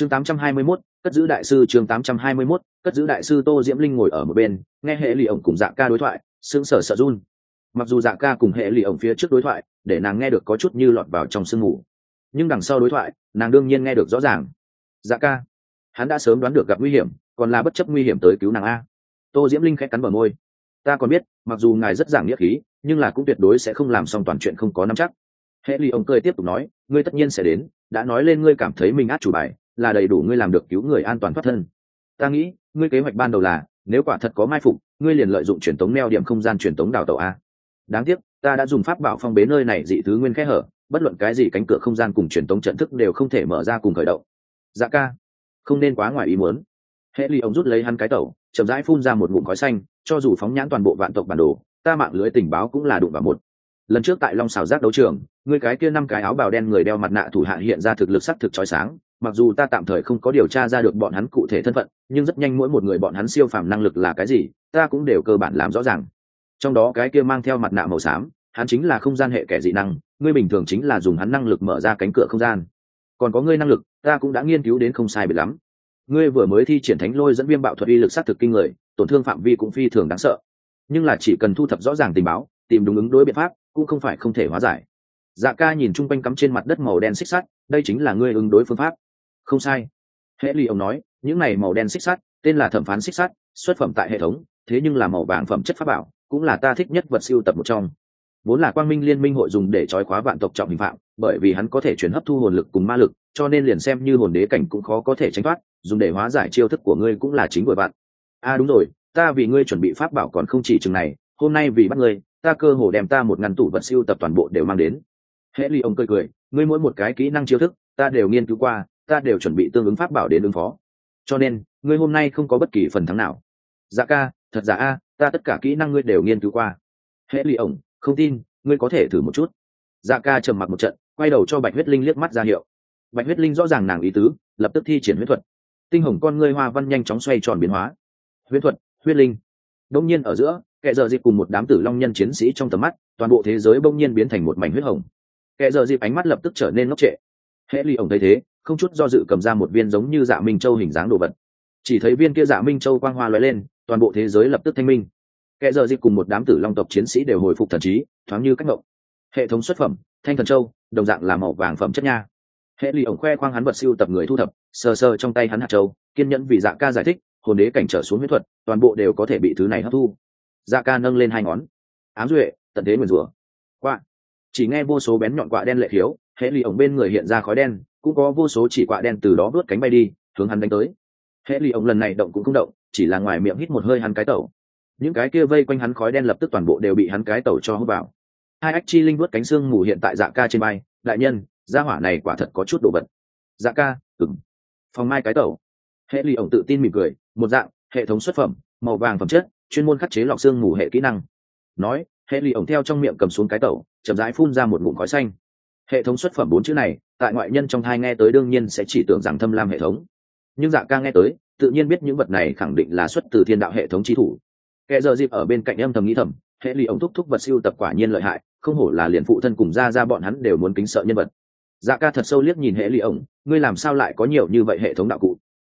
chương 821, cất giữ đại sư chương 821, cất giữ đại sư tô diễm linh ngồi ở một bên nghe hệ lì ổng cùng dạ ca đối thoại sững sờ sợ run. Mặc dù dạ ca cùng hệ lì ổng phía trước đối thoại để nàng nghe được có chút như lọt vào trong sương mù. Nhưng đằng sau đối thoại nàng đương nhiên nghe được rõ ràng. Dạ ca hắn đã sớm đoán được gặp nguy hiểm còn là bất chấp nguy hiểm tới cứu nàng a. Tô diễm linh khẽ cắn bờ môi. Ta còn biết mặc dù ngài rất giảng nghĩa khí nhưng là cũng tuyệt đối sẽ không làm xong toàn chuyện không có nắm chắc. Hệ lì ổng cười tiếp tục nói ngươi tất nhiên sẽ đến đã nói lên ngươi cảm thấy mình át chủ bài là đầy đủ ngươi làm được cứu người an toàn thoát thân. Ta nghĩ, ngươi kế hoạch ban đầu là, nếu quả thật có mai phục, ngươi liền lợi dụng truyền tống neo điểm không gian truyền tống đào tàu a. Đáng tiếc, ta đã dùng pháp bảo phong bế nơi này dị thứ nguyên khẽ hở, bất luận cái gì cánh cửa không gian cùng truyền tống trận thức đều không thể mở ra cùng khởi động. Dạ ca, không nên quá ngoài ý muốn. Hệ ly ông rút lấy hắn cái tẩu, chậm rãi phun ra một ngụm khói xanh, cho dù phóng nhãn toàn bộ vạn tộc bản đồ, ta mạng lưới tình báo cũng là đụng vào một. Lần trước tại long xảo giác đấu trường người cái kia năm cái áo bào đen người đeo mặt nạ thủ hạ hiện ra thực lực sắc thực trói sáng mặc dù ta tạm thời không có điều tra ra được bọn hắn cụ thể thân phận, nhưng rất nhanh mỗi một người bọn hắn siêu phàm năng lực là cái gì, ta cũng đều cơ bản làm rõ ràng. Trong đó cái kia mang theo mặt nạ màu xám, hắn chính là không gian hệ kẻ dị năng, ngươi bình thường chính là dùng hắn năng lực mở ra cánh cửa không gian. Còn có ngươi năng lực, ta cũng đã nghiên cứu đến không sai biệt lắm. Ngươi vừa mới thi triển thánh lôi dẫn viêm bạo thuật uy lực s á t thực kinh người, tổn thương phạm vi cũng phi thường đáng sợ. Nhưng là chỉ cần thu thập rõ ràng tình báo, tìm đúng ứng đối biện pháp, cũng không phải không thể hóa giải. Dạ ca nhìn chung quanh cắm trên mặt đất màu đen xích sắt, đây chính là ngươi ứng đối phương pháp không sai. Hễ ly ông nói, những này màu đen xích sắt, tên là thẩm phán xích sắt, xuất phẩm tại hệ thống, thế nhưng là màu vàng phẩm chất pháp bảo, cũng là ta thích nhất vật siêu tập một trong. Vốn là quang minh liên minh hội dùng để trói khóa vạn tộc trọng hình phạm, bởi vì hắn có thể chuyển hấp thu hồn lực cùng ma lực, cho nên liền xem như hồn đế cảnh cũng khó có thể tránh thoát, dùng để hóa giải chiêu thức của ngươi cũng là chính bởi bạn a đúng rồi, ta vì ngươi chuẩn bị pháp bảo còn không chỉ chừng này, hôm nay vì bắt ngươi, ta cơ hồ đem ta một ngàn tủ vật siêu tập toàn bộ đều mang đến. Hễ ly ông cười cười, ngươi mỗi một cái kỹ năng chiêu thức, ta đều nghiên cứu qua ta đều chuẩn bị tương ứng pháp bảo đến ứng phó. Cho nên, ngươi hôm nay không có bất kỳ phần thắng nào. Dạ ca, thật giả a, ta tất cả kỹ năng ngươi đều nghiên cứu qua. Hễ ly ổng, không tin, ngươi có thể thử một chút. Dạ ca trầm mặc một trận, quay đầu cho bạch huyết linh liếc mắt ra hiệu. Bạch huyết linh rõ ràng nàng ý tứ, lập tức thi triển huyết thuật. Tinh hồng con ngươi hoa văn nhanh chóng xoay tròn biến hóa. Huyết thuật, huyết linh. Đông nhiên ở giữa, kẻ giờ dịp cùng một đám tử long nhân chiến sĩ trong tầm mắt, toàn bộ thế giới bỗng nhiên biến thành một mảnh huyết hồng. Kẻ giờ dịp ánh mắt lập tức trở nên ngốc trệ. Hễ ly ổng thấy thế không chút do dự cầm ra một viên giống như dạ minh châu hình dáng đồ vật. Chỉ thấy viên kia dạ minh châu quang hoa lóe lên, toàn bộ thế giới lập tức thanh minh. Kẻ giờ dịch cùng một đám tử long tộc chiến sĩ đều hồi phục thần trí, thoáng như cách ngộng hệ thống xuất phẩm, thanh thần châu, đồng dạng là màu vàng phẩm chất nha. Hệ lì ổng khoe khoang hắn vật siêu tập người thu thập, sờ sờ trong tay hắn hạt châu, kiên nhẫn vì dạ ca giải thích, hồn đế cảnh trở xuống huyết thuật, toàn bộ đều có thể bị thứ này hấp thu. Dạ ca nâng lên hai ngón. Ám duệ, tận thế nguyền rủa. Quạ. Chỉ nghe vô số bén nhọn quạ đen lệ thiếu hệ ly ổng bên người hiện ra khói đen, cũng có vô số chỉ quạ đen từ đó vớt cánh bay đi, hướng hắn đánh tới. Hệ ly ổng lần này động cũng không động, chỉ là ngoài miệng hít một hơi hắn cái tẩu. Những cái kia vây quanh hắn khói đen lập tức toàn bộ đều bị hắn cái tẩu cho hút vào. Hai ách chi linh vớt cánh xương mù hiện tại dạ ca trên bay, đại nhân, gia hỏa này quả thật có chút đồ vật. Dạ ca ừng phòng mai cái tẩu. Hệ ly ổng tự tin mỉm cười, một dạng, hệ thống xuất phẩm, màu vàng phẩm chất, chuyên môn khắc chế lọc xương mù hệ kỹ năng. Nói, hệ ly ổng theo trong miệng cầm xuống cái tẩu, chậm rãi phun ra một ngụm khói xanh hệ thống xuất phẩm bốn chữ này, tại ngoại nhân trong thai nghe tới đương nhiên sẽ chỉ tưởng rằng thâm lam hệ thống. Nhưng dạ ca nghe tới, tự nhiên biết những vật này khẳng định là xuất từ thiên đạo hệ thống trí thủ. Kẻ giờ dịp ở bên cạnh âm thầm nghĩ thầm, hệ ly ổng thúc thúc vật siêu tập quả nhiên lợi hại, không hổ là liền phụ thân cùng ra ra bọn hắn đều muốn kính sợ nhân vật. Dạ ca thật sâu liếc nhìn hệ ly ổng, ngươi làm sao lại có nhiều như vậy hệ thống đạo cụ?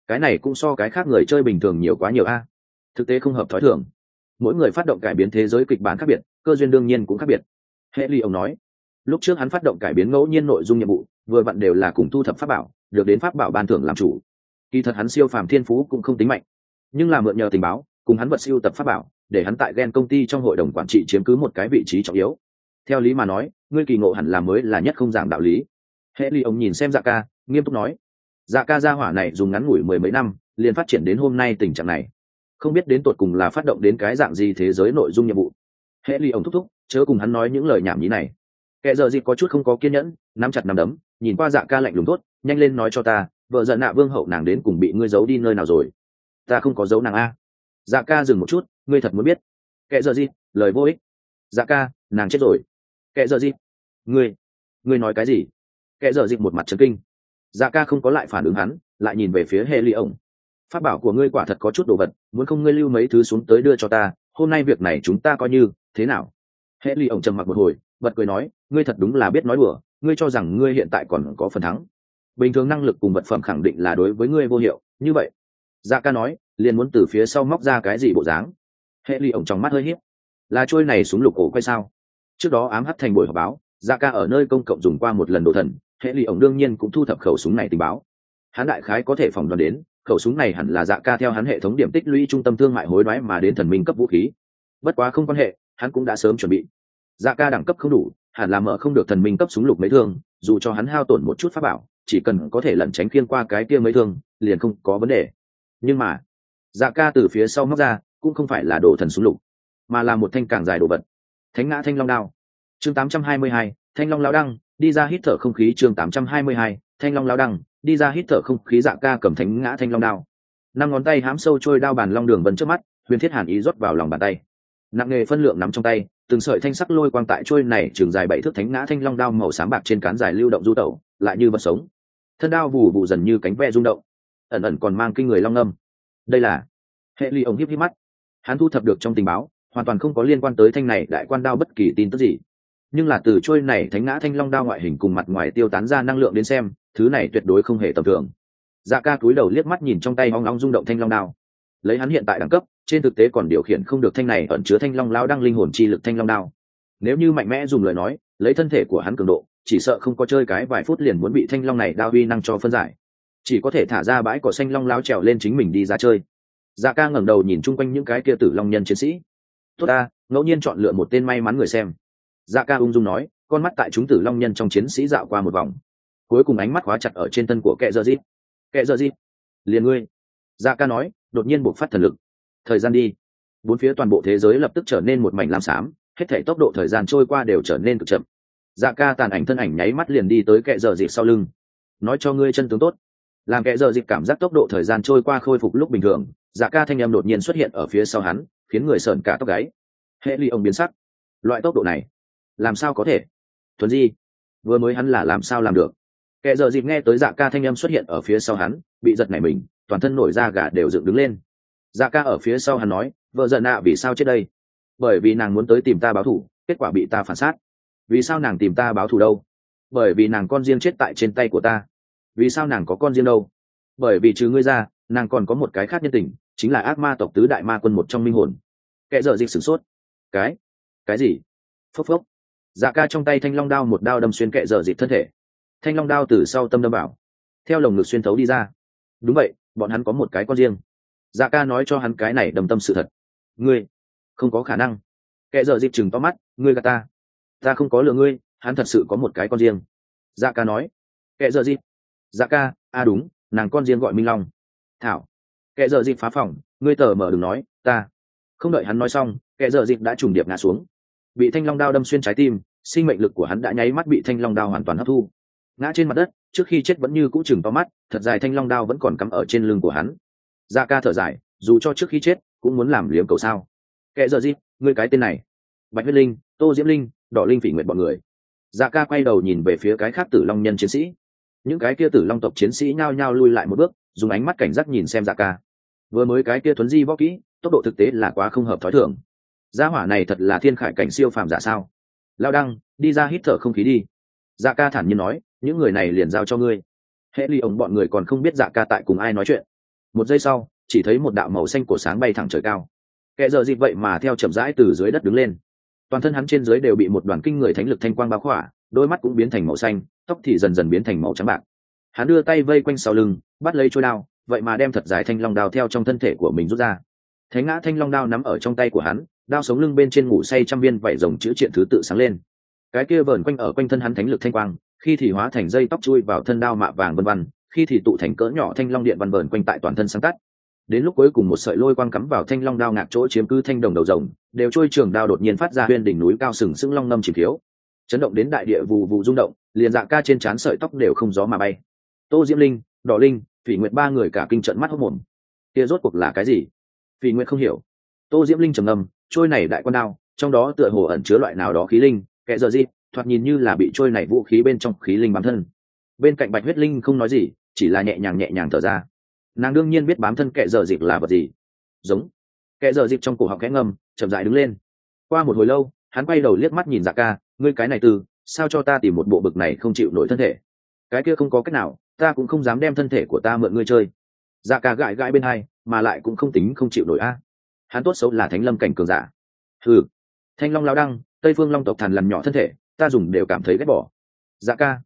Cái này cũng so cái khác người chơi bình thường nhiều quá nhiều a. Thực tế không hợp thói thường. Mỗi người phát động cải biến thế giới kịch bản khác biệt, cơ duyên đương nhiên cũng khác biệt. Hệ ly ông nói lúc trước hắn phát động cải biến ngẫu nhiên nội dung nhiệm vụ, vừa vặn đều là cùng thu thập pháp bảo, được đến pháp bảo ban thưởng làm chủ. Kỳ thật hắn siêu phàm thiên phú cũng không tính mạnh. Nhưng là mượn nhờ tình báo, cùng hắn vật siêu tập pháp bảo, để hắn tại ghen công ty trong hội đồng quản trị chiếm cứ một cái vị trí trọng yếu. Theo lý mà nói, ngươi kỳ ngộ hẳn là mới là nhất không giảng đạo lý. Hệ ly ông nhìn xem dạ ca, nghiêm túc nói dạ ca gia hỏa này dùng ngắn ngủi mười mấy năm, liền phát triển đến hôm nay tình trạng này. Không biết đến tột cùng là phát động đến cái dạng gì thế giới nội dung nhiệm vụ. Hệ ly ông thúc thúc, chớ cùng hắn nói những lời nhảm nhí này kẻ giờ gì có chút không có kiên nhẫn, nắm chặt nắm đấm, nhìn qua dạ ca lạnh lùng tốt nhanh lên nói cho ta, vợ giận nạ vương hậu nàng đến cùng bị ngươi giấu đi nơi nào rồi? Ta không có giấu nàng a. Dạ ca dừng một chút, ngươi thật muốn biết. Kẻ giờ gì lời vô ích. Dạ ca, nàng chết rồi. Kẻ giờ gì ngươi ngươi nói cái gì? Kẻ giờ gì một mặt trấn kinh. Dạ ca không có lại phản ứng hắn, lại nhìn về phía hệ ly ổng. Phát bảo của ngươi quả thật có chút đồ vật, muốn không ngươi lưu mấy thứ xuống tới đưa cho ta, hôm nay việc này chúng ta coi như thế nào? Hệ ly ổng trầm mặc một hồi bật cười nói, ngươi thật đúng là biết nói đùa, ngươi cho rằng ngươi hiện tại còn có phần thắng. Bình thường năng lực cùng vật phẩm khẳng định là đối với ngươi vô hiệu, như vậy. Dạ ca nói, liền muốn từ phía sau móc ra cái gì bộ dáng. Hệ ly ổng trong mắt hơi hiếp là trôi này súng lục ổ quay sao? Trước đó ám hắt thành buổi họp báo dạ ca ở nơi công cộng dùng qua một lần đồ thần, hệ ly ổng đương nhiên cũng thu thập khẩu súng này tình báo. Hắn đại khái có thể phòng đoán đến, khẩu súng này hẳn là dạ ca theo hắn hệ thống điểm tích lũy trung tâm thương mại hối đoái mà đến thần minh cấp vũ khí. Bất quá không quan hệ, hắn cũng đã sớm chuẩn bị dạ ca đẳng cấp không đủ hẳn là mở không được thần minh cấp súng lục mấy thương dù cho hắn hao tổn một chút pháp bảo chỉ cần có thể lẩn tránh khiên qua cái kia mấy thương liền không có vấn đề. Nhưng mà dạ ca từ phía sau móc ra cũng không phải là đồ thần súng lục mà là một thanh càng dài đồ vật. Thánh ngã thanh long đao. Chương 822, thanh long lao đăng đi ra hít thở không khí chương 822, thanh long lao đăng đi ra hít thở không khí dạ ca cầm thánh ngã thanh long đao. Năm ngón tay hám sâu trôi đao bàn long đường vân trước mắt huyền thiết hàn ý rót vào lòng bàn tay nặng nghề phân lượng nắm trong tay, từng sợi thanh sắc lôi quang tại trôi này trường dài bảy thước thánh ngã thanh long đao màu sáng bạc trên cán dài lưu động du tẩu, lại như vật sống. Thân đao vù vù dần như cánh ve rung động, ẩn ẩn còn mang kinh người long âm. Đây là hệ ly ống hiếp hiếp mắt. Hắn thu thập được trong tình báo, hoàn toàn không có liên quan tới thanh này đại quan đao bất kỳ tin tức gì. Nhưng là từ trôi này thánh ngã thanh long đao ngoại hình cùng mặt ngoài tiêu tán ra năng lượng đến xem, thứ này tuyệt đối không hề tầm thường. Dạ ca cúi đầu liếc mắt nhìn trong tay hoang long rung động thanh long đao lấy hắn hiện tại đẳng cấp, trên thực tế còn điều khiển không được thanh này ẩn chứa thanh long lao đăng linh hồn chi lực thanh long đao. Nếu như mạnh mẽ dùng lời nói, lấy thân thể của hắn cường độ, chỉ sợ không có chơi cái vài phút liền muốn bị thanh long này đao uy năng cho phân giải. Chỉ có thể thả ra bãi cỏ xanh long lao trèo lên chính mình đi ra chơi. Dạ ca ngẩng đầu nhìn chung quanh những cái kia tử long nhân chiến sĩ. Tốt ta, ngẫu nhiên chọn lựa một tên may mắn người xem. Dạ ca ung dung nói, con mắt tại chúng tử long nhân trong chiến sĩ dạo qua một vòng. Cuối cùng ánh mắt khóa chặt ở trên thân của kệ dơ dít. Kệ dơ dít, liền ngươi. Dạ ca nói đột nhiên bộc phát thần lực. Thời gian đi. Bốn phía toàn bộ thế giới lập tức trở nên một mảnh lam xám, hết thể tốc độ thời gian trôi qua đều trở nên cực chậm. Dạ ca tàn ảnh thân ảnh nháy mắt liền đi tới kệ giờ dịp sau lưng. Nói cho ngươi chân tướng tốt. Làm kệ giờ dịp cảm giác tốc độ thời gian trôi qua khôi phục lúc bình thường dạ ca thanh em đột nhiên xuất hiện ở phía sau hắn, khiến người sợn cả tóc gáy. Hệ ly ông biến sắc. Loại tốc độ này, làm sao có thể? Thuần di, vừa mới hắn là làm sao làm được? Kệ giờ dịp nghe tới dạ ca thanh em xuất hiện ở phía sau hắn, bị giật nảy mình toàn thân nổi da gà đều dựng đứng lên. Dạ ca ở phía sau hắn nói, vợ giận nạ vì sao chết đây? Bởi vì nàng muốn tới tìm ta báo thù, kết quả bị ta phản sát vì sao nàng tìm ta báo thù đâu? Bởi vì nàng con riêng chết tại trên tay của ta. Vì sao nàng có con riêng đâu? Bởi vì trừ ngươi ra, nàng còn có một cái khác nhân tình, chính là ác ma tộc tứ đại ma quân một trong minh hồn. Kẻ dở dịch sửng sốt. Cái? Cái gì? Phốc phốc. Dạ ca trong tay thanh long đao một đao đâm xuyên kệ dở dịch thân thể. Thanh long đao từ sau tâm đâm vào. Theo lồng ngực xuyên thấu đi ra đúng vậy, bọn hắn có một cái con riêng. Dạ ca nói cho hắn cái này đầm tâm sự thật. Ngươi, không có khả năng. Kệ dở dịp chừng to mắt, ngươi gà ta. Ta không có lừa ngươi, hắn thật sự có một cái con riêng. Dạ ca nói. Kệ dở dịp. dạ ca a à đúng, nàng con riêng gọi minh long. Thảo. Kệ dở dịp phá phòng, ngươi tờ mở đừng nói, ta. Không đợi hắn nói xong kệ dở dịp đã trùng điệp ngã xuống. Bị thanh long đao đâm xuyên trái tim, sinh mệnh lực của hắn đã nháy mắt bị thanh long đao hoàn toàn hấp thu. Ngã trên mặt đất trước khi chết vẫn như cũ chừng to mắt, thật dài thanh long đao vẫn còn cắm ở trên lưng của hắn. Da ca thở dài, dù cho trước khi chết cũng muốn làm liếm cầu sao. Kệ giờ gì, ngươi cái tên này. Bạch huyết linh, tô diễm linh, đỏ linh phỉ nguyện bọn người. Da ca quay đầu nhìn về phía cái khác tử long nhân chiến sĩ. Những cái kia tử long tộc chiến sĩ nhao nhao lui lại một bước, dùng ánh mắt cảnh giác nhìn xem da ca. Vừa mới cái kia thuấn di võ kỹ, tốc độ thực tế là quá không hợp thói thường. Gia hỏa này thật là thiên khải cảnh siêu phàm giả sao? Lao đăng, đi ra hít thở không khí đi. Dạ ca thản nhiên nói những người này liền giao cho ngươi. Hệ ly ổng bọn người còn không biết dạ ca tại cùng ai nói chuyện. Một giây sau, chỉ thấy một đạo màu xanh của sáng bay thẳng trời cao. Kẻ giờ dịp vậy mà theo chậm rãi từ dưới đất đứng lên. Toàn thân hắn trên dưới đều bị một đoàn kinh người thánh lực thanh quang bao khỏa, đôi mắt cũng biến thành màu xanh, tóc thì dần dần biến thành màu trắng bạc. Hắn đưa tay vây quanh sau lưng, bắt lấy trôi đao, vậy mà đem thật dài thanh long đao theo trong thân thể của mình rút ra. Thánh ngã thanh long đao nắm ở trong tay của hắn, đao sống lưng bên trên ngủ say trăm viên vảy rồng chữ triện thứ tự sáng lên. Cái kia vờn quanh ở quanh thân hắn thánh lực thanh quang khi thì hóa thành dây tóc chui vào thân đao mạ vàng vân vân, khi thì tụ thành cỡ nhỏ thanh long điện văn vờn quanh tại toàn thân sáng tắt. Đến lúc cuối cùng một sợi lôi quang cắm vào thanh long đao ngạc chỗ chiếm cứ thanh đồng đầu rồng, đều trôi trường đao đột nhiên phát ra huyên đỉnh núi cao sừng sững long ngâm chỉ thiếu. Chấn động đến đại địa vù vù rung động, liền dạ ca trên trán sợi tóc đều không gió mà bay. Tô diễm linh, đỏ linh, phỉ nguyệt ba người cả kinh trợn mắt hốt mồm kia rốt cuộc là cái gì? Phỉ nguyệt không hiểu. Tô diễm linh trầm ngâm, trôi này đại quan đao, trong đó tựa hồ ẩn chứa loại nào đó khí linh, kẻ giờ gì? Thoạt nhìn như là bị trôi này vũ khí bên trong khí linh bám thân. Bên cạnh bạch huyết linh không nói gì, chỉ là nhẹ nhàng nhẹ nhàng thở ra. Nàng đương nhiên biết bám thân kẻ giờ dịp là vật gì. Giống. Kẻ giờ dịp trong cổ họng kẽ ngầm, chậm dại đứng lên. Qua một hồi lâu, hắn quay đầu liếc mắt nhìn dạ ca, ngươi cái này từ, sao cho ta tìm một bộ bực này không chịu nổi thân thể? Cái kia không có cách nào, ta cũng không dám đem thân thể của ta mượn ngươi chơi. Dạ ca gãi gãi bên hai, mà lại cũng không tính không chịu nổi a. Hắn tốt xấu là thánh lâm cảnh cường giả. Ừ thanh long lao đăng, tây phương long tộc thần làm nhỏ thân thể ta dùng đều cảm thấy ghét bỏ. Dạ ca.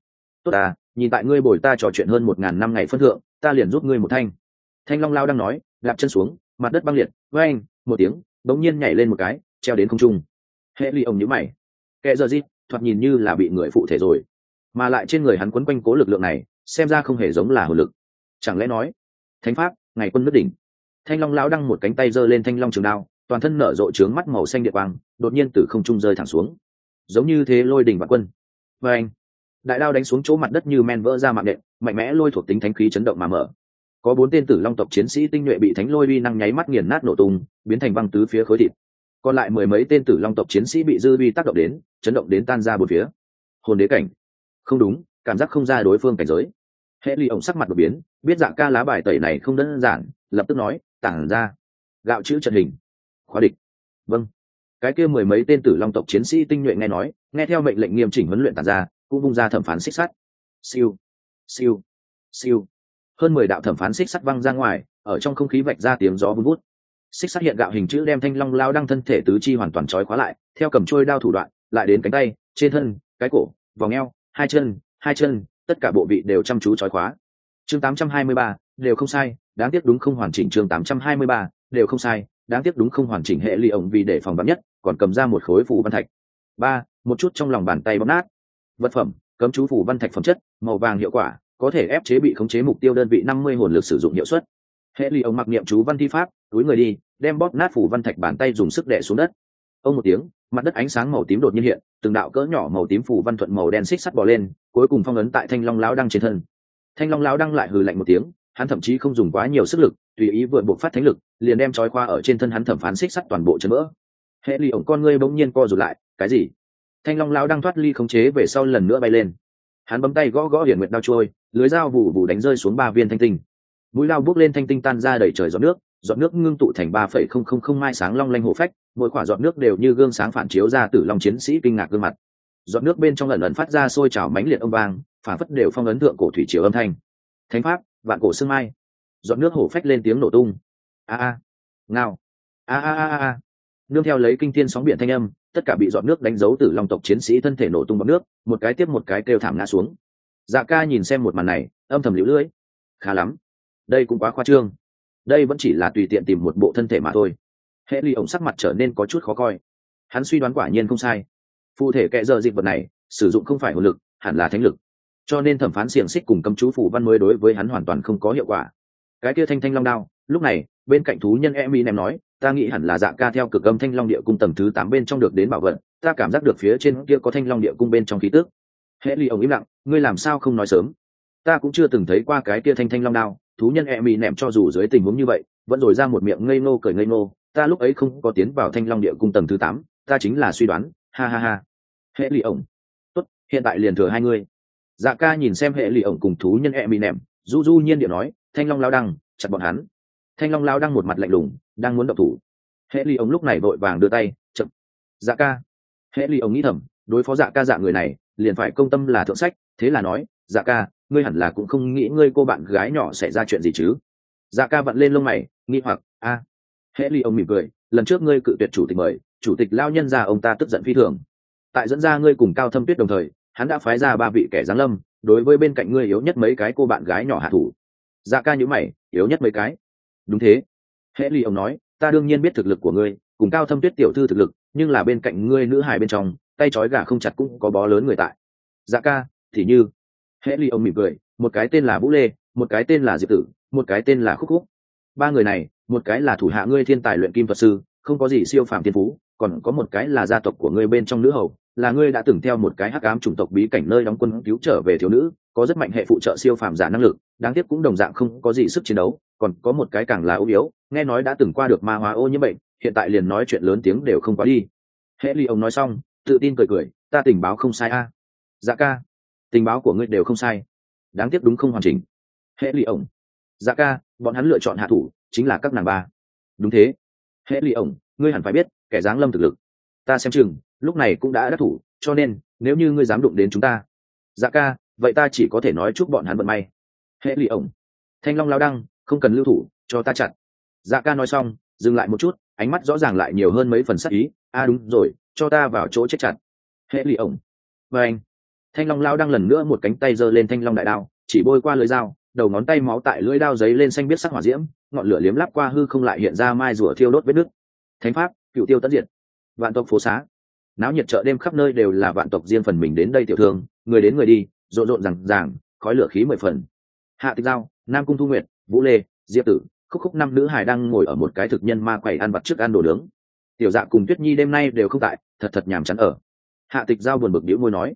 Tốt à nhìn tại ngươi bồi ta trò chuyện hơn một ngàn năm ngày phân thượng, ta liền giúp ngươi một thanh. Thanh long lao đang nói đạp chân xuống, mặt đất băng liệt với anh một tiếng, bỗng nhiên nhảy lên một cái, treo đến không trung. Hệ ly ông nhữ mày. Kệ giờ gì thoạt nhìn như là bị người phụ thể rồi. Mà lại trên người hắn quấn quanh cố lực lượng này, xem ra không hề giống là hồ lực. Chẳng lẽ nói, thánh pháp, ngày quân nước đỉnh. Thanh long lão đăng một cánh tay giơ lên thanh long trường đao, toàn thân nở rộ trướng mắt màu xanh địa quang, đột nhiên từ không trung rơi thẳng xuống giống như thế lôi đỉnh vạn quân. Và anh, đại đao đánh xuống chỗ mặt đất như men vỡ ra mạng nện, mạnh mẽ lôi thuộc tính thánh khí chấn động mà mở. Có bốn tên tử long tộc chiến sĩ tinh nhuệ bị thánh lôi uy năng nháy mắt nghiền nát nổ tung, biến thành băng tứ phía khối thịt. Còn lại mười mấy tên tử long tộc chiến sĩ bị dư uy tác động đến, chấn động đến tan ra một phía. Hồn đế cảnh. Không đúng, cảm giác không ra đối phương cảnh giới. Hệ ly ổng sắc mặt đột biến, biết dạng ca lá bài tẩy này không đơn giản, lập tức nói, tản ra. Gạo chữ trận hình. Khóa địch. Vâng cái kia mười mấy tên tử long tộc chiến sĩ tinh nhuệ nghe nói nghe theo mệnh lệnh nghiêm chỉnh huấn luyện tàn ra cũng bung ra thẩm phán xích sắt. Siêu siêu siêu. Hơn mười đạo thẩm phán xích sắt văng ra ngoài ở trong không khí vạch ra tiếng gió vun vút. Xích sắt hiện gạo hình chữ đem thanh long lao đăng thân thể tứ chi hoàn toàn trói khóa lại theo cầm trôi đao thủ đoạn lại đến cánh tay trên thân cái cổ vòng eo hai chân hai chân tất cả bộ vị đều chăm chú trói khóa. Chương 823, đều không sai đáng tiếc đúng không hoàn chỉnh chương 823, đều không sai đáng tiếc đúng không hoàn chỉnh hệ ly ổng vì để phòng bắn nhất còn cầm ra một khối phủ văn thạch. Ba, một chút trong lòng bàn tay bóp nát. Vật phẩm, cấm chú phủ văn thạch phẩm chất, màu vàng hiệu quả, có thể ép chế bị khống chế mục tiêu đơn vị năm mươi hồn lực sử dụng hiệu suất. Hệ ly ông mặc niệm chú văn thi pháp, túi người đi, đem bóp nát phủ văn thạch bàn tay dùng sức đẻ xuống đất. Ông một tiếng, mặt đất ánh sáng màu tím đột nhiên hiện, từng đạo cỡ nhỏ màu tím phủ văn thuận màu đen xích sắt bò lên, cuối cùng phong ấn tại thanh long lão đăng trên thân. Thanh long lão đăng lại hừ lạnh một tiếng, hắn thậm chí không dùng quá nhiều sức lực, tùy ý vượt buộc phát thánh lực, liền đem trói khoa ở trên thân hắn thẩm phán xích sắt toàn bộ chân vỡ hệ ly ổng con ngươi bỗng nhiên co rụt lại, cái gì? Thanh long lão đang thoát ly khống chế về sau lần nữa bay lên. Hắn bấm tay gõ gõ hiển nguyệt đao trôi, lưới dao vụ vụ đánh rơi xuống ba viên thanh tinh. Mũi lao bước lên thanh tinh tan ra đầy trời giọt nước giọt nước ngưng tụ thành ba phẩy không không không mai sáng long lanh hổ phách, mỗi quả giọt nước đều như gương sáng phản chiếu ra từ long chiến sĩ kinh ngạc gương mặt. Giọt nước bên trong lần lần phát ra sôi trào mãnh liệt âm vang, phản phất đều phong ấn tượng cổ thủy chiều âm thanh. Thánh pháp, vạn cổ sương mai. Giọt nước hổ phách lên tiếng nổ tung. A a, ngao. A a a a nương theo lấy kinh thiên sóng biển thanh âm, tất cả bị dọn nước đánh dấu từ lòng tộc chiến sĩ thân thể nổ tung bọc nước, một cái tiếp một cái kêu thảm ngã xuống. Dạ ca nhìn xem một màn này, âm thầm liễu lưỡi. Khá lắm. Đây cũng quá khoa trương. Đây vẫn chỉ là tùy tiện tìm một bộ thân thể mà thôi. Hệ ly ổng sắc mặt trở nên có chút khó coi. Hắn suy đoán quả nhiên không sai. Phụ thể kệ giờ dịch vật này, sử dụng không phải hồn lực, hẳn là thánh lực. Cho nên thẩm phán xiềng xích cùng cấm chú phủ văn mới đối với hắn hoàn toàn không có hiệu quả. Cái kia thanh thanh long đao, lúc này, bên cạnh thú nhân em nem nói ta nghĩ hẳn là dạ ca theo cực âm thanh long địa cung tầng thứ tám bên trong được đến bảo vật, ta cảm giác được phía trên kia có thanh long địa cung bên trong khí tước hệ ly ông im lặng, ngươi làm sao không nói sớm? Ta cũng chưa từng thấy qua cái kia thanh thanh long đao, thú nhân e mi nẹm cho dù dưới tình huống như vậy, vẫn rồi ra một miệng ngây ngô cười ngây ngô, ta lúc ấy không có tiến vào thanh long địa cung tầng thứ tám, ta chính là suy đoán, ha ha ha. Hệ ly ổng tốt, hiện tại liền thừa hai ngươi. Dạ ca nhìn xem hệ ly ổng cùng thú nhân e mi nẹm du du nhiên điệu nói, thanh long lao đăng, chặt bọn hắn. Thanh long lao đăng một mặt lạnh lùng đang muốn động thủ. Hệ ly ông lúc này vội vàng đưa tay, chậm. Dạ ca. Hệ ly ông nghĩ thầm, đối phó dạ ca dạ người này, liền phải công tâm là thượng sách, thế là nói dạ ca, ngươi hẳn là cũng không nghĩ ngươi cô bạn gái nhỏ sẽ ra chuyện gì chứ? Dạ ca vặn lên lông mày, nghi hoặc, a. À. hệ ly ông mỉm cười, lần trước ngươi cự tuyệt chủ tịch mời, chủ tịch lao nhân ra ông ta tức giận phi thường. Tại dẫn ra ngươi cùng cao thâm tuyết đồng thời, hắn đã phái ra ba vị kẻ giáng lâm, đối với bên cạnh ngươi yếu nhất mấy cái cô bạn gái nhỏ hạ thủ. Dạ ca nhữ mày, yếu nhất mấy cái? Đúng thế hễ ly ông nói, ta đương nhiên biết thực lực của ngươi, cùng cao thâm tuyết tiểu thư thực lực, nhưng là bên cạnh ngươi nữ hài bên trong, tay trói gà không chặt cũng có bó lớn người tại. Dạ ca, thì như. Hễ ly ông mỉm cười, một cái tên là vũ lê, một cái tên là diệp tử, một cái tên là khúc khúc. Ba người này, một cái là thủ hạ ngươi thiên tài luyện kim thuật sư, không có gì siêu phàm thiên phú, còn có một cái là gia tộc của ngươi bên trong nữ hầu là ngươi đã từng theo một cái hắc ám chủng tộc bí cảnh nơi đóng quân cứu trở về thiếu nữ, có rất mạnh hệ phụ trợ siêu phàm giả năng lực, đáng tiếc cũng đồng dạng không có gì sức chiến đấu, còn có một cái càng là ưu yếu, nghe nói đã từng qua được ma hóa ô nhiễm bệnh, hiện tại liền nói chuyện lớn tiếng đều không có đi. Hệ ly ông nói xong, tự tin cười cười, ta tình báo không sai a. Dạ ca, tình báo của ngươi đều không sai. Đáng tiếc đúng không hoàn chỉnh? Hệ ly ông. Dạ ca, bọn hắn lựa chọn hạ thủ chính là các nàng ba. Đúng thế. Hệ ly ông, ngươi hẳn phải biết, kẻ giáng lâm thực lực ta xem chừng, lúc này cũng đã đắc thủ, cho nên, nếu như ngươi dám đụng đến chúng ta. Dạ ca, vậy ta chỉ có thể nói chúc bọn hắn vận may. Hệ lụy ổng. Thanh long lao đăng, không cần lưu thủ, cho ta chặt. Dạ ca nói xong, dừng lại một chút, ánh mắt rõ ràng lại nhiều hơn mấy phần sắc ý. A à đúng rồi, cho ta vào chỗ chết chặt. Hệ lụy ổng. Và anh. Thanh long lao đăng lần nữa một cánh tay giơ lên thanh long đại đao, chỉ bôi qua lưới dao, đầu ngón tay máu tại lưỡi đao giấy lên xanh biết sắc hỏa diễm, ngọn lửa liếm lắp qua hư không lại hiện ra mai rùa thiêu đốt vết nước thánh pháp, cựu tiêu tất diệt vạn tộc phố xá. Náo nhiệt chợ đêm khắp nơi đều là vạn tộc riêng phần mình đến đây tiểu thương, người đến người đi, rộn rộn rằng ràng, khói lửa khí mười phần. Hạ tịch giao, nam cung thu nguyệt, vũ lê, diệp tử, khúc khúc năm nữ hài đang ngồi ở một cái thực nhân ma quầy ăn vặt trước ăn đồ nướng. Tiểu dạ cùng tuyết nhi đêm nay đều không tại, thật thật nhàm chán ở. Hạ tịch giao buồn bực đĩu môi nói.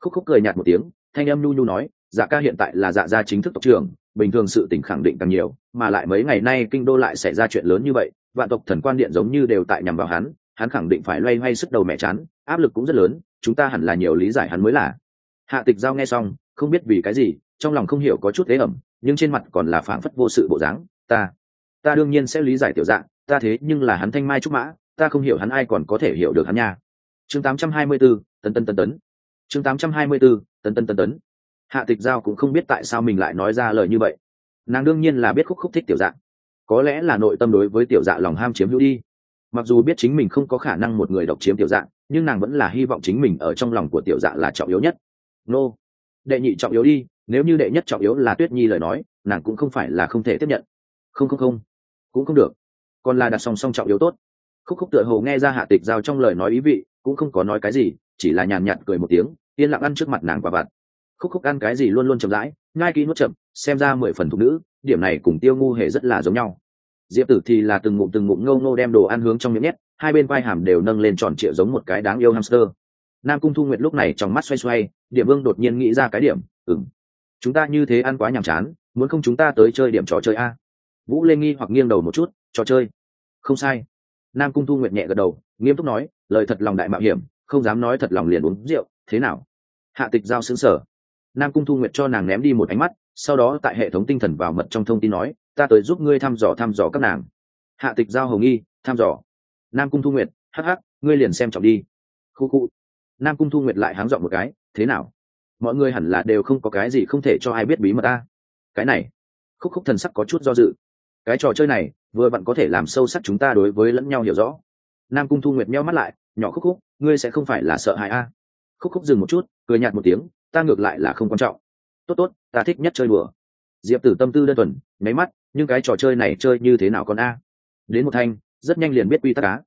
Khúc khúc cười nhạt một tiếng, thanh âm nhu nhu nói dạ ca hiện tại là dạ gia chính thức tộc trưởng, bình thường sự tình khẳng định càng nhiều, mà lại mấy ngày nay kinh đô lại xảy ra chuyện lớn như vậy, vạn tộc thần quan điện giống như đều tại nhằm vào hắn hắn khẳng định phải loay hoay sức đầu mẹ chán áp lực cũng rất lớn chúng ta hẳn là nhiều lý giải hắn mới là. Hạ tịch giao nghe xong không biết vì cái gì trong lòng không hiểu có chút thế ẩm nhưng trên mặt còn là phảng phất vô sự bộ dáng ta ta đương nhiên sẽ lý giải tiểu dạng ta thế nhưng là hắn thanh mai trúc mã ta không hiểu hắn ai còn có thể hiểu được hắn nha. Chương 824, tân tân tân tấn chương 824, tân tân tân tấn. Hạ tịch giao cũng không biết tại sao mình lại nói ra lời như vậy. Nàng đương nhiên là biết khúc khúc thích tiểu dạng. Có lẽ là nội tâm đối với tiểu dạ lòng ham chiếm hữu đi mặc dù biết chính mình không có khả năng một người độc chiếm tiểu dạng, nhưng nàng vẫn là hy vọng chính mình ở trong lòng của tiểu dạ là trọng yếu nhất. Nô, đệ nhị trọng yếu đi, nếu như đệ nhất trọng yếu là tuyết nhi lời nói, nàng cũng không phải là không thể tiếp nhận. Không không không, cũng không được. Còn là đặt song song trọng yếu tốt. Khúc khúc tựa hồ nghe ra hạ tịch giao trong lời nói ý vị, cũng không có nói cái gì, chỉ là nhàn nhạt cười một tiếng, yên lặng ăn trước mặt nàng quả vặt. Khúc khúc ăn cái gì luôn luôn chậm rãi ngai kỹ nuốt chậm, xem ra mười phần thục nữ, điểm này cùng tiêu ngu hề rất là giống nhau diệp tử thì là từng ngụm từng ngụm ngâu ngô đem đồ ăn hướng trong miệng nhét, hai bên vai hàm đều nâng lên tròn trịa giống một cái đáng yêu hamster. Nam cung thu nguyệt lúc này trong mắt xoay xoay điểm vương đột nhiên nghĩ ra cái điểm ừng chúng ta như thế ăn quá nhàm chán, muốn không chúng ta tới chơi điểm trò chơi a? Vũ lê nghi hoặc nghiêng đầu một chút, trò chơi? Không sai. Nam cung thu nguyệt nhẹ gật đầu, nghiêm túc nói, lời thật lòng đại mạo hiểm, không dám nói thật lòng liền uống rượu, thế nào? Hạ tịch giao xứng sở nam cung thu nguyệt cho nàng ném đi một ánh mắt sau đó tại hệ thống tinh thần vào mật trong thông tin nói, ta tới giúp ngươi thăm dò thăm dò các nàng. Hạ tịch giao hồng nghi thăm dò. Nam cung thu nguyệt hh ngươi liền xem trọng đi. Khu khu. Nam cung thu nguyệt lại háng dọn một cái, thế nào? Mọi người hẳn là đều không có cái gì không thể cho ai biết bí mật ta. Cái này. Khúc khúc thần sắc có chút do dự. Cái trò chơi này, vừa vặn có thể làm sâu sắc chúng ta đối với lẫn nhau hiểu rõ. Nam cung thu nguyệt meo mắt lại, nhỏ khúc khúc, ngươi sẽ không phải là sợ hãi a. Khúc khúc dừng một chút, cười nhạt một tiếng, ta ngược lại là không quan trọng tốt tốt, ta thích nhất chơi đùa. Diệp tử tâm tư đơn thuần, nháy mắt, nhưng cái trò chơi này chơi như thế nào con a? Đến một thanh, rất nhanh liền biết quy tắc cá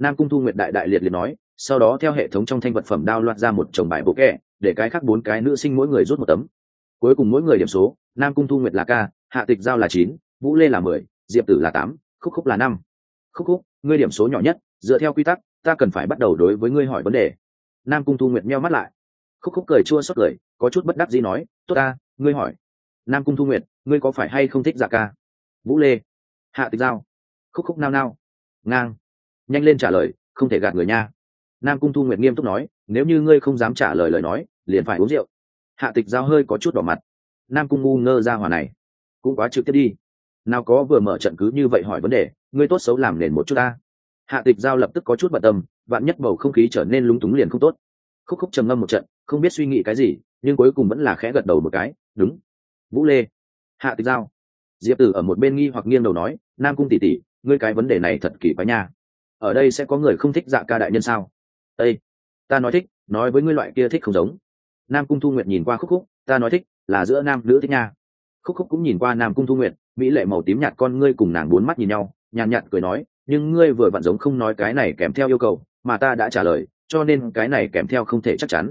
nam cung thu nguyệt đại đại liệt liền nói, sau đó theo hệ thống trong thanh vật phẩm đao loạt ra một chồng bài bộ kẹ, để cái khác bốn cái nữ sinh mỗi người rút một tấm. Cuối cùng mỗi người điểm số, nam cung thu nguyệt là ca, hạ tịch giao là chín, vũ lê là mười, diệp tử là tám, khúc khúc là năm. Khúc khúc, ngươi điểm số nhỏ nhất, dựa theo quy tắc, ta cần phải bắt đầu đối với ngươi hỏi vấn đề. Nam cung thu nguyệt meo mắt lại. Khúc khúc cười chua xót cười, có chút bất đắc gì nói tốt ta, ngươi hỏi, nam cung thu nguyệt, ngươi có phải hay không thích dạ ca? Vũ lê. Hạ tịch giao. Khúc khúc nao nao. Ngang. Nhanh lên trả lời, không thể gạt người nha. Nam cung thu nguyệt nghiêm túc nói, nếu như ngươi không dám trả lời lời nói, liền phải uống rượu. Hạ tịch giao hơi có chút đỏ mặt. Nam cung ngu ngơ ra hòa này, cũng quá trực tiếp đi. Nào có vừa mở trận cứ như vậy hỏi vấn đề, ngươi tốt xấu làm nền một chút ta. Hạ tịch giao lập tức có chút bận tâm, vạn nhất bầu không khí trở nên lúng túng liền không tốt. Khúc khúc trầm ngâm một trận, không biết suy nghĩ cái gì nhưng cuối cùng vẫn là khẽ gật đầu một cái, đúng. Vũ lê. Hạ tịch giao. Diệp tử ở một bên nghi hoặc nghiêng đầu nói, nam cung tỷ tỷ, ngươi cái vấn đề này thật kỳ quái nha. Ở đây sẽ có người không thích dạ ca đại nhân sao? Ây ta nói thích, nói với ngươi loại kia thích không giống. Nam cung thu nguyệt nhìn qua khúc khúc, ta nói thích, là giữa nam nữ thích nha. Khúc khúc cũng nhìn qua nam cung thu nguyệt, mỹ lệ màu tím nhạt con ngươi cùng nàng bốn mắt nhìn nhau, nhàn nhạt cười nói, nhưng ngươi vừa vặn giống không nói cái này kèm theo yêu cầu, mà ta đã trả lời, cho nên cái này kèm theo không thể chắc chắn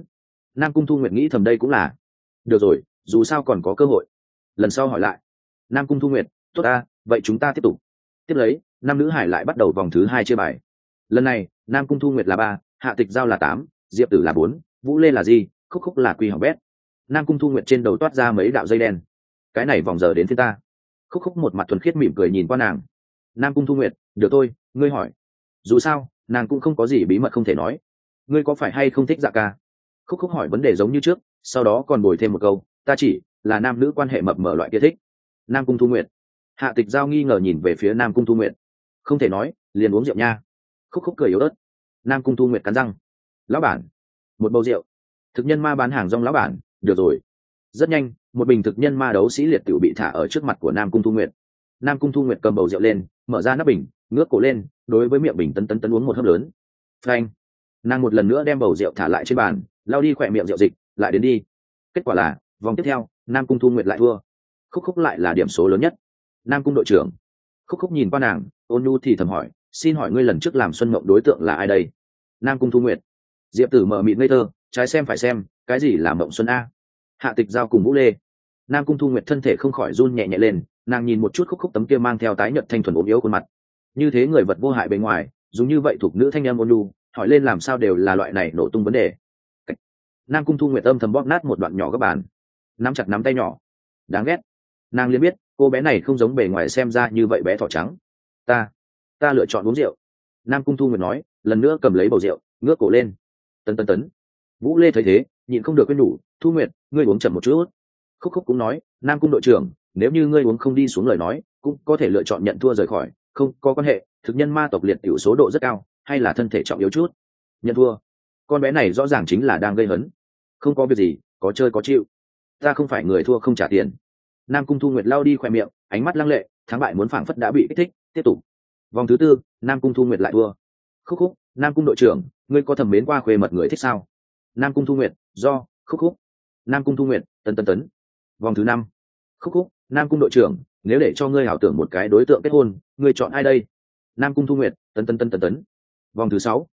nam cung thu nguyệt nghĩ thầm đây cũng là, được rồi, dù sao còn có cơ hội. Lần sau hỏi lại, nam cung thu nguyệt, tốt ta, vậy chúng ta tiếp tục. Tiếp lấy, nam nữ hải lại bắt đầu vòng thứ hai chia bài. Lần này, nam cung thu nguyệt là ba, hạ tịch giao là tám, diệp tử là bốn, vũ lê là di, khúc khúc là quy học bét. Nam cung thu nguyệt trên đầu toát ra mấy đạo dây đen. Cái này vòng giờ đến thế ta. Khúc khúc một mặt thuần khiết mỉm cười nhìn qua nàng. Nam cung thu nguyệt, được tôi ngươi hỏi. Dù sao, nàng cũng không có gì bí mật không thể nói. Ngươi có phải hay không thích dạ ca? Khúc khúc hỏi vấn đề giống như trước, sau đó còn bồi thêm một câu, ta chỉ là nam nữ quan hệ mập mở loại kia thích. Nam cung thu nguyệt. Hạ tịch giao nghi ngờ nhìn về phía nam cung thu nguyệt. Không thể nói, liền uống rượu nha. Khúc khúc cười yếu ớt. Nam cung thu nguyệt cắn răng. Lão bản, một bầu rượu. Thực nhân ma bán hàng rong lão bản, được rồi. Rất nhanh, một bình thực nhân ma đấu sĩ liệt tiểu bị thả ở trước mặt của nam cung thu nguyệt. Nam cung thu nguyệt cầm bầu rượu lên, mở ra nắp bình, ngước cổ lên, đối với miệng bình tấn tấn tấn uống một hớp lớn. Phanh! Nàng một lần nữa đem bầu rượu thả lại trên bàn lao đi khỏe miệng rượu dịch, lại đến đi. Kết quả là, vòng tiếp theo, nam cung thu nguyệt lại thua. Khúc khúc lại là điểm số lớn nhất. Nam cung đội trưởng. Khúc khúc nhìn qua nàng, ôn nhu thì thầm hỏi, xin hỏi ngươi lần trước làm xuân mộng đối tượng là ai đây? Nam cung thu nguyệt. Diệp tử mở mịt ngây thơ, trái xem phải xem, cái gì là mộng xuân a? Hạ tịch giao cùng vũ lê. Nam cung thu nguyệt thân thể không khỏi run nhẹ nhẹ lên, nàng nhìn một chút khúc khúc tấm kia mang theo tái nhợt thanh thuần ốm yếu khuôn mặt. Như thế người vật vô hại bên ngoài, dùng như vậy thuộc nữ thanh em ôn nhu, hỏi lên làm sao đều là loại này nổ tung vấn đề nam cung thu nguyệt âm thầm bóp nát một đoạn nhỏ các bàn. Nắm chặt nắm tay nhỏ. Đáng ghét. Nàng liền biết, cô bé này không giống bề ngoài xem ra như vậy bé thỏ trắng. Ta ta lựa chọn uống rượu. Nam cung thu nguyệt nói, lần nữa cầm lấy bầu rượu, ngước cổ lên. Tấn tấn tấn. Vũ lê thấy thế, nhịn không được quên nhủ thu nguyệt, ngươi uống chậm một chút. Khúc khúc cũng nói, nam cung đội trưởng, nếu như ngươi uống không đi xuống lời nói, cũng có thể lựa chọn nhận thua rời khỏi, không có quan hệ, thực nhân ma tộc liệt tiểu số độ rất cao, hay là thân thể trọng yếu chút. Nhận thua. Con bé này rõ ràng chính là đang gây hấn không có việc gì, có chơi có chịu. Ta không phải người thua không trả tiền. Nam cung thu nguyệt lao đi khoe miệng, ánh mắt lăng lệ, thắng bại muốn phảng phất đã bị kích thích, tiếp tục. Vòng thứ tư, nam cung thu nguyệt lại thua. Khúc khúc, nam cung đội trưởng, ngươi có thẩm mến qua khuê mật người thích sao? Nam cung thu nguyệt, do, khúc khúc. Nam cung thu nguyệt tân tân tấn. Vòng thứ năm. Khúc khúc, nam cung đội trưởng, nếu để cho ngươi ảo tưởng một cái đối tượng kết hôn, ngươi chọn ai đây? Nam cung thu nguyệt tân tân tân tân tấn. Vòng thứ sáu.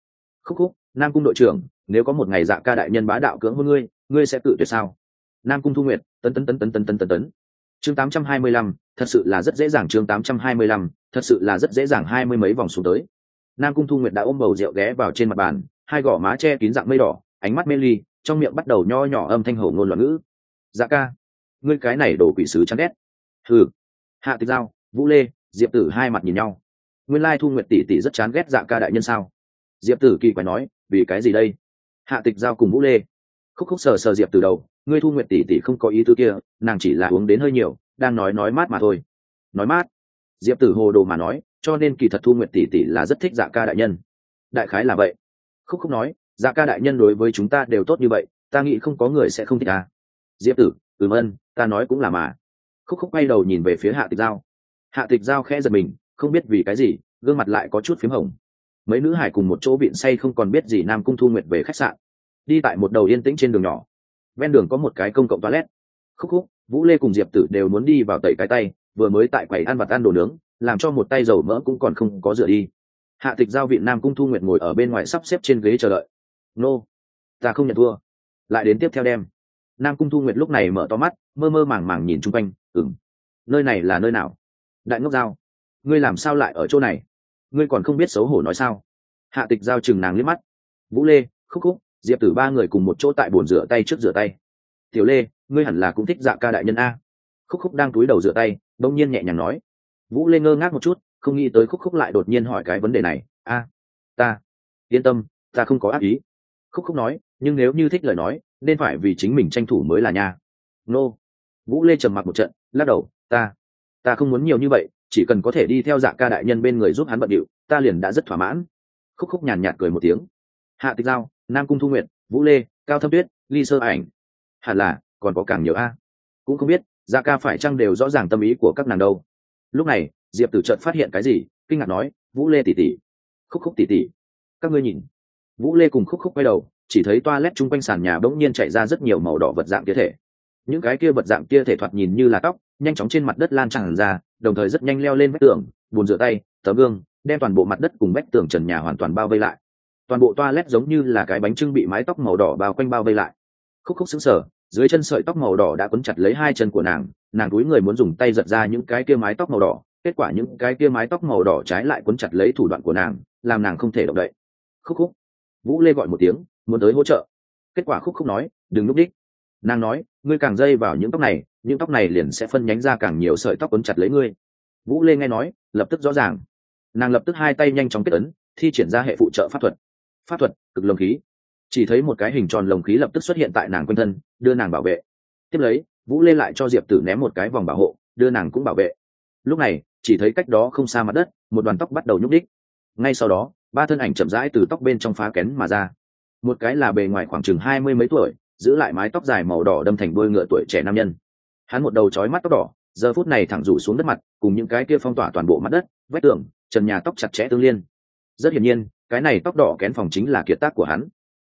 Khúc khúc nam cung đội trưởng, nếu có một ngày dạ ca đại nhân bá đạo cưỡng hôn ngươi ngươi sẽ tự tuyệt sao? Nam cung thu nguyệt, tấn tấn tấn tấn tấn tấn tấn tấn. Chương tám trăm hai mươi lăm, thật sự là rất dễ dàng chương tám trăm hai mươi lăm, thật sự là rất dễ dàng hai mươi mấy vòng xuống tới. Nam cung thu nguyệt đã ôm bầu rượu ghé vào trên mặt bàn, hai gò má che kín dạng mây đỏ, ánh mắt mê ly, trong miệng bắt đầu nho nhỏ âm thanh hổ ngôn loạn ngữ. Dạ ca, ngươi cái này đổ quỷ sứ chán ghét. Thử hạ tịch giao, vũ lê, diệp tử hai mặt nhìn nhau. Nguyên lai thu nguyệt tỷ tỷ rất chán ghét dạ ca đại nhân sao? Diệp tử kỳ quái nói vì cái gì đây? Hạ tịch giao cùng vũ lê. Khúc khúc sờ sờ diệp từ đầu, ngươi thu nguyệt tỷ tỷ không có ý tứ kia, nàng chỉ là uống đến hơi nhiều, đang nói nói mát mà thôi. Nói mát? Diệp tử hồ đồ mà nói, cho nên kỳ thật thu nguyệt tỷ tỷ là rất thích dạ ca đại nhân. Đại khái là vậy. Khúc khúc nói dạ ca đại nhân đối với chúng ta đều tốt như vậy, ta nghĩ không có người sẽ không thích ta. Diệp tử, ừm ân, ta nói cũng là mà. Khúc khúc quay đầu nhìn về phía hạ tịch giao. Hạ tịch giao khẽ giật mình, không biết vì cái gì, gương mặt lại có chút p h í m hồng mấy nữ hải cùng một chỗ vịn say không còn biết gì nam cung thu nguyệt về khách sạn. Đi tại một đầu yên tĩnh trên đường nhỏ. Ven đường có một cái công cộng toilet. Khúc khúc, vũ lê cùng diệp tử đều muốn đi vào tẩy cái tay, vừa mới tại quầy ăn vặt ăn đồ nướng, làm cho một tay dầu mỡ cũng còn không có rửa đi. Hạ tịch giao vị nam cung thu nguyệt ngồi ở bên ngoài sắp xếp trên ghế chờ đợi. Nô, ta không nhận thua. Lại đến tiếp theo đem. Nam cung thu nguyệt lúc này mở to mắt, mơ mơ màng màng nhìn chung quanh ừng nơi này là nơi nào? Đại ngốc giao. Ngươi làm sao lại ở chỗ này? Ngươi còn không biết xấu hổ nói sao? Hạ tịch giao chừng nàng liếc mắt. Vũ lê, khúc khúc, diệp tử ba người cùng một chỗ tại bồn rửa tay trước rửa tay. Tiểu lê, ngươi hẳn là cũng thích dạ ca đại nhân a. Khúc khúc đang túi đầu rửa tay đông nhiên nhẹ nhàng nói. Vũ lê ngơ ngác một chút, không nghĩ tới khúc khúc lại đột nhiên hỏi cái vấn đề này. A, ta, yên tâm, ta không có ác ý. Khúc khúc nói, nhưng nếu như thích lời nói, nên phải vì chính mình tranh thủ mới là nha. Nô. Vũ lê trầm mặc một trận, lắc đầu, ta ta không muốn nhiều như vậy chỉ cần có thể đi theo dạ ca đại nhân bên người giúp hắn bận điệu, ta liền đã rất thỏa mãn. Khúc khúc nhàn nhạt cười một tiếng. Hạ tịch giao, nam cung thu nguyện vũ lê, cao thâm tuyết, ly sơ ảnh. Hẳn là, còn có càng nhiều a. Cũng không biết dạ ca phải chăng đều rõ ràng tâm ý của các nàng đâu. Lúc này, diệp tử trận phát hiện cái gì, kinh ngạc nói, vũ lê tỉ tỉ khúc khúc tỉ tỉ các ngươi nhìn. Vũ lê cùng khúc khúc quay đầu, chỉ thấy toa lét chung quanh sàn nhà bỗng nhiên chạy ra rất nhiều màu đỏ vật dạng kia thể những cái kia bật dạng kia thể thoạt nhìn như là tóc, nhanh chóng trên mặt đất lan tràn ra, đồng thời rất nhanh leo lên vách tường bùn rửa tay, tấm gương, đem toàn bộ mặt đất cùng vách tường trần nhà hoàn toàn bao vây lại. Toàn bộ toa lét giống như là cái bánh trưng bị mái tóc màu đỏ bao quanh bao vây lại. Khúc khúc xứng sở dưới chân sợi tóc màu đỏ đã quấn chặt lấy hai chân của nàng nàng túi người muốn dùng tay giật ra những cái kia mái tóc màu đỏ, kết quả những cái kia mái tóc màu đỏ trái lại quấn chặt lấy thủ đoạn của nàng, làm nàng không thể động đậy. Khúc khúc. Vũ lê gọi một tiếng, muốn tới hỗ trợ. Kết quả khúc khúc nói, đừng núp đích nàng nói, ngươi càng dây vào những tóc này, những tóc này liền sẽ phân nhánh ra càng nhiều sợi tóc quấn chặt lấy ngươi. Vũ lê nghe nói, lập tức rõ ràng. Nàng lập tức hai tay nhanh chóng kết ấn, thi triển ra hệ phụ trợ pháp thuật. Pháp thuật, cực lồng khí. Chỉ thấy một cái hình tròn lồng khí lập tức xuất hiện tại nàng quanh thân, đưa nàng bảo vệ. Tiếp lấy, vũ lê lại cho diệp tử ném một cái vòng bảo hộ, đưa nàng cũng bảo vệ. Lúc này, chỉ thấy cách đó không xa mặt đất, một đoàn tóc bắt đầu nhúc đích ngay sau đó, ba thân ảnh chậm rãi từ tóc bên trong phá kén mà ra. Một cái là bề ngoài khoảng chừng hai mươi mấy tuổi giữ lại mái tóc dài màu đỏ đâm thành đôi ngựa tuổi trẻ nam nhân. Hắn một đầu trói mắt tóc đỏ, giờ phút này thẳng rủ xuống đất mặt, cùng những cái kia phong tỏa toàn bộ mặt đất, vách tường, trần nhà tóc chặt chẽ tương liên. Rất hiển nhiên, cái này tóc đỏ kén phòng chính là kiệt tác của hắn.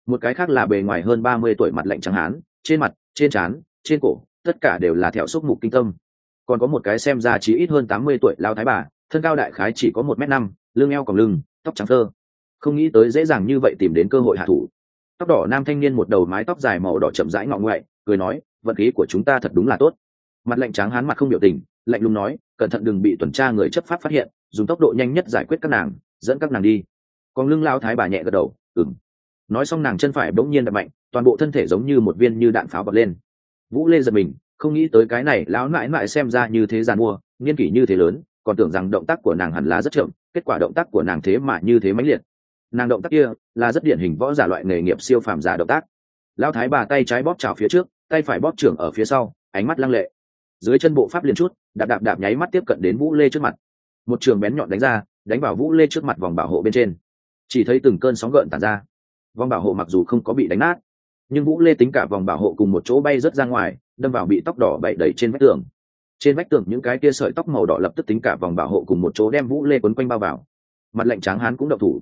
Một cái khác là bề ngoài hơn ba mươi tuổi mặt lạnh trắng hán, trên mặt, trên trán, trên cổ, tất cả đều là thẹo xúc mục kinh tâm. Còn có một cái xem ra chỉ ít hơn tám mươi tuổi lao thái bà, thân cao đại khái chỉ có một m năm, lưng eo còng lưng, tóc trắng thơ. Không nghĩ tới dễ dàng như vậy tìm đến cơ hội hạ thủ tóc đỏ nam thanh niên một đầu mái tóc dài màu đỏ chậm rãi ngọ ngoại, cười nói, vận khí của chúng ta thật đúng là tốt. Mặt lạnh trắng hán mặt không biểu tình, lạnh lùng nói, cẩn thận đừng bị tuần tra người chấp pháp phát hiện, dùng tốc độ nhanh nhất giải quyết các nàng, dẫn các nàng đi. Còn lưng lao thái bà nhẹ gật đầu ừng nói xong nàng chân phải bỗng nhiên đập mạnh, toàn bộ thân thể giống như một viên như đạn pháo bật lên. Vũ lê giật mình, không nghĩ tới cái này, lão mãi mãi xem ra như thế giàn mua, nghiên kỷ như thế lớn, còn tưởng rằng động tác của nàng hẳn là rất chậm, kết quả động tác của nàng thế mà như thế mãnh liệt nàng động tác kia là rất điển hình võ giả loại nghề nghiệp siêu phàm giả động tác. Lão thái bà tay trái bóp chảo phía trước, tay phải bóp trưởng ở phía sau, ánh mắt lăng lệ. Dưới chân bộ pháp liên chút, đạp đạp đạp nháy mắt tiếp cận đến vũ lê trước mặt. Một trường bén nhọn đánh ra, đánh vào vũ lê trước mặt vòng bảo hộ bên trên. Chỉ thấy từng cơn sóng gợn tàn ra. Vòng bảo hộ mặc dù không có bị đánh nát, nhưng vũ lê tính cả vòng bảo hộ cùng một chỗ bay rớt ra ngoài, đâm vào bị tóc đỏ bậy đẩy trên vách tường. Trên vách tường những cái kia sợi tóc màu đỏ lập tức tính cả vòng bảo hộ cùng một chỗ đem vũ lê quấn quanh bao vào. Mặt lạnh tráng hán cũng đậu thủ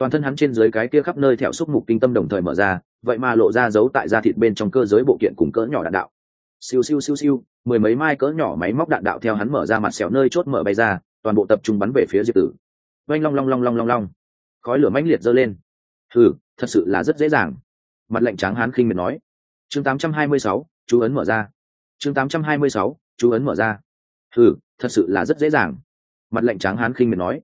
toàn thân hắn trên dưới cái kia khắp nơi thẹo xúc mục kinh tâm đồng thời mở ra vậy mà lộ ra giấu tại da thịt bên trong cơ giới bộ kiện cùng cỡ nhỏ đạn đạo. Siêu siêu siêu siêu mười mấy mai cỡ nhỏ máy móc đạn đạo theo hắn mở ra mặt xẻo nơi chốt mở bay ra toàn bộ tập trung bắn về phía diệp tử. Oanh long long long long long long. Khói lửa mãnh liệt dơ lên. Thử thật sự là rất dễ dàng. Mặt lạnh tráng hán khinh miệt nói. Chương 826, chú ấn mở ra. Chương 826, chú ấn mở ra. Thử thật sự là rất dễ dàng. Mặt lạnh tráng hán khinh miệt nói.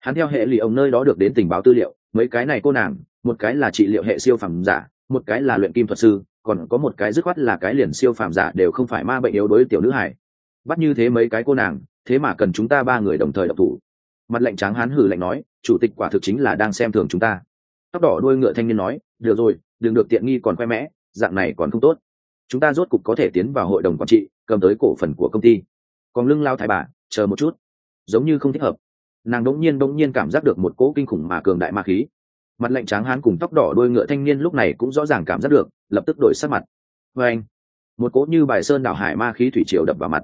Hắn theo hệ lì ông nơi đó được đến tình báo tư liệu mấy cái này cô nàng, một cái là trị liệu hệ siêu phẩm giả, một cái là luyện kim thuật sư, còn có một cái dứt khoát là cái liền siêu phàm giả đều không phải ma bệnh yếu đối tiểu nữ hải bắt như thế mấy cái cô nàng, thế mà cần chúng ta ba người đồng thời độc thủ. Mặt lệnh tráng hán hử lạnh nói, chủ tịch quả thực chính là đang xem thường chúng ta. Tóc đỏ đuôi ngựa thanh niên nói, được rồi, đừng được tiện nghi còn khoe mẽ, dạng này còn không tốt. Chúng ta rốt cục có thể tiến vào hội đồng quản trị, cầm tới cổ phần của công ty. Còn lưng lao thái bà, chờ một chút. Giống như không thích hợp nàng đống nhiên đống nhiên cảm giác được một cỗ kinh khủng mà cường đại ma khí. Mặt lạnh tráng hán cùng tóc đỏ đôi ngựa thanh niên lúc này cũng rõ ràng cảm giác được, lập tức đổi sắc mặt. Vê anh, một cỗ như bài sơn đảo hải ma khí thủy triều đập vào mặt.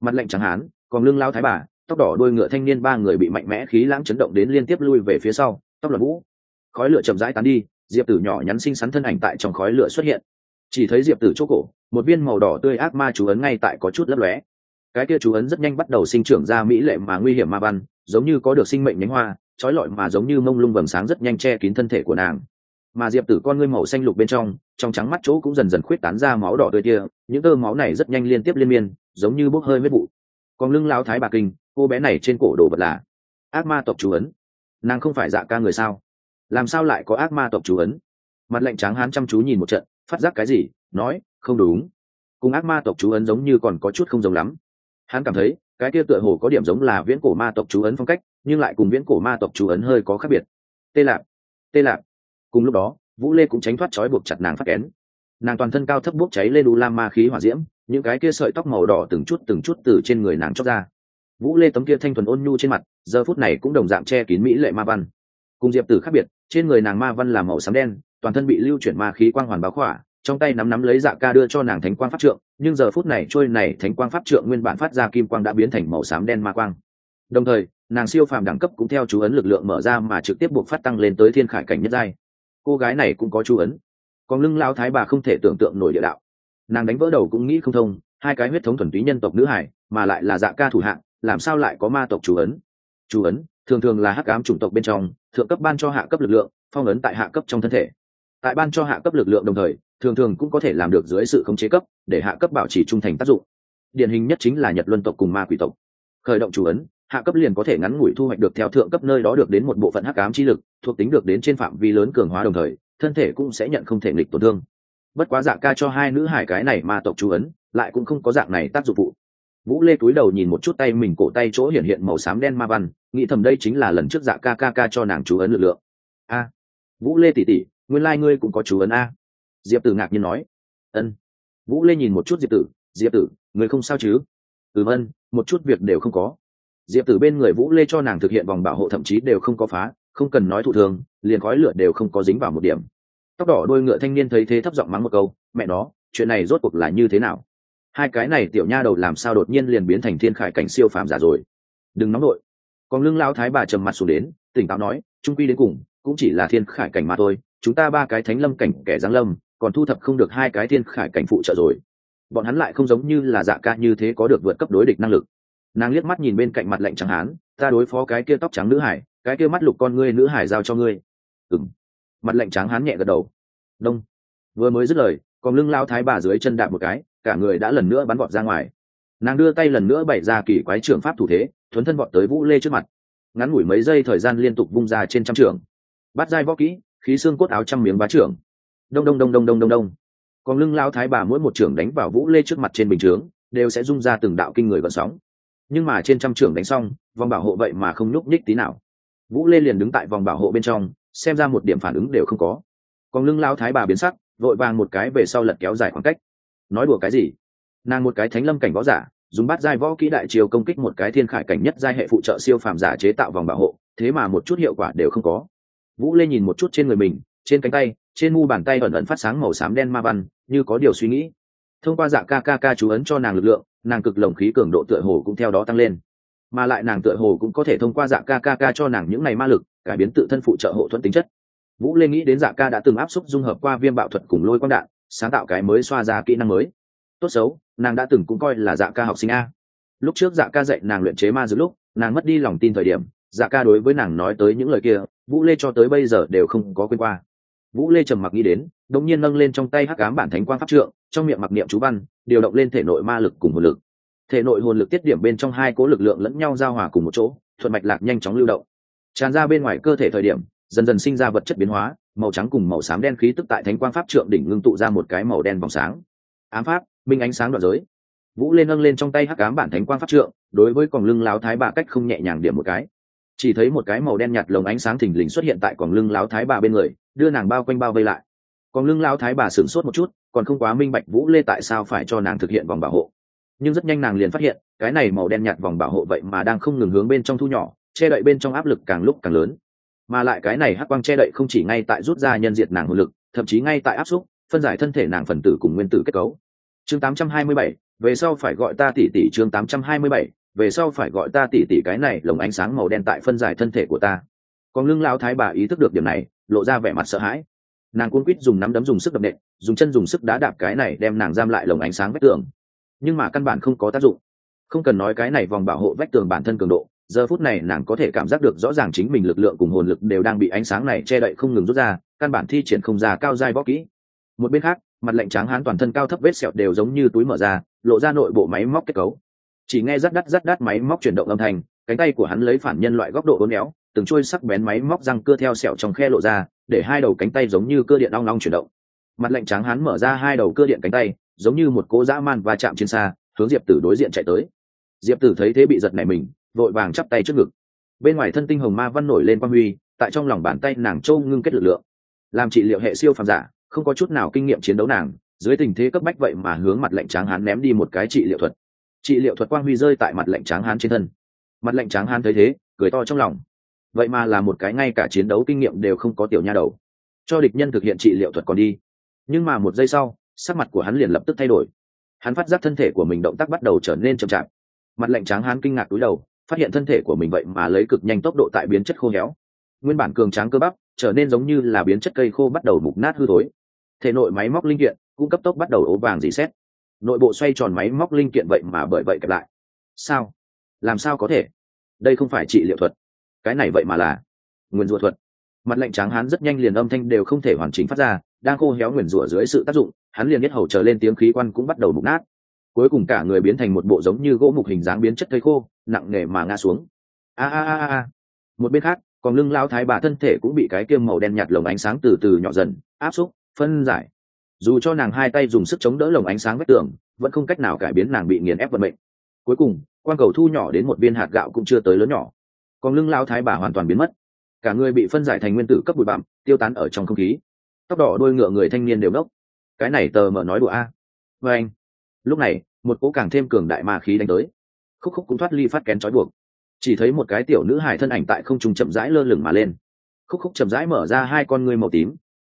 Mặt lạnh tráng hán, còn lưng lao thái bà, tóc đỏ đôi ngựa thanh niên ba người bị mạnh mẽ khí lãng chấn động đến liên tiếp lui về phía sau, tóc là vũ. Khói lửa chậm rãi tán đi, diệp tử nhỏ nhắn xinh xắn thân ảnh tại trong khói lửa xuất hiện. Chỉ thấy diệp tử chỗ cổ, một viên màu đỏ tươi ác ma chú ấn ngay tại có chút lấp lóe. Cái kia chú ấn rất nhanh bắt đầu sinh trưởng ra mỹ lệ mà nguy hiểm ma văn giống như có được sinh mệnh nhánh hoa, trói lọi mà giống như mông lung vầng sáng rất nhanh che kín thân thể của nàng. Mà diệp tử con ngươi màu xanh lục bên trong trong trắng mắt chỗ cũng dần dần khuyết tán ra máu đỏ tươi kia, những tơ máu này rất nhanh liên tiếp liên miên, giống như bốc hơi huyết vụ. Còn lưng lao thái bà kinh, cô bé này trên cổ đồ vật là ác ma tộc chú ấn. Nàng không phải dạ ca người sao? Làm sao lại có ác ma tộc chú ấn? Mặt lạnh trắng hán chăm chú nhìn một trận, phát giác cái gì, nói, không đúng. Cùng ác ma tộc chú ấn giống như còn có chút không giống lắm. Hắn cảm thấy cái kia tựa hồ có điểm giống là viễn cổ ma tộc chú ấn phong cách, nhưng lại cùng viễn cổ ma tộc chú ấn hơi có khác biệt. Tê lạp tê lạp. Cùng lúc đó, vũ lê cũng tránh thoát trói buộc chặt nàng phát kén. Nàng toàn thân cao thấp bốc cháy lên u lam ma khí hỏa diễm, những cái kia sợi tóc màu đỏ từng chút từng chút từ trên người nàng chóc ra. Vũ lê tấm kia thanh thuần ôn nhu trên mặt, giờ phút này cũng đồng dạng che kín mỹ lệ ma văn. Cùng diệp tử khác biệt, trên người nàng ma văn là màu xám đen, toàn thân bị lưu chuyển ma khí quang hoàn báo khỏa trong tay nắm nắm lấy dạ ca đưa cho nàng thánh quang pháp trượng, nhưng giờ phút này trôi này thánh quang pháp trượng nguyên bản phát ra kim quang đã biến thành màu xám đen ma quang. Đồng thời, nàng siêu phàm đẳng cấp cũng theo chú ấn lực lượng mở ra mà trực tiếp buộc phát tăng lên tới thiên khải cảnh nhất giai. Cô gái này cũng có chú ấn. Còn lưng lao thái bà không thể tưởng tượng nổi địa đạo. Nàng đánh vỡ đầu cũng nghĩ không thông, hai cái huyết thống thuần túy nhân tộc nữ hải, mà lại là dạ ca thủ hạng, làm sao lại có ma tộc chú ấn? Chú ấn, thường thường là hắc ám chủng tộc bên trong, thượng cấp ban cho hạ cấp lực lượng, phong ấn tại hạ cấp trong thân thể tại ban cho hạ cấp lực lượng đồng thời, thường thường cũng có thể làm được dưới sự khống chế cấp, để hạ cấp bảo trì trung thành tác dụng. Điển hình nhất chính là nhật luân tộc cùng ma quỷ tộc. Khởi động chủ ấn, hạ cấp liền có thể ngắn ngủi thu hoạch được theo thượng cấp nơi đó được đến một bộ phận hắc ám chi lực, thuộc tính được đến trên phạm vi lớn cường hóa đồng thời, thân thể cũng sẽ nhận không thể nghịch tổn thương. Bất quá dạng ca cho hai nữ hải cái này ma tộc chú ấn, lại cũng không có dạng này tác dụng phụ. Vũ lê túi đầu nhìn một chút tay mình cổ tay chỗ hiện hiện màu xám đen ma văn, nghĩ thầm đây chính là lần trước dạ ca ca ca cho nàng chú ấn lực lượng. A, vũ lê tỉ tỉ nguyên lai、like、ngươi cũng có chú ấn a. Diệp tử ngạc nhiên nói. Ân. Vũ lê nhìn một chút diệp tử diệp tử người không sao chứ? Ừ ân một chút việc đều không có. Diệp tử bên người vũ lê cho nàng thực hiện vòng bảo hộ thậm chí đều không có phá, không cần nói thụ thường, liền khói lửa đều không có dính vào một điểm. Tóc đỏ đôi ngựa thanh niên thấy thế thấp giọng mắng một câu, mẹ nó, chuyện này rốt cuộc là như thế nào? Hai cái này tiểu nha đầu làm sao đột nhiên liền biến thành thiên khải cảnh siêu phàm giả rồi? Đừng nóng nổi. còn lưng lao thái bà trầm mặt xuống đến, tỉnh táo nói, trung quy đến cùng, cũng chỉ là thiên khải cảnh mà thôi chúng ta ba cái thánh lâm cảnh kẻ giáng lâm, còn thu thập không được hai cái thiên khải cảnh phụ trợ rồi. Bọn hắn lại không giống như là dạ ca như thế có được vượt cấp đối địch năng lực. Nàng liếc mắt nhìn bên cạnh mặt lạnh trắng hán, ta đối phó cái kia tóc trắng nữ hải, cái kia mắt lục con ngươi nữ hải giao cho ngươi. Ừng mặt lạnh trắng hán nhẹ gật đầu. Đông. Vừa mới dứt lời, còn lưng lao thái bà dưới chân đạp một cái, cả người đã lần nữa bắn vọt ra ngoài. Nàng đưa tay lần nữa bày ra kỳ quái trường pháp thủ thế, thuấn thân vọt tới vũ lê trước mặt. Ngắn ngủi mấy giây thời gian liên tục vung ra trên trăm trường. Bắt dai võ kỹ khí xương cốt áo trăm miếng bá trưởng. Đông đông đông đông đông đông đông. Còn lưng lao thái bà mỗi một trưởng đánh vào vũ lê trước mặt trên bình chướng, đều sẽ rung ra từng đạo kinh người gọn sóng. Nhưng mà trên trăm trưởng đánh xong, vòng bảo hộ vậy mà không nhúc nhích tí nào. Vũ lê liền đứng tại vòng bảo hộ bên trong, xem ra một điểm phản ứng đều không có. Còn lưng lao thái bà biến sắc, vội vàng một cái về sau lật kéo dài khoảng cách. Nói đùa cái gì? Nàng một cái thánh lâm cảnh võ giả, dùng bát giai võ kỹ đại chiều công kích một cái thiên khải cảnh nhất giai hệ phụ trợ siêu phàm giả chế tạo vòng bảo hộ, thế mà một chút hiệu quả đều không có vũ lê nhìn một chút trên người mình, trên cánh tay, trên mu bàn tay ẩn ẩn phát sáng màu xám đen ma văn, như có điều suy nghĩ. Thông qua dạ ca ca ca chú ấn cho nàng lực lượng, nàng cực lồng khí cường độ tựa hồ cũng theo đó tăng lên. Mà lại nàng tựa hồ cũng có thể thông qua dạ ca ca ca cho nàng những ngày ma lực, cải biến tự thân phụ trợ hộ thuẫn tính chất. Vũ lê nghĩ đến dạ ca đã từng áp xúc dung hợp qua viêm bạo thuật cùng lôi quang đạn, sáng tạo cái mới xoa ra kỹ năng mới. Tốt xấu, nàng đã từng cũng coi là dạ ca học sinh a. Lúc trước dạ ca dạy nàng luyện chế ma giữa lúc, nàng mất đi lòng tin thời điểm dạ ca đối với nàng nói tới những lời kia vũ lê cho tới bây giờ đều không có quên qua. Vũ lê trầm mặc nghĩ đến đống nhiên nâng lên trong tay hắc cám bản thánh quang pháp trượng, trong miệng mặc niệm chú văn, điều động lên thể nội ma lực cùng hồn lực. Thể nội hồn lực tiết điểm bên trong hai cố lực lượng lẫn nhau giao hòa cùng một chỗ, thuận mạch lạc nhanh chóng lưu động. Tràn ra bên ngoài cơ thể thời điểm, dần dần sinh ra vật chất biến hóa, màu trắng cùng màu xám đen khí tức tại thánh quang pháp trượng đỉnh ngưng tụ ra một cái màu đen vòng sáng. Ám pháp, minh ánh sáng đoạn giới. Vũ lên nâng lên trong tay hắc ám bản thánh quang pháp trượng, đối với còng lưng láo thái bà cách không nhẹ nhàng điểm một cái chỉ thấy một cái màu đen nhạt lồng ánh sáng thình lình xuất hiện tại quòng lưng lão thái bà bên người đưa nàng bao quanh bao vây lại. Quòng lưng lão thái bà sửng sốt một chút còn không quá minh bạch vũ lê tại sao phải cho nàng thực hiện vòng bảo hộ. Nhưng rất nhanh nàng liền phát hiện cái này màu đen nhạt vòng bảo hộ vậy mà đang không ngừng hướng bên trong thu nhỏ che đậy bên trong áp lực càng lúc càng lớn. Mà lại cái này hắc quang che đậy không chỉ ngay tại rút ra nhân diệt nàng hồn lực thậm chí ngay tại áp xúc phân giải thân thể nàng phần tử cùng nguyên tử kết cấu. Chương 827, về sau phải gọi ta tỷ tỷ chương 827, về sau phải gọi ta tỷ tỷ cái này lồng ánh sáng màu đen tại phân giải thân thể của ta. Còn lưng lao thái bà ý thức được điểm này, lộ ra vẻ mặt sợ hãi. Nàng cuốn quýt dùng nắm đấm dùng sức đập nện, dùng chân dùng sức đá đạp cái này đem nàng giam lại lồng ánh sáng vách tường. Nhưng mà căn bản không có tác dụng. Không cần nói cái này vòng bảo hộ vách tường bản thân cường độ, giờ phút này nàng có thể cảm giác được rõ ràng chính mình lực lượng cùng hồn lực đều đang bị ánh sáng này che đậy không ngừng rút ra, căn bản thi triển không ra cao dai võ kỹ. Một bên khác, mặt lạnh trắng hán toàn thân cao thấp vết sẹo đều giống như túi mở ra, lộ ra nội bộ máy móc kết cấu chỉ nghe rắt đắt rắt đắt máy móc chuyển động âm thanh, cánh tay của hắn lấy phản nhân loại góc độ uốn éo, từng trôi sắc bén máy móc răng cưa theo sẹo trong khe lộ ra, để hai đầu cánh tay giống như cơ điện long long chuyển động. Mặt lạnh trắng hắn mở ra hai đầu cơ điện cánh tay, giống như một cỗ dã man va chạm trên xa, hướng diệp tử đối diện chạy tới. Diệp tử thấy thế bị giật nảy mình, vội vàng chắp tay trước ngực. Bên ngoài thân tinh hồng ma văn nổi lên quang huy, tại trong lòng bàn tay nàng châu ngưng kết lực lượng. Làm trị liệu hệ siêu phàm giả, không có chút nào kinh nghiệm chiến đấu nàng, dưới tình thế cấp bách vậy mà hướng mặt lạnh trắng hắn ném đi một cái trị liệu thuật trị liệu thuật quang huy rơi tại mặt lạnh tráng hán trên thân. Mặt lạnh tráng hán thấy thế, cười to trong lòng. Vậy mà là một cái ngay cả chiến đấu kinh nghiệm đều không có tiểu nha đầu. Cho địch nhân thực hiện trị liệu thuật còn đi. Nhưng mà một giây sau, sắc mặt của hắn liền lập tức thay đổi. Hắn phát giác thân thể của mình động tác bắt đầu trở nên chậm chạp. Mặt lạnh tráng hắn kinh ngạc túi đầu, phát hiện thân thể của mình vậy mà lấy cực nhanh tốc độ tại biến chất khô héo. Nguyên bản cường tráng cơ bắp, trở nên giống như là biến chất cây khô bắt đầu mục nát hư thối. Thể nội máy móc linh kiện cũng cấp tốc bắt đầu ố vàng dì xét nội bộ xoay tròn máy móc linh kiện vậy mà bởi vậy kẹp lại. Sao? Làm sao có thể? Đây không phải trị liệu thuật. Cái này vậy mà là nguyên rủa thuật. Mặt lạnh trắng hắn rất nhanh liền âm thanh đều không thể hoàn chỉnh phát ra, đang khô héo nguyền rủa dưới sự tác dụng, hắn liền biết hầu trở lên tiếng khí quan cũng bắt đầu mục nát. Cuối cùng cả người biến thành một bộ giống như gỗ mục hình dáng biến chất thây khô, nặng nề mà ngã xuống. A a a a một bên khác, còn lưng lao thái bà thân thể cũng bị cái kiêm màu đen nhạt lồng ánh sáng từ từ nhỏ dần, áp xúc, phân giải dù cho nàng hai tay dùng sức chống đỡ lồng ánh sáng vách tường, vẫn không cách nào cải biến nàng bị nghiền ép vận mệnh. Cuối cùng quan cầu thu nhỏ đến một viên hạt gạo cũng chưa tới lớn nhỏ. Còn lưng lao thái bà hoàn toàn biến mất. Cả người bị phân giải thành nguyên tử cấp bụi bặm, tiêu tán ở trong không khí. Tóc đỏ đôi ngựa người thanh niên đều đốc cái này tờ mở nói đùa a. Vê anh. Lúc này, một cỗ càng thêm cường đại ma khí đánh tới. Khúc khúc cũng thoát ly phát kén trói buộc. Chỉ thấy một cái tiểu nữ hài thân ảnh tại không trùng chậm rãi lơ lửng mà lên. Khúc khúc chậm rãi mở ra hai con ngươi màu tím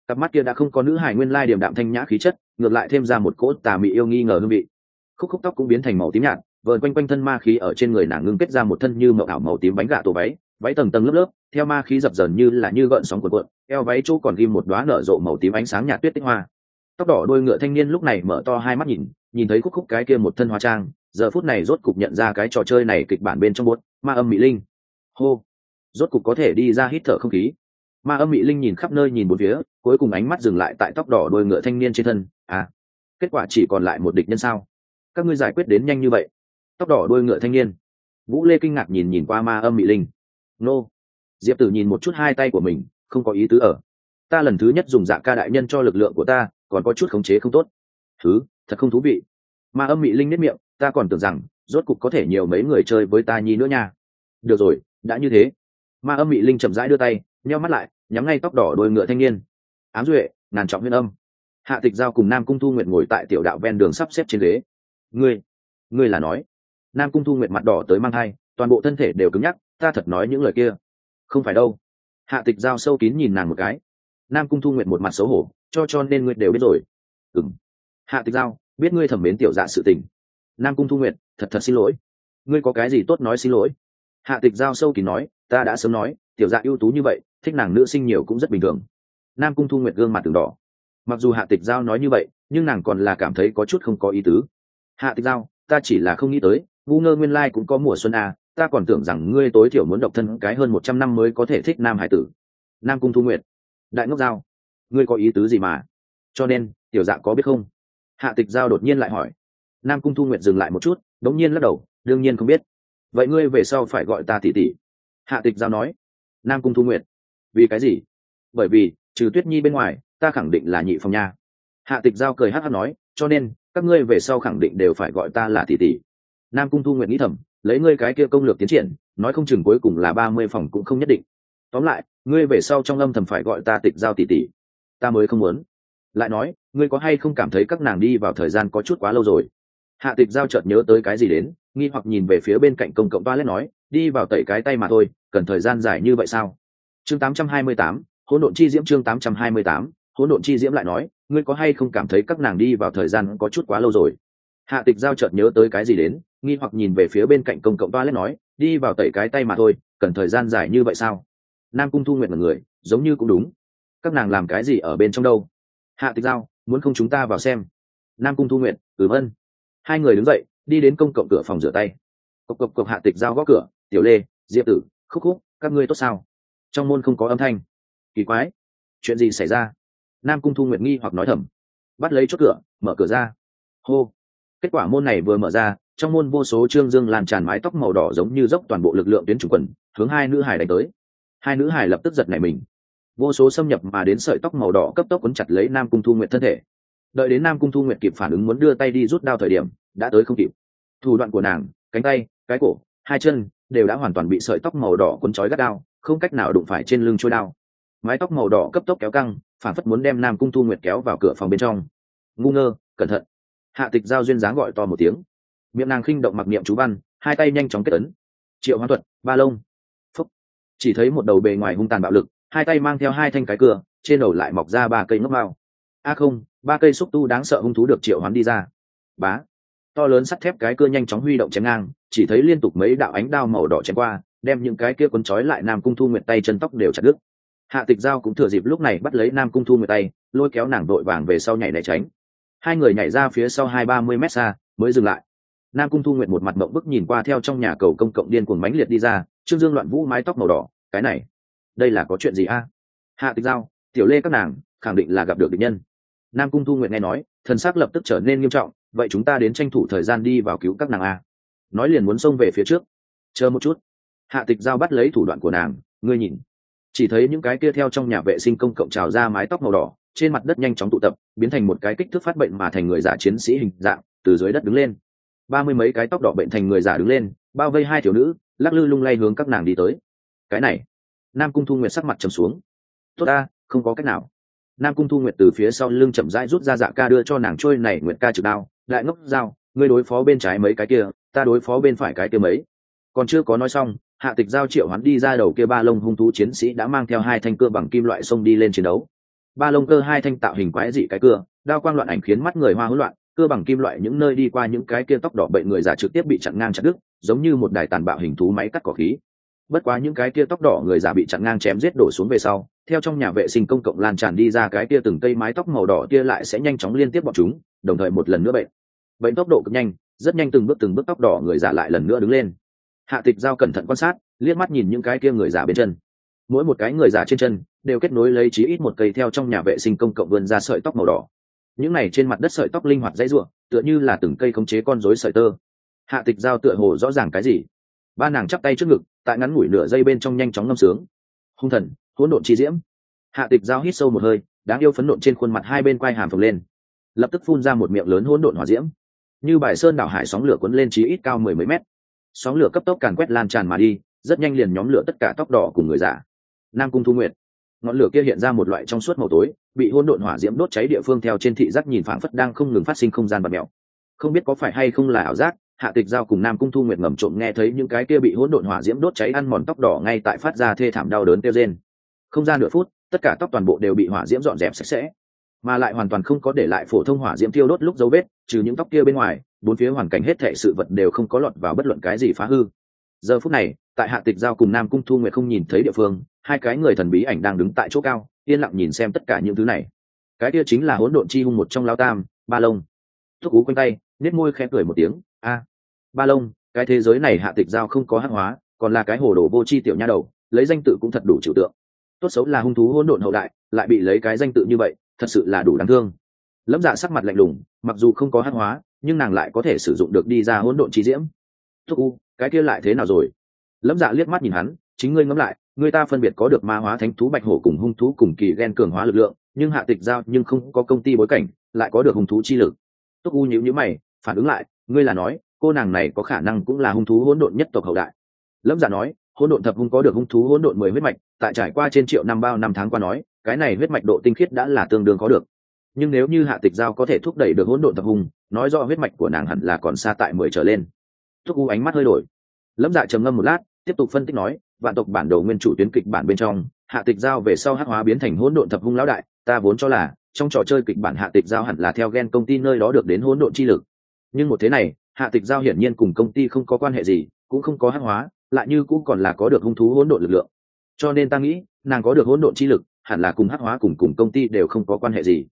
cặp mắt kia đã không có nữ hài nguyên lai điểm đạm thanh nhã khí chất, ngược lại thêm ra một cỗ tà mị yêu nghi ngờ hương vị. Khúc khúc tóc cũng biến thành màu tím nhạt, vờn quanh quanh thân ma khí ở trên người nàng ngưng kết ra một thân như mậu ảo màu tím bánh gà tổ váy váy tầng tầng lớp lớp, theo ma khí dập dờn như là như gợn sóng cuộn cuộn, eo váy chỗ còn ghim một đoá nở rộ màu tím ánh sáng nhạt tuyết tích hoa. Tóc đỏ đôi ngựa thanh niên lúc này mở to hai mắt nhìn nhìn thấy khúc khúc cái kia một thân hóa trang, giờ phút này rốt cục nhận ra cái trò chơi này kịch bản bên trong bốt, ma âm mỹ linh. Hô. Rốt cục có thể đi ra hít thở không khí ma âm mỹ linh nhìn khắp nơi nhìn bốn phía, cuối cùng ánh mắt dừng lại tại tóc đỏ đôi ngựa thanh niên trên thân. À kết quả chỉ còn lại một địch nhân sao? Các ngươi giải quyết đến nhanh như vậy? Tóc đỏ đôi ngựa thanh niên. Vũ lê kinh ngạc nhìn nhìn qua ma âm mỹ linh. Nô. Diệp tử nhìn một chút hai tay của mình, không có ý tứ ở. Ta lần thứ nhất dùng dạng ca đại nhân cho lực lượng của ta, còn có chút khống chế không tốt. Thứ, thật không thú vị. Ma âm mỹ linh nếp miệng, ta còn tưởng rằng, rốt cục có thể nhiều mấy người chơi với ta nhi nữa nha. Được rồi, đã như thế. Ma âm mỹ linh chậm rãi đưa tay, nheo mắt lại nhắm ngay tóc đỏ đôi ngựa thanh niên. Ám duệ, ngàn trọng huyên âm. Hạ tịch giao cùng nam cung thu nguyện ngồi tại tiểu đạo ven đường sắp xếp trên ghế. Ngươi ngươi là nói. Nam cung thu nguyện mặt đỏ tới mang thai, toàn bộ thân thể đều cứng nhắc, ta thật nói những lời kia. Không phải đâu. Hạ tịch giao sâu kín nhìn nàng một cái. Nam cung thu nguyện một mặt xấu hổ, cho cho nên ngươi đều biết rồi. Ừng hạ tịch giao, biết ngươi thẩm mến tiểu dạ sự tình. Nam cung thu nguyện thật thật xin lỗi. Ngươi có cái gì tốt nói xin lỗi? Hạ tịch giao sâu kín nói, ta đã sớm nói, tiểu dạ ưu tú như vậy thích nàng nữ sinh nhiều cũng rất bình thường. Nam cung thu nguyệt gương mặt từng đỏ. Mặc dù hạ tịch giao nói như vậy nhưng nàng còn là cảm thấy có chút không có ý tứ. Hạ tịch giao ta chỉ là không nghĩ tới ngu ngơ nguyên lai cũng có mùa xuân à, ta còn tưởng rằng ngươi tối thiểu muốn độc thân cái hơn một trăm năm mới có thể thích nam hải tử. Nam cung thu nguyệt, đại ngốc giao ngươi có ý tứ gì mà? Cho nên tiểu dạ có biết không? Hạ tịch giao đột nhiên lại hỏi. Nam cung thu nguyệt dừng lại một chút đống nhiên lắc đầu đương nhiên không biết. Vậy ngươi về sau phải gọi ta tỉ tỉ hạ tịch giao nói. Nam cung thu nguyệt vì cái gì? Bởi vì, trừ tuyết nhi bên ngoài, ta khẳng định là nhị phòng nha. Hạ tịch giao cười hát hát nói, cho nên, các ngươi về sau khẳng định đều phải gọi ta là tỷ tỷ. Nam cung thu nguyện nghĩ thầm, lấy ngươi cái kia công lược tiến triển, nói không chừng cuối cùng là ba mươi phòng cũng không nhất định. Tóm lại, ngươi về sau trong âm thầm phải gọi ta tịch giao tỷ tỷ. Ta mới không muốn. Lại nói, ngươi có hay không cảm thấy các nàng đi vào thời gian có chút quá lâu rồi? Hạ tịch giao chợt nhớ tới cái gì đến, nghi hoặc nhìn về phía bên cạnh công cộng toilet nói, đi vào tẩy cái tay mà thôi, cần thời gian dài như vậy sao? Chương 828, hỗn độn chi diễm chương 828, hỗn độn chi diễm lại nói ngươi có hay không cảm thấy các nàng đi vào thời gian có chút quá lâu rồi? Hạ tịch giao chợt nhớ tới cái gì đến nghi hoặc nhìn về phía bên cạnh công cộng toilet nói đi vào tẩy cái tay mà thôi cần thời gian dài như vậy sao? Nam cung thu nguyện là người giống như cũng đúng. Các nàng làm cái gì ở bên trong đâu? Hạ tịch giao muốn không chúng ta vào xem. Nam cung thu nguyện từ vân. Hai người đứng dậy đi đến công cộng cửa phòng rửa tay. Cộc cộc cộc hạ tịch giao gõ cửa tiểu lê diệp tử khúc khúc các ngươi tốt sao? Trong môn không có âm thanh. Kỳ quái, chuyện gì xảy ra? Nam cung thu nguyệt nghi hoặc nói thầm. Bắt lấy chốt cửa, mở cửa ra. Hô. Kết quả môn này vừa mở ra, trong môn vô số trương dương lan tràn mái tóc màu đỏ giống như dốc toàn bộ lực lượng tuyến chủ quần, hướng hai nữ hải đánh tới. Hai nữ hải lập tức giật nảy mình. Vô số xâm nhập mà đến sợi tóc màu đỏ cấp tốc quấn chặt lấy nam cung thu nguyện thân thể. Đợi đến nam cung thu nguyện kịp phản ứng muốn đưa tay đi rút đao thời điểm, đã tới không kịp. Thủ đoạn của nàng, cánh tay, cái cổ, hai chân đều đã hoàn toàn bị sợi tóc màu đỏ quấn trói gắt đao không cách nào đụng phải trên lưng trôi đao. Mái tóc màu đỏ cấp tốc kéo căng phản phất muốn đem nam cung thu nguyệt kéo vào cửa phòng bên trong. Ngu ngơ, cẩn thận. Hạ tịch giao duyên dáng gọi to một tiếng. Miệng nàng khinh động mặc niệm chú văn, hai tay nhanh chóng kết ấn. Triệu hoán thuật, ba lông. Phúc. Chỉ thấy một đầu bề ngoài hung tàn bạo lực, hai tay mang theo hai thanh cái cưa trên đầu lại mọc ra ba cây ngốc mao. A không, ba cây xúc tu đáng sợ hung thú được triệu hoán đi ra. Bá. To lớn sắt thép cái cưa nhanh chóng huy động chém ngang, chỉ thấy liên tục mấy đạo ánh đao màu đỏ chém qua đem những cái kia quấn trói lại nam cung thu nguyện tay chân tóc đều chặt đứt. Hạ tịch giao cũng thừa dịp lúc này bắt lấy nam cung thu nguyện tay, lôi kéo nàng đội vàng về sau nhảy né tránh. Hai người nhảy ra phía sau hai ba mươi mét xa, mới dừng lại. Nam cung thu nguyện một mặt mộng bức nhìn qua theo trong nhà cầu công cộng điên cuồng mánh liệt đi ra, trương dương loạn vũ mái tóc màu đỏ, cái này, đây là có chuyện gì a? Hạ tịch giao, tiểu lê các nàng, khẳng định là gặp được địch nhân. Nam cung thu nguyện nghe nói, thần sắc lập tức trở nên nghiêm trọng, vậy chúng ta đến tranh thủ thời gian đi vào cứu các nàng a. Nói liền muốn xông về phía trước. Chờ một chút hạ tịch giao bắt lấy thủ đoạn của nàng, ngươi nhìn. Chỉ thấy những cái kia theo trong nhà vệ sinh công cộng trào ra mái tóc màu đỏ, trên mặt đất nhanh chóng tụ tập, biến thành một cái kích thước phát bệnh mà thành người giả chiến sĩ hình dạng, từ dưới đất đứng lên. Ba mươi mấy cái tóc đỏ bệnh thành người giả đứng lên, bao vây hai thiếu nữ, lắc lư lung lay hướng các nàng đi tới. Cái này, nam cung thu nguyệt sắc mặt trầm xuống. Tốt ta, không có cách nào. Nam cung thu nguyệt từ phía sau lưng chậm rãi rút ra dạ ca đưa cho nàng trôi này nguyệt ca trực đao. Đại ngốc dao ngươi đối phó bên trái mấy cái kia, ta đối phó bên phải cái kia mấy còn chưa có nói xong, hạ tịch giao triệu hắn đi ra đầu kia ba lông hung thú chiến sĩ đã mang theo hai thanh cưa bằng kim loại xông đi lên chiến đấu. Ba lông cơ hai thanh tạo hình quái dị cái cưa, đao quang loạn ảnh khiến mắt người hoa hỗn loạn cơ bằng kim loại những nơi đi qua những cái kia tóc đỏ bệnh người già trực tiếp bị chặn ngang chặt đứt, giống như một đài tàn bạo hình thú máy cắt cỏ khí. Bất quá những cái kia tóc đỏ người già bị chặn ngang chém giết đổ xuống về sau, theo trong nhà vệ sinh công cộng lan tràn đi ra cái kia từng cây mái tóc màu đỏ kia lại sẽ nhanh chóng liên tiếp bọn chúng, đồng thời một lần nữa bệnh. Bệnh tốc độ cực nhanh, rất nhanh từng bước từng bước tóc đỏ người già lại lần nữa đứng lên hạ tịch giao cẩn thận quan sát, liếc mắt nhìn những cái kia người giả bên chân. Mỗi một cái người giả trên chân đều kết nối lấy chí ít một cây theo trong nhà vệ sinh công cộng vươn ra sợi tóc màu đỏ. Những này trên mặt đất sợi tóc linh hoạt dãy ruộng, tựa như là từng cây khống chế con rối sợi tơ. Hạ tịch giao tựa hồ rõ ràng cái gì? Ba nàng chắp tay trước ngực, tại ngắn ngủi nửa dây bên trong nhanh chóng ngâm sướng. Hung thần, hỗn độn chi diễm. Hạ tịch giao hít sâu một hơi, đáng yêu phấn nộn trên khuôn mặt hai bên quai hàm phồng lên. Lập tức phun ra một miệng lớn hỗn độn hỏa diễm. Như bài sơn đảo hải sóng lửa cuốn lên chí ít cao mười mấy mét sóng lửa cấp tốc càn quét lan tràn mà đi, rất nhanh liền nhóm lửa tất cả tóc đỏ cùng người giả nam cung thu nguyệt, ngọn lửa kia hiện ra một loại trong suốt màu tối, bị hôn độn hỏa diễm đốt cháy địa phương theo trên thị giác nhìn phảng phất đang không ngừng phát sinh không gian bật mèo. Không biết có phải hay không là ảo giác, hạ tịch giao cùng nam cung thu nguyệt ngầm trộm nghe thấy những cái kia bị hỗn độn hỏa diễm đốt cháy ăn mòn tóc đỏ ngay tại phát ra thê thảm đau đớn kêu rên. Không ra nửa phút, tất cả tóc toàn bộ đều bị hỏa diễm dọn dẹp sạch sẽ. Mà lại hoàn toàn không có để lại phổ thông hỏa diễm tiêu đốt lúc dấu vết, trừ những tóc kia bên ngoài bốn phía hoàn cảnh hết thệ sự vật đều không có lọt vào bất luận cái gì phá hư. Giờ phút này, tại hạ tịch giao cùng nam cung thu nguyệt không nhìn thấy địa phương, hai cái người thần bí ảnh đang đứng tại chỗ cao, yên lặng nhìn xem tất cả những thứ này. Cái kia chính là hỗn độn chi hung một trong lao tam, ba lông. Thúc cú quanh tay nết môi khẽ cười một tiếng, a, ba lông, cái thế giới này hạ tịch giao không có hắc hóa, còn là cái hồ đồ vô chi tiểu nha đầu, lấy danh tự cũng thật đủ chịu tượng. Tốt xấu là hung thú hỗn độn hậu đại, lại bị lấy cái danh tự như vậy, thật sự là đủ đáng thương lâm dạ sắc mặt lạnh lùng, mặc dù không có hát hóa, nhưng nàng lại có thể sử dụng được đi ra hỗn độn chi diễm. Thúc u, cái kia lại thế nào rồi? Lâm dạ liếc mắt nhìn hắn, chính ngươi ngẫm lại, người ta phân biệt có được ma hóa thánh thú bạch hổ cùng hung thú cùng kỳ ghen cường hóa lực lượng, nhưng hạ tịch giao nhưng không có công ty bối cảnh, lại có được hung thú chi lực. Túc u nhíu nhíu mày, phản ứng lại, ngươi là nói, cô nàng này có khả năng cũng là hung thú hỗn độn nhất tộc hậu đại. Lâm Dạ nói, hỗn độn thập hung có được hung thú hỗn độn mười huyết mạch, tại trải qua trên triệu năm bao năm tháng qua nói, cái này huyết mạch độ tinh khiết đã là tương đương có được nhưng nếu như hạ tịch giao có thể thúc đẩy được hỗn độn tập hung, nói do huyết mạch của nàng hẳn là còn xa tại mười trở lên. Thúc u ánh mắt hơi đổi. Lâm dạ trầm ngâm một lát, tiếp tục phân tích nói, vạn tộc bản đồ nguyên chủ tuyến kịch bản bên trong, hạ tịch giao về sau hắc hóa biến thành hỗn độn thập hung lão đại, ta vốn cho là, trong trò chơi kịch bản hạ tịch giao hẳn là theo gen công ty nơi đó được đến hỗn độn chi lực. Nhưng một thế này, hạ tịch giao hiển nhiên cùng công ty không có quan hệ gì, cũng không có hắc hóa, lại như cũng còn là có được hung thú hỗn độn lực lượng. Cho nên ta nghĩ, nàng có được hỗn độn chi lực, hẳn là cùng hắc hóa cùng cùng công ty đều không có quan hệ gì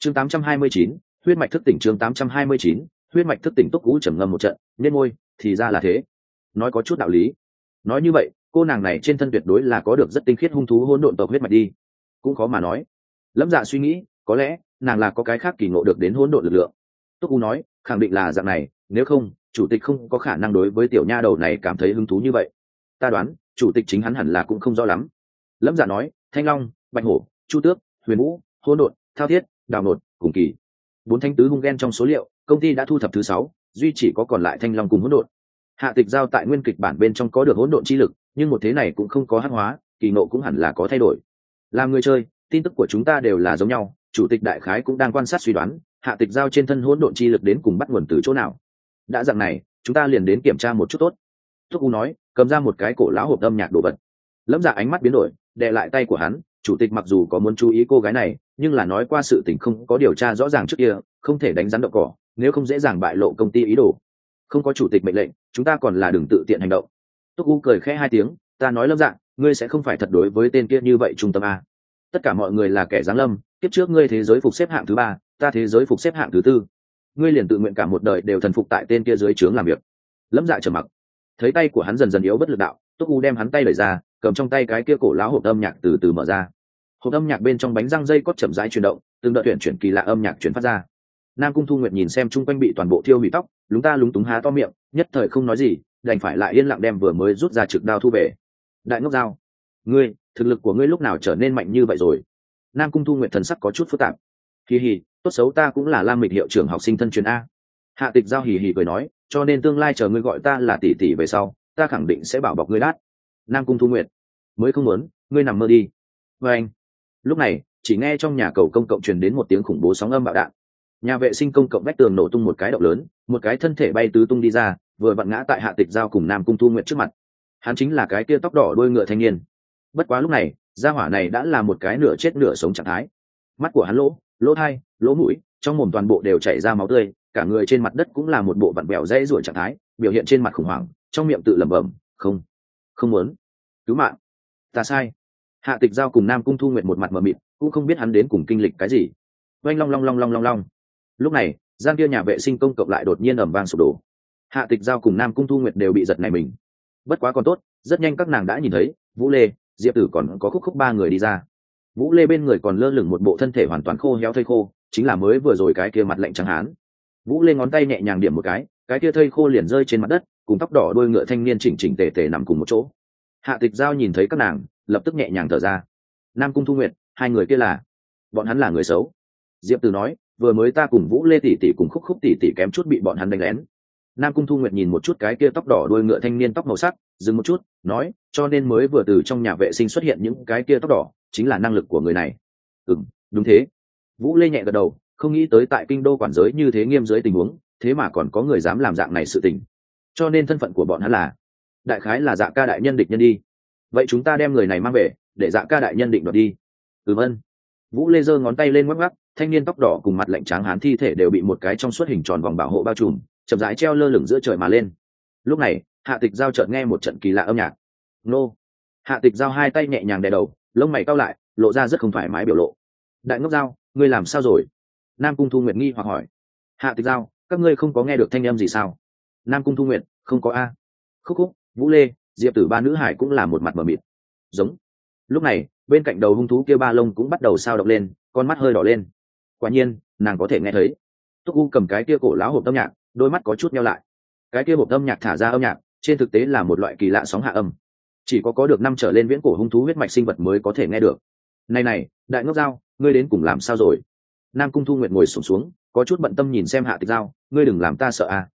chương 829, huyết mạch thức tỉnh chương 829, huyết mạch thức tỉnh túc cú trầm ngâm một trận nên môi thì ra là thế. Nói có chút đạo lý. Nói như vậy cô nàng này trên thân tuyệt đối là có được rất tinh khiết hung thú hỗn độn tộc huyết mạch đi. Cũng khó mà nói. Lâm dạ suy nghĩ có lẽ nàng là có cái khác kỳ ngộ được đến hỗn độn lực lượng. Túc u nói khẳng định là dạng này nếu không chủ tịch không có khả năng đối với tiểu nha đầu này cảm thấy hứng thú như vậy. Ta đoán chủ tịch chính hắn hẳn là cũng không rõ lắm. Lâm dạ nói thanh long bạch hổ chu tước huyền vũ hỗn độn thao thiết đào nột, cùng kỳ. Bốn thanh tứ hung ghen trong số liệu, công ty đã thu thập thứ sáu, duy chỉ có còn lại thanh long cùng hỗn độn. Hạ tịch giao tại nguyên kịch bản bên trong có được hỗn độn chi lực, nhưng một thế này cũng không có hát hóa, kỳ nộ cũng hẳn là có thay đổi. Làm người chơi, tin tức của chúng ta đều là giống nhau, chủ tịch đại khái cũng đang quan sát suy đoán, hạ tịch giao trên thân hỗn độn chi lực đến cùng bắt nguồn từ chỗ nào. Đã dạng này, chúng ta liền đến kiểm tra một chút tốt. Thúc u nói, cầm ra một cái cổ lão hộp âm nhạc đồ vật. Lâm dạ ánh mắt biến đổi đệ lại tay của hắn chủ tịch mặc dù có muốn chú ý cô gái này, nhưng là nói qua sự tình không có điều tra rõ ràng trước kia, không thể đánh rắn đậu cỏ, nếu không dễ dàng bại lộ công ty ý đồ. Không có chủ tịch mệnh lệnh, chúng ta còn là đừng tự tiện hành động. Túc u cười khẽ hai tiếng, ta nói lâm dạng, ngươi sẽ không phải thật đối với tên kia như vậy trung tâm a. Tất cả mọi người là kẻ giáng lâm tiếp trước ngươi thế giới phục xếp hạng thứ ba, ta thế giới phục xếp hạng thứ tư. Ngươi liền tự nguyện cả một đời đều thần phục tại tên kia dưới trướng làm việc. Lâm dạ trở mặc. Thấy tay của hắn dần dần yếu bất lực đạo, túc u đem hắn tay đẩy ra, cầm trong tay cái kia cổ lão hộp âm nhạc từ từ mở ra hộp âm nhạc bên trong bánh răng dây cót chậm rãi chuyển động, từng đợt tuyển chuyển kỳ lạ âm nhạc chuyển phát ra. Nam cung thu nguyệt nhìn xem chung quanh bị toàn bộ thiêu hủy tóc, lúng ta lúng túng há to miệng, nhất thời không nói gì, đành phải lại yên lặng đem vừa mới rút ra trực đao thu về. Đại ngốc dao ngươi, thực lực của ngươi lúc nào trở nên mạnh như vậy rồi? Nam cung thu nguyện thần sắc có chút phức tạp. Kỳ hì, tốt xấu ta cũng là lam mịch hiệu trưởng học sinh thân truyền a. Hạ tịch giao hì hì cười nói, cho nên tương lai chờ ngươi gọi ta là tỷ tỷ về sau, ta khẳng định sẽ bảo bọc ngươi đát. Nam cung thu nguyện mới không muốn, ngươi nằm mơ đi. Và anh lúc này, chỉ nghe trong nhà cầu công cộng truyền đến một tiếng khủng bố sóng âm bạo đạn. Nhà vệ sinh công cộng vách tường nổ tung một cái động lớn, một cái thân thể bay tứ tung đi ra, vừa vặn ngã tại hạ tịch giao cùng nam cung thu nguyện trước mặt. Hắn chính là cái kia tóc đỏ đôi ngựa thanh niên. Bất quá lúc này, gia hỏa này đã là một cái nửa chết nửa sống trạng thái. Mắt của hắn lỗ lỗ thai, lỗ mũi, trong mồm toàn bộ đều chảy ra máu tươi, cả người trên mặt đất cũng là một bộ vặn bèo dễ ruổi trạng thái, biểu hiện trên mặt khủng hoảng, trong miệng tự lẩm bẩm, không không muốn. Cứu mạng. Ta sai hạ tịch giao cùng nam cung thu nguyện một mặt mờ mịt, cũng không biết hắn đến cùng kinh lịch cái gì. Oanh long long long long long long. Lúc này, gian kia nhà vệ sinh công cộng lại đột nhiên ẩm vang sụp đổ. Hạ tịch giao cùng nam cung thu nguyệt đều bị giật này mình. Bất quá còn tốt, rất nhanh các nàng đã nhìn thấy, vũ lê, diệp tử còn có khúc khúc ba người đi ra. Vũ lê bên người còn lơ lửng một bộ thân thể hoàn toàn khô héo thây khô, chính là mới vừa rồi cái kia mặt lạnh trắng hán. Vũ lê ngón tay nhẹ nhàng điểm một cái cái kia thây khô liền rơi trên mặt đất, cùng tóc đỏ đôi ngựa thanh niên chỉnh chỉnh tề tề nằm cùng một chỗ. Hạ tịch giao nhìn thấy các nàng lập tức nhẹ nhàng thở ra. Nam cung thu nguyệt, hai người kia là? Bọn hắn là người xấu. Diệp từ nói, vừa mới ta cùng vũ lê tỷ tỷ cùng khúc khúc tỷ tỷ kém chút bị bọn hắn đánh lén. Nam cung thu nguyệt nhìn một chút cái kia tóc đỏ đuôi ngựa thanh niên tóc màu sắc, dừng một chút, nói, cho nên mới vừa từ trong nhà vệ sinh xuất hiện những cái kia tóc đỏ, chính là năng lực của người này. Ừ đúng thế. Vũ lê nhẹ gật đầu, không nghĩ tới tại kinh đô quản giới như thế nghiêm dưới tình huống, thế mà còn có người dám làm dạng này sự tình. Cho nên thân phận của bọn hắn là? Đại khái là dạ ca đại nhân địch nhân đi vậy chúng ta đem người này mang về, để dạ ca đại nhân định đoạt đi. Ừ vân. Vũ lê giơ ngón tay lên ngoắc ngoắc, thanh niên tóc đỏ cùng mặt lạnh tráng hán thi thể đều bị một cái trong suốt hình tròn vòng bảo hộ bao trùm, chậm rãi treo lơ lửng giữa trời mà lên. Lúc này, hạ tịch giao chợt nghe một trận kỳ lạ âm nhạc. Nô. Hạ tịch giao hai tay nhẹ nhàng đè đầu, lông mày cao lại, lộ ra rất không thoải mái biểu lộ. Đại ngốc giao, ngươi làm sao rồi? Nam cung thu nguyệt nghi hoặc hỏi. Hạ tịch giao, các ngươi không có nghe được thanh âm gì sao? Nam cung thu nguyệt, không có a. Khúc khúc, vũ lê diệp tử ba nữ hải cũng là một mặt mờ mịt. Giống. Lúc này bên cạnh đầu hung thú kia ba lông cũng bắt đầu sao động lên con mắt hơi đỏ lên. Quả nhiên nàng có thể nghe thấy. Túc u cầm cái kia cổ lão hộp âm nhạc đôi mắt có chút nhau lại. Cái kia hộp âm nhạc thả ra âm nhạc trên thực tế là một loại kỳ lạ sóng hạ âm. Chỉ có có được năm trở lên viễn cổ hung thú huyết mạch sinh vật mới có thể nghe được. Này này đại ngốc dao ngươi đến cùng làm sao rồi? Nam cung thu nguyện ngồi sụp xuống, xuống có chút bận tâm nhìn xem hạ tịch dao ngươi đừng làm ta sợ à.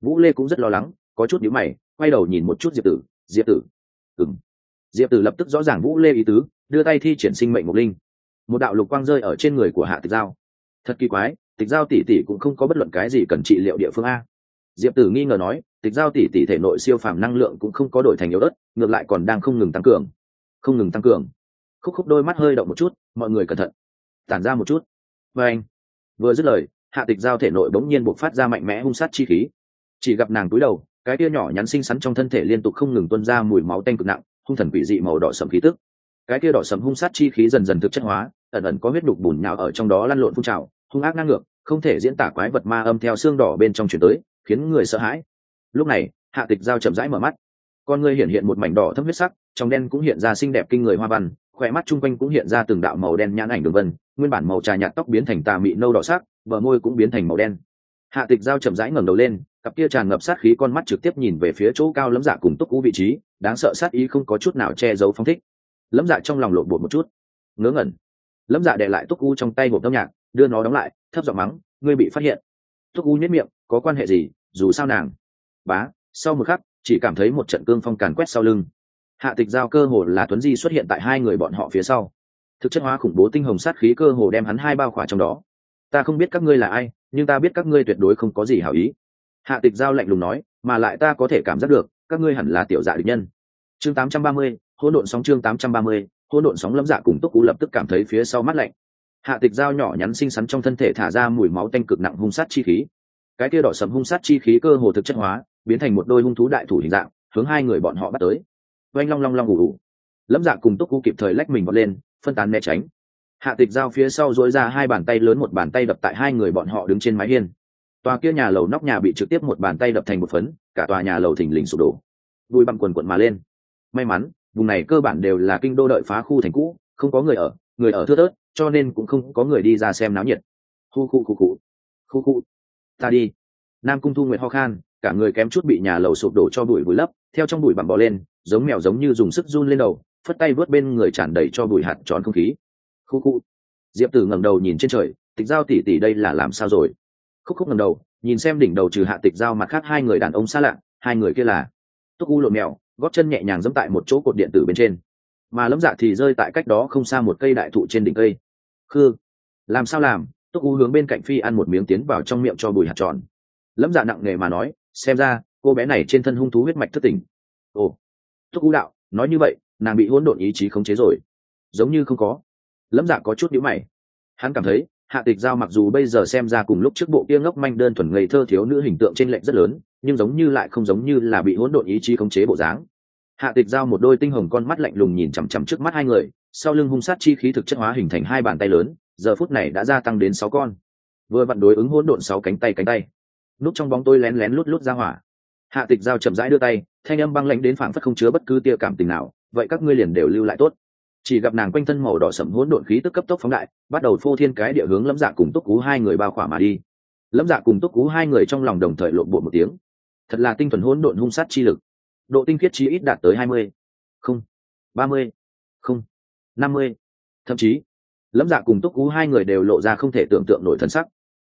Vũ lê cũng rất lo lắng có chút nhíu mày quay đầu nhìn một chút diệp tử diệp tử. Ừng diệp tử lập tức rõ ràng vũ lê ý tứ, đưa tay thi triển sinh mệnh mục linh. Một đạo lục quang rơi ở trên người của hạ tịch giao. Thật kỳ quái, tịch giao tỷ tỷ cũng không có bất luận cái gì cần trị liệu địa phương a. Diệp tử nghi ngờ nói, tịch giao tỷ tỷ thể nội siêu phàm năng lượng cũng không có đổi thành yếu đất ngược lại còn đang không ngừng tăng cường. Không ngừng tăng cường. Khúc khúc đôi mắt hơi động một chút, mọi người cẩn thận. Tản ra một chút. Và anh. Vừa dứt lời, hạ tịch giao thể nội bỗng nhiên buộc phát ra mạnh mẽ hung sát chi khí. Chỉ gặp nàng túi đầu cái kia nhỏ nhắn xinh xắn trong thân thể liên tục không ngừng tuôn ra mùi máu tanh cực nặng, hung thần quỷ dị màu đỏ sầm khí tức. Cái kia đỏ sầm hung sát chi khí dần dần thực chất hóa, ẩn ẩn có huyết đục bùn nhão ở trong đó lăn lộn phun trào, hung ác ngang ngược, không thể diễn tả quái vật ma âm theo xương đỏ bên trong chuyển tới, khiến người sợ hãi. Lúc này, hạ tịch giao chậm rãi mở mắt. Con người hiện hiện một mảnh đỏ thâm huyết sắc, trong đen cũng hiện ra xinh đẹp kinh người hoa văn khỏe mắt chung quanh cũng hiện ra từng đạo màu đen nhãn ảnh đường vân, nguyên bản màu trà nhạt tóc biến thành tà mị nâu đỏ sắc, bờ môi cũng biến thành màu đen hạ tịch giao chậm rãi ngẩng đầu lên, cặp kia tràn ngập sát khí con mắt trực tiếp nhìn về phía chỗ cao lấm dạ cùng túc cú vị trí, đáng sợ sát ý không có chút nào che giấu phong thích. Lấm dạ trong lòng lộn bột một chút. Ngớ ngẩn. Lâm dạ để lại túc u trong tay hộp âm nhạc, đưa nó đóng lại, thấp giọng mắng, ngươi bị phát hiện. Túc u nhất miệng, có quan hệ gì? Dù sao nàng. Bá. Sau một khắc, chỉ cảm thấy một trận cương phong càn quét sau lưng. Hạ tịch giao cơ hồ là tuấn di xuất hiện tại hai người bọn họ phía sau. Thực chất hóa khủng bố tinh hồng sát khí cơ hồ đem hắn hai bao khỏa trong đó. Ta không biết các ngươi là ai nhưng ta biết các ngươi tuyệt đối không có gì hảo ý. Hạ tịch giao lạnh lùng nói mà lại ta có thể cảm giác được các ngươi hẳn là tiểu dạ địch nhân. Chương 830, hỗn độn sóng chương 830, hỗn độn sóng lâm dạ cùng túc cú lập tức cảm thấy phía sau mắt lạnh. Hạ tịch dao nhỏ nhắn xinh xắn trong thân thể thả ra mùi máu tanh cực nặng hung sát chi khí. Cái kia đỏ sầm hung sát chi khí cơ hồ thực chất hóa biến thành một đôi hung thú đại thủ hình dạng hướng hai người bọn họ bắt tới. Oanh long long long ủ ủ lâm dạ cùng túc cú kịp thời lách mình bật lên phân tán né tránh hạ tịch dao phía sau dối ra hai bàn tay lớn một bàn tay đập tại hai người bọn họ đứng trên mái hiên. Tòa kia nhà lầu nóc nhà bị trực tiếp một bàn tay đập thành một phấn, cả tòa nhà lầu thình lình sụp đổ. Bụi bặm quần quận mà lên. May mắn, vùng này cơ bản đều là kinh đô đợi phá khu thành cũ, không có người ở người ở thưa tớt cho nên cũng không có người đi ra xem náo nhiệt. Khu khu khu khu. Khu khu. Ta đi. Nam cung thu nguyệt ho khan, cả người kém chút bị nhà lầu sụp đổ cho bụi vùi lấp, theo trong bụi bặm bò lên, giống mèo giống như dùng sức run lên đầu, phất tay vớt bên người tràn đầy cho bụi hạt tròn không khí khu khu. Diệp tử ngẩng đầu nhìn trên trời, tịch giao tỉ tỉ đây là làm sao rồi? Khúc khúc ngẩng đầu, nhìn xem đỉnh đầu trừ hạ tịch giao mặt khác hai người đàn ông xa lạ, hai người kia là túc u lộn mèo, gót chân nhẹ nhàng dẫm tại một chỗ cột điện tử bên trên. Mà lâm dạ thì rơi tại cách đó không xa một cây đại thụ trên đỉnh cây. Khư, làm sao làm? Túc u hướng bên cạnh phi ăn một miếng tiến vào trong miệng cho bùi hạt tròn. Lâm dạ nặng nề mà nói, xem ra, cô bé này trên thân hung thú huyết mạch thất tình. Ồ. Túc u đạo, nói như vậy, nàng bị hỗn độn ý chí khống chế rồi. Giống như không có lâm dạ có chút nhữ mày. Hắn cảm thấy, hạ tịch giao mặc dù bây giờ xem ra cùng lúc trước bộ kia ngốc manh đơn thuần ngây thơ thiếu nữ hình tượng trên lệnh rất lớn, nhưng giống như lại không giống như là bị hỗn độn ý chí khống chế bộ dáng. Hạ tịch giao một đôi tinh hồng con mắt lạnh lùng nhìn chằm chằm trước mắt hai người, sau lưng hung sát chi khí thực chất hóa hình thành hai bàn tay lớn, giờ phút này đã gia tăng đến sáu con. Vừa vặn đối ứng hỗn độn sáu cánh tay cánh tay. Núp trong bóng tôi lén lén lút lút ra hỏa. Hạ tịch giao chậm rãi đưa tay, thanh âm băng lãnh đến phảng phất không chứa bất cứ tia cảm tình nào, vậy các ngươi liền đều lưu lại tốt chỉ gặp nàng quanh thân màu đỏ sẫm hỗn độn khí tức cấp tốc phóng đại, bắt đầu phô thiên cái địa hướng lâm dạ cùng túc cú hai người bao khỏa mà đi. Lâm dạ cùng túc cú hai người trong lòng đồng thời lộn bộ một tiếng. Thật là tinh thuần hỗn độn hung sát chi lực. Độ tinh khiết chi ít đạt tới hai mươi, không, ba mươi, không, năm mươi. Thậm chí, lâm dạ cùng túc cú hai người đều lộ ra không thể tưởng tượng nổi thân sắc.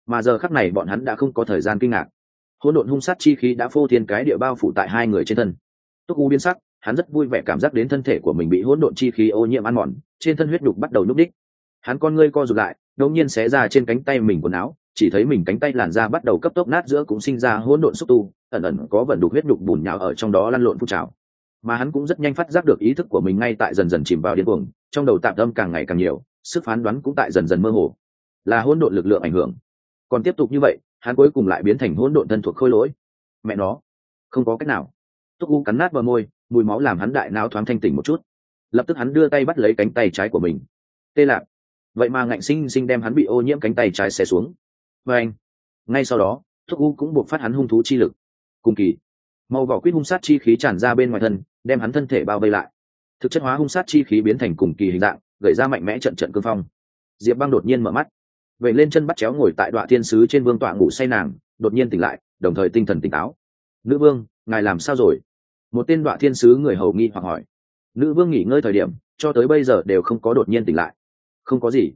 Mà giờ khắc này bọn hắn đã không có thời gian kinh ngạc. Hỗn độn hung sát chi khí đã phô thiên cái địa bao phủ tại hai người trên thân. Túc cú biến sắc hắn rất vui vẻ cảm giác đến thân thể của mình bị hỗn độn chi khí ô nhiễm ăn mòn, trên thân huyết đục bắt đầu núp đích hắn con ngươi co rụt lại, đột nhiên xé ra trên cánh tay mình quần áo, chỉ thấy mình cánh tay làn da bắt đầu cấp tốc nát giữa cũng sinh ra hỗn độn xúc tu, ẩn ẩn có vận đục huyết đục bùn nhào ở trong đó lăn lộn phun trào. Mà hắn cũng rất nhanh phát giác được ý thức của mình ngay tại dần dần chìm vào điên cuồng, trong đầu tạm tâm càng ngày càng nhiều, sức phán đoán cũng tại dần dần mơ hồ. Là hỗn độn lực lượng ảnh hưởng. Còn tiếp tục như vậy, hắn cuối cùng lại biến thành hỗn độn thân thuộc khôi lỗi. Mẹ nó, không có cách nào. Túc u cắn nát vào môi mùi máu làm hắn đại não thoáng thanh tỉnh một chút. Lập tức hắn đưa tay bắt lấy cánh tay trái của mình. Tê lạc. Vậy mà ngạnh sinh sinh đem hắn bị ô nhiễm cánh tay trái xé xuống. Và anh. Ngay sau đó, thuốc u cũng buộc phát hắn hung thú chi lực. Cùng kỳ. Màu vỏ quýt hung sát chi khí tràn ra bên ngoài thân, đem hắn thân thể bao vây lại. Thực chất hóa hung sát chi khí biến thành cùng kỳ hình dạng, gợi ra mạnh mẽ trận trận cương phong. Diệp băng đột nhiên mở mắt. Vậy lên chân bắt chéo ngồi tại đoạn thiên sứ trên vương tọa ngủ say nàng, đột nhiên tỉnh lại, đồng thời tinh thần tỉnh táo. Nữ vương, ngài làm sao rồi? Một tên đoạn thiên sứ người hầu nghi hoặc hỏi. Nữ vương nghỉ ngơi thời điểm, cho tới bây giờ đều không có đột nhiên tỉnh lại. Không có gì.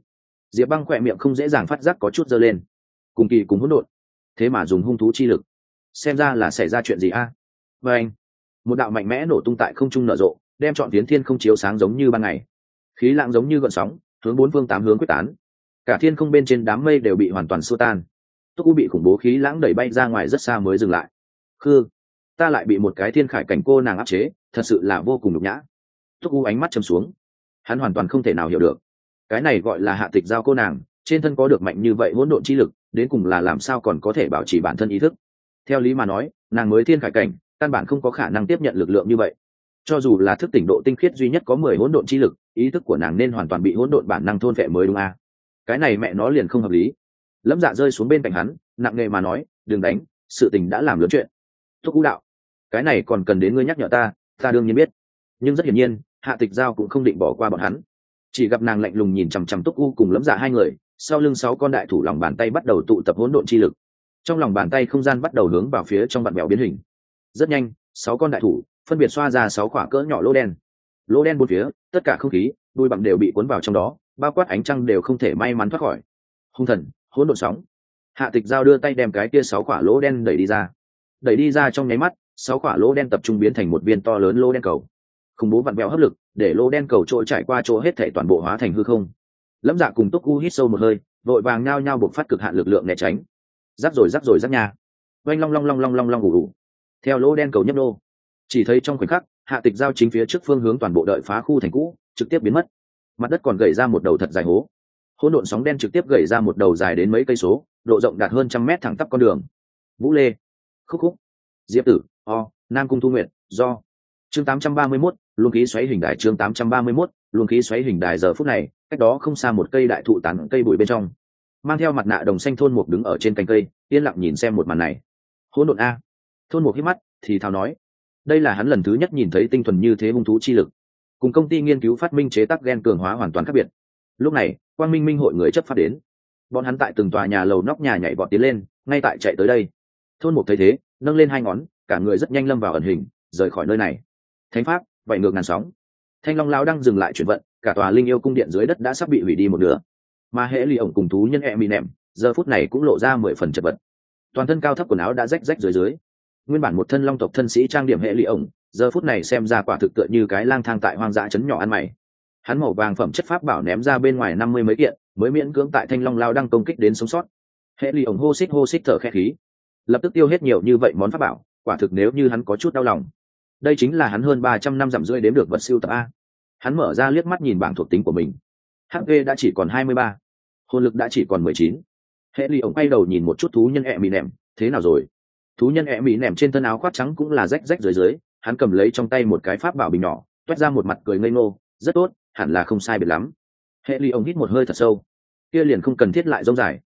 Diệp băng khỏe miệng không dễ dàng phát giác có chút dơ lên. Cùng kỳ cùng hỗn độn. Thế mà dùng hung thú chi lực. Xem ra là xảy ra chuyện gì a? À? và anh, một đạo mạnh mẽ nổ tung tại không trung nở rộ, đem chọn tiến thiên không chiếu sáng giống như ban ngày. Khí lạng giống như gợn sóng, hướng bốn phương tám hướng quyết tán. Cả thiên không bên trên đám mây đều bị hoàn toàn xua tan. Túc u bị khủng bố khí lãng đẩy bay ra ngoài rất xa mới dừng lại. Khư ta lại bị một cái thiên khải cảnh cô nàng áp chế, thật sự là vô cùng nhục nhã. Thúc u ánh mắt châm xuống. Hắn hoàn toàn không thể nào hiểu được. Cái này gọi là hạ tịch giao cô nàng, trên thân có được mạnh như vậy hỗn độn chi lực, đến cùng là làm sao còn có thể bảo trì bản thân ý thức? Theo lý mà nói, nàng mới thiên khải cảnh, căn bản không có khả năng tiếp nhận lực lượng như vậy. Cho dù là thức tỉnh độ tinh khiết duy nhất có mười hỗn độn chi lực, ý thức của nàng nên hoàn toàn bị hỗn độn bản năng thôn vệ mới đúng a. À? cái này mẹ nó liền không hợp lý. Lâm dạ rơi xuống bên cạnh hắn, nặng nề mà nói, đừng đánh, sự tình đã làm lớn chuyện thúc vũ đạo. Cái này còn cần đến ngươi nhắc nhở ta ta đương nhiên biết. Nhưng rất hiển nhiên, hạ tịch giao cũng không định bỏ qua bọn hắn. Chỉ gặp nàng lạnh lùng nhìn chằm chằm túc u cùng lấm dạ hai người, sau lưng sáu con đại thủ lòng bàn tay bắt đầu tụ tập hỗn độn chi lực. Trong lòng bàn tay không gian bắt đầu hướng vào phía trong bạn mèo biến hình. Rất nhanh, sáu con đại thủ phân biệt xoa ra sáu quả cỡ nhỏ lỗ đen. Lỗ đen bốn phía, tất cả không khí, đuôi bặm đều bị cuốn vào trong đó, bao quát ánh trăng đều không thể may mắn thoát khỏi. Hung thần, hỗn độn sóng. Hạ tịch giao đưa tay đem cái kia sáu quả lỗ đen đẩy đi ra đẩy đi ra trong nháy mắt, sáu quả lỗ đen tập trung biến thành một viên to lớn lỗ đen cầu. Khủng bố vặn vẹo hấp lực, để lỗ đen cầu trôi trải qua chỗ hết thể toàn bộ hóa thành hư không. Lâm dạ cùng túc u hít sâu một hơi, vội vàng nao nhao buộc phát cực hạn lực lượng né tránh. Rắc rồi rắc rồi, rắc nha. Oanh long long long long long long ủ ủ theo lỗ đen cầu nhấp nô. Chỉ thấy trong khoảnh khắc, hạ tịch giao chính phía trước phương hướng toàn bộ đợi phá khu thành cũ, trực tiếp biến mất. Mặt đất còn gầy ra một đầu thật dài hố. Hỗn độn sóng đen trực tiếp gầy ra một đầu dài đến mấy cây số, độ rộng đạt hơn trăm mét thẳng tắp con đường. Vũ lê khúc khúc. Diệp tử o nam cung thu nguyện do. Chương 831, luồng khí xoáy hình đài chương 831, luồng khí xoáy hình đài giờ phút này cách đó không xa một cây đại thụ tán cây bụi bên trong. Mang theo mặt nạ đồng xanh thôn mục đứng ở trên cành cây yên lặng nhìn xem một màn này. Hỗn độn a. Thôn mục hít mắt thì thào nói. Đây là hắn lần thứ nhất nhìn thấy tinh thuần như thế hung thú chi lực. Cùng công ty nghiên cứu phát minh chế tác gen cường hóa hoàn toàn khác biệt. Lúc này quang minh minh hội người chấp phát đến. Bọn hắn tại từng tòa nhà lầu nóc nhà nhảy vọt tiến lên ngay tại chạy tới đây thôn mục thấy thế, nâng lên hai ngón, cả người rất nhanh lâm vào ẩn hình, rời khỏi nơi này. Thánh pháp vậy ngược ngàn sóng. Thanh long lao đang dừng lại chuyển vận, cả tòa linh yêu cung điện dưới đất đã sắp bị hủy đi một nửa. Mà Hễ ly ổng cùng thú nhân e mi nẹm, giờ phút này cũng lộ ra mười phần chật vật. Toàn thân cao thấp quần áo đã rách rách dưới dưới. Nguyên bản một thân long tộc thân sĩ trang điểm hệ ly ổng, giờ phút này xem ra quả thực tựa như cái lang thang tại hoang dã chấn nhỏ ăn mày. Hắn màu vàng phẩm chất pháp bảo ném ra bên ngoài năm mươi mấy kiện, mới miễn cưỡng tại thanh long lao đang công kích đến sống sót. Hệ ly ổng hô xích hô xích thở khe khí lập tức tiêu hết nhiều như vậy món pháp bảo, quả thực nếu như hắn có chút đau lòng. Đây chính là hắn hơn ba trăm năm dặm rưỡi đếm được vật siêu tập a. Hắn mở ra liếc mắt nhìn bảng thuộc tính của mình. Hp đã chỉ còn hai mươi ba, hồn lực đã chỉ còn mười chín. Hệ ly ổng quay đầu nhìn một chút thú nhân ẹ mì nẻm, thế nào rồi? Thú nhân ẹ mì nẻm trên thân áo khoác trắng cũng là rách rách dưới dưới, hắn cầm lấy trong tay một cái pháp bảo bình nhỏ, toét ra một mặt cười ngây ngô, rất tốt, hẳn là không sai biệt lắm. Hệ ly ổng hít một hơi thật sâu. Kia liền không cần thiết lại rông dài.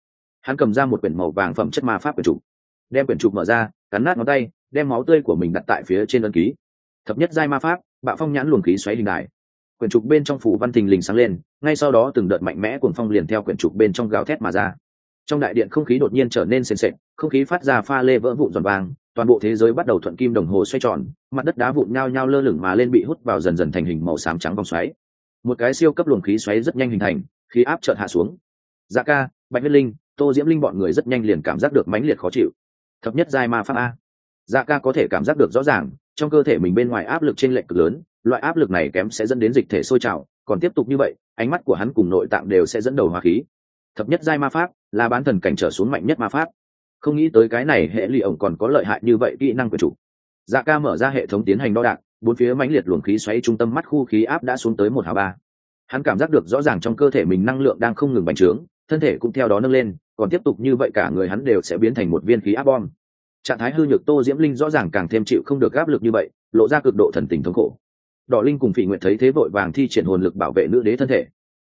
Hắn cầm ra một quyển màu vàng phẩm chất ma pháp quyển trục đem quyển trục mở ra, cắn nát ngón tay, đem máu tươi của mình đặt tại phía trên ân ký. Thập nhất giai ma pháp, bạo phong nhãn luồng khí xoáy hình đài. Quyển trục bên trong phủ văn thình lình sáng lên, ngay sau đó từng đợt mạnh mẽ cuồng phong liền theo quyển trục bên trong gào thét mà ra. Trong đại điện không khí đột nhiên trở nên sền sệt, không khí phát ra pha lê vỡ vụn giòn vàng, toàn bộ thế giới bắt đầu thuận kim đồng hồ xoay tròn, mặt đất đá vụn nhao nhao lơ lửng mà lên bị hút vào dần dần thành hình màu xám trắng vòng xoáy. Một cái siêu cấp luồng khí xoáy rất nhanh hình thành, khí áp chợt hạ xuống. Dạ ca, bạch huyết linh, tô diễm linh bọn người rất nhanh liền cảm giác được mãnh liệt khó chịu thập nhất giai ma pháp a. Dạ ca có thể cảm giác được rõ ràng, trong cơ thể mình bên ngoài áp lực trên lệch cực lớn, loại áp lực này kém sẽ dẫn đến dịch thể sôi trào, còn tiếp tục như vậy, ánh mắt của hắn cùng nội tạng đều sẽ dẫn đầu hóa khí. Thập nhất giai ma pháp là bán thần cảnh trở xuống mạnh nhất ma pháp. Không nghĩ tới cái này hệ lụy ổng còn có lợi hại như vậy kỹ năng của chủ. Dạ ca mở ra hệ thống tiến hành đo đạc, bốn phía mãnh liệt luồng khí xoáy trung tâm mắt khu khí áp đã xuống tới một hào ba. Hắn cảm giác được rõ ràng trong cơ thể mình năng lượng đang không ngừng bành trướng, thân thể cũng theo đó nâng lên còn tiếp tục như vậy cả người hắn đều sẽ biến thành một viên khí áp bom. Trạng thái hư nhược tô diễm linh rõ ràng càng thêm chịu không được áp lực như vậy, lộ ra cực độ thần tình thống khổ. Đỏ linh cùng phỉ nguyện thấy thế vội vàng thi triển hồn lực bảo vệ nữ đế thân thể.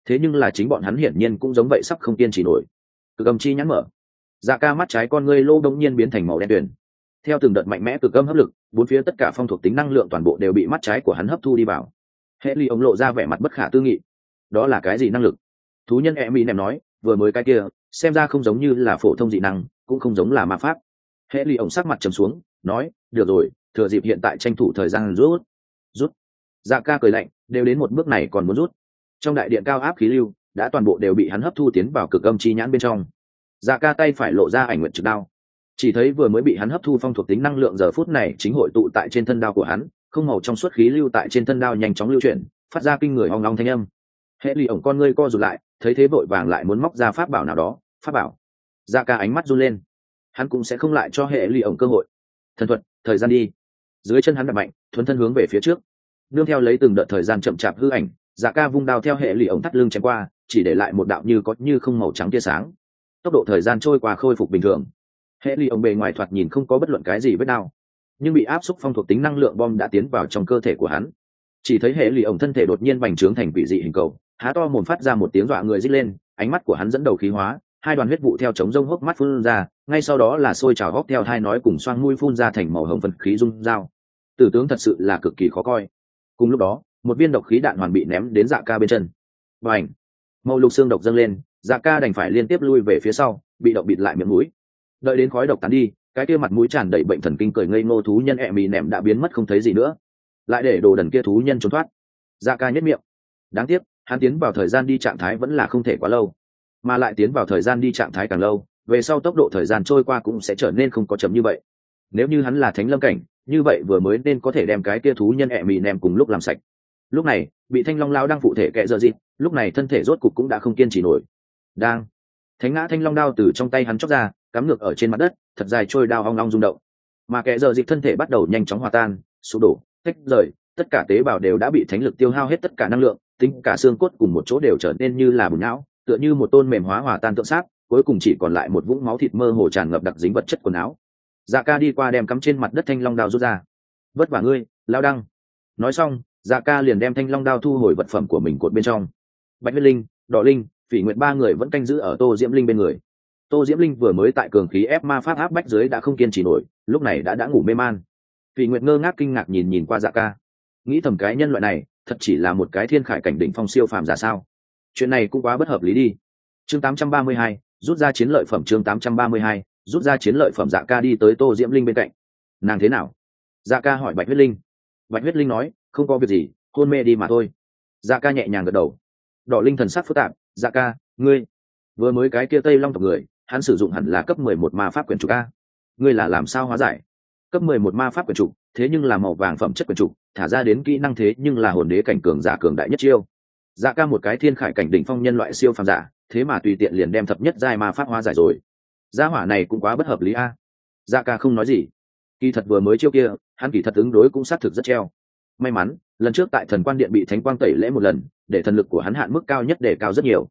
Thế nhưng là chính bọn hắn hiển nhiên cũng giống vậy sắp không kiên trì nổi. Cực âm chi nhắn mở. Dạ ca mắt trái con ngươi lô đông nhiên biến thành màu đen tuyền. Theo từng đợt mạnh mẽ cực âm hấp lực, bốn phía tất cả phong thuộc tính năng lượng toàn bộ đều bị mắt trái của hắn hấp thu đi vào. Hệ ly ông lộ ra vẻ mặt bất khả tư nghị. Đó là cái gì năng lực? Thú nhân e mỹ nèm nói, vừa mới cái kia xem ra không giống như là phổ thông dị năng, cũng không giống là ma pháp. Hệ ly ổng sắc mặt trầm xuống, nói, được rồi, thừa dịp hiện tại tranh thủ thời gian rút rút. Dạ ca cười lạnh, đều đến một bước này còn muốn rút. Trong đại điện cao áp khí lưu, đã toàn bộ đều bị hắn hấp thu tiến vào cực âm chi nhãn bên trong. Dạ ca tay phải lộ ra ảnh nguyện trực đao. Chỉ thấy vừa mới bị hắn hấp thu phong thuộc tính năng lượng giờ phút này chính hội tụ tại trên thân đao của hắn, không màu trong suốt khí lưu tại trên thân đao nhanh chóng lưu chuyển, phát ra kinh người hoang long thanh âm. Hệ lì ổng con ngươi co rụt lại thấy thế vội vàng lại muốn móc ra pháp bảo nào đó, pháp bảo. Dạ ca ánh mắt run lên. Hắn cũng sẽ không lại cho hệ lì ổng cơ hội. Thần thuật, thời gian đi. Dưới chân hắn đập mạnh, thuấn thân hướng về phía trước. Nương theo lấy từng đợt thời gian chậm chạp hư ảnh dạ ca vung đao theo hệ lì ổng thắt lưng chém qua, chỉ để lại một đạo như có như không màu trắng tia sáng. Tốc độ thời gian trôi qua khôi phục bình thường. Hệ lì ổng bề ngoài thoạt nhìn không có bất luận cái gì với đao nhưng bị áp xúc phong thuộc tính năng lượng bom đã tiến vào trong cơ thể của hắn. Chỉ thấy hệ lì ổng thân thể đột nhiên bành trướng thành quỷ dị hình cầu há to mồm phát ra một tiếng dọa người rít lên, ánh mắt của hắn dẫn đầu khí hóa, hai đoàn huyết vụ theo chống rông hốc mắt phun ra, ngay sau đó là sôi trào hốc theo hai nói cùng xoang mũi phun ra thành màu hồng phân khí dung dao tử tướng thật sự là cực kỳ khó coi. Cùng lúc đó, một viên độc khí đạn hoàn bị ném đến dạ ca bên chân. Và ảnh màu lục xương độc dâng lên dạ ca đành phải liên tiếp lui về phía sau, bị động bịt lại miệng mũi. Đợi đến khói độc tán đi, cái kia mặt mũi tràn đầy bệnh thần kinh cười ngây ngô thú nhân ẹ mì nẹm đã biến mất không thấy gì nữa. Lại để đồ đần kia thú nhân trốn thoát. Dạ ca nhất miệng. Đáng tiếc hắn tiến vào thời gian đi trạng thái vẫn là không thể quá lâu, mà lại tiến vào thời gian đi trạng thái càng lâu, về sau tốc độ thời gian trôi qua cũng sẽ trở nên không có chấm như vậy. Nếu như hắn là thánh lâm cảnh, như vậy vừa mới nên có thể đem cái kia thú nhân ẹ mì nèm cùng lúc làm sạch. Lúc này, bị thanh long lao đang phụ thể kẹ dợ dịt lúc này thân thể rốt cục cũng đã không kiên trì nổi. Đang, thánh ngã thanh long đao từ trong tay hắn chóc ra, cắm ngược ở trên mặt đất, thật dài trôi đao hoang long rung động. Mà kệ giờ dịp thân thể bắt đầu nhanh chóng hòa tan, sụp đổ, tách rời, tất cả tế bào đều đã bị thánh lực tiêu hao hết tất cả năng lượng tính cả xương cốt cùng một chỗ đều trở nên như là bùn não tựa như một tôn mềm hóa hòa tan tượng sát cuối cùng chỉ còn lại một vũng máu thịt mơ hồ tràn ngập đặc dính vật chất quần áo. Dạ ca đi qua đem cắm trên mặt đất thanh long đao rút ra. Vất vả ngươi, lao đăng. Nói xong dạ ca liền đem thanh long đao thu hồi vật phẩm của mình cột bên trong. Bạch huyết linh, đỏ linh, phỉ nguyện ba người vẫn canh giữ ở tô diễm linh bên người. Tô diễm linh vừa mới tại cường khí ép ma pháp áp bách dưới đã không kiên trì nổi, lúc này đã đã ngủ mê man. Phỉ nguyện ngơ ngác kinh ngạc nhìn nhìn qua dạ ca. Nghĩ thầm cái nhân loại này thật chỉ là một cái thiên khải cảnh đỉnh phong siêu phàm giả sao? Chuyện này cũng quá bất hợp lý đi. Chương 832, rút ra chiến lợi phẩm chương 832, rút ra chiến lợi phẩm dạ ca đi tới tô diễm linh bên cạnh. Nàng thế nào? Dạ ca hỏi bạch huyết linh. Bạch huyết linh nói không có việc gì hôn mê đi mà thôi. Dạ ca nhẹ nhàng gật đầu. Đỏ linh thần sắc phức tạp. Dạ ca ngươi vừa mới cái kia tây long tộc người hắn sử dụng hẳn là cấp mười một ma pháp quyền chủ ca ngươi là làm sao hóa giải? Cấp mười một ma pháp quyền trục thế nhưng là màu vàng phẩm chất quyền trục thả ra đến kỹ năng thế nhưng là hồn đế cảnh cường giả cường đại nhất chiêu. Dạ ca một cái thiên khải cảnh đỉnh phong nhân loại siêu phàm giả, thế mà tùy tiện liền đem thập nhất giai ma pháp hóa giải rồi. Gia hỏa này cũng quá bất hợp lý a. Dạ ca không nói gì. Kỳ thật vừa mới chiêu kia, hắn kỳ thật ứng đối cũng xác thực rất treo. May mắn, lần trước tại thần quan điện bị thánh quang tẩy lễ một lần, để thần lực của hắn hạn mức cao nhất để cao rất nhiều.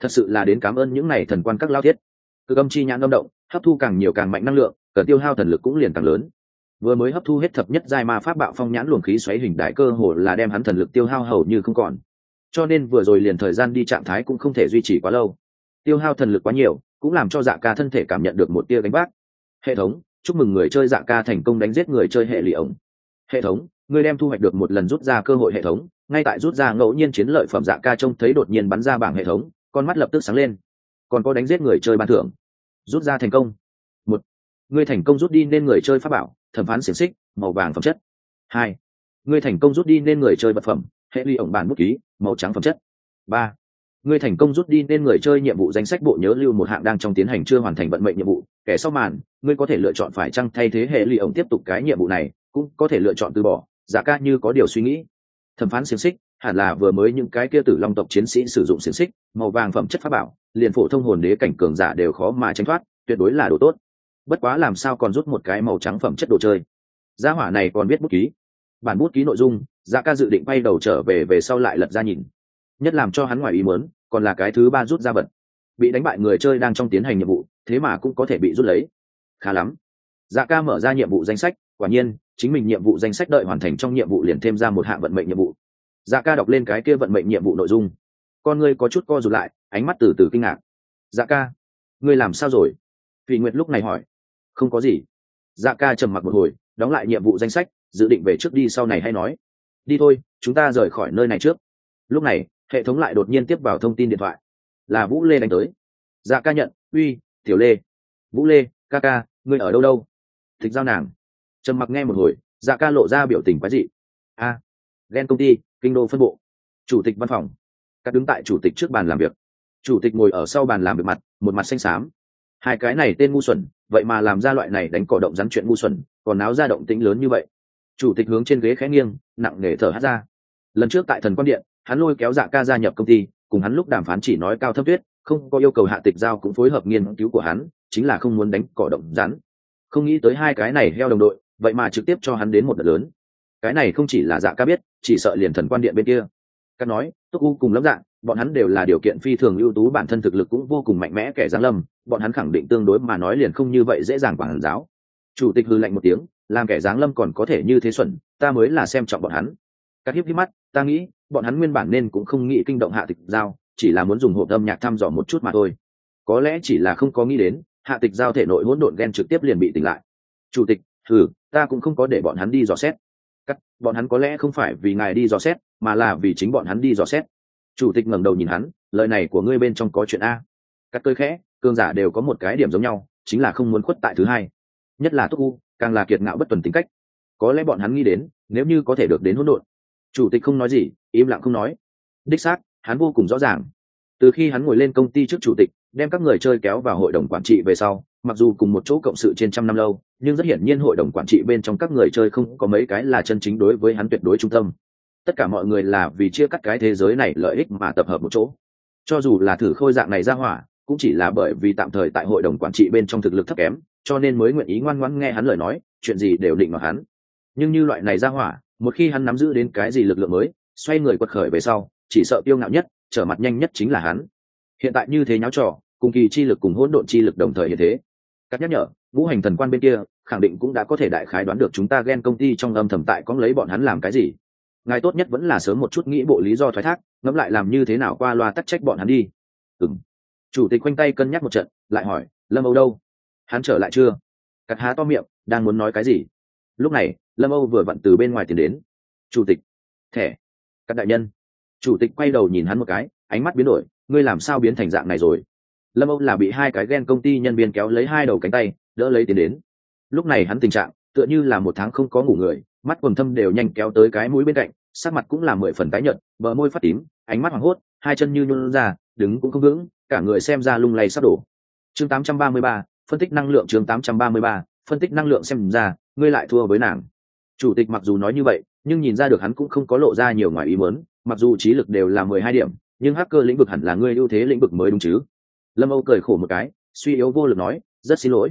Thật sự là đến cảm ơn những này thần quan các lao thiết. Cực âm chi nhãn âm động, hấp thu càng nhiều càng mạnh năng lượng, cần tiêu hao thần lực cũng liền càng lớn vừa mới hấp thu hết thập nhất giai ma pháp bạo phong nhãn luồng khí xoáy hình đại cơ hồ là đem hắn thần lực tiêu hao hầu như không còn. Cho nên vừa rồi liền thời gian đi trạng thái cũng không thể duy trì quá lâu. Tiêu hao thần lực quá nhiều, cũng làm cho dạ ca thân thể cảm nhận được một tia gánh vác. Hệ thống, chúc mừng người chơi dạ ca thành công đánh giết người chơi hệ lì ổng. Hệ thống, người đem thu hoạch được một lần rút ra cơ hội hệ thống. Ngay tại rút ra ngẫu nhiên chiến lợi phẩm dạ ca trông thấy đột nhiên bắn ra bảng hệ thống, con mắt lập tức sáng lên. Còn có đánh giết người chơi ban thưởng. Rút ra thành công. Một, người thành công rút đi nên người chơi pháp bảo thẩm phán xiềng xích, màu vàng phẩm chất. Hai người thành công rút đi nên người chơi vật phẩm, hệ ly ổng bản bút ký, màu trắng phẩm chất. Ba người thành công rút đi nên người chơi nhiệm vụ danh sách bộ nhớ lưu một hạng đang trong tiến hành chưa hoàn thành vận mệnh nhiệm vụ. Kẻ sau màn, ngươi có thể lựa chọn phải chăng thay thế hệ ly ổng tiếp tục cái nhiệm vụ này, cũng có thể lựa chọn từ bỏ. Giả ca như có điều suy nghĩ. Thẩm phán xiềng xích, hẳn là vừa mới những cái kia tử long tộc chiến sĩ sử dụng xiềng xích, màu vàng phẩm chất pháp bảo, liền phổ thông hồn đế cảnh cường giả đều khó mà tránh thoát, tuyệt đối là đồ tốt bất quá làm sao còn rút một cái màu trắng phẩm chất đồ chơi? Gia hỏa này còn biết bút ký. Bản bút ký nội dung dạ ca dự định bay đầu trở về về sau lại lật ra nhìn. Nhất làm cho hắn ngoài ý muốn, còn là cái thứ ba rút ra vật. Bị đánh bại người chơi đang trong tiến hành nhiệm vụ, thế mà cũng có thể bị rút lấy. Khá lắm. Dạ ca mở ra nhiệm vụ danh sách, quả nhiên, chính mình nhiệm vụ danh sách đợi hoàn thành trong nhiệm vụ liền thêm ra một hạng vận mệnh nhiệm vụ. Dạ ca đọc lên cái kia vận mệnh nhiệm vụ nội dung. Con ngươi có chút co rụt lại, ánh mắt từ từ kinh ngạc. Dạ ca, ngươi làm sao rồi? Phi nguyệt lúc này hỏi không có gì. Dạ ca trầm mặc một hồi đóng lại nhiệm vụ danh sách dự định về trước đi sau này hay nói. Đi thôi chúng ta rời khỏi nơi này trước. Lúc này hệ thống lại đột nhiên tiếp vào thông tin điện thoại. Là vũ lê đánh tới. Dạ ca nhận uy tiểu lê. Vũ lê ca ca ngươi ở đâu đâu? Thịt giao nàng. Trầm mặc nghe một hồi dạ ca lộ ra biểu tình quái dị. A à, ghen công ty kinh đô phân bộ. Chủ tịch văn phòng. Các đứng tại chủ tịch trước bàn làm việc. Chủ tịch ngồi ở sau bàn làm việc mặt một mặt xanh xám hai cái này tên ngu xuẩn, vậy mà làm ra loại này đánh cỏ động rắn chuyện ngu xuẩn, còn náo ra động tĩnh lớn như vậy. Chủ tịch hướng trên ghế khẽ nghiêng, nặng nề thở hát ra. Lần trước tại thần quan điện, hắn lôi kéo dạ ca gia nhập công ty, cùng hắn lúc đàm phán chỉ nói cao thấp tuyết, không có yêu cầu hạ tịch giao cũng phối hợp nghiên cứu của hắn, chính là không muốn đánh cỏ động rắn. Không nghĩ tới hai cái này heo đồng đội, vậy mà trực tiếp cho hắn đến một đợt lớn. Cái này không chỉ là dạ ca biết, chỉ sợ liền thần quan điện bên kia các nói, túc u cùng lâm dạng bọn hắn đều là điều kiện phi thường ưu tú, bản thân thực lực cũng vô cùng mạnh mẽ, kẻ giáng lâm, bọn hắn khẳng định tương đối mà nói liền không như vậy dễ dàng quản giáo. Chủ tịch hư lạnh một tiếng, làm kẻ giáng lâm còn có thể như thế xuẩn, ta mới là xem trọng bọn hắn. Các hiếp hiếp mắt, ta nghĩ, bọn hắn nguyên bản nên cũng không nghĩ kinh động hạ tịch giao, chỉ là muốn dùng hộp âm nhạc thăm dò một chút mà thôi. Có lẽ chỉ là không có nghĩ đến, hạ tịch giao thể nội hỗn độn ghen trực tiếp liền bị tỉnh lại. Chủ tịch thử ta cũng không có để bọn hắn đi dò xét cắt, bọn hắn có lẽ không phải vì ngài đi dò xét, mà là vì chính bọn hắn đi dò xét. Chủ tịch ngẩng đầu nhìn hắn, lời này của ngươi bên trong có chuyện a. Cắt cơi khẽ cương giả đều có một cái điểm giống nhau, chính là không muốn khuất tại thứ hai. Nhất là túc u, càng là kiệt ngạo bất tuần tính cách. Có lẽ bọn hắn nghĩ đến, nếu như có thể được đến hỗn độn. Chủ tịch không nói gì, im lặng không nói. Đích xác, hắn vô cùng rõ ràng. Từ khi hắn ngồi lên công ty trước chủ tịch, đem các người chơi kéo vào hội đồng quản trị về sau mặc dù cùng một chỗ cộng sự trên trăm năm lâu, nhưng rất hiển nhiên hội đồng quản trị bên trong các người chơi không có mấy cái là chân chính đối với hắn tuyệt đối trung tâm. Tất cả mọi người là vì chia cắt cái thế giới này lợi ích mà tập hợp một chỗ. Cho dù là thử khôi dạng này ra hỏa, cũng chỉ là bởi vì tạm thời tại hội đồng quản trị bên trong thực lực thấp kém, cho nên mới nguyện ý ngoan ngoãn nghe hắn lời nói, chuyện gì đều định vào hắn. Nhưng như loại này ra hỏa, một khi hắn nắm giữ đến cái gì lực lượng mới, xoay người quật khởi về sau, chỉ sợ tiêu ngạo nhất, trở mặt nhanh nhất chính là hắn. Hiện tại như thế nháo trò, cùng kỳ chi lực cùng hỗn độn chi lực đồng thời hiện thế cắt nhắc nhở vũ hành thần quan bên kia, khẳng định cũng đã có thể đại khái đoán được chúng ta ghen công ty trong âm thầm tại có lấy bọn hắn làm cái gì. Ngài tốt nhất vẫn là sớm một chút nghĩ bộ lý do thoái thác, ngẫm lại làm như thế nào qua loa tắc trách bọn hắn đi. Ừng chủ tịch quanh tay cân nhắc một trận, lại hỏi, lâm âu đâu? Hắn trở lại chưa? Cắt há to miệng, đang muốn nói cái gì? Lúc này, lâm âu vừa vặn từ bên ngoài tiến đến. Chủ tịch. Thẻ. Các đại nhân. Chủ tịch quay đầu nhìn hắn một cái, ánh mắt biến đổi, ngươi làm sao biến thành dạng này rồi? Lâm âu là bị hai cái ghen công ty nhân viên kéo lấy hai đầu cánh tay đỡ lấy tiến đến. Lúc này hắn tình trạng tựa như là một tháng không có ngủ người mắt quần thâm đều nhanh kéo tới cái mũi bên cạnh sắc mặt cũng là mười phần tái nhợt bờ môi phát tím ánh mắt hoảng hốt hai chân như nhún ra đứng cũng không vững cả người xem ra lung lay sắp đổ. Chương 833, phân tích năng lượng chương 833, phân tích năng lượng xem ra ngươi lại thua với nàng. Chủ tịch mặc dù nói như vậy nhưng nhìn ra được hắn cũng không có lộ ra nhiều ngoài ý muốn mặc dù trí lực đều là mười hai điểm nhưng hacker lĩnh vực hẳn là ngươi ưu thế lĩnh vực mới đúng chứ lâm âu cười khổ một cái, suy yếu vô lực nói, rất xin lỗi.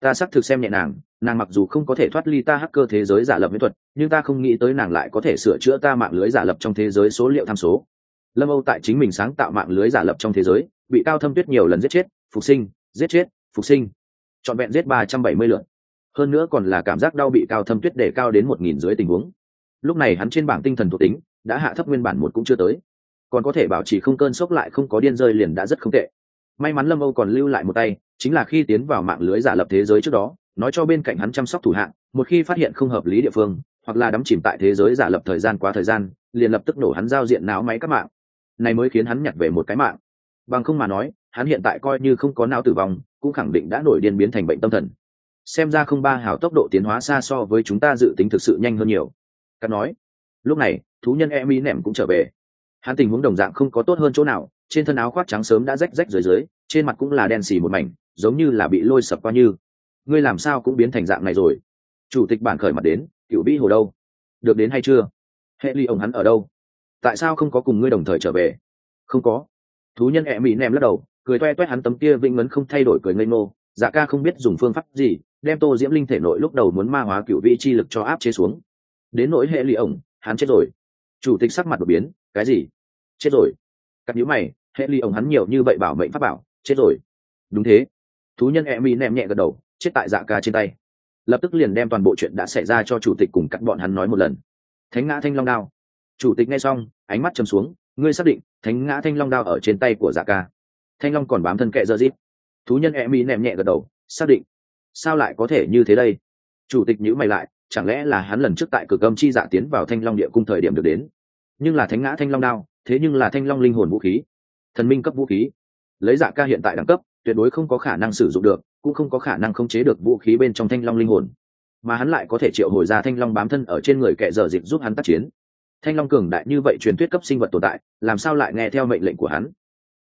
Ta xác thực xem nhẹ nàng nàng mặc dù không có thể thoát ly ta hacker thế giới giả lập mỹ thuật, nhưng ta không nghĩ tới nàng lại có thể sửa chữa ta mạng lưới giả lập trong thế giới số liệu tham số. Lâm âu tại chính mình sáng tạo mạng lưới giả lập trong thế giới, bị cao thâm tuyết nhiều lần giết chết, phục sinh, giết chết, phục sinh. Trọn vẹn giết ba trăm bảy mươi lượt. Hơn nữa còn là cảm giác đau bị cao thâm tuyết để cao đến một nghìn dưới tình huống. Lúc này hắn trên bảng tinh thần thuộc tính, đã hạ thấp nguyên bản một cũng chưa tới. Còn có thể bảo trì không cơn sốc lại không có điên rơi liền đã rất không tệ may mắn lâm âu còn lưu lại một tay, chính là khi tiến vào mạng lưới giả lập thế giới trước đó, nói cho bên cạnh hắn chăm sóc thủ hạng một khi phát hiện không hợp lý địa phương, hoặc là đắm chìm tại thế giới giả lập thời gian quá thời gian, liền lập tức nổ hắn giao diện não máy các mạng. Này mới khiến hắn nhặt về một cái mạng. Bằng không mà nói, hắn hiện tại coi như không có não tử vong, cũng khẳng định đã nổi điên biến thành bệnh tâm thần. Xem ra không ba hảo tốc độ tiến hóa xa so với chúng ta dự tính thực sự nhanh hơn nhiều. Cắt nói, lúc này, thú nhân e mi nẻm cũng trở về hắn tình huống đồng dạng không có tốt hơn chỗ nào, trên thân áo khoác trắng sớm đã rách rách dưới dưới, trên mặt cũng là đen xì một mảnh, giống như là bị lôi sập qua như. Ngươi làm sao cũng biến thành dạng này rồi? Chủ tịch bản khởi mặt đến cựu vĩ hồ đâu? Được đến hay chưa? Hệ ly ông hắn ở đâu? Tại sao không có cùng ngươi đồng thời trở về? Không có. Thú nhân hẹ mỹ ném lắc đầu, cười toe toét hắn tấm kia vĩnh ngấn không thay đổi cười ngây ngô. Dạ ca không biết dùng phương pháp gì, đem tô diễm linh thể nội lúc đầu muốn ma hóa cựu vị chi lực cho áp chế xuống. Đến nỗi hệ ly ổng hắn chết rồi. Chủ tịch sắc mặt đột biến cái gì? Chết rồi. Cắt nhíu mày, hệ ly ổng hắn nhiều như vậy bảo mệnh pháp bảo, chết rồi. Đúng thế. Thú nhân e mi ném nhẹ gật đầu, chết tại dạ ca trên tay. Lập tức liền đem toàn bộ chuyện đã xảy ra cho chủ tịch cùng cắt bọn hắn nói một lần. Thánh ngã thanh long đao. Chủ tịch nghe xong, ánh mắt chầm xuống, ngươi xác định thánh ngã thanh long đao ở trên tay của dạ ca. Thanh long còn bám thân kệ dơ dít. Thú nhân e mi ném nhẹ gật đầu, xác định. Sao lại có thể như thế đây? Chủ tịch nhữ mày lại, chẳng lẽ là hắn lần trước tại cửa cơm chi dạ tiến vào thanh long địa cung thời điểm được đến? Nhưng là thánh ngã thanh long đao, thế nhưng là thanh long linh hồn vũ khí. Thần minh cấp vũ khí. Lấy dạ ca hiện tại đẳng cấp, tuyệt đối không có khả năng sử dụng được, cũng không có khả năng khống chế được vũ khí bên trong thanh long linh hồn. Mà hắn lại có thể triệu hồi ra thanh long bám thân ở trên người kẻ dở dịp giúp hắn tác chiến. Thanh long cường đại như vậy truyền thuyết cấp sinh vật tồn tại, làm sao lại nghe theo mệnh lệnh của hắn?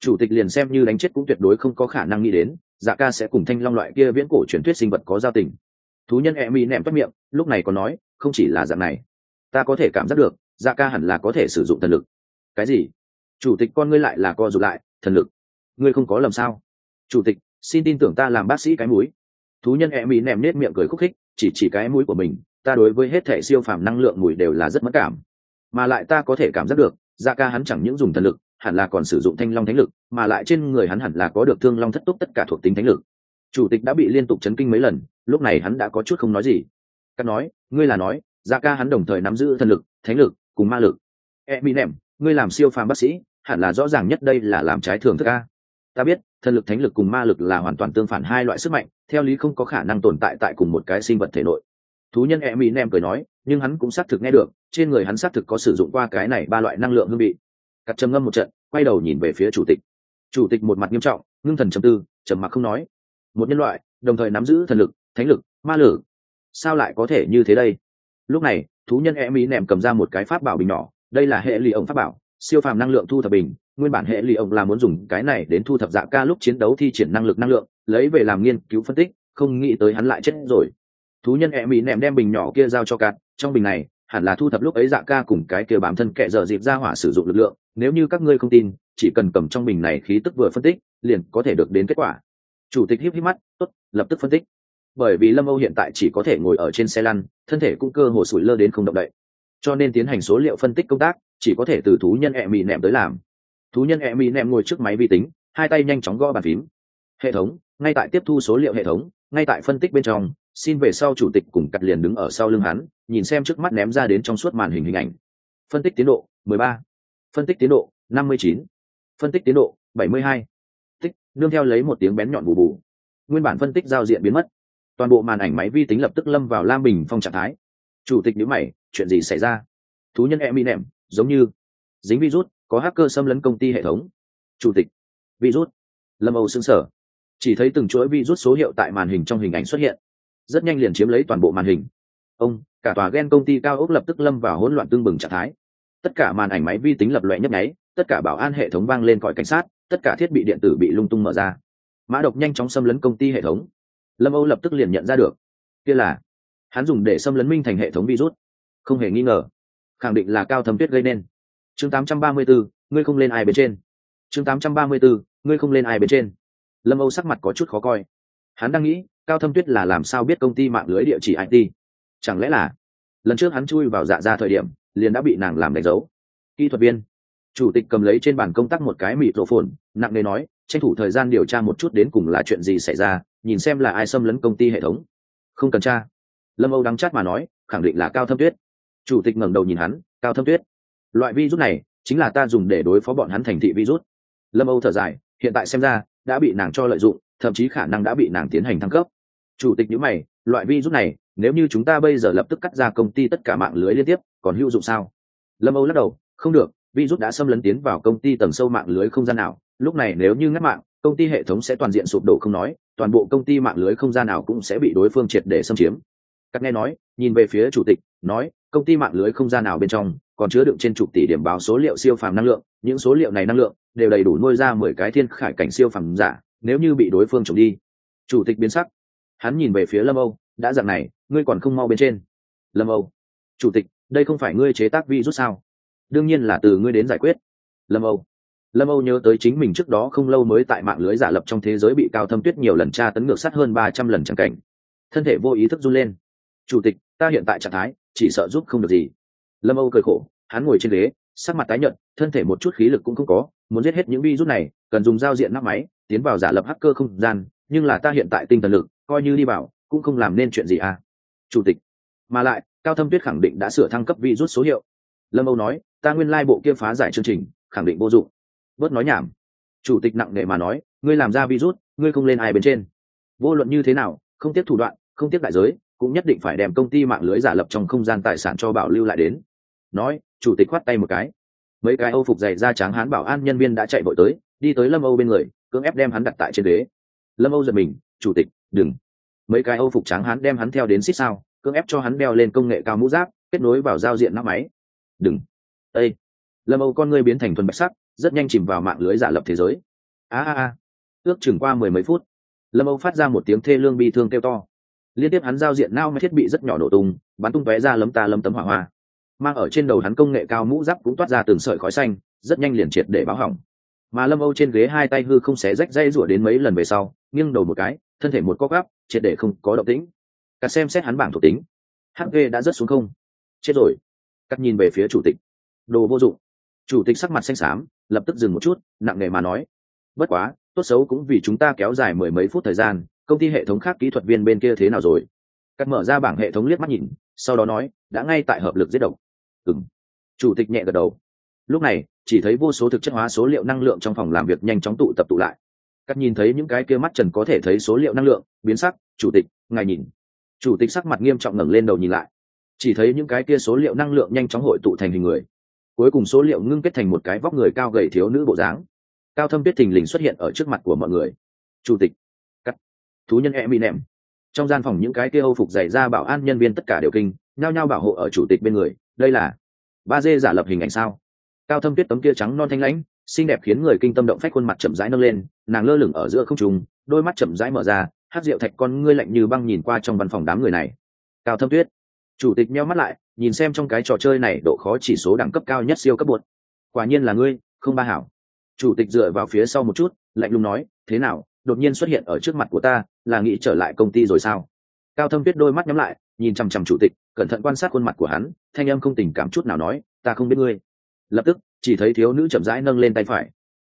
Chủ tịch liền xem như đánh chết cũng tuyệt đối không có khả năng nghĩ đến dạ ca sẽ cùng thanh long loại kia viễn cổ truyền thuyết sinh vật có giao tình. Thú nhân e mi nẹm toát miệng, lúc này còn nói, không chỉ là dạng này, ta có thể cảm giác được dạ ca hẳn là có thể sử dụng thần lực. Cái gì? Chủ tịch con ngươi lại là co rụt lại, thần lực. Ngươi không có lầm sao? Chủ tịch, xin tin tưởng ta làm bác sĩ cái mũi. Thú nhân e mỹ nèm nết miệng cười khúc khích, chỉ chỉ cái mũi của mình, ta đối với hết thể siêu phàm năng lượng mùi đều là rất mất cảm. Mà lại ta có thể cảm giác được da ca hắn chẳng những dùng thần lực, hẳn là còn sử dụng thanh long thánh lực, mà lại trên người hắn hẳn là có được thương long thất túc tất cả thuộc tính thánh lực. Chủ tịch đã bị liên tục chấn kinh mấy lần, lúc này hắn đã có chút không nói gì. Cắt nói, ngươi là nói da ca hắn đồng thời nắm giữ thần lực, thánh lực cùng ma lực. E mỹ nèm ngươi làm siêu phàm bác sĩ, hẳn là rõ ràng nhất đây là làm trái thường thức a. Ta biết, thần lực thánh lực cùng ma lực là hoàn toàn tương phản hai loại sức mạnh, theo lý không có khả năng tồn tại tại cùng một cái sinh vật thể nội. Thú nhân e mỹ nem cười nói, nhưng hắn cũng xác thực nghe được, trên người hắn xác thực có sử dụng qua cái này ba loại năng lượng hương vị. Cắt trầm ngâm một trận, quay đầu nhìn về phía chủ tịch. Chủ tịch một mặt nghiêm trọng, ngưng thần trầm tư, trầm mặc không nói. Một nhân loại, đồng thời nắm giữ thần lực, thánh lực, ma lực. Sao lại có thể như thế đây? Lúc này thú nhân e mỹ nèm cầm ra một cái pháp bảo bình nhỏ, đây là hệ lì ổng pháp bảo, siêu phàm năng lượng thu thập bình, nguyên bản hệ lì ông là muốn dùng cái này đến thu thập dạ ca lúc chiến đấu thi triển năng lực năng lượng, lấy về làm nghiên cứu phân tích, không nghĩ tới hắn lại chết rồi. Thú nhân e mỹ nèm đem bình nhỏ kia giao cho cát, trong bình này, hẳn là thu thập lúc ấy dạ ca cùng cái kia bám thân kệ giờ dịp ra hỏa sử dụng lực lượng, nếu như các ngươi không tin, chỉ cần cầm trong bình này khí tức vừa phân tích, liền có thể được đến kết quả. Chủ tịch híp híp mắt, tốt, lập tức phân tích bởi vì lâm âu hiện tại chỉ có thể ngồi ở trên xe lăn, thân thể cũng cơ hồ sủi lơ đến không động đậy cho nên tiến hành số liệu phân tích công tác, chỉ có thể từ thú nhân e mỹ nẹm tới làm thú nhân e mỹ nẹm ngồi trước máy vi tính, hai tay nhanh chóng gõ bàn phím hệ thống, ngay tại tiếp thu số liệu hệ thống, ngay tại phân tích bên trong, xin về sau chủ tịch cùng cặt liền đứng ở sau lưng hắn, nhìn xem trước mắt ném ra đến trong suốt màn hình hình ảnh phân tích tiến độ 13. phân tích tiến độ 59. phân tích tiến độ 72. tích, nương theo lấy một tiếng bén nhọn bù bù nguyên bản phân tích giao diện biến mất toàn bộ màn ảnh máy vi tính lập tức lâm vào lam bình phong trạng thái. Chủ tịch nhữ mày, chuyện gì xảy ra? Thú nhân em bị nệm giống như dính virus, có hacker xâm lấn công ty hệ thống. Chủ tịch, virus. Lâm âu xứng sở chỉ thấy từng chuỗi virus số hiệu tại màn hình trong hình ảnh xuất hiện. Rất nhanh liền chiếm lấy toàn bộ màn hình. Ông, cả tòa ghen công ty cao ốc lập tức lâm vào hỗn loạn tương bừng trạng thái. Tất cả màn ảnh máy vi tính lập loẹ nhấp nháy, tất cả bảo an hệ thống vang lên còi cảnh sát, tất cả thiết bị điện tử bị lung tung mở ra. Mã độc nhanh chóng xâm lấn công ty hệ thống lâm âu lập tức liền nhận ra được. Kia là hắn dùng để xâm lấn minh thành hệ thống virus. Không hề nghi ngờ khẳng định là cao thâm tuyết gây nên. Chương 834, ngươi không lên ai bên trên. Chương 834, ngươi không lên ai bên trên. Lâm âu sắc mặt có chút khó coi. Hắn đang nghĩ cao thâm tuyết là làm sao biết công ty mạng lưới địa chỉ it chẳng lẽ là lần trước hắn chui vào dạ ra thời điểm liền đã bị nàng làm đánh dấu. Kỹ thuật viên chủ tịch cầm lấy trên bàn công tác một cái mịt rộ phồn nặng nề nói tranh thủ thời gian điều tra một chút đến cùng là chuyện gì xảy ra nhìn xem là ai xâm lấn công ty hệ thống. Không cần tra. Lâm âu đắng chát mà nói, khẳng định là cao thâm tuyết. Chủ tịch ngẩng đầu nhìn hắn, cao thâm tuyết. Loại virus này, chính là ta dùng để đối phó bọn hắn thành thị virus. Lâm âu thở dài, hiện tại xem ra, đã bị nàng cho lợi dụng, thậm chí khả năng đã bị nàng tiến hành thăng cấp. Chủ tịch nhữ mày, loại virus này, nếu như chúng ta bây giờ lập tức cắt ra công ty tất cả mạng lưới liên tiếp, còn hữu dụng sao? Lâm âu lắc đầu, không được, virus đã xâm lấn tiến vào công ty tầng sâu mạng lưới không gian nào. Lúc này nếu như ngắt mạng, công ty hệ thống sẽ toàn diện sụp đổ không nói toàn bộ công ty mạng lưới không gian nào cũng sẽ bị đối phương triệt để xâm chiếm. Các nghe nói, nhìn về phía chủ tịch, nói, công ty mạng lưới không gian nào bên trong còn chứa đựng trên chục tỷ điểm báo số liệu siêu phàm năng lượng, những số liệu này năng lượng đều đầy đủ nuôi ra mười cái thiên khải cảnh siêu phàm giả, nếu như bị đối phương trộm đi. Chủ tịch biến sắc. Hắn nhìn về phía lâm âu, đã dặn này, ngươi còn không mau bên trên. Lâm âu. Chủ tịch, đây không phải ngươi chế tác vi rút sao? Đương nhiên là từ ngươi đến giải quyết. Lâm âu lâm âu nhớ tới chính mình trước đó không lâu mới tại mạng lưới giả lập trong thế giới bị cao thâm tuyết nhiều lần tra tấn ngược sát hơn ba trăm lần chẳng cảnh. Thân thể vô ý thức run lên. Chủ tịch, ta hiện tại trạng thái, chỉ sợ giúp không được gì. Lâm âu cười khổ, hắn ngồi trên ghế, sắc mặt tái nhợt, thân thể một chút khí lực cũng không có, muốn giết hết những vi rút này, cần dùng giao diện nắp máy, tiến vào giả lập hacker không gian, nhưng là ta hiện tại tinh thần lực, coi như đi vào, cũng không làm nên chuyện gì à. Chủ tịch. Mà lại, cao thâm tuyết khẳng định đã sửa thăng cấp vi rút số hiệu. Lâm âu nói, ta nguyên lai、like、bộ kia phá giải chương trình, khẳng định vô dụng bớt nói nhảm. Chủ tịch nặng nề mà nói, ngươi làm ra virus, ngươi không lên ai bên trên. Vô luận như thế nào, không tiếp thủ đoạn, không tiếp đại giới, cũng nhất định phải đem công ty mạng lưới giả lập trong không gian tài sản cho bảo lưu lại đến. Nói, chủ tịch khoát tay một cái. Mấy cái âu phục dày ra tráng hán bảo an nhân viên đã chạy vội tới, đi tới lâm âu bên người, cưỡng ép đem hắn đặt tại trên ghế. Lâm âu giật mình, chủ tịch, đừng. Mấy cái âu phục tráng hán đem hắn theo đến xích sao, cưỡng ép cho hắn đeo lên công nghệ cao mũ giáp, kết nối vào giao diện nắp máy. Đừng. Ây lâm âu con ngươi biến thành thuần bạch sắc rất nhanh chìm vào mạng lưới giả lập thế giới. A a a. Ước chừng qua mười mấy phút, lâm âu phát ra một tiếng thê lương bi thương kêu to. Liên tiếp hắn giao diện nao mà thiết bị rất nhỏ nổ tung, bắn tung tóe ra lấm ta lấm tấm hỏa hoa. Mang ở trên đầu hắn công nghệ cao mũ giáp cũng toát ra từng sợi khói xanh, rất nhanh liền triệt để báo hỏng. Mà lâm âu trên ghế hai tay hư không xé rách dây rủa đến mấy lần về sau, nghiêng đầu một cái, thân thể một co gắp triệt để không có động tĩnh. Cắt xem xét hắn bảng thuộc tính. Hp đã rớt xuống không. Chết rồi. Cắt nhìn về phía chủ tịch. Đồ vô dụng. Chủ tịch sắc mặt xanh xám lập tức dừng một chút, nặng nề mà nói. Bất quá, tốt xấu cũng vì chúng ta kéo dài mười mấy phút thời gian, công ty hệ thống khác kỹ thuật viên bên kia thế nào rồi? Cắt mở ra bảng hệ thống liếc mắt nhìn, sau đó nói, đã ngay tại hợp lực giết độc. Ừng chủ tịch nhẹ gật đầu. Lúc này, chỉ thấy vô số thực chất hóa số liệu năng lượng trong phòng làm việc nhanh chóng tụ tập tụ lại. Cắt nhìn thấy những cái kia mắt trần có thể thấy số liệu năng lượng, biến sắc, chủ tịch, ngài nhìn. Chủ tịch sắc mặt nghiêm trọng ngẩng lên đầu nhìn lại. Chỉ thấy những cái kia số liệu năng lượng nhanh chóng hội tụ thành hình người cuối cùng số liệu ngưng kết thành một cái vóc người cao gầy thiếu nữ bộ dáng. Cao thâm tuyết thình lình xuất hiện ở trước mặt của mọi người. Chủ tịch, cắt. Thú nhân e mi nệm trong gian phòng những cái kia âu phục dày ra bảo an nhân viên tất cả đều kinh, nhao nhao bảo hộ ở chủ tịch bên người. Đây là ba dê giả lập hình ảnh sao? Cao thâm tuyết tấm kia trắng non thanh lãnh, xinh đẹp khiến người kinh tâm động phách khuôn mặt chậm rãi nâng lên, nàng lơ lửng ở giữa không trùng đôi mắt chậm rãi mở ra, hát rượu thạch con ngươi lạnh như băng nhìn qua trong văn phòng đám người này. Cao thâm tuyết. Chủ tịch meo mắt lại nhìn xem trong cái trò chơi này độ khó chỉ số đẳng cấp cao nhất siêu cấp bột. Quả nhiên là ngươi, không ba hảo. Chủ tịch dựa vào phía sau một chút, lạnh lùng nói, thế nào, đột nhiên xuất hiện ở trước mặt của ta, là nghĩ trở lại công ty rồi sao? Cao thâm tuyết đôi mắt nhắm lại, nhìn chằm chằm chủ tịch, cẩn thận quan sát khuôn mặt của hắn, thanh em không tình cảm chút nào nói, ta không biết ngươi. Lập tức, chỉ thấy thiếu nữ chậm rãi nâng lên tay phải.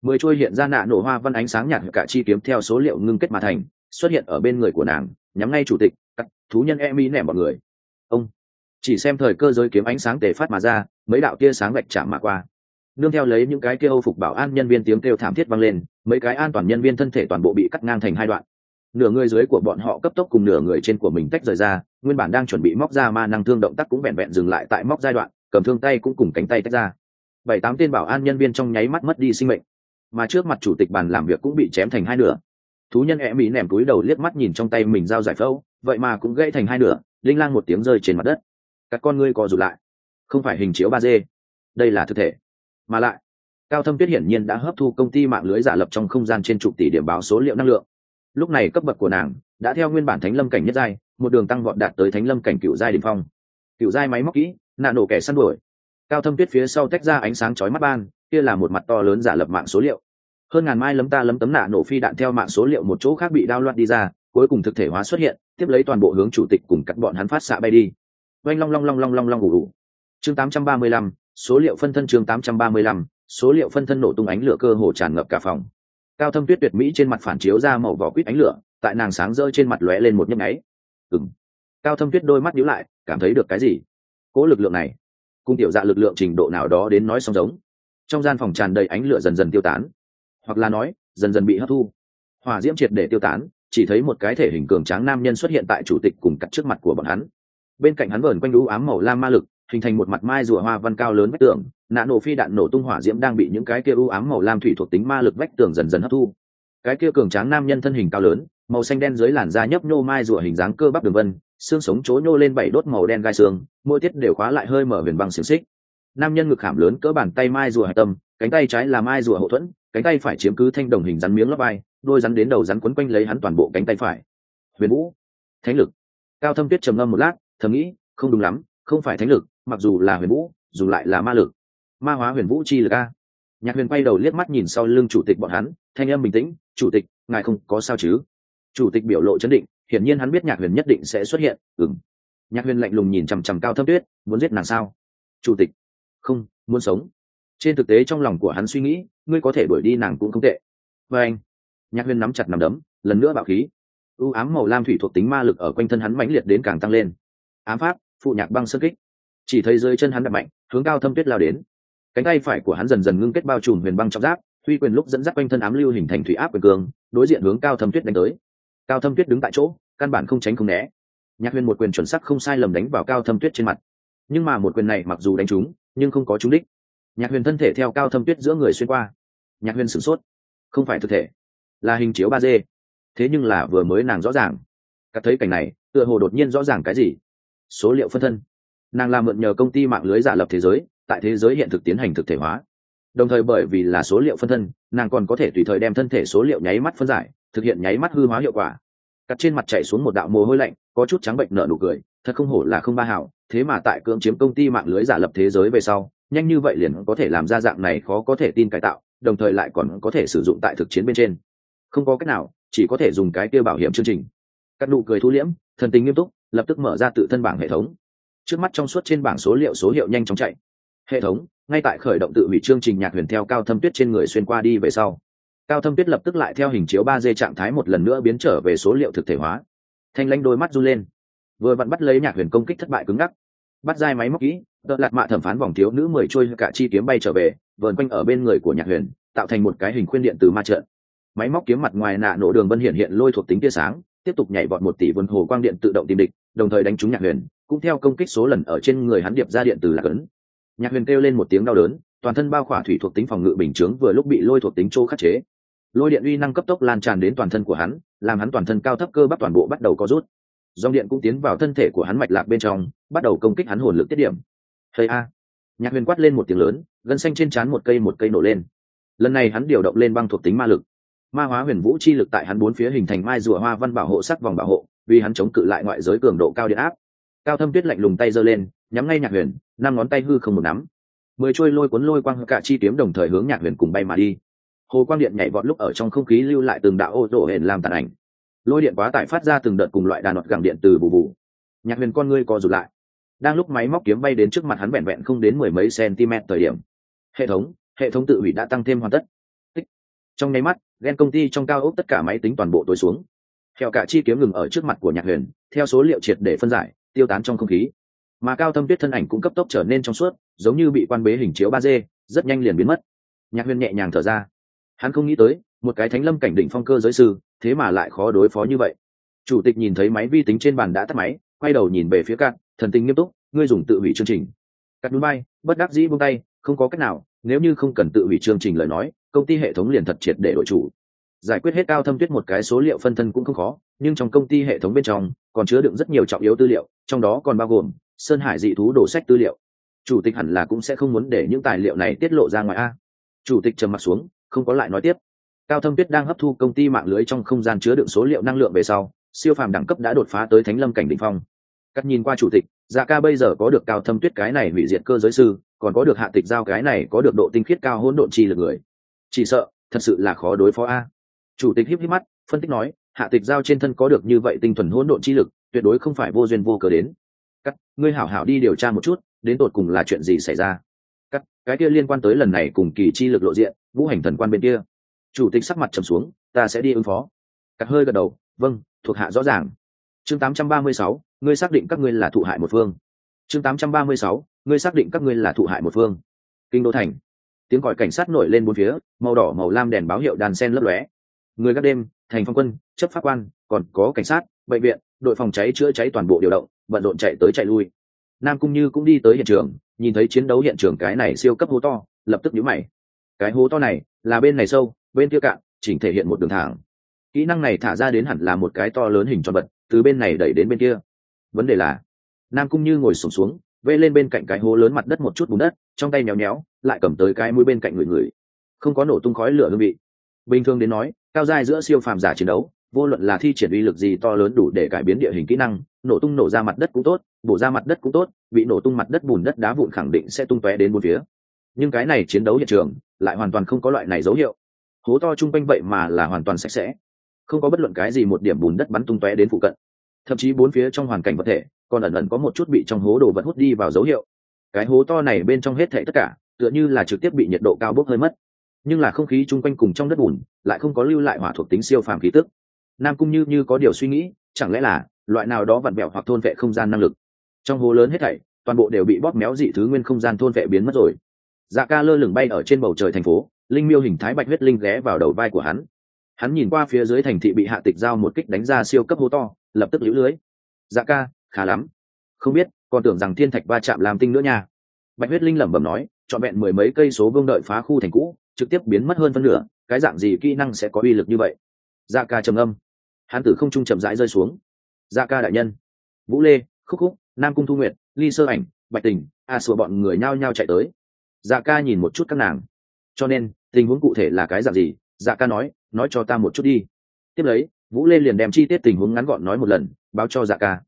Mười trôi hiện ra nạ nổ hoa văn ánh sáng nhạt cả chi kiếm theo số liệu ngưng kết mà thành, xuất hiện ở bên người của nàng, nhắm ngay chủ tịch cắt thú nhân e mi nẻ mọi người. Ông chỉ xem thời cơ giới kiếm ánh sáng tề phát mà ra, mấy đạo tia sáng gạch chạm mà qua. Nương theo lấy những cái kia âu phục bảo an nhân viên tiếng kêu thảm thiết vang lên, mấy cái an toàn nhân viên thân thể toàn bộ bị cắt ngang thành hai đoạn. Nửa người dưới của bọn họ cấp tốc cùng nửa người trên của mình tách rời ra, nguyên bản đang chuẩn bị móc ra ma năng thương động tác cũng vẹn vẹn dừng lại tại móc giai đoạn, cầm thương tay cũng cùng cánh tay tách ra. Bảy tám tên bảo an nhân viên trong nháy mắt mất đi sinh mệnh. Mà trước mặt chủ tịch bàn làm việc cũng bị chém thành hai nửa. Thú nhân e mỹ nẻm túi đầu liếc mắt nhìn trong tay mình dao giải phẫu, vậy mà cũng gãy thành hai nửa, linh lang một tiếng rơi trên mặt đất các con ngươi co rụt lại. Không phải hình chiếu ba d. Đây là thực thể. Mà lại, cao thâm tuyết hiển nhiên đã hấp thu công ty mạng lưới giả lập trong không gian trên chục tỷ điểm báo số liệu năng lượng. Lúc này cấp bậc của nàng đã theo nguyên bản thánh lâm cảnh nhất giai, một đường tăng vọt đạt tới thánh lâm cảnh cựu giai đình phong. Cựu giai máy móc kỹ, nạ nổ kẻ săn đuổi. Cao thâm tuyết phía sau tách ra ánh sáng chói mắt ban, kia là một mặt to lớn giả lập mạng số liệu. Hơn ngàn mai lấm ta lấm tấm nạ nổ phi đạn theo mạng số liệu một chỗ khác bị đao loạn đi ra, cuối cùng thực thể hóa xuất hiện, tiếp lấy toàn bộ hướng chủ tịch cùng các bọn hắn phát xạ bay đi oanh long long long long long long ủ ủ. Chương 835, số liệu phân thân chương 835, số liệu phân thân nổ tung ánh lửa cơ hồ tràn ngập cả phòng. Cao thâm tuyết tuyệt mỹ trên mặt phản chiếu ra màu vỏ quýt ánh lửa tại nàng sáng rơi trên mặt lóe lên một nhấp nháy. Ừng cao thâm tuyết đôi mắt nhíu lại cảm thấy được cái gì? Cố lực lượng này cung tiểu dạ lực lượng trình độ nào đó đến nói song giống. Trong gian phòng tràn đầy ánh lửa dần dần tiêu tán. Hoặc là nói dần dần bị hấp thu. Hỏa diễm triệt để tiêu tán chỉ thấy một cái thể hình cường tráng nam nhân xuất hiện tại chủ tịch cùng cặp trước mặt của bọn hắn bên cạnh hắn vờn quanh đũ ám màu lam ma lực, hình thành một mặt mai rùa hoa văn cao lớn vách tường. Nạn nổ phi đạn nổ tung hỏa diễm đang bị những cái kia u ám màu lam thủy thuộc tính ma lực vách tường dần dần hấp thu. Cái kia cường tráng nam nhân thân hình cao lớn, màu xanh đen dưới làn da nhấp nhô mai rùa hình dáng cơ bắp đường vân, xương sống chối nhô lên bảy đốt màu đen gai xương, mỗi tiết đều khóa lại hơi mở huyền băng xiềng xích. Nam nhân ngực khảm lớn cỡ bàn tay mai rùa hạ tâm, cánh tay trái là mai rùa hậu thuẫn, cánh tay phải chiếm cứ thanh đồng hình rắn miếng lấp vai, đôi rắn đến đầu rắn quấn quanh lấy hắn toàn bộ cánh tay phải. Huyền vũ, thánh lực. Cao thâm tuyết trầm ngâm một lát thầm nghĩ, không đúng lắm, không phải thánh lực, mặc dù là huyền vũ, dù lại là ma lực. Ma hóa huyền vũ chi lực a. Nhạc huyền quay đầu liếc mắt nhìn sau lưng chủ tịch bọn hắn, thanh âm bình tĩnh, chủ tịch, ngài không có sao chứ? Chủ tịch biểu lộ chấn định, hiển nhiên hắn biết nhạc huyền nhất định sẽ xuất hiện ừng nhạc huyền lạnh lùng nhìn chằm chằm cao thâm tuyết, muốn giết nàng sao? Chủ tịch. Không, muốn sống. Trên thực tế trong lòng của hắn suy nghĩ, ngươi có thể đuổi đi nàng cũng không tệ. Và anh. Nhạc huyền nắm chặt nằm đấm, lần nữa bạo khí. U ám màu lam thủy thuộc tính ma lực ở quanh thân hắn mãnh liệt đến càng tăng lên ám pháp, phụ nhạc băng sơn kích. Chỉ thấy dưới chân hắn đập mạnh, hướng cao thâm tuyết lao đến. Cánh tay phải của hắn dần dần ngưng kết bao trùm huyền băng trong giáp, huy quyền lúc dẫn dắt quanh thân ám lưu hình thành thủy áp quyền cường, đối diện hướng cao thâm tuyết đánh tới. Cao thâm tuyết đứng tại chỗ, căn bản không tránh không né. Nhạc huyền một quyền chuẩn sắc không sai lầm đánh vào cao thâm tuyết trên mặt. Nhưng mà một quyền này mặc dù đánh trúng, nhưng không có trúng đích. Nhạc huyền thân thể theo cao thâm tuyết giữa người xuyên qua. Nhạc huyền sửng sốt. Không phải thực thể. Là hình chiếu ba d. Thế nhưng là vừa mới nàng rõ ràng. Cắt thấy cảnh này, tựa hồ đột nhiên rõ ràng cái gì? Số liệu phân thân. Nàng làm mượn nhờ công ty mạng lưới giả lập thế giới, tại thế giới hiện thực tiến hành thực thể hóa. Đồng thời bởi vì là số liệu phân thân, nàng còn có thể tùy thời đem thân thể số liệu nháy mắt phân giải, thực hiện nháy mắt hư hóa hiệu quả. Cắt trên mặt chạy xuống một đạo mồ hôi lạnh, có chút trắng bệnh nợ nụ cười, thật không hổ là không ba hảo, thế mà tại cưỡng chiếm công ty mạng lưới giả lập thế giới về sau, nhanh như vậy liền có thể làm ra dạng này khó có thể tin cải tạo, đồng thời lại còn có thể sử dụng tại thực chiến bên trên. Không có cách nào, chỉ có thể dùng cái kia bảo hiểm chương trình. Cắt nụ cười thu liễm, thần tình nghiêm túc lập tức mở ra tự thân bảng hệ thống. Trước mắt trong suốt trên bảng số liệu số hiệu nhanh chóng chạy. Hệ thống, ngay tại khởi động tự hủy chương trình nhạc huyền theo cao thâm tuyết trên người xuyên qua đi về sau. Cao thâm tuyết lập tức lại theo hình chiếu ba d trạng thái một lần nữa biến trở về số liệu thực thể hóa. Thanh lanh đôi mắt run lên. Vừa vặn bắt lấy nhạc huyền công kích thất bại cứng ngắc. Bắt dai máy móc kỹ đợt lạc mạ thẩm phán vòng thiếu nữ mười trôi cả chi kiếm bay trở về, vờn quanh ở bên người của nhạc huyền, tạo thành một cái hình khuyên điện từ ma trận. Máy móc kiếm mặt ngoài nạ nổ đường vân hiện hiện lôi thuộc tính tia sáng tiếp tục nhảy vọt một tỷ vườn hồ quang điện tự động tìm địch, đồng thời đánh trúng nhạc huyền, cũng theo công kích số lần ở trên người hắn điệp ra điện từ lạc ấn nhạc huyền kêu lên một tiếng đau đớn, toàn thân bao khỏa thủy thuộc tính phòng ngự bình chướng vừa lúc bị lôi thuộc tính chỗ khắc chế. Lôi điện uy năng cấp tốc lan tràn đến toàn thân của hắn, làm hắn toàn thân cao thấp cơ bắp toàn bộ bắt đầu có rút. Dòng điện cũng tiến vào thân thể của hắn mạch lạc bên trong, bắt đầu công kích hắn hồn lực tiết điểm. Thầy a! Nhạc huyền quát lên một tiếng lớn, gân xanh trên trán một cây một cây nổ lên. Lần này hắn điều động lên băng thuộc tính ma lực ma hóa huyền vũ chi lực tại hắn bốn phía hình thành mai rùa hoa văn bảo hộ sắc vòng bảo hộ, vì hắn chống cự lại ngoại giới cường độ cao điện áp. Cao thâm tuyết lạnh lùng tay giơ lên, nhắm ngay nhạc huyền, năm ngón tay hư không một nắm. Mười trôi lôi cuốn lôi quang cả chi kiếm đồng thời hướng nhạc huyền cùng bay mà đi. Hồ quang điện nhảy vọt lúc ở trong không khí lưu lại từng đạo ô rổ hển làm tàn ảnh. Lôi điện quá tải phát ra từng đợt cùng loại đàn nọt gẳng điện từ bù bù. Nhạc huyền con ngươi co rụt lại. Đang lúc máy móc kiếm bay đến trước mặt hắn vẹn vẹn không đến mười mấy cm thời điểm, hệ thống hệ thống tự hủy đã tăng thêm hoàn tất trong nháy mắt ghen công ty trong cao ốc tất cả máy tính toàn bộ tối xuống. Theo cả chi kiếm ngừng ở trước mặt của nhạc huyền, theo số liệu triệt để phân giải, tiêu tán trong không khí. Mà cao thâm tuyết thân ảnh cũng cấp tốc trở nên trong suốt, giống như bị quan bế hình chiếu ba d, rất nhanh liền biến mất. Nhạc huyền nhẹ nhàng thở ra. Hắn không nghĩ tới, một cái thánh lâm cảnh đỉnh phong cơ giới sư, thế mà lại khó đối phó như vậy. Chủ tịch nhìn thấy máy vi tính trên bàn đã tắt máy, quay đầu nhìn về phía cạn thần tình nghiêm túc, ngươi dùng tự hủy chương trình. Cắt núi bay bất đắc dĩ buông tay, không có cách nào nếu như không cần tự hủy chương trình lời nói, công ty hệ thống liền thật triệt để đổi chủ. Giải quyết hết cao thâm tuyết một cái số liệu phân thân cũng không khó, nhưng trong công ty hệ thống bên trong, còn chứa đựng rất nhiều trọng yếu tư liệu, trong đó còn bao gồm sơn hải dị thú đổ sách tư liệu. Chủ tịch hẳn là cũng sẽ không muốn để những tài liệu này tiết lộ ra ngoài a. Chủ tịch trầm m ặ t xuống, không có lại nói tiếp. Cao thâm tuyết đang hấp thu công ty mạng lưới trong không gian chứa đựng số liệu năng lượng về sau, siêu phàm đẳng cấp đã đột phá tới thánh lâm cảnh đ ỉ n h phong. Cắt nhìn qua chủ tịch dạ ca bây giờ có được cao thâm tuyết cái này hủy diệt cơ giới sư còn có được hạ tịch giao cái này có được độ tinh khiết cao hỗn độn chi lực người. Chỉ sợ thật sự là khó đối phó a. Chủ tịch híp híp mắt phân tích nói hạ tịch giao trên thân có được như vậy tinh thuần hỗn độn chi lực tuyệt đối không phải vô duyên vô cớ đến. Cắt ngươi hảo hảo đi điều tra một chút đến tột cùng là chuyện gì xảy ra. Cắt cái kia liên quan tới lần này cùng kỳ chi lực lộ diện vũ hành thần quan bên kia. Chủ tịch sắc mặt trầm xuống ta sẽ đi ứng phó. Cắt hơi gật đầu vâng thuộc hạ rõ ràng. Chương 836, ngươi xác định các ngươi là thụ hại một phương. Chương 836, ngươi xác định các ngươi là thụ hại một phương. Kinh đô thành. Tiếng gọi cảnh sát nổi lên bốn phía màu đỏ màu lam đèn báo hiệu đàn sen lấp lóe. Người gác đêm thành phong quân chấp pháp quan còn có cảnh sát bệnh viện đội phòng cháy chữa cháy toàn bộ điều động bận rộn chạy tới chạy lui. Nam cung như cũng đi tới hiện trường nhìn thấy chiến đấu hiện trường cái này siêu cấp hố to lập tức nhíu mày. Cái hố to này là bên này sâu bên kia cạn chỉnh thể hiện một đường thẳng. Kỹ năng này thả ra đến hẳn là một cái to lớn hình tròn vật từ bên này đẩy đến bên kia. Vấn đề là nam cung như ngồi sụp xuống, xuống vây lên bên cạnh cái hố lớn mặt đất một chút bùn đất, trong tay nhéo nhéo lại cầm tới cái mũi bên cạnh người người. Không có nổ tung khói lửa hương vị. Bình thường đến nói, cao dai giữa siêu phàm giả chiến đấu, vô luận là thi triển uy lực gì to lớn đủ để cải biến địa hình kỹ năng, nổ tung nổ ra mặt đất cũng tốt, bổ ra mặt đất cũng tốt, bị nổ tung mặt đất bùn đất đá vụn khẳng định sẽ tung tóe đến một phía. Nhưng cái này chiến đấu hiện trường, lại hoàn toàn không có loại này dấu hiệu. Hố to chung quanh vậy mà là hoàn toàn sạch sẽ. Không có bất luận cái gì một điểm bùn đất bắn tung tóe đến phụ cận. Thậm chí bốn phía trong hoàn cảnh vật thể còn ẩn ẩn có một chút bị trong hố đồ vật hút đi vào dấu hiệu. Cái hố to này bên trong hết thảy tất cả, tựa như là trực tiếp bị nhiệt độ cao bốc hơi mất. Nhưng là không khí chung quanh cùng trong đất bùn, lại không có lưu lại hỏa thuộc tính siêu phàm khí tức. Nam cung như như có điều suy nghĩ, chẳng lẽ là loại nào đó vặn vẹo hoặc thôn vệ không gian năng lực. Trong hố lớn hết thảy, toàn bộ đều bị bóp méo dị thứ nguyên không gian thôn vệ biến mất rồi. Dạ ca lơ lửng bay ở trên bầu trời thành phố, linh miêu hình thái bạch huyết linh ghé vào đầu vai của hắn. Hắn nhìn qua phía dưới thành thị bị hạ tịch giao một kích đánh ra siêu cấp hố to, lập tức lũ lưới. Dạ ca khá lắm. Không biết, còn tưởng rằng thiên thạch va chạm làm tinh nữa nha. Bạch huyết linh lẩm bẩm nói, trọn vẹn mười mấy cây số vương đợi phá khu thành cũ, trực tiếp biến mất hơn phân nửa, cái dạng gì kỹ năng sẽ có uy lực như vậy? Dạ ca trầm âm. Hắn tử không trung chậm rãi rơi xuống. Dạ ca đại nhân. Vũ lê, khúc khúc, nam cung thu nguyệt, ly sơ ảnh, bạch tình, a à bọn người nhao nhao chạy tới. Dạ ca nhìn một chút các nàng. Cho nên, tình huống cụ thể là cái dạng gì? Dạ ca nói nói cho ta một chút đi. Tiếp lấy, vũ lê liền đem chi tiết tình huống ngắn gọn nói một lần, báo cho dạ ca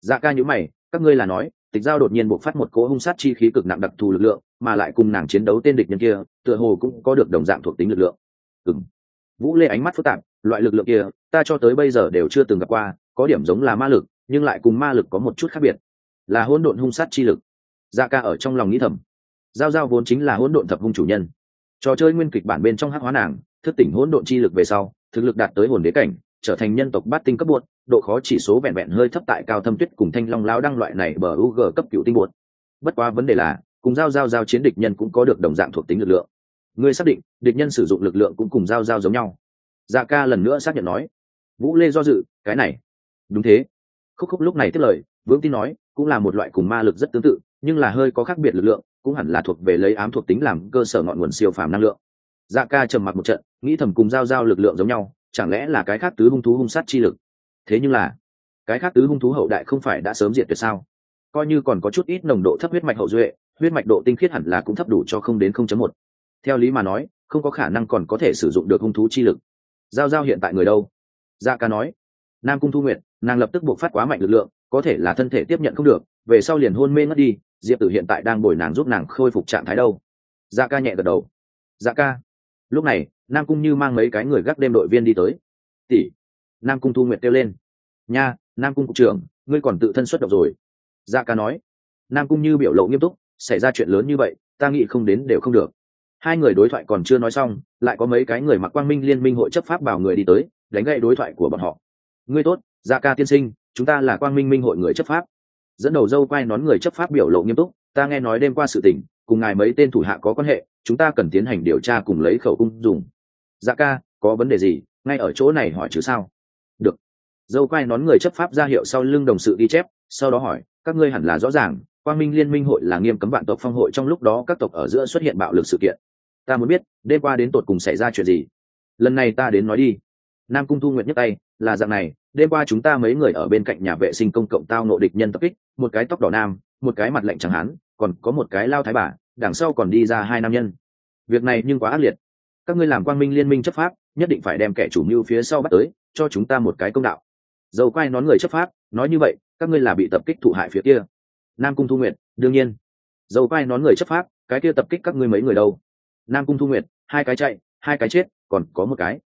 dạ ca nhữ mày, các ngươi là nói, tịch giao đột nhiên bộc phát một cỗ hung sát chi khí cực nặng đặc thù lực lượng, mà lại cùng nàng chiến đấu tên địch nhân kia, tựa hồ cũng có được đồng dạng thuộc tính lực lượng. Ừng vũ lê ánh mắt phức tạp, loại lực lượng kia, ta cho tới bây giờ đều chưa từng gặp qua, có điểm giống là ma lực, nhưng lại cùng ma lực có một chút khác biệt. Là hỗn độn hung sát chi lực. Dạ ca ở trong lòng nghĩ thầm. Giao giao vốn chính là hỗn độn thập hung chủ nhân. Trò chơi nguyên kịch bản bên trong hắc hóa nàng, thức tỉnh hỗn độn chi lực về sau, thực lực đạt tới hồn đế cảnh, trở thành nhân tộc bát tinh cấp buộc độ khó chỉ số vẹn vẹn hơi thấp tại cao thâm tuyết cùng thanh long lao đăng loại này bờ u g cấp cựu tinh bột. Bất quá vấn đề là, cùng giao giao giao chiến địch nhân cũng có được đồng dạng thuộc tính lực lượng. Ngươi xác định, địch nhân sử dụng lực lượng cũng cùng giao giao giống nhau. Dạ ca lần nữa xác nhận nói. Vũ lê do dự, cái này. Đúng thế. Khúc khúc lúc này tiếp lời, vững tin nói, cũng là một loại cùng ma lực rất tương tự, nhưng là hơi có khác biệt lực lượng, cũng hẳn là thuộc về lấy ám thuộc tính làm cơ sở ngọn nguồn siêu phàm năng lượng. Dạ ca trầm mặc một trận, nghĩ thầm cùng giao giao lực lượng giống nhau, chẳng lẽ là cái khác tứ hung thú hung sát chi lực? Thế nhưng là cái khác tứ hung thú hậu đại không phải đã sớm diệt tuyệt sao? Coi như còn có chút ít nồng độ thấp huyết mạch hậu duệ huyết mạch độ tinh khiết hẳn là cũng thấp đủ cho không đến không chấm một. Theo lý mà nói không có khả năng còn có thể sử dụng được hung thú chi lực. Giao giao hiện tại người đâu? Dạ ca nói. Nam cung thu nguyệt, nàng lập tức buộc phát quá mạnh lực lượng có thể là thân thể tiếp nhận không được về sau liền hôn mê ngất đi diệp tử hiện tại đang bồi nàng giúp nàng khôi phục trạng thái đâu? Dạ ca nhẹ gật đầu. Dạ ca. Lúc này nam cung như mang mấy cái người gác đêm đội viên đi tới. Tỷ nam cung thu nguyệt kêu lên. Nha, nam cung cục trưởng, ngươi còn tự thân xuất độc rồi. Dạ ca nói. Nam cung như biểu lộ nghiêm túc, xảy ra chuyện lớn như vậy, ta nghĩ không đến đều không được. Hai người đối thoại còn chưa nói xong, lại có mấy cái người mặc quang minh liên minh hội chấp pháp bảo người đi tới, đánh gậy đối thoại của bọn họ. Ngươi tốt dạ ca tiên sinh, chúng ta là quang minh minh hội người chấp pháp. Dẫn đầu dâu quay nón người chấp pháp biểu lộ nghiêm túc, ta nghe nói đêm qua sự tình, cùng ngài mấy tên thủ hạ có quan hệ, chúng ta cần tiến hành điều tra cùng lấy khẩu cung dùng. Dạ ca, có vấn đề gì, ngay ở chỗ này hỏi chứ sao? Được. Dâu quay nón người chấp pháp ra hiệu sau lưng đồng sự ghi chép, sau đó hỏi, các ngươi hẳn là rõ ràng, quang minh liên minh hội là nghiêm cấm vạn tộc phong hội trong lúc đó các tộc ở giữa xuất hiện bạo lực sự kiện. Ta muốn biết, đêm qua đến tột cùng xảy ra chuyện gì? Lần này ta đến nói đi. Nam cung thu nguyệt nhấc tay, là dạng này, đêm qua chúng ta mấy người ở bên cạnh nhà vệ sinh công cộng tao nộ địch nhân tập kích, một cái tóc đỏ nam, một cái mặt lạnh chẳng hán, còn có một cái lao thái bà, đằng sau còn đi ra hai nam nhân. Việc này nhưng quá ác liệt. Các ngươi làm quang minh liên minh chấp pháp, nhất định phải đem kẻ chủ mưu phía sau bắt tới cho chúng ta một cái công đạo. Dầu quay nón người chấp pháp, nói như vậy, các ngươi là bị tập kích thụ hại phía kia. Nam cung thu nguyệt, đương nhiên. Dầu quay nón người chấp pháp, cái kia tập kích các ngươi mấy người đâu? Nam cung thu nguyệt, hai cái chạy, hai cái chết, còn có một cái.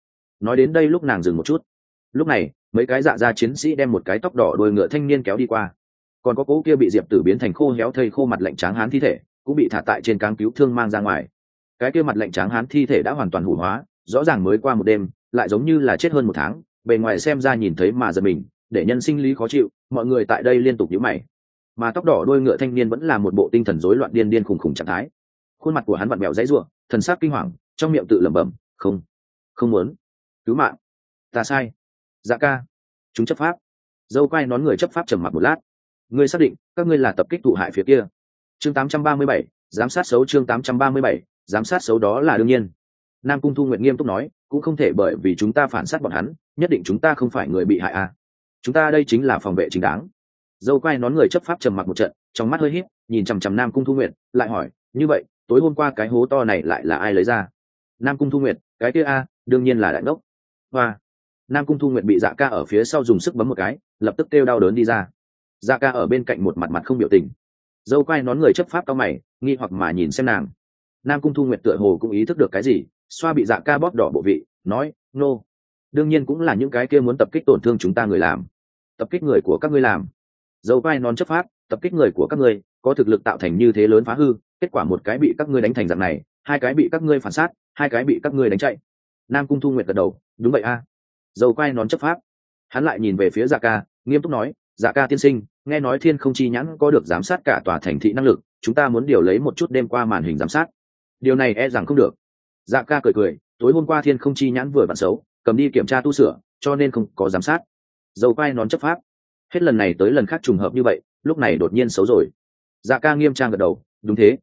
Nói đến đây lúc nàng dừng một chút. Lúc này, mấy cái dạ ra chiến sĩ đem một cái tóc đỏ đôi ngựa thanh niên kéo đi qua. Còn có cỗ kia bị diệp tử biến thành khô héo thây khô mặt lạnh tráng hán thi thể, cũng bị thả tại trên cáng cứu thương mang ra ngoài. Cái kia mặt lạnh tráng hán thi thể đã hoàn toàn hủ hóa, rõ ràng mới qua một đêm, lại giống như là chết hơn một tháng bề ngoài xem ra nhìn thấy mà giật mình để nhân sinh lý khó chịu mọi người tại đây liên tục nhíu mày. Mà tóc đỏ đôi ngựa thanh niên vẫn là một bộ tinh thần rối loạn điên điên khùng khùng trạng thái. Khuôn mặt của hắn vặn mẹo dãy ruộng thần sắc kinh hoàng trong miệng tự lẩm bẩm không không muốn. Cứu mạng. Ta sai. Dạ ca. Chúng chấp pháp. Dâu quay nón người chấp pháp trầm mặc một lát. Ngươi xác định các ngươi là tập kích thụ hại phía kia. Chương 837, giám sát xấu chương 837, giám sát xấu đó là đương nhiên nam cung thu nguyện nghiêm túc nói, cũng không thể bởi vì chúng ta phản sát bọn hắn, nhất định chúng ta không phải người bị hại à. chúng ta đây chính là phòng vệ chính đáng. Dâu quay nón người chấp pháp trầm mặc một trận, trong mắt hơi hít nhìn chằm chằm nam cung thu nguyện lại hỏi, như vậy, tối hôm qua cái hố to này lại là ai lấy ra? Nam cung thu nguyện cái kia a, đương nhiên là đại đốc. Hoa. Nam cung thu nguyện bị dạ ca ở phía sau dùng sức bấm một cái, lập tức kêu đau đớn đi ra. Dạ ca ở bên cạnh một mặt mặt không biểu tình. Dâu quay nón người chấp pháp cao mày, nghi hoặc mà nhìn xem nàng. Nam cung thu nguyện tựa hồ cũng ý thức được cái gì xoa bị dạ ca bóp đỏ bộ vị, nói, nô、no. đương nhiên cũng là những cái kia muốn tập kích tổn thương chúng ta người làm. Tập kích người của các ngươi làm. Dầu vai non chấp pháp, tập kích người của các ngươi, có thực lực tạo thành như thế lớn phá hư, kết quả một cái bị các ngươi đánh thành dạng này, hai cái bị các ngươi phản sát, hai cái bị các ngươi đánh chạy. Nam cung thu nguyệt gật đầu, đúng vậy a. Dầu vai nón chấp pháp. Hắn lại nhìn về phía dạ ca, nghiêm túc nói dạ ca tiên sinh, nghe nói thiên không chi nhãn có được giám sát cả tòa thành thị năng lực, chúng ta muốn điều lấy một chút đêm qua màn hình giám sát. Điều này e rằng không được dạ ca cười cười, tối hôm qua thiên không chi nhãn vừa vặn xấu, cầm đi kiểm tra tu sửa, cho nên không có giám sát. Dầu quai nón chấp pháp. Hết lần này tới lần khác trùng hợp như vậy, lúc này đột nhiên xấu rồi. Dạ ca nghiêm trang gật đầu, đúng thế.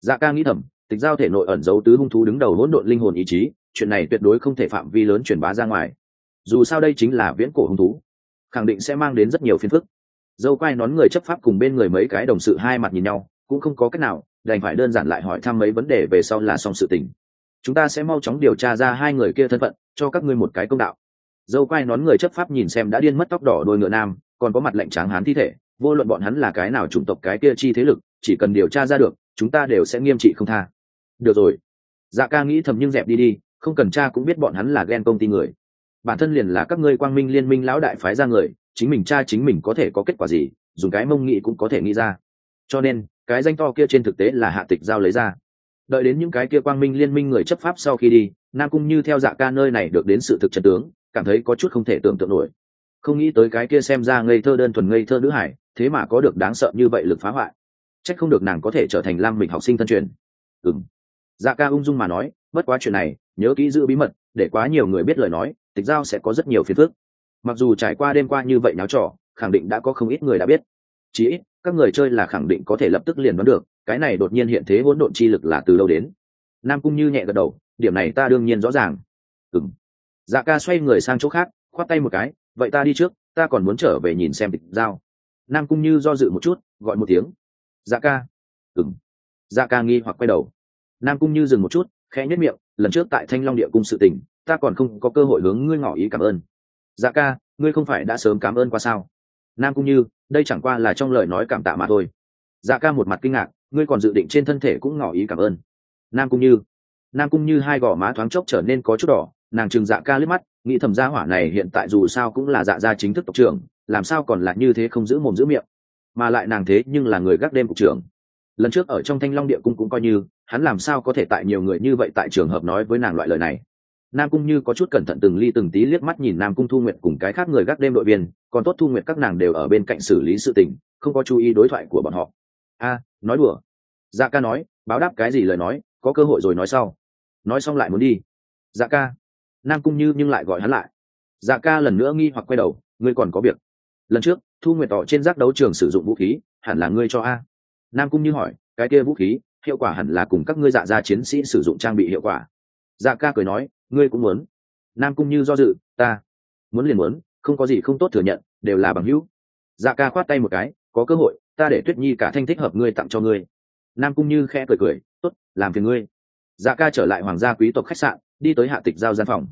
Dạ ca nghĩ thầm, tịch giao thể nội ẩn giấu tứ hung thú đứng đầu hỗn độn linh hồn ý chí, chuyện này tuyệt đối không thể phạm vi lớn truyền bá ra ngoài. Dù sao đây chính là viễn cổ hung thú, khẳng định sẽ mang đến rất nhiều phiền phức. Dâu quai nón người chấp pháp cùng bên người mấy cái đồng sự hai mặt nhìn nhau, cũng không có cách nào, đành phải đơn giản lại hỏi thăm mấy vấn đề về sau là xong sự tình chúng ta sẽ mau chóng điều tra ra hai người kia thân phận, cho các ngươi một cái công đạo. Dâu quai nón người chấp pháp nhìn xem đã điên mất tóc đỏ đôi ngựa nam, còn có mặt lạnh tráng hán thi thể, vô luận bọn hắn là cái nào chủng tộc cái kia chi thế lực, chỉ cần điều tra ra được, chúng ta đều sẽ nghiêm trị không tha. Được rồi. Dạ ca nghĩ thầm nhưng dẹp đi đi, không cần cha cũng biết bọn hắn là ghen công ty người. Bản thân liền là các ngươi quang minh liên minh lão đại phái ra người, chính mình cha chính mình có thể có kết quả gì, dùng cái mông nghị cũng có thể nghĩ ra. Cho nên, cái danh to kia trên thực tế là hạ tịch giao lấy ra đợi đến những cái kia quang minh liên minh người chấp pháp sau khi đi, nam cung như theo dạ ca nơi này được đến sự thực trần tướng, cảm thấy có chút không thể tưởng tượng nổi. Không nghĩ tới cái kia xem ra ngây thơ đơn thuần ngây thơ nữ hải, thế mà có được đáng sợ như vậy lực phá hoại. C h ắ c không được nàng có thể trở thành lam mình học sinh thân truyền. Ừng dạ ca ung dung mà nói, bất quá chuyện này, nhớ kỹ giữ bí mật, để quá nhiều người biết lời nói, tịch giao sẽ có rất nhiều phiền phức. Mặc dù trải qua đêm qua như vậy náo trò, khẳng định đã có không ít người đã biết. Chí ít, các người chơi là khẳng định có thể lập tức liền đoán được cái này đột nhiên hiện thế hỗn độn chi lực là từ lâu đến? Nam cung như nhẹ gật đầu, điểm này ta đương nhiên rõ ràng. Ừng dạ ca xoay người sang chỗ khác, khoát tay một cái, vậy ta đi trước, ta còn muốn trở về nhìn xem tịch giao. Nam cung như do dự một chút, gọi một tiếng. Dạ ca. Ừng dạ ca nghi hoặc quay đầu. Nam cung như dừng một chút, khẽ nhất miệng, lần trước tại thanh long địa cung sự tình, ta còn không có cơ hội hướng ngươi ngỏ ý cảm ơn. Dạ ca, ngươi không phải đã sớm cảm ơn qua sao? Nam cung như, đây chẳng qua là trong lời nói cảm tạ mà thôi. Dạ ca một mặt kinh ngạc ngươi còn dự định trên thân thể cũng ngỏ ý cảm ơn. Nam cung như, nam cung như hai gò má thoáng chốc trở nên có chút đỏ, nàng trừng dạ ca liếc mắt, nghĩ thầm gia hỏa này hiện tại dù sao cũng là dạ gia chính thức tộc trưởng, làm sao còn là như thế không giữ mồm giữ miệng. Mà lại nàng thế nhưng là người gác đêm cục trưởng. Lần trước ở trong thanh long địa cung cũng coi như, hắn làm sao có thể tại nhiều người như vậy tại trường hợp nói với nàng loại lời này. Nam cung như có chút cẩn thận từng ly từng tí liếc mắt nhìn nam cung thu nguyện cùng cái khác người gác đêm đội viên, còn tốt thu nguyện các nàng đều ở bên cạnh xử lý sự tình, không có chú ý đối thoại của bọn họ. A nói đùa. Dạ ca nói, báo đáp cái gì lời nói, có cơ hội rồi nói sau. Nói xong lại muốn đi. Dạ ca. Nam cung như nhưng lại gọi hắn lại. Dạ ca lần nữa nghi hoặc quay đầu, ngươi còn có việc. Lần trước, thu nguyệt tỏ trên giác đấu trường sử dụng vũ khí, hẳn là ngươi cho a. Nam cung như hỏi, cái kia vũ khí, hiệu quả hẳn là cùng các ngươi dạ gia chiến sĩ sử dụng trang bị hiệu quả. Dạ ca cười nói, ngươi cũng muốn. Nam cung như do dự, ta muốn liền muốn, không có gì không tốt thừa nhận, đều là bằng hữu. Dạ ca khoát tay một cái, có cơ hội ta để tuyết nhi cả thanh thích hợp ngươi tặng cho ngươi. Nam cung như khẽ cười cười, tốt, làm phiền ngươi. Dạ ca trở lại hoàng gia quý tộc khách sạn, đi tới hạ tịch giao gian phòng.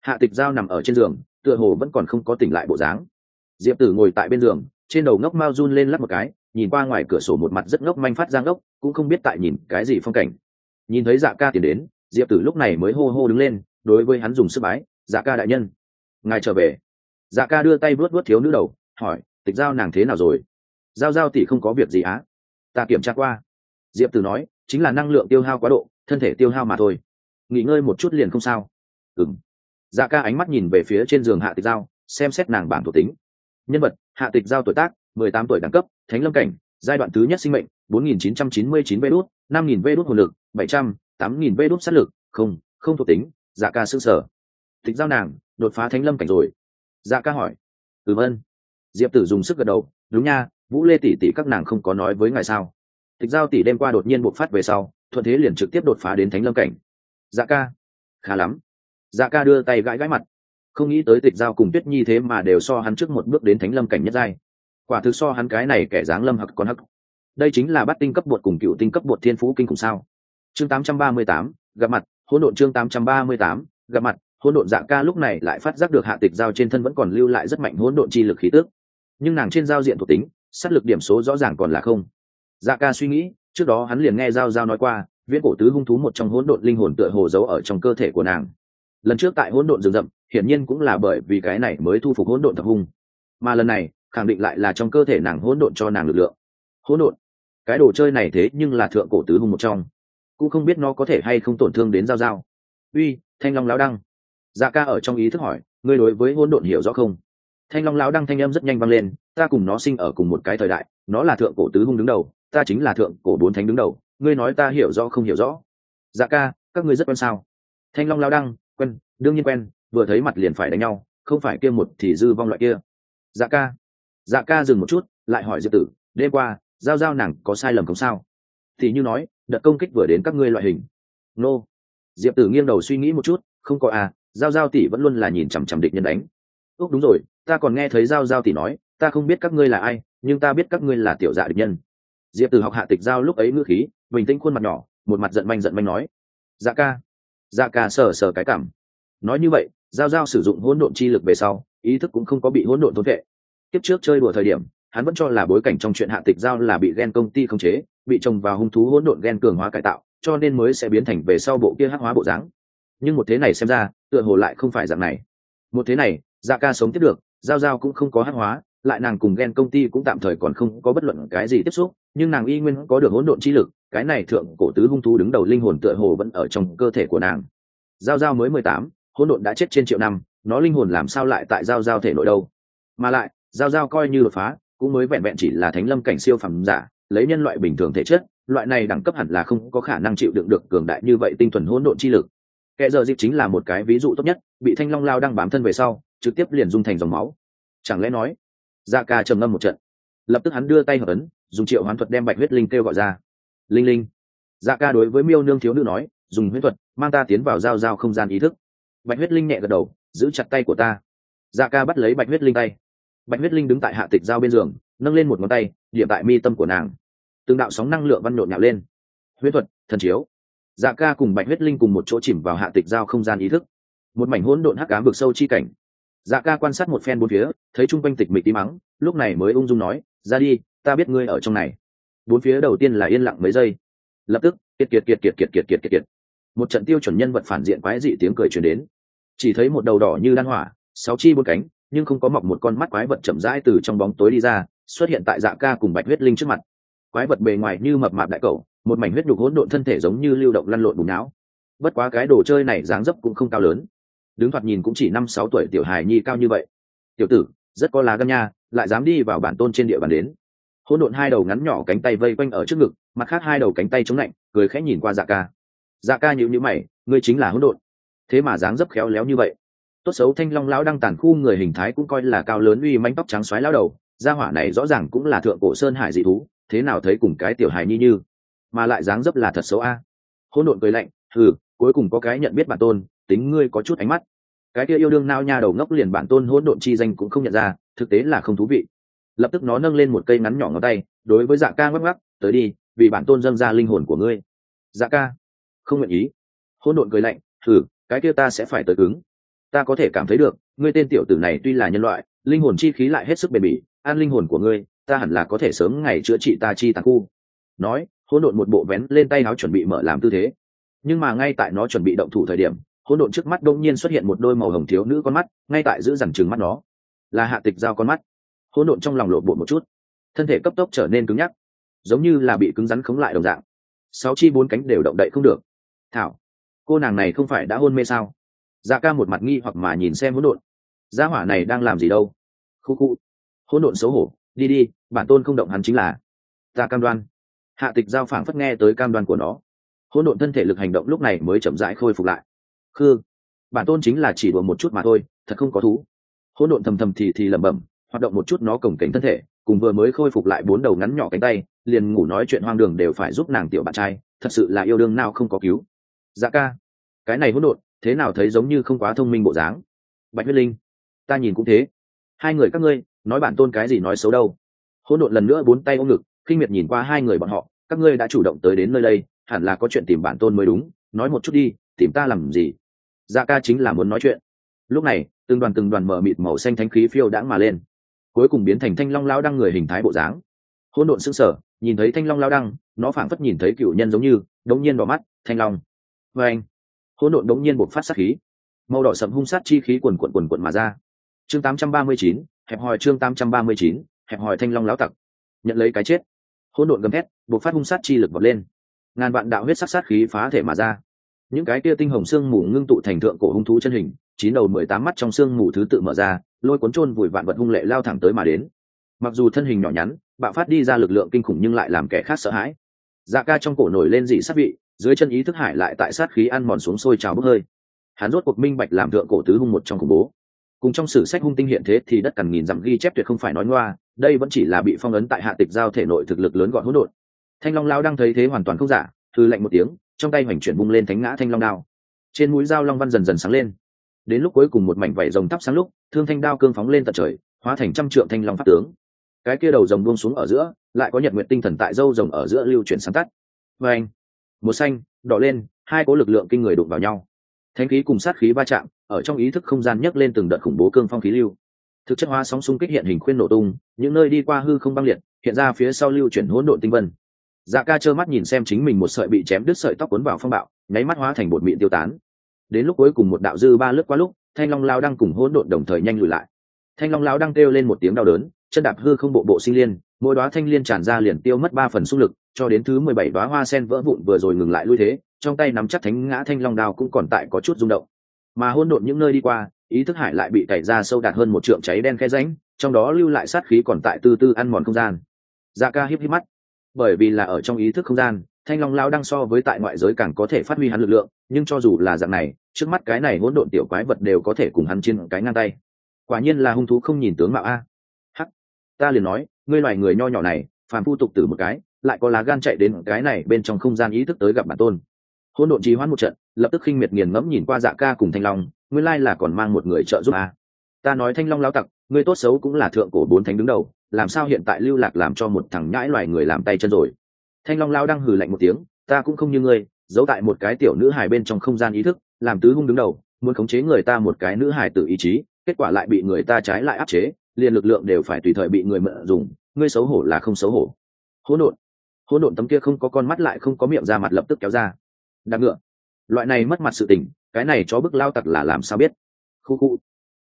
Hạ tịch giao nằm ở trên giường, tựa hồ vẫn còn không có tỉnh lại bộ dáng. Diệp tử ngồi tại bên giường, trên đầu ngốc mao run lên lắp một cái, nhìn qua ngoài cửa sổ một mặt rất ngốc manh phát giang ngốc, cũng không biết tại nhìn cái gì phong cảnh. Nhìn thấy dạ ca tiến đến, diệp tử lúc này mới hô hô đứng lên, đối với hắn dùng sức bái dạ ca đại nhân, ngài trở về. Dạ ca đưa tay vuốt vuốt thiếu nữ đầu, hỏi, tịch giao nàng thế nào rồi? Giao giao tỷ không có việc gì á. Ta kiểm tra qua. Diệp tử nói, chính là năng lượng tiêu hao quá độ, thân thể tiêu hao mà thôi. Nghỉ ngơi một chút liền không sao. Ừng dạ ca ánh mắt nhìn về phía trên giường hạ tịch giao, xem xét nàng bản thuộc tính. Nhân vật, hạ tịch giao tuổi tác, mười tám tuổi đẳng cấp, thánh lâm cảnh, giai đoạn thứ nhất sinh mệnh, bốn nghìn chín trăm chín mươi chín vê đốt năm nghìn vê đốt hồn lực, bảy trăm, tám nghìn vê đốt sát lực, không không thuộc tính. Dạ ca xương sở tịch giao nàng, đột phá thánh lâm cảnh rồi. Dạ ca hỏi. Ừ vân diệp tử dùng sức gật đầu. Đúng nha vũ lê tỷ tỷ các nàng không có nói với ngài sao? Tịch giao tỷ đêm qua đột nhiên bộc phát về sau thuận thế liền trực tiếp đột phá đến thánh lâm cảnh. Dạ ca. Khá lắm. Dạ ca đưa tay gãi gãi mặt. Không nghĩ tới tịch giao cùng tuyết nhi thế mà đều so hắn trước một bước đến thánh lâm cảnh nhất giai. Quả thực so hắn cái này kẻ dáng lâm hặc con hắc đây chính là bắt tinh cấp bột cùng cựu tinh cấp bột thiên phú kinh cùng sao? Chương 838, gặp mặt hỗn độn chương 838, gặp mặt hỗn độn dạ ca lúc này lại phát giác được hạ tịch giao trên thân vẫn còn lưu lại rất mạnh hỗn độn chi lực khí tước nhưng nàng trên giao diện thuộc tính sát lực điểm số rõ ràng còn là không. Dạ ca suy nghĩ, trước đó hắn liền nghe giao giao nói qua, viễn cổ tứ hung thú một trong hỗn độn linh hồn tựa hồ giấu ở trong cơ thể của nàng. Lần trước tại hỗn độn rừng rậm, hiển nhiên cũng là bởi vì cái này mới thu phục hỗn độn thập hung. Mà lần này, khẳng định lại là trong cơ thể nàng hỗn độn cho nàng lực lượng. Hỗn độn? Cái đồ chơi này thế nhưng là thượng cổ tứ hung một trong. Cũng không biết nó có thể hay không tổn thương đến giao giao. Uy, thanh long lão đăng. Dạ ca ở trong ý thức hỏi, ngươi đối với hỗn độn hiểu rõ không? Thanh long lão đăng thanh âm rất nhanh vang lên, ta cùng nó sinh ở cùng một cái thời đại, nó là thượng cổ tứ hung đứng đầu, ta chính là thượng cổ bốn thánh đứng đầu, ngươi nói ta hiểu rõ không hiểu rõ? Dạ ca, các ngươi rất quen sao? Thanh long lão đăng, quen, đương nhiên quen, vừa thấy mặt liền phải đánh nhau, không phải kia một thì dư vong loại kia. Dạ ca. Dạ ca dừng một chút, lại hỏi diệp tử, đêm qua, giao giao nàng có sai lầm không sao? Thì như nói, đợt công kích vừa đến các ngươi loại hình. Nô、no. diệp tử nghiêng đầu suy nghĩ một chút, không có à giao giao tỷ vẫn luôn là nhìn chằm chằm địch nhân đánh. Úc đúng rồi ta còn nghe thấy giao giao tỷ nói, ta không biết các ngươi là ai, nhưng ta biết các ngươi là tiểu dạ địch nhân. Diệp tử học hạ tịch giao lúc ấy ngữ khí, bình tĩnh khuôn mặt nhỏ, một mặt giận manh giận manh nói. Dạ ca dạ ca sờ sờ cái cảm. Nói như vậy, giao giao sử dụng hỗn độn chi lực về sau, ý thức cũng không có bị hỗn độn thôn vệ. Tiếp trước chơi đùa thời điểm, hắn vẫn cho là bối cảnh trong chuyện hạ tịch giao là bị ghen công ty khống chế, bị trồng vào hung thú hỗn độn ghen cường hóa cải tạo, cho nên mới sẽ biến thành về sau bộ kia hắc hóa bộ dáng. Nhưng một thế này xem ra, tựa hồ lại không phải dạng này. Một thế này dạ ca sống tiếp được giao giao cũng không có hắc hóa, lại nàng cùng ghen công ty cũng tạm thời còn không có bất luận cái gì tiếp xúc, nhưng nàng y nguyên có được hỗn độn chi lực, cái này thượng cổ tứ hung thú đứng đầu linh hồn tựa hồ vẫn ở trong cơ thể của nàng. Giao giao mới mười tám, hỗn độn đã chết trên triệu năm, nó linh hồn làm sao lại tại giao giao thể nội đâu? Mà lại, giao giao coi như đột phá, cũng mới vẹn vẹn chỉ là thánh lâm cảnh siêu phẩm giả, lấy nhân loại bình thường thể chất, loại này đẳng cấp hẳn là không có khả năng chịu đựng được cường đại như vậy tinh thuần hỗn độn chi lực. Kẻ giờ dịp chính là một cái ví dụ tốt nhất, bị thanh long lao đang bám thân về sau trực tiếp liền dung thành dòng máu. Chẳng lẽ nói dạ ca trầm ngâm một trận, lập tức hắn đưa tay hợp ấn, dùng triệu hoán thuật đem bạch huyết linh kêu gọi ra. Linh linh dạ ca đối với miêu nương thiếu nữ nói, dùng huyết thuật, mang ta tiến vào giao giao không gian ý thức. Bạch huyết linh nhẹ gật đầu, giữ chặt tay của ta. Dạ ca bắt lấy bạch huyết linh tay. Bạch huyết linh đứng tại hạ tịch giao bên giường, nâng lên một ngón tay, điểm tại mi tâm của nàng. Từng đạo sóng năng lượng văn nhộn nhạo lên. Huyết thuật, thần chiếu. Dạ ca cùng bạch huyết linh cùng một chỗ chìm vào hạ tịch giao không gian ý thức. Một mảnh hỗn độn hắc ám vực sâu chi cảnh dạ ca quan sát một phen bốn phía, thấy chung quanh tịch mịch tí mắng lúc này mới ung dung nói, ra đi, ta biết ngươi ở trong này. Bốn phía đầu tiên là yên lặng mấy giây. Lập tức, kiệt kiệt kiệt kiệt kiệt kiệt kiệt kiệt kiệt. Một trận tiêu chuẩn nhân vật phản diện quái dị tiếng cười truyền đến. Chỉ thấy một đầu đỏ như đan hỏa, sáu chi bốn cánh, nhưng không có mọc một con mắt quái vật chậm rãi từ trong bóng tối đi ra, xuất hiện tại dạ ca cùng bạch huyết linh trước mặt. Quái vật bề ngoài như mập mạp đại cầu một mảnh huyết nhục hỗn độn thân thể giống như lưu động lăn lộn bùn não. Bất quá cái đồ chơi này dáng dấp cũng không cao lớn đứng thoạt nhìn cũng chỉ năm sáu tuổi tiểu hài nhi cao như vậy. Tiểu tử, rất có lá gan nha, lại dám đi vào bản tôn trên địa bàn đến. Hỗn độn hai đầu ngắn nhỏ cánh tay vây quanh ở trước ngực, mặt khác hai đầu cánh tay chống lạnh, cười khẽ nhìn qua dạ ca. Dạ ca nhịu nhữ mày, ngươi chính là hỗn độn. Thế mà dáng dấp khéo léo như vậy. Tốt xấu thanh long lão đang tàn khu người hình thái cũng coi là cao lớn uy manh tóc trắng xoáy lão đầu, gia hỏa này rõ ràng cũng là thượng cổ sơn hải dị thú, thế nào thấy cùng cái tiểu hài nhi như? Mà lại dáng dấp là thật xấu a. Hỗn độn cười lạnh ừ cuối cùng có cái nhận biết bản tôn tính ngươi có chút ánh mắt. Cái kia yêu đương nao nha đầu ngốc liền bản tôn hỗn độn chi danh cũng không nhận ra, thực tế là không thú vị. Lập tức nó nâng lên một cây ngắn nhỏ ngón tay, đối với dạ ca ngắc ngắc tới đi, vì bản tôn dâng ra linh hồn của ngươi. Dạ ca, không nguyện ý. Hỗn độn cười lạnh thử cái kia ta sẽ phải tới cứng. Ta có thể cảm thấy được, ngươi tên tiểu tử này tuy là nhân loại, linh hồn chi khí lại hết sức bền bỉ, an linh hồn của ngươi, ta hẳn là có thể sớm ngày chữa trị ta chi tàn khu. Nói, hỗn độn một bộ vén lên tay áo chuẩn bị mở làm tư thế. Nhưng mà ngay tại nó chuẩn bị động thủ thời điểm hỗn độn trước mắt đông nhiên xuất hiện một đôi màu hồng thiếu nữ con mắt, ngay tại giữ dằn chừng mắt nó. Là hạ tịch giao con mắt. Hỗn độn trong lòng lộn bộ một chút. Thân thể cấp tốc trở nên cứng nhắc, giống như là bị cứng rắn khống lại đồng dạng. Sáu chi bốn cánh đều động đậy không được. Thảo, cô nàng này không phải đã hôn mê sao? Dạ ca một mặt nghi hoặc mà nhìn xem hỗn độn. Gia hỏa này đang làm gì đâu? Khu khu. Hỗn độn xấu hổ. Đi đi, bản tôn không động hắn chính là. Ta cam đoan. Hạ tịch giao phảng phất nghe tới cam đoan của nó. Hỗn độn thân thể lực hành động lúc này mới chậm rãi khôi phục lại khư, bản tôn chính là chỉ đùa một chút mà thôi, thật không có thú. Hỗn độn thầm thầm thì thì lẩm bẩm, hoạt động một chút nó cổng cánh thân thể, cùng vừa mới khôi phục lại bốn đầu ngắn nhỏ cánh tay, liền ngủ nói chuyện hoang đường đều phải giúp nàng tiểu bạn trai, thật sự là yêu đương nào không có cứu. Dạ ca, cái này hỗn độn, thế nào thấy giống như không quá thông minh bộ dáng? Bạch huyết linh, ta nhìn cũng thế. Hai người các ngươi, nói bản tôn cái gì nói xấu đâu. Hỗn độn lần nữa bốn tay ôm ngực kinh miệt nhìn qua hai người bọn họ, các ngươi đã chủ động tới đến nơi đây, hẳn là có chuyện tìm bản tôn mới đúng, nói một chút đi tìm ta làm gì? Dạ ca chính là muốn nói chuyện. Lúc này từng đoàn từng đoàn mở mịt màu xanh thánh khí phiêu đãng mà lên. Cuối cùng biến thành thanh long lao đăng người hình thái bộ dáng. Hỗn độn g sở nhìn thấy thanh long lao đăng nó phảng phất nhìn thấy cựu nhân giống như đống nhiên đỏ mắt thanh long. Vê anh hỗn độn đống nhiên bộc phát sát khí. Màu đỏ sậm hung sát chi khí quần quần quần quần mà ra. Chương 839, hẹp hòi chương 839, hẹp hòi thanh long lão tặc. Nhận lấy cái chết. Hỗn độn gầm thét bộc phát hung sát chi lực vọt lên. Ngàn vạn đạo huyết sắc sát khí phá thể mà ra những cái kia tinh hồng xương mù ngưng tụ thành thượng cổ hung thú chân hình, chín đầu mười tám mắt trong xương mù thứ tự mở ra, lôi cuốn trôn vùi vạn vật hung lệ lao thẳng tới mà đến. Mặc dù thân hình nhỏ nhắn, bạo phát đi ra lực lượng kinh khủng nhưng lại làm kẻ khác sợ hãi. Dạ ca trong cổ nổi lên dị sát vị, dưới chân ý thức hải lại tại sát khí ăn mòn xuống sôi trào bốc hơi. Hắn rốt cuộc minh bạch làm thượng cổ tứ hung một trong khủng bố. Cùng trong sử sách hung tinh hiện thế thì đất cằn nghìn dặm ghi chép tuyệt không phải nói ngoa, đây vẫn chỉ là bị phong ấn tại hạ tịch giao thể nội thực lực lớn gọn hỗn độn. Thanh long lao đang thấy thế hoàn toàn không giả thư lạnh một tiếng trong tay hoành chuyển bung lên thánh ngã thanh long đao. Trên mũi dao long văn dần dần sáng lên. Đến lúc cuối cùng một mảnh vảy rồng thắp sáng lúc, thương thanh đao cương phóng lên tận trời, hóa thành trăm trượng thanh long pháp tướng. Cái kia đầu rồng buông xuống ở giữa, lại có nhật nguyện tinh thần tại dâu rồng ở giữa lưu chuyển sáng tắt. Và anh, một xanh, đỏ lên, hai cố lực lượng kinh người đụng vào nhau. Thanh khí cùng sát khí va chạm, ở trong ý thức không gian nhấc lên từng đợt khủng bố cương phong khí lưu. Thực chất hóa sóng xung kích hiện hình khuyên nổ tung, những nơi đi qua hư không băng liệt, hiện ra phía sau lưu chuyển hỗn độn tinh vân dạ ca trơ mắt nhìn xem chính mình một sợi bị chém đứt sợi tóc cuốn vào phong bạo, nháy mắt hóa thành bột mịn tiêu tán. Đến lúc cuối cùng một đạo dư ba lướt qua lúc, thanh long lao đang cùng hỗn độn đồng thời nhanh lùi lại. Thanh long lao đang kêu lên một tiếng đau đớn, chân đạp hư không bộ bộ sinh liên, mỗi đoá thanh liên tràn ra liền tiêu mất ba phần xung lực, cho đến thứ mười bảy đoá hoa sen vỡ vụn vừa rồi ngừng lại lui thế, trong tay nắm chắc thánh ngã thanh long đao cũng còn tại có chút rung động. Mà hỗn độn những nơi đi qua, ý thức hải lại bị cày ra sâu đạt hơn một trượng cháy đen khe ránh trong đó lưu lại sát khí còn tại tư tư ăn mòn không gian. Dạ ca híp híp mắt bởi vì là ở trong ý thức không gian, thanh long lao đang so với tại ngoại giới càng có thể phát huy hắn lực lượng, nhưng cho dù là dạng này, trước mắt cái này hỗn độn tiểu quái vật đều có thể cùng hắn trên cái ngang tay. Quả nhiên là hung thú không nhìn tướng mạo a. Hắc, ta liền nói, ngươi loài người nho nhỏ này, phàm phu tục tử một cái, lại có lá gan chạy đến cái này bên trong không gian ý thức tới gặp bản tôn. Hỗn độn trì hoãn một trận, lập tức khinh miệt nghiền ngẫm nhìn qua dạ ca cùng thanh long, nguyên lai là còn mang một người trợ giúp a. Ta nói thanh long lao tặc, ngươi tốt xấu cũng là thượng cổ bốn thánh đứng đầu làm sao hiện tại lưu lạc làm cho một thằng nhãi loài người làm tay chân rồi? Thanh long lao đang hừ lạnh một tiếng, ta cũng không như ngươi, giấu tại một cái tiểu nữ hài bên trong không gian ý thức, làm tứ hung đứng đầu, muốn khống chế người ta một cái nữ hài tự ý chí, kết quả lại bị người ta trái lại áp chế, liền lực lượng đều phải tùy thời bị người mượn dùng, ngươi xấu hổ là không xấu hổ. Hỗn độn hỗn độn tấm kia không có con mắt lại không có miệng ra mặt lập tức kéo ra. Đặc ngựa. Loại này mất mặt sự tình, cái này chó bức lao tặc là làm sao biết? Khu khu.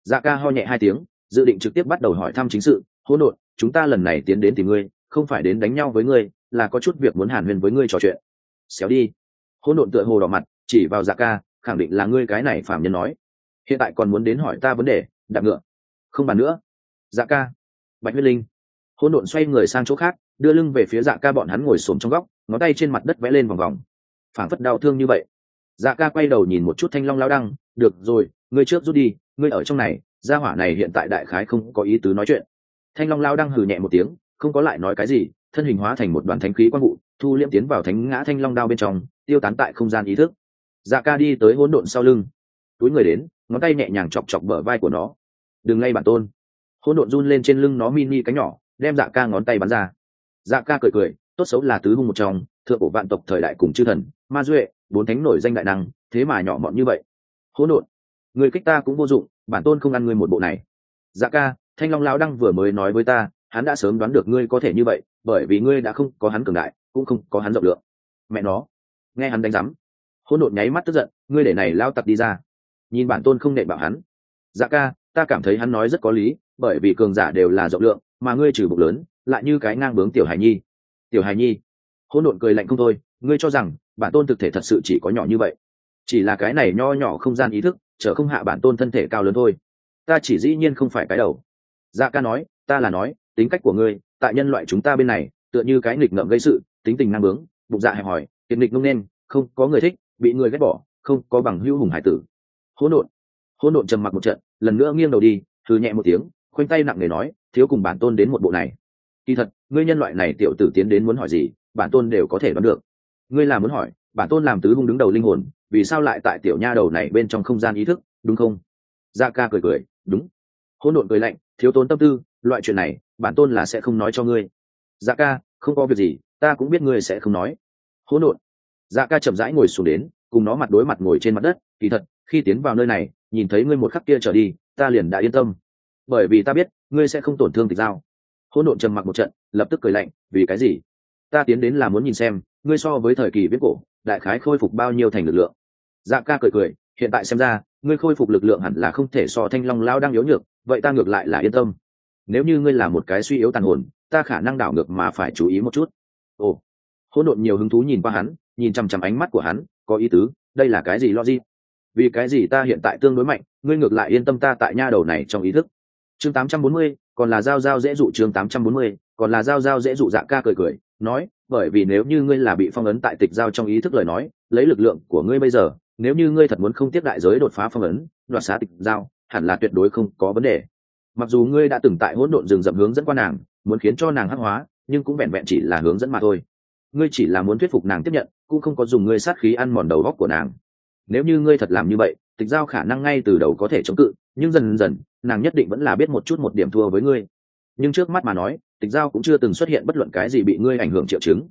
Dạ ca ho nhẹ hai tiếng, dự định trực tiếp bắt đầu hỏi thăm chính sự hỗn độn, chúng ta lần này tiến đến tìm ngươi, không phải đến đánh nhau với ngươi, là có chút việc muốn hàn huyên với ngươi trò chuyện. Xéo đi. Hỗn độn tựa hồ đỏ mặt, chỉ vào dạ ca, khẳng định là ngươi cái này phạm nhân nói. Hiện tại còn muốn đến hỏi ta vấn đề, đạp ngựa. Không bàn nữa. Dạ ca. Bạch huyết linh. Hỗn độn xoay người sang chỗ khác, đưa lưng về phía dạ ca bọn hắn ngồi xổm trong góc, ngón tay trên mặt đất vẽ lên vòng vòng. Phảng phất đau thương như vậy. Dạ ca quay đầu nhìn một chút thanh long lao đăng, được rồi, ngươi trước rút đi, ngươi ở trong này, gia hỏa này hiện tại đại khái không có ý tứ nói chuyện thanh long lao đang hừ nhẹ một tiếng, không có lại nói cái gì, thân hình hóa thành một đoàn thánh khí quang vụ, thu liễm tiến vào thánh ngã thanh long đao bên trong, tiêu tán tại không gian ý thức. Dạ ca đi tới hỗn độn sau lưng. Túi người đến, ngón tay nhẹ nhàng chọc chọc bờ vai của nó. Đừng lay bản tôn. Hỗn độn run lên trên lưng nó mini cánh nhỏ, đem dạ ca ngón tay bắn ra. Dạ ca cười cười, tốt xấu là tứ hung một trong, thượng cổ vạn tộc thời đại cùng chư thần, ma duệ, bốn thánh nổi danh đại năng, thế mà nhỏ mọn như vậy. Hỗn độn, người kích ta cũng vô dụng, bản tôn không ăn ngươi một bộ này. Dạ ca thanh long lão đăng vừa mới nói với ta, hắn đã sớm đoán được ngươi có thể như vậy, bởi vì ngươi đã không có hắn cường đại, cũng không có hắn rộng lượng. Mẹ nó. Nghe hắn đánh rắm hỗn độn nháy mắt tức giận, ngươi để này lao tặc đi ra. Nhìn bản tôn không nệ bảo hắn. Dạ ca, ta cảm thấy hắn nói rất có lý, bởi vì cường giả đều là rộng lượng, mà ngươi trừ bụng lớn, lại như cái ngang bướng tiểu hải nhi. Tiểu hải nhi. Hỗn độn cười lạnh không thôi, ngươi cho rằng bản tôn thực thể thật sự chỉ có nhỏ như vậy. Chỉ là cái này nho nhỏ không gian ý thức chở không hạ bản tôn thân thể cao lớn thôi. Ta chỉ dĩ nhiên không phải cái đầu dạ ca nói, ta là nói, tính cách của ngươi, tại nhân loại chúng ta bên này, tựa như cái nghịch ngợm gây sự, tính tình năng bướng, bụng dạ hẹp hòi, kiệt nghịch ngông nên không có người thích, bị người ghét bỏ, không có bằng hữu hùng hải tử. Hỗn độn hỗn độn trầm mặc một trận, lần nữa nghiêng đầu đi thư nhẹ một tiếng, khoanh tay nặng nề nói, thiếu cùng bản tôn đến một bộ này. Kỳ thật, ngươi nhân loại này tiểu tử tiến đến muốn hỏi gì, bản tôn đều có thể đoán được. Ngươi là muốn hỏi, bản tôn làm tứ hung đứng đầu linh hồn, vì sao lại tại tiểu nha đầu này bên trong không gian ý thức, đúng không? Dạ ca cười cười, đúng. Hỗn độn cười lạnh thiếu tốn tâm tư, loại chuyện này, bản tôn là sẽ không nói cho ngươi. Dạ ca, không có việc gì, ta cũng biết ngươi sẽ không nói. Hỗn độn. Dạ ca chậm rãi ngồi xuống đến, cùng nó mặt đối mặt ngồi trên mặt đất, kỳ thật, khi tiến vào nơi này, nhìn thấy ngươi một khắc kia trở đi, ta liền đã yên tâm. Bởi vì ta biết, ngươi sẽ không tổn thương tịch giao hỗn độn trầm mặc một trận, lập tức cười lạnh, vì cái gì? Ta tiến đến là muốn nhìn xem, ngươi so với thời kỳ viết cổ, đại khái khôi phục bao nhiêu thành lực lượng? Dạ ca cười cười, hiện tại xem ra ngươi khôi phục lực lượng hẳn là không thể so thanh long lao đang yếu nhược vậy ta ngược lại là yên tâm. Nếu như ngươi là một cái suy yếu tàn hồn ta khả năng đảo ngược mà phải chú ý một chút. Ồ hỗn độn nhiều hứng thú nhìn qua hắn nhìn chằm chằm ánh mắt của hắn có ý tứ đây là cái gì logic? Vì cái gì ta hiện tại tương đối mạnh ngươi ngược lại yên tâm ta tại nha đầu này trong ý thức. Chương 840, còn là giao giao dễ dụ chương 840, còn là giao giao dễ dụ dạ ca cười cười nói bởi vì nếu như ngươi là bị phong ấn tại tịch giao trong ý thức lời nói lấy lực lượng của ngươi bây giờ nếu như ngươi thật muốn không tiếp đại giới đột phá phong ấn, đoạt xá tịch giao, hẳn là tuyệt đối không có vấn đề. Mặc dù ngươi đã từng tại hỗn độn rừng rậm hướng dẫn qua nàng, muốn khiến cho nàng hắc hóa, nhưng cũng vẹn vẹn chỉ là hướng dẫn mà thôi. Ngươi chỉ là muốn thuyết phục nàng tiếp nhận, cũng không có dùng ngươi sát khí ăn mòn đầu góc của nàng. Nếu như ngươi thật làm như vậy, tịch giao khả năng ngay từ đầu có thể chống cự, nhưng dần dần, nàng nhất định vẫn là biết một chút một điểm thua với ngươi. Nhưng trước mắt mà nói, tịch giao cũng chưa từng xuất hiện bất luận cái gì bị ngươi ảnh hưởng triệu chứng.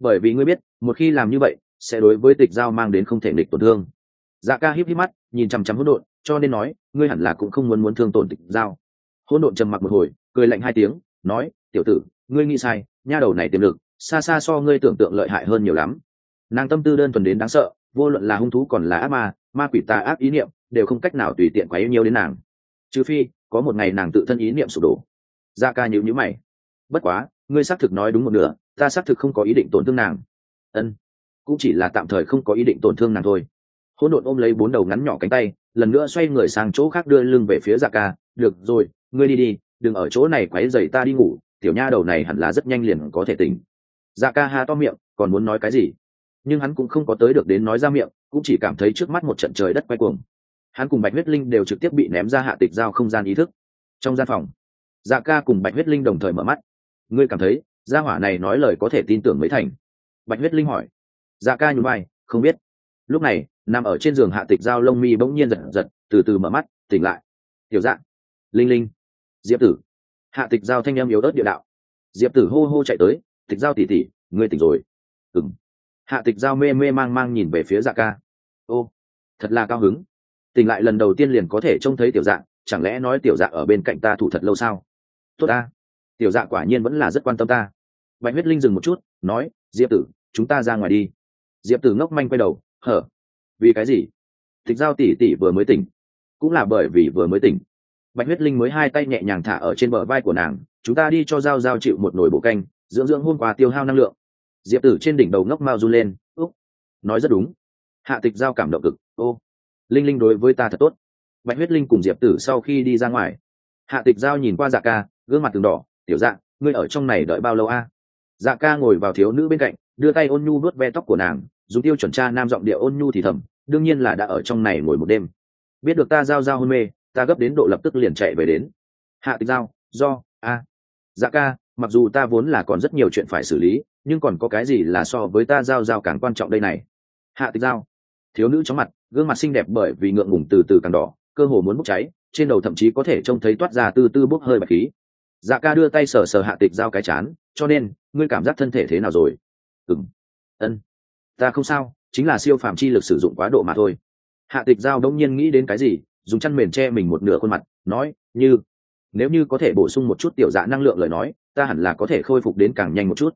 Bởi vì ngươi biết, một khi làm như vậy sẽ đối với tịch giao mang đến không thể nghịch tổn thương. Dạ ca híp híp mắt, nhìn chằm chằm hỗn độn, cho nên nói, ngươi hẳn là cũng không muốn muốn thương tổn tịch giao. Hỗn độn trầm mặc một hồi, cười lạnh hai tiếng, nói, tiểu tử, ngươi nghĩ sai, nha đầu này tiềm lực, xa xa so ngươi tưởng tượng lợi hại hơn nhiều lắm. Nàng tâm tư đơn thuần đến đáng sợ, vô luận là hung thú còn là ác ma ma quỷ tà ác ý niệm, đều không cách nào tùy tiện quá yêu nhiều đến nàng. Trừ phi, có một ngày nàng tự thân ý niệm sụp đổ. Dạ ca nhíu nhữ mày. Bất quá, ngươi xác thực nói đúng một nửa, ta xác thực không có ý định tổn thương nàng. Ân cũng chỉ là tạm thời không có ý định tổn thương nàng thôi. Hỗn độn ôm lấy bốn đầu ngắn nhỏ cánh tay, lần nữa xoay người sang chỗ khác đưa lưng về phía dạ ca. Được rồi, ngươi đi đi, đừng ở chỗ này quấy dày ta đi ngủ, tiểu nha đầu này hẳn là rất nhanh liền có thể tỉnh. Dạ ca ha to miệng, còn muốn nói cái gì? Nhưng hắn cũng không có tới được đến nói ra miệng, cũng chỉ cảm thấy trước mắt một trận trời đất quay cuồng. Hắn cùng bạch huyết linh đều trực tiếp bị ném ra hạ tịch giao không gian ý thức. Trong gian phòng dạ ca cùng bạch huyết linh đồng thời mở mắt. Ngươi cảm thấy, gia hỏa này nói lời có thể tin tưởng mấy thành? Bạch huyết linh hỏi dạ ca nhún vai không biết. Lúc này nằm ở trên giường hạ tịch giao lông mi bỗng nhiên giật giật từ từ mở mắt tỉnh lại. Tiểu Dạng, linh linh. Diệp tử. Hạ tịch giao thanh em yếu ớt địa đạo. Diệp tử hô hô chạy tới tịch giao tỉ tỉ ngươi tỉnh rồi. Ừng hạ tịch giao mê mê mang mang nhìn về phía dạ ca. Ô thật là cao hứng. Tỉnh lại lần đầu tiên liền có thể trông thấy tiểu Dạng. chẳng lẽ nói tiểu Dạng ở bên cạnh ta thủ thật lâu sao? Tốt ta. Tiểu Dạng quả nhiên vẫn là rất quan tâm ta. Bạch huyết linh dừng một chút nói diệp tử chúng ta ra ngoài đi diệp tử ngốc manh quay đầu, hở? Vì cái gì? Tịch giao tỷ tỷ vừa mới tỉnh. Cũng là bởi vì vừa mới tỉnh. Bạch huyết linh mới hai tay nhẹ nhàng thả ở trên bờ vai của nàng, chúng ta đi cho giao giao chịu một nồi bộ canh, dưỡng dưỡng hôm qua tiêu hao năng lượng. Diệp tử trên đỉnh đầu ngốc mao run lên, úc, nói rất đúng. Hạ tịch giao cảm động cực, ô, linh linh đối với ta thật tốt. Bạch huyết linh cùng diệp tử sau khi đi ra ngoài, hạ tịch giao nhìn qua dạ ca, gương mặt từng đỏ, tiểu dạ ngươi ở trong này đợi bao lâu a? Dạ ca ngồi vào thiếu nữ bên cạnh đưa tay ôn nhu nuốt ve tóc của nàng, dùng tiêu chuẩn tra nam giọng địa ôn nhu thì thầm, đương nhiên là đã ở trong này ngồi một đêm. Biết được ta giao giao hôn mê, ta gấp đến độ lập tức liền chạy về đến. Hạ tịch giao, do, a. Dạ ca, mặc dù ta vốn là còn rất nhiều chuyện phải xử lý, nhưng còn có cái gì là so với ta giao giao càng quan trọng đây này? Hạ tịch giao. Thiếu nữ chóng mặt, gương mặt xinh đẹp bởi vì ngượng ngùng từ từ càng đỏ, cơ hồ muốn bốc cháy, trên đầu thậm chí có thể trông thấy toát ra từ từ bốc hơi bạch khí. Dạ ca đưa tay sờ sờ hạ tịch giao cái chán, cho nên, ngươi cảm giác thân thể thế nào rồi? Ừng ân. Ta không sao, chính là siêu phàm chi lực sử dụng quá độ mà thôi. Hạ tịch giao đông nhiên nghĩ đến cái gì, dùng chăn mền che mình một nửa khuôn mặt, nói, như, nếu như có thể bổ sung một chút tiểu dạ năng lượng lời nói, ta hẳn là có thể khôi phục đến càng nhanh một chút.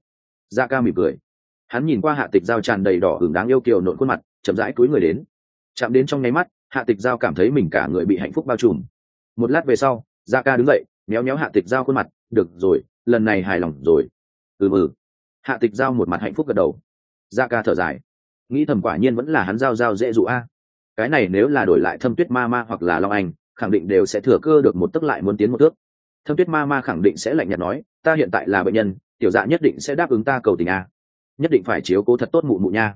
Da ca mỉm cười. Hắn nhìn qua hạ tịch giao tràn đầy đỏ hưởng đáng yêu kiều nộn khuôn mặt, chậm rãi cúi người đến. Chạm đến trong nháy mắt, hạ tịch giao cảm thấy mình cả người bị hạnh phúc bao trùm. Một lát về sau da ca đứng dậy, méo méo hạ tịch giao khuôn mặt, được rồi, lần này hài lòng rồi. Ừ ừ hạ tịch giao một mặt hạnh phúc gật đầu. Da ca thở dài. Nghĩ thầm quả nhiên vẫn là hắn giao giao dễ dụ a. Cái này nếu là đổi lại thâm tuyết ma ma hoặc là long anh, khẳng định đều sẽ thừa cơ được một tức lại muốn tiến một thước. Thâm tuyết ma ma khẳng định sẽ lạnh nhạt nói, ta hiện tại là bệnh nhân, tiểu dạ nhất định sẽ đáp ứng ta cầu tình a. Nhất định phải chiếu cố thật tốt mụ mụ nha.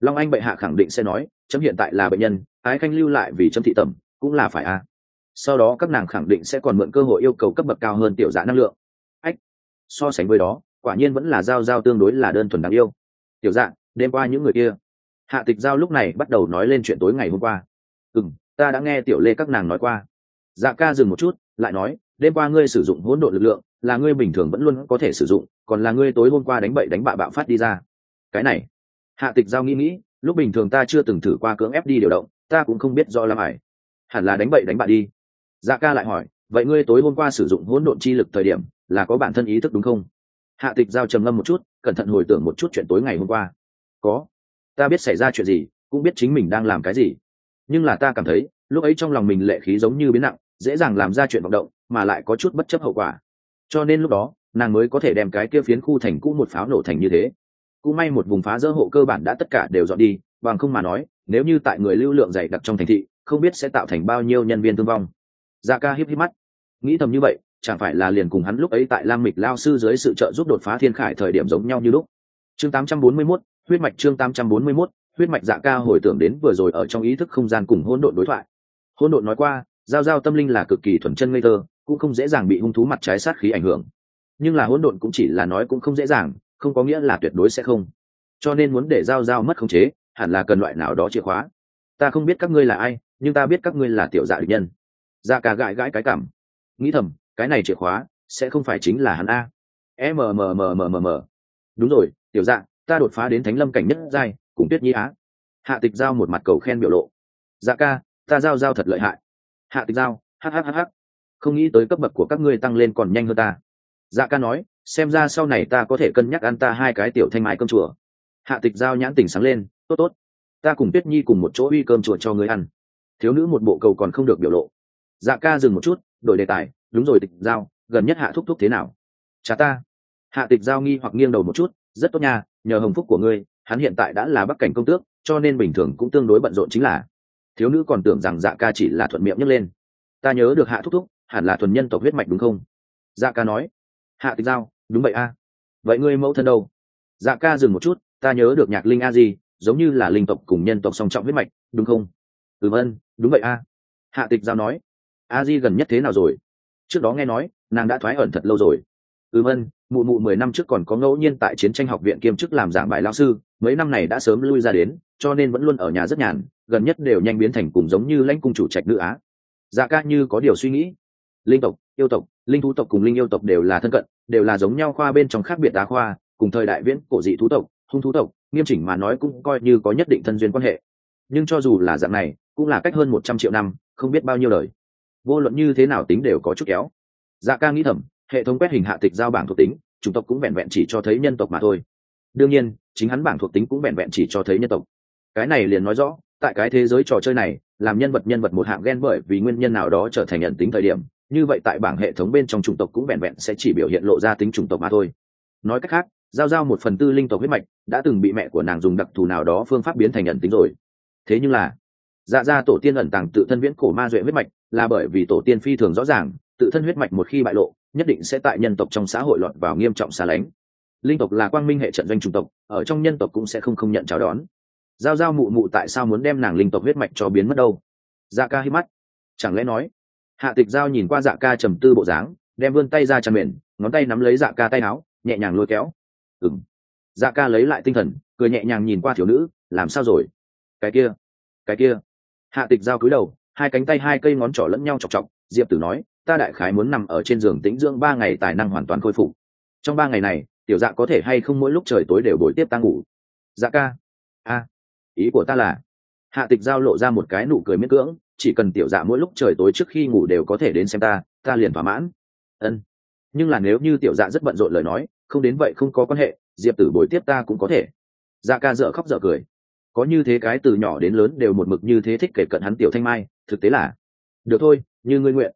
Long anh bệ hạ khẳng định sẽ nói, chấm hiện tại là bệnh nhân, ái khanh lưu lại vì chấm thị tẩm, cũng là phải a. Sau đó các nàng khẳng định sẽ còn mượn cơ hội yêu cầu cấp bậc cao hơn tiểu dạ năng lượng. Ách, so sánh với đó quả nhiên vẫn là giao giao tương đối là đơn thuần đáng yêu. Tiểu dạng, đêm qua những người kia. Hạ tịch giao lúc này bắt đầu nói lên chuyện tối ngày hôm qua. Ừ m ta đã nghe tiểu lê các nàng nói qua. Dạ ca dừng một chút, lại nói, đêm qua ngươi sử dụng hỗn độn lực lượng, là ngươi bình thường vẫn luôn có thể sử dụng, còn là ngươi tối hôm qua đánh bậy đánh bạ bạo phát đi ra. Cái này, hạ tịch giao nghĩ nghĩ, lúc bình thường ta chưa từng thử qua cưỡng ép đi điều động, ta cũng không biết do làm ải hẳn là đánh bậy đánh bạ đi. Dạ ca lại hỏi, vậy ngươi tối hôm qua sử dụng hỗn độn chi lực thời điểm, là có bản thân ý thức đúng không? Hạ tịch giao trầm ngâm một chút, cẩn thận hồi tưởng một chút chuyện tối ngày hôm qua. Có. Ta biết xảy ra chuyện gì, cũng biết chính mình đang làm cái gì. Nhưng là ta cảm thấy, lúc ấy trong lòng mình lệ khí giống như biến nặng, dễ dàng làm ra chuyện vọng động, mà lại có chút bất chấp hậu quả. Cho nên lúc đó, nàng mới có thể đem cái kia phiến khu thành cũ một pháo nổ thành như thế. Cũng may một vùng phá dỡ hộ cơ bản đã tất cả đều dọn đi, bằng không mà nói, nếu như tại người lưu lượng dày đặc trong thành thị, không biết sẽ tạo thành bao nhiêu nhân viên thương vong. Da ca híp híp mắt. Nghĩ thầm như vậy chẳng phải là liền cùng hắn lúc ấy tại lam mịch lao sư dưới sự trợ giúp đột phá thiên khải thời điểm giống nhau như lúc. Chương 841, huyết mạch chương 841, huyết mạch dạ ca hồi tưởng đến vừa rồi ở trong ý thức không gian cùng hỗn độn đối thoại. Hỗn độn nói qua giao giao tâm linh là cực kỳ thuần chân ngây thơ cũng không dễ dàng bị hung thú mặt trái sát khí ảnh hưởng. Nhưng là hỗn độn cũng chỉ là nói cũng không dễ dàng không có nghĩa là tuyệt đối sẽ không. Cho nên muốn để giao giao mất khống chế hẳn là cần loại nào đó chìa khóa. Ta không biết các ngươi là ai nhưng ta biết các ngươi là tiểu dạ địch nhân. Dạ ca gãi gãi cái cảm. Nghĩ thầm cái này chìa khóa sẽ không phải chính là hắn a. M m m m m m. Đúng rồi, tiểu dạ ta đột phá đến thánh lâm cảnh nhất giai, cùng tuyết nhi á. Hạ tịch giao một mặt cầu khen biểu lộ. Dạ ca, ta giao giao thật lợi hại. Hạ tịch giao hhhh không nghĩ tới cấp bậc của các ngươi tăng lên còn nhanh hơn ta. Dạ ca nói, xem ra sau này ta có thể cân nhắc ăn ta hai cái tiểu thanh mãi cơm chùa. Hạ tịch giao nhãn tỉnh sáng lên, tốt tốt. Ta cùng tuyết nhi cùng một chỗ uy cơm chùa cho người ăn. Thiếu nữ một bộ cầu còn không được biểu lộ. Dạ ca dừng một chút, đổi đề tài đúng rồi, tịch giao, gần nhất hạ thúc thúc thế nào? Cha ta. Hạ tịch giao nghi hoặc nghiêng đầu một chút, rất tốt nha, nhờ hồng phúc của ngươi, hắn hiện tại đã là bắc cảnh công tước, cho nên bình thường cũng tương đối bận rộn chính là. Thiếu nữ còn tưởng rằng dạ ca chỉ là thuận miệng nhấc lên. Ta nhớ được hạ thúc thúc, hẳn là thuần nhân tộc huyết mạch đúng không? Dạ ca nói. Hạ tịch giao, đúng vậy a. Vậy ngươi mẫu thân đâu? Dạ ca dừng một chút, ta nhớ được nhạc linh a gì giống như là linh tộc cùng nhân tộc song trọng huyết mạch, đúng không? Ừ vân đúng vậy a. Hạ tịch giao nói. A di gần nhất thế nào rồi? Trước đó nghe nói, nàng đã thoái ẩn thật lâu rồi. Ừ vân, mụ mụ mười năm trước còn có ngẫu nhiên tại chiến tranh học viện kiêm chức làm giảng bài lao sư, mấy năm này đã sớm lui ra đến, cho nên vẫn luôn ở nhà rất nhàn, gần nhất đều nhanh biến thành cùng giống như lãnh cung chủ trạch nữ á. Dạ ca như có điều suy nghĩ. Linh tộc, yêu tộc, linh thú tộc cùng linh yêu tộc đều là thân cận, đều là giống nhau khoa bên trong khác biệt đá khoa, cùng thời đại viễn cổ dị thú tộc, hung thú tộc, nghiêm chỉnh mà nói cũng coi như có nhất định thân duyên quan hệ. Nhưng cho dù là dạng này, cũng là cách hơn một trăm triệu năm, không biết bao nhiêu lời vô luận như thế nào tính đều có chút kéo. Dạ ca nghĩ thầm, hệ thống quét hình hạ tịch giao bảng thuộc tính, chủng tộc cũng vẹn vẹn chỉ cho thấy nhân tộc mà thôi. Đương nhiên, chính hắn bảng thuộc tính cũng vẹn vẹn chỉ cho thấy nhân tộc. Cái này liền nói rõ, tại cái thế giới trò chơi này, làm nhân vật nhân vật một hạng ghen bởi vì nguyên nhân nào đó trở thành nhận tính thời điểm, như vậy tại bảng hệ thống bên trong chủng tộc cũng vẹn vẹn sẽ chỉ biểu hiện lộ ra tính chủng tộc mà thôi. Nói cách khác, giao giao một phần tư linh tộc huyết mạch đã từng bị mẹ của nàng dùng đặc thù nào đó phương pháp biến thành nhận tính rồi. Thế nhưng là dạ ra tổ tiên ẩn tàng tự thân viễn cổ ma duệ huyết mạch là bởi vì tổ tiên phi thường rõ ràng, tự thân huyết mạch một khi bại lộ, nhất định sẽ tại nhân tộc trong xã hội loạn vào nghiêm trọng xa lánh. Linh tộc là quang minh hệ trận doanh chủng tộc, ở trong nhân tộc cũng sẽ không không nhận chào đón. Giao giao mụ mụ tại sao muốn đem nàng linh tộc huyết mạch cho biến mất đâu? Dạ ca hít mắt. Chẳng lẽ nói, hạ tịch giao nhìn qua dạ ca trầm tư bộ dáng, đem vươn tay ra chăn mền, ngón tay nắm lấy dạ ca tay áo, nhẹ nhàng lôi kéo. Ừng dạ ca lấy lại tinh thần, cười nhẹ nhàng nhìn qua thiếu nữ, làm sao rồi? Cái kia cái kia hạ tịch giao cúi đầu, hai cánh tay hai cây ngón trỏ lẫn nhau chọc chọc. Diệp tử nói, ta đại khái muốn nằm ở trên giường tĩnh dưỡng ba ngày tài năng hoàn toàn khôi phục. Trong ba ngày này, tiểu dạ có thể hay không mỗi lúc trời tối đều đổi tiếp ta ngủ? Dạ ca. A, ý của ta là hạ tịch giao lộ ra một cái nụ cười miễn cưỡng, chỉ cần tiểu dạ mỗi lúc trời tối trước khi ngủ đều có thể đến xem ta ta liền thỏa mãn. Ân, nhưng là nếu như tiểu dạ rất bận rộn lời nói, không đến vậy không có quan hệ, diệp tử bồi tiếp ta cũng có thể. Dạ ca dợ khóc dợ cười có như thế cái từ nhỏ đến lớn đều một mực như thế thích kể cận hắn tiểu thanh mai, thực tế là, được thôi, như ngươi nguyện.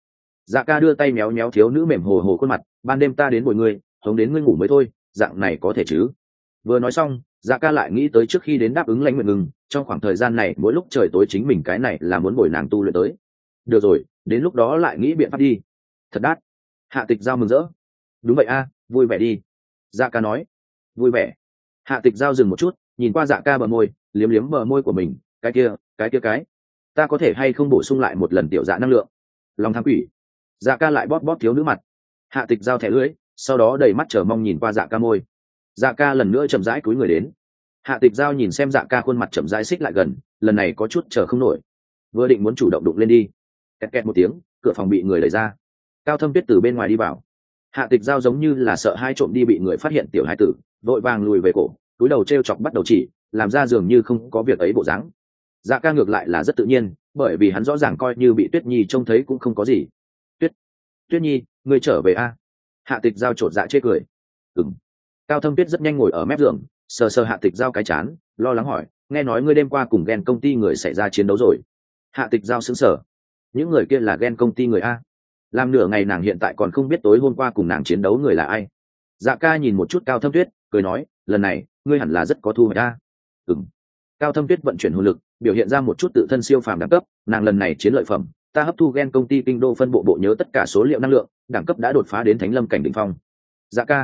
Dạ ca đưa tay méo méo thiếu nữ mềm hồ hồ khuôn mặt, ban đêm ta đến bồi ngươi, hống đến ngươi ngủ mới thôi, dạng này có thể chứ? Vừa nói xong dạ ca lại nghĩ tới trước khi đến đáp ứng lãnh nguyện ngừng, trong khoảng thời gian này, mỗi lúc trời tối chính mình cái này là muốn bồi nàng tu luyện tới. Được rồi, đến lúc đó lại nghĩ biện pháp đi. Thật đắt. Hạ tịch giao mừng rỡ. Đúng vậy a, vui vẻ đi. Dạ ca nói. Vui vẻ. Hạ tịch giao dừng một chút, nhìn qua dạ ca bờ môi liếm liếm bờ môi của mình, cái kia cái kia cái, ta có thể hay không bổ sung lại một lần tiểu dạ năng lượng? Lòng tham quỷ. Dạ ca lại bóp bóp thiếu nữ mặt. Hạ tịch giao thẻ lưỡi, sau đó đầy mắt chờ mong nhìn qua dạ ca môi. Dạ ca lần nữa chậm rãi cúi người đến. Hạ tịch giao nhìn xem dạ ca khuôn mặt chậm rãi xích lại gần, lần này có chút chờ không nổi. Vừa định muốn chủ động đụng lên đi. Kẹt kẹt một tiếng, cửa phòng bị người đẩy ra. Cao thâm tuyết từ bên ngoài đi vào. Hạ tịch giao giống như là sợ hai trộm đi bị người phát hiện tiểu hai tử, vội vàng lùi về cổ, túi đầu t r e o chọc bắt đầu chỉ làm ra dường như không có việc ấy bộ dáng. Dạ ca ngược lại là rất tự nhiên, bởi vì hắn rõ ràng coi như bị tuyết nhi trông thấy cũng không có gì. Tuyết tuyết nhi, ngươi trở về a? Hạ tịch giao chột dạ chê cười. Ừng cao thâm tuyết rất nhanh ngồi ở mép giường, sờ sờ hạ tịch giao cái chán, lo lắng hỏi, nghe nói ngươi đêm qua cùng ghen công ty người xảy ra chiến đấu rồi. Hạ tịch giao xứng sở những người kia là ghen công ty người a. Làm nửa ngày nàng hiện tại còn không biết tối hôm qua cùng nàng chiến đấu người là ai. Dạ ca nhìn một chút cao thâm tuyết, cười nói, lần này, ngươi hẳn là rất có thu hoạch a ừng cao thâm tuyết vận chuyển hồn lực biểu hiện ra một chút tự thân siêu phàm đẳng cấp nàng lần này chiến lợi phẩm ta hấp thu gen công ty kinh đô phân bộ bộ nhớ tất cả số liệu năng lượng đẳng cấp đã đột phá đến thánh lâm cảnh đ ỉ n h phong. Dạ ca.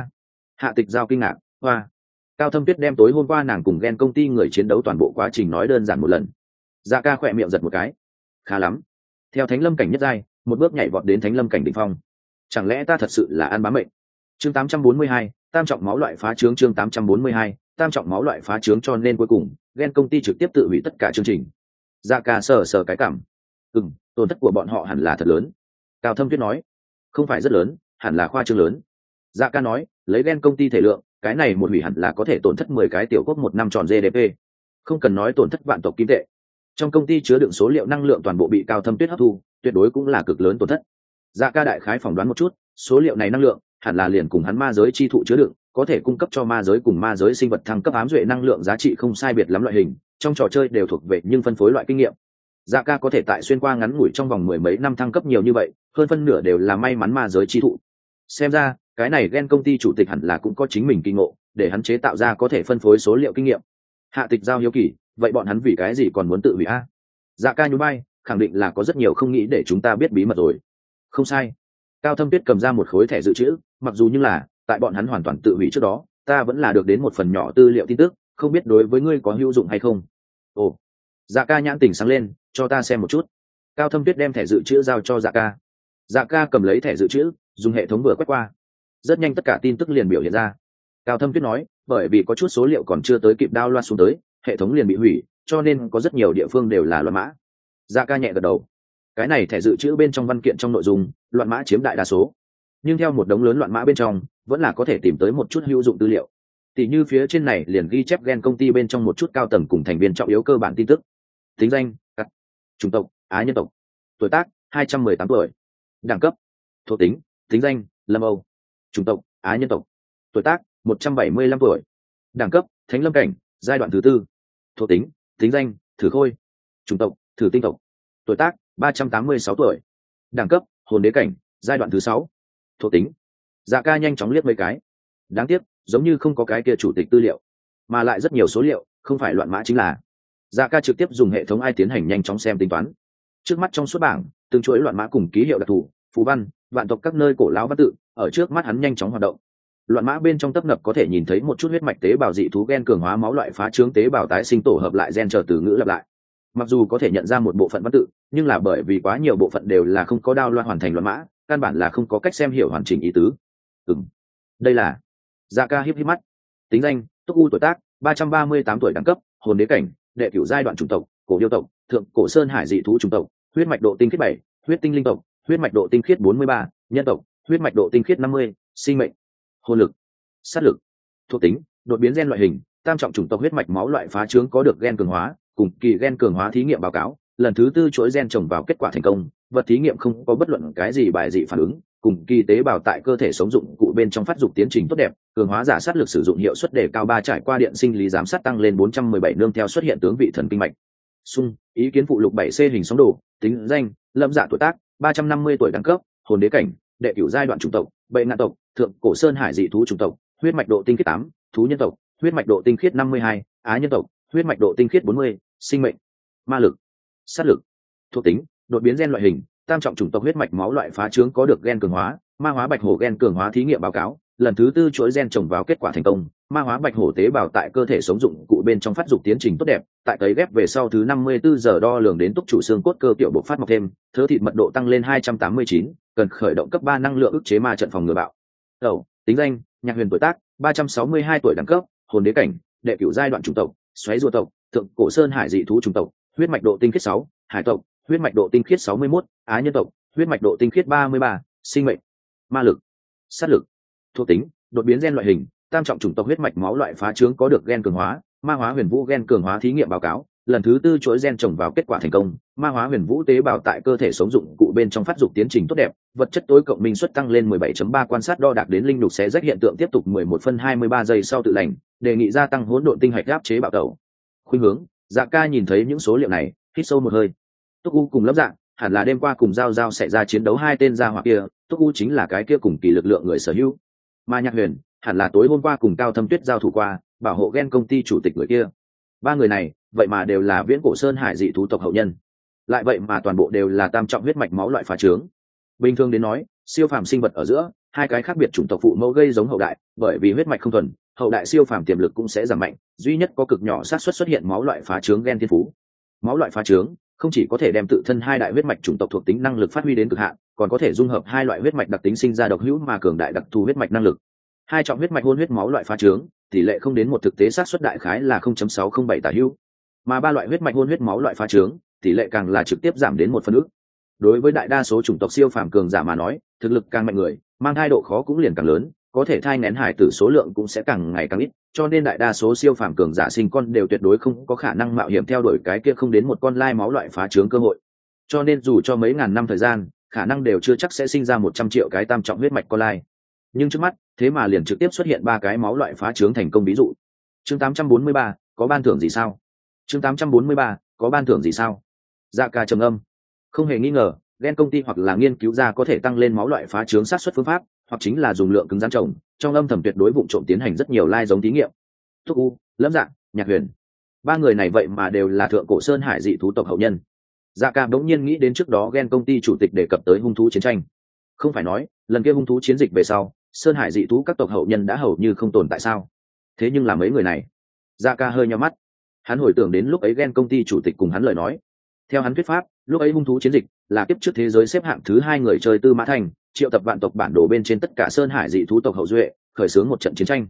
Hạ tịch giao kinh ngạc hoa. Cao thâm tuyết đem tối hôm qua nàng cùng gen công ty người chiến đấu toàn bộ quá trình nói đơn giản một lần. Dạ ca khỏe miệng giật một cái. Khá lắm. Theo thánh lâm cảnh nhất giai một bước nhảy vọt đến thánh lâm cảnh đ ỉ n h phong. Chẳng lẽ ta thật sự là an bám mệnh? Chương 842, tam trọng máu loại phá trướng chương 842, tam trọng máu loại phá trướng cho nên cuối cùng ghen công ty trực tiếp tự hủy tất cả chương trình. Dạ ca sờ sờ cái cảm. Ừ tổn thất của bọn họ hẳn là thật lớn. Cao thâm tuyết nói. Không phải rất lớn, hẳn là khoa trương lớn. Dạ ca nói, lấy ghen công ty thể lượng, cái này một hủy hẳn là có thể tổn thất mười cái tiểu quốc một năm tròn gdp không cần nói tổn thất vạn tộc kim tệ. Trong công ty chứa đựng số liệu năng lượng toàn bộ bị cao thâm tuyết hấp thu, tuyệt đối cũng là cực lớn tổn thất. Dạ ca đại khái phỏng đoán một chút, số liệu này năng lượng, hẳn là liền cùng hắn ma giới chi thụ chứa đựng có thể cung cấp cho ma giới cùng ma giới sinh vật thăng cấp ám duệ năng lượng giá trị không sai biệt lắm loại hình, trong trò chơi đều thuộc về nhưng phân phối loại kinh nghiệm. Dạ ca có thể tại xuyên qua ngắn ngủi trong vòng mười mấy năm thăng cấp nhiều như vậy, hơn phân nửa đều là may mắn ma giới chi thụ. Xem ra, cái này ghen công ty chủ tịch hẳn là cũng có chính mình kinh ngộ, để hắn chế tạo ra có thể phân phối số liệu kinh nghiệm. Hạ tịch giao hiếu kỳ, vậy bọn hắn vì cái gì còn muốn tự hủy a? Dạ ca nhú bay khẳng định là có rất nhiều không nghĩ để chúng ta biết bí mật rồi. Không sai. Cao thâm tuyết cầm ra một khối thẻ dự trữ, mặc dù như là tại bọn hắn hoàn toàn tự hủy trước đó, ta vẫn là được đến một phần nhỏ tư liệu tin tức, không biết đối với ngươi có hữu dụng hay không. Ồ dạ ca nhãn tình sáng lên, cho ta xem một chút. Cao thâm tuyết đem thẻ dự trữ giao cho dạ ca. Dạ ca cầm lấy thẻ dự trữ, dùng hệ thống vừa quét qua. Rất nhanh tất cả tin tức liền biểu hiện ra. Cao thâm tuyết nói, bởi vì có chút số liệu còn chưa tới kịp đao loa xuống tới, hệ thống liền bị hủy, cho nên có rất nhiều địa phương đều là loạn mã. Dạ ca nhẹ gật đầu. Cái này thẻ dự trữ bên trong văn kiện trong nội dung, loạn mã chiếm đại đa số. Nhưng theo một đống lớn loạn mã bên trong vẫn là có thể tìm tới một chút hữu dụng tư liệu. Tỷ như phía trên này liền ghi chép gen công ty bên trong một chút cao tầng cùng thành viên trọng yếu cơ bản tin tức. Tính danh cắt chủng tộc, á nhân tộc. Tuổi tác, hai trăm mười tám tuổi. Đẳng cấp, thuộc tính tính danh, lâm âu. Chủng tộc, á nhân tộc. Tuổi tác, một trăm bảy mươi lăm tuổi. Đẳng cấp, thánh lâm cảnh, giai đoạn thứ tư. Thuộc tính tính danh, thử khôi. Chủng tộc, thử tinh tộc. Tuổi tác, ba trăm tám mươi sáu tuổi. Đẳng cấp, hồn đế cảnh, giai đoạn thứ sáu. Thuộc tính dạ ca nhanh chóng liếc mấy cái. Đáng tiếc, giống như không có cái kia chủ tịch tư liệu, mà lại rất nhiều số liệu, không phải loạn mã chính là. Dạ ca trực tiếp dùng hệ thống ai tiến hành nhanh chóng xem tính toán. Trước mắt trong suốt bảng, từng chuỗi loạn mã cùng ký hiệu đặc thù phú văn, vạn tộc các nơi cổ lão văn tự, ở trước mắt hắn nhanh chóng hoạt động. Loạn mã bên trong tấp nập có thể nhìn thấy một chút huyết mạch tế bào dị thú gen cường hóa máu loại phá trướng tế bào tái sinh tổ hợp lại gen chờ từ ngữ lặp lại. Mặc dù có thể nhận ra một bộ phận văn tự, nhưng là bởi vì quá nhiều bộ phận đều là không có đao loạn hoàn thành loạn mã, căn bản là không có cách xem hiểu hoàn chỉnh ý tứ ừ đây là dạ ca hiếp hiếp mắt. Tính danh, túc u tuổi tác, ba trăm ba mươi tám tuổi đẳng cấp, hồn đế cảnh, đệ cửu giai đoạn chủng tộc, cổ điêu tộc, thượng cổ sơn hải dị thú chủng tộc, huyết mạch độ tinh khiết bảy, huyết tinh linh tộc, huyết mạch độ tinh khiết bốn mươi ba, nhân tộc, huyết mạch độ tinh khiết năm mươi, sinh mệnh, hồn lực, sát lực, thuộc tính, đột biến gen loại hình, tam trọng chủng tộc huyết mạch máu loại phá trướng có được gen cường hóa, cùng kỳ gen cường hóa thí nghiệm báo cáo, lần thứ tư chuỗi gen trồng vào kết quả thành công, vật thí nghiệm không có bất luận cái gì bài dị phản ứng cùng kỳ tế bào tại cơ thể sống dụng cụ bên trong phát dục tiến trình tốt đẹp, cường hóa giả sát lực sử dụng hiệu suất đề cao ba trải qua điện sinh lý giám sát tăng lên 417 nương theo xuất hiện tướng vị thần kinh mạch. Xung, ý kiến phụ lục 7 c hình sóng đồ, tính danh, lâm dạ tuổi tác 350 tuổi đẳng cấp, hồn đế cảnh, đệ cửu giai đoạn chủng tộc bệnh ngạn tộc, thượng cổ sơn hải dị thú chủng tộc, huyết mạch độ tinh khiết tám, thú nhân tộc, huyết mạch độ tinh khiết năm mươi hai, á nhân tộc, huyết mạch độ tinh khiết bốn mươi, sinh mệnh, ma lực, sát lực, thuộc tính, đột biến gen loại hình tam trọng chủng tộc huyết mạch máu loại phá trướng có được gen cường hóa, ma hóa bạch hổ gen cường hóa thí nghiệm báo cáo, lần thứ tư chuỗi gen trồng vào kết quả thành công, ma hóa bạch hổ tế bào tại cơ thể sống dụng cụ bên trong phát dục tiến trình tốt đẹp, tại cấy ghép về sau thứ năm mươi 54 giờ đo lường đến túc chủ xương cốt cơ tiểu bộ phát mọc thêm, thớ thịt mật độ tăng lên hai trăm tám mươi chín, cần khởi động cấp ba năng lượng ức chế ma trận phòng ngừa bạo. Đầu tính danh, nhạc huyền tuổi tác, ba trăm sáu mươi hai tuổi đẳng cấp, hồn đế cảnh, đệ cửu giai đoạn chủng tộc, xoáy rùa tộc, thượng cổ sơn hải dị thú chủng tộc, huyết mạch độ tinh khiết sáu, hải tộc huyết mạch độ tinh khiết sáu mươi 61, á nhân tộc huyết mạch độ tinh khiết ba mươi ba sinh mệnh ma lực sát lực thuộc tính đột biến gen loại hình tam trọng chủng tộc huyết mạch máu loại phá trướng có được gen cường hóa ma hóa huyền vũ gen cường hóa thí nghiệm báo cáo lần thứ tư chuỗi gen trồng vào kết quả thành công ma hóa huyền vũ tế bào tại cơ thể sống dụng cụ bên trong phát dục tiến trình tốt đẹp vật chất tối cộng minh suất tăng lên 17.3 quan sát đo đạc đến linh lục xé rách hiện tượng tiếp tục 11 phân 23 giây sau tự lành đề nghị gia tăng hỗn độn tinh hạch áp chế bạo tẩu. Khuynh hướng dạ ca nhìn thấy những số liệu này hít sâu một hơi túc u cùng lấp dạng, hẳn là đêm qua cùng giao giao xảy ra chiến đấu hai tên gia hỏa kia, túc u chính là cái kia cùng kỳ lực lượng người sở hữu. Ma nhạc huyền, hẳn là tối hôm qua cùng cao thâm tuyết giao thủ qua, bảo hộ ghen công ty chủ tịch người kia. Ba người này, vậy mà đều là viễn cổ sơn hải dị thú tộc hậu nhân. Lại vậy mà toàn bộ đều là tam trọng huyết mạch máu loại phá trướng. Bình thường đến nói, siêu phàm sinh vật ở giữa, hai cái khác biệt chủng tộc phụ mẫu gây giống hậu đại, bởi vì huyết mạch không thuần, hậu đại siêu phàm tiềm lực cũng sẽ giảm mạnh, duy nhất có cực nhỏ xác suất xuất hiện máu loại phá trướng gen thiên phú. Máu loại phá trướng không chỉ có thể đem tự thân hai đại huyết mạch chủng tộc thuộc tính năng lực phát huy đến cực hạn, còn có thể dung hợp hai loại huyết mạch đặc tính sinh ra độc hữu mà cường đại đặc thù huyết mạch năng lực. Hai trọng huyết mạch hôn huyết máu loại phá trướng, tỷ lệ không đến một thực tế xác suất đại khái là 0.607 tả hữu. Mà ba loại huyết mạch hôn huyết máu loại phá trướng, tỷ lệ càng là trực tiếp giảm đến một phần ước đối với đại đa số chủng tộc siêu phàm cường giả mà nói, thực lực càng mạnh người, mang hai độ khó cũng liền càng lớn có thể thai nén hải tử số lượng cũng sẽ càng ngày càng ít cho nên đại đa số siêu phàm cường giả sinh con đều tuyệt đối không có khả năng mạo hiểm theo đuổi cái kia không đến một con lai máu loại phá trướng cơ hội. Cho nên dù cho mấy ngàn năm thời gian khả năng đều chưa chắc sẽ sinh ra một trăm triệu cái tam trọng huyết mạch con lai. Nhưng trước mắt thế mà liền trực tiếp xuất hiện ba cái máu loại phá trướng thành công ví dụ. Chương 843, có ban thưởng gì sao? Chương 843, có ban thưởng gì sao? Dạ ca trầm âm không hề nghi ngờ ghen công ty hoặc là nghiên cứu ra có thể tăng lên máu loại phá trướng sát xuất phương pháp hoặc chính là dùng lượng cứng rắn trồng, trong âm thầm tuyệt đối vụ trộm tiến hành rất nhiều lai giống thí nghiệm. Thúc u, lâm dạng nhạc huyền. Ba người này vậy mà đều là thượng cổ sơn hải dị thú tộc hậu nhân. Dạ ca bỗng nhiên nghĩ đến trước đó ghen công ty chủ tịch đề cập tới hung thú chiến tranh. Không phải nói, lần kia hung thú chiến dịch về sau, sơn hải dị thú các tộc hậu nhân đã hầu như không tồn tại sao? Thế nhưng là mấy người này. Dạ ca hơi nhau mắt. Hắn hồi tưởng đến lúc ấy ghen công ty chủ tịch cùng hắn lời nói. Theo hắn thuyết pháp, lúc ấy hung thú chiến dịch là kiếp trước thế giới xếp hạng thứ hai người chơi tư mã thành triệu tập vạn tộc bản đồ bên trên tất cả sơn hải dị thú tộc hậu duệ, khởi xướng một trận chiến tranh.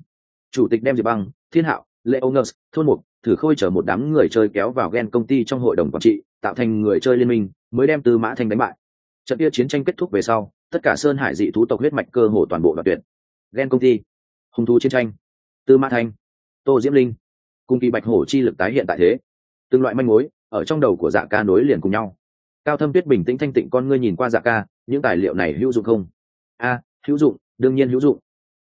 Chủ tịch đem diệp băng, thiên hạo lệ ông ngơ thôn mục, thử khôi chở một đám người chơi kéo vào ghen công ty trong hội đồng quản trị, tạo thành người chơi liên minh, mới đem tư mã thanh đánh bại. Trận kia chiến tranh kết thúc về sau, tất cả sơn hải dị thú tộc huyết mạch cơ hồ toàn bộ đoạt tuyệt. Ghen công ty, hung thú chiến tranh. Tư mã thanh, tô diễm linh, cùng kỳ bạch hổ chi lực tái hiện tại thế. Từng loại manh mối, ở trong đầu của dạ ca nối liền cùng nhau. Cao thâm tuyết bình tĩnh thanh tịnh con ngươi nhìn qua dạ ca những tài liệu này hữu dụng không? A, hữu dụng, đương nhiên hữu dụng.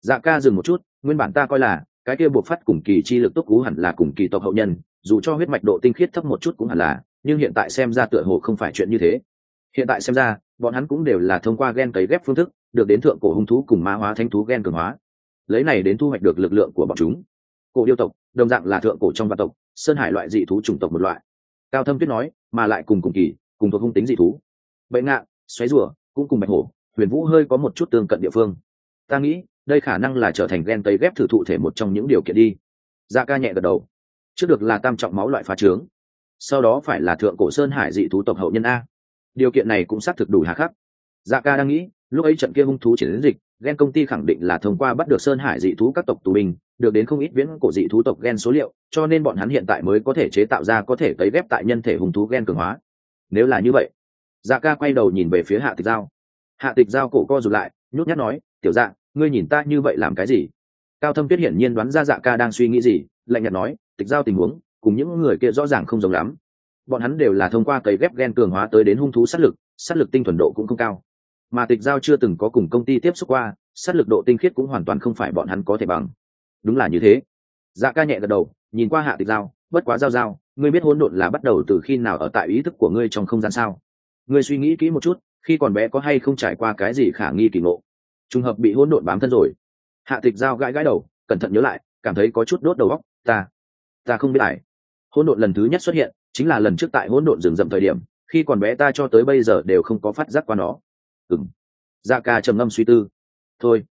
Dạ ca dừng một chút, nguyên bản ta coi là, cái kia buộc phát cùng kỳ chi lực tốc cú hẳn là cùng kỳ tộc hậu nhân, dù cho huyết mạch độ tinh khiết thấp một chút cũng hẳn là, nhưng hiện tại xem ra tựa hồ không phải chuyện như thế. Hiện tại xem ra, bọn hắn cũng đều là thông qua gen cấy ghép phương thức, được đến thượng cổ hung thú cùng ma hóa thanh thú gen cường hóa. Lấy này đến thu hoạch được lực lượng của bọn chúng. Cổ điêu tộc, đồng dạng là thượng cổ trong vạn tộc, sơn hải loại dị thú chủng tộc một loại. Cao thâm tuyết nói, mà lại cùng cùng kỳ, cùng thuộc hung tính dị thú. Bệnh ngạn xoáy rùa cũng cùng bạch hổ, huyền vũ hơi có một chút tương cận địa phương. Ta nghĩ, đây khả năng là trở thành gen tấy ghép thử thụ thể một trong những điều kiện đi. Da ca nhẹ gật đầu. Trước được là tam trọng máu loại phá trướng. Sau đó phải là thượng cổ sơn hải dị thú tộc hậu nhân a. Điều kiện này cũng xác thực đủ hà khắc. Dạ ca đang nghĩ, lúc ấy trận kia hung thú triển đến dịch, gen công ty khẳng định là thông qua bắt được sơn hải dị thú các tộc tù binh, được đến không ít viễn cổ dị thú tộc gen số liệu, cho nên bọn hắn hiện tại mới có thể chế tạo ra có thể cấy ghép tại nhân thể hung thú gen cường hóa. Nếu là như vậy dạ ca quay đầu nhìn về phía hạ tịch giao. Hạ tịch giao cổ co rụt lại, nhút nhát nói, tiểu dạ ngươi nhìn ta như vậy làm cái gì? Cao thâm tuyết hiển nhiên đoán ra dạ ca đang suy nghĩ gì, lạnh nhạt nói, tịch giao tình huống, cùng những người kia rõ ràng không giống lắm. Bọn hắn đều là thông qua cấy ghép gen cường hóa tới đến hung thú sát lực sát lực tinh thuần độ cũng không cao. Mà tịch giao chưa từng có cùng công ty tiếp xúc qua, sát lực độ tinh khiết cũng hoàn toàn không phải bọn hắn có thể bằng. Đúng là như thế. Dạ ca nhẹ gật đầu, nhìn qua hạ tịch giao, bất quá giao giao, ngươi biết hỗn độn là bắt đầu từ khi nào ở tại ý thức của ngươi trong không gian sao? Ngươi suy nghĩ kỹ một chút, khi còn bé có hay không trải qua cái gì khả nghi kỳ ngộ? Trùng hợp bị hỗn độn bám thân rồi. Hạ tịch giao gãi gãi đầu, cẩn thận nhớ lại, cảm thấy có chút đốt đầu óc, ta ta không biết lại. Hỗn độn lần thứ nhất xuất hiện, chính là lần trước tại hỗn độn rừng rậm thời điểm, khi còn bé ta cho tới bây giờ đều không có phát giác qua nó. Ừng da ca trầm ngâm suy tư. Thôi,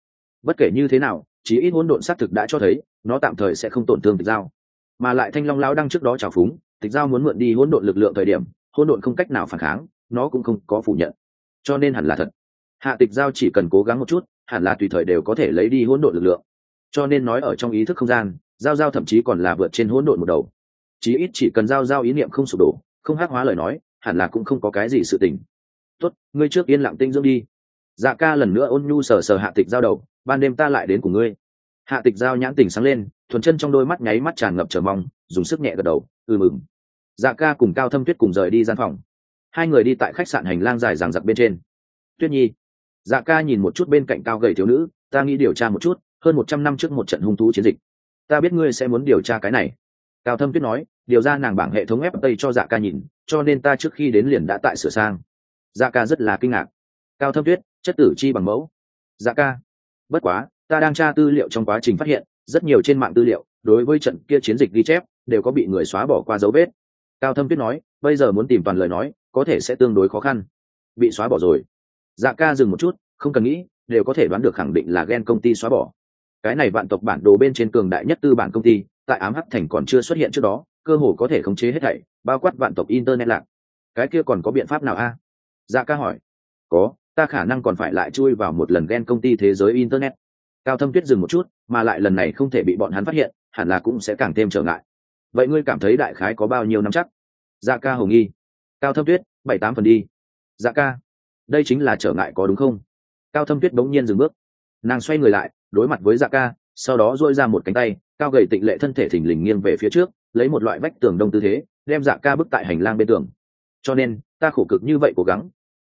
bất kể như thế nào, chí ít hỗn độn xác thực đã cho thấy, nó tạm thời sẽ không tổn thương tịch giao. Mà lại thanh long lão đang trước đó trào phúng, tịch giao muốn mượn đi hỗn độn lực lượng thời điểm, hỗn độn không cách nào phản kháng nó cũng không có phủ nhận. Cho nên hẳn là thật. Hạ tịch giao chỉ cần cố gắng một chút, hẳn là tùy thời đều có thể lấy đi hỗn độn lực lượng. Cho nên nói ở trong ý thức không gian, giao giao thậm chí còn là vượt trên hỗn độn một đầu. Chí ít chỉ cần giao giao ý niệm không sụp đổ, không hát hóa lời nói, hẳn là cũng không có cái gì sự tình. Tốt, ngươi trước yên lặng tinh dưỡng đi. Dạ ca lần nữa ôn nhu sờ sờ hạ tịch giao đầu, ban đêm ta lại đến của ngươi. Hạ tịch giao nhãn tình sáng lên, thuần chân trong đôi mắt nháy mắt tràn ngập chờ mong, dùng sức nhẹ gật đầu ừ mừng. Dạ ca cùng cao thâm tuyết cùng rời đi gian phòng hai người đi tại khách sạn hành lang dài ràng giặc bên trên. Tuyết nhi dạ ca nhìn một chút bên cạnh cao gầy thiếu nữ, ta nghĩ điều tra một chút, hơn một trăm năm trước một trận hung thú chiến dịch. Ta biết ngươi sẽ muốn điều tra cái này. Cao thâm tuyết nói, điều ra nàng bảng hệ thống ép tây cho dạ ca nhìn, cho nên ta trước khi đến liền đã tại sửa sang. Dạ ca rất là kinh ngạc. Cao thâm tuyết, chất tử chi bằng mẫu. Dạ ca, bất quá, ta đang tra tư liệu trong quá trình phát hiện, rất nhiều trên mạng tư liệu, đối với trận kia chiến dịch ghi chép, đều có bị người xóa bỏ qua dấu vết. Cao thâm tuyết nói, bây giờ muốn tìm toàn lời nói có thể sẽ tương đối khó khăn. Bị xóa bỏ rồi. Dạ ca dừng một chút, không cần nghĩ, đều có thể đoán được khẳng định là ghen công ty xóa bỏ. Cái này vạn tộc bản đồ bên trên cường đại nhất tư bản công ty, tại ám hắc thành còn chưa xuất hiện trước đó, cơ hồ có thể khống chế hết thảy, bao quát vạn tộc internet lạc. Cái kia còn có biện pháp nào a? Dạ ca hỏi. Có, ta khả năng còn phải lại chui vào một lần ghen công ty thế giới internet. Cao thâm tuyết dừng một chút, mà lại lần này không thể bị bọn hắn phát hiện, hẳn là cũng sẽ càng thêm trở ngại. Vậy ngươi cảm thấy đại khái có bao nhiêu năm chắc? Dạ ca hồng nghi cao thâm tuyết bảy tám phần đi. Dạ ca. Đây chính là trở ngại có đúng không? Cao thâm tuyết bỗng nhiên dừng bước. Nàng xoay người lại đối mặt với dạ ca sau đó dôi ra một cánh tay cao gầy tịnh lệ thân thể thình lình nghiêng về phía trước lấy một loại vách tường đông tư thế đem dạ ca bức tại hành lang bên tường. Cho nên ta khổ cực như vậy cố gắng.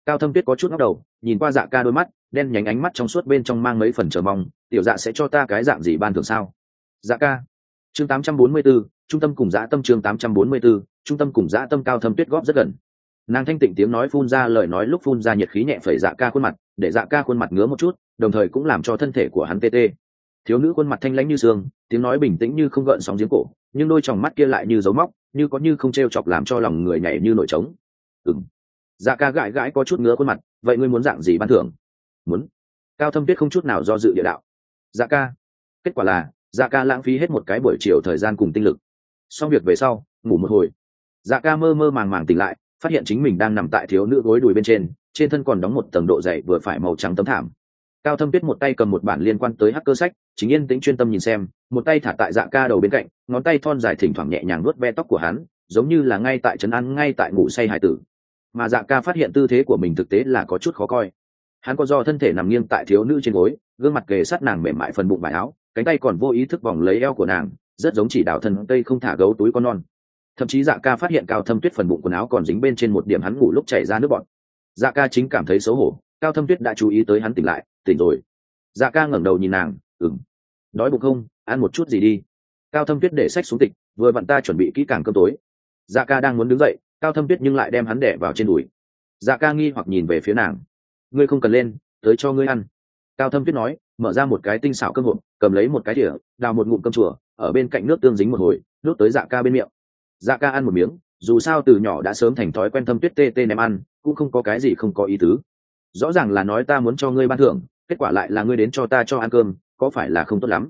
Cao thâm tuyết có chút ngóc đầu nhìn qua dạ ca đôi mắt đen nhánh ánh mắt trong suốt bên trong mang mấy phần chờ mong tiểu dạ sẽ cho ta cái dạng gì ban thường sao? Dạ ca. Chương 844, trung tâm cùng dã tâm chương 844, trung tâm cùng dã tâm cao thâm tuyết góp rất gần. Nàng thanh tịnh tiếng nói phun ra lời nói lúc phun ra nhiệt khí nhẹ phẩy dạ ca khuôn mặt để dạ ca khuôn mặt ngứa một chút đồng thời cũng làm cho thân thể của hắn tê tê. Thiếu nữ khuôn mặt thanh lãnh như sương tiếng nói bình tĩnh như không gợn sóng giếng cổ nhưng đôi tròng mắt kia lại như dấu móc như có như không t r e o chọc làm cho lòng người nhảy như nổi trống. Ừng dạ ca gãi gãi có chút ngứa khuôn mặt vậy ngươi muốn dạng gì ban thưởng? Muốn. Cao thâm tuyết không chút nào do dự địa đạo. Dạ ca. Kết quả là dạ ca lãng phí hết một cái buổi chiều thời gian cùng tinh lực xong việc về sau, ngủ một hồi. Dạ ca mơ mơ màng màng tỉnh lại, phát hiện chính mình đang nằm tại thiếu nữ gối đùi bên trên trên thân còn đóng một tầng độ dày vừa phải màu trắng tấm thảm. Cao thâm tuyết một tay cầm một bản liên quan tới hacker sách, chính yên tĩnh chuyên tâm nhìn xem, một tay thả tại dạ ca đầu bên cạnh, ngón tay thon dài thỉnh thoảng nhẹ nhàng nuốt ve tóc của hắn, giống như là ngay tại trấn ăn ngay tại ngủ say hải tử. Mà dạ ca phát hiện tư thế của mình thực tế là có chút khó coi. Hắn có do thân thể nằm nghiêng tại thiếu nữ trên gối, gương mặt kề sát nàng mềm mại phần bụng vải áo, cánh tay còn vô ý thức vòng lấy eo của nàng rất giống chỉ đào thân cây không thả gấu túi con non. Thậm chí dạ ca phát hiện cao thâm tuyết phần bụng quần áo còn dính bên trên một điểm hắn ngủ lúc chảy ra nước bọn dạ ca chính cảm thấy xấu hổ, cao thâm tuyết đã chú ý tới hắn tỉnh lại, tỉnh rồi. Dạ ca ngẩng đầu nhìn nàng ừng đói bụng không? Ăn một chút gì đi. Cao thâm tuyết để sách xuống tịch, vừa vặn ta chuẩn bị kỹ càng cơm tối. Dạ ca đang muốn đứng dậy, cao thâm tuyết nhưng lại đem hắn đẻ vào trên đùi. Dạ ca nghi hoặc nhìn về phía nàng, ngươi không cần lên, tới cho ngươi ăn. Cao thâm tuyết nói mở ra một cái tinh xảo cơm hộp, cầm lấy một cái đĩa đào một ngụm cơm chùa, ở bên cạnh nước tương dính một hồi, nước tới dạ ca bên miệng. Dạ ca ăn một miếng, dù sao từ nhỏ đã sớm thành thói quen thâm tuyết tê tê ném ăn, cũng không có cái gì không có ý tứ. Rõ ràng là nói ta muốn cho ngươi ban thưởng, kết quả lại là ngươi đến cho ta cho ăn cơm, có phải là không tốt lắm?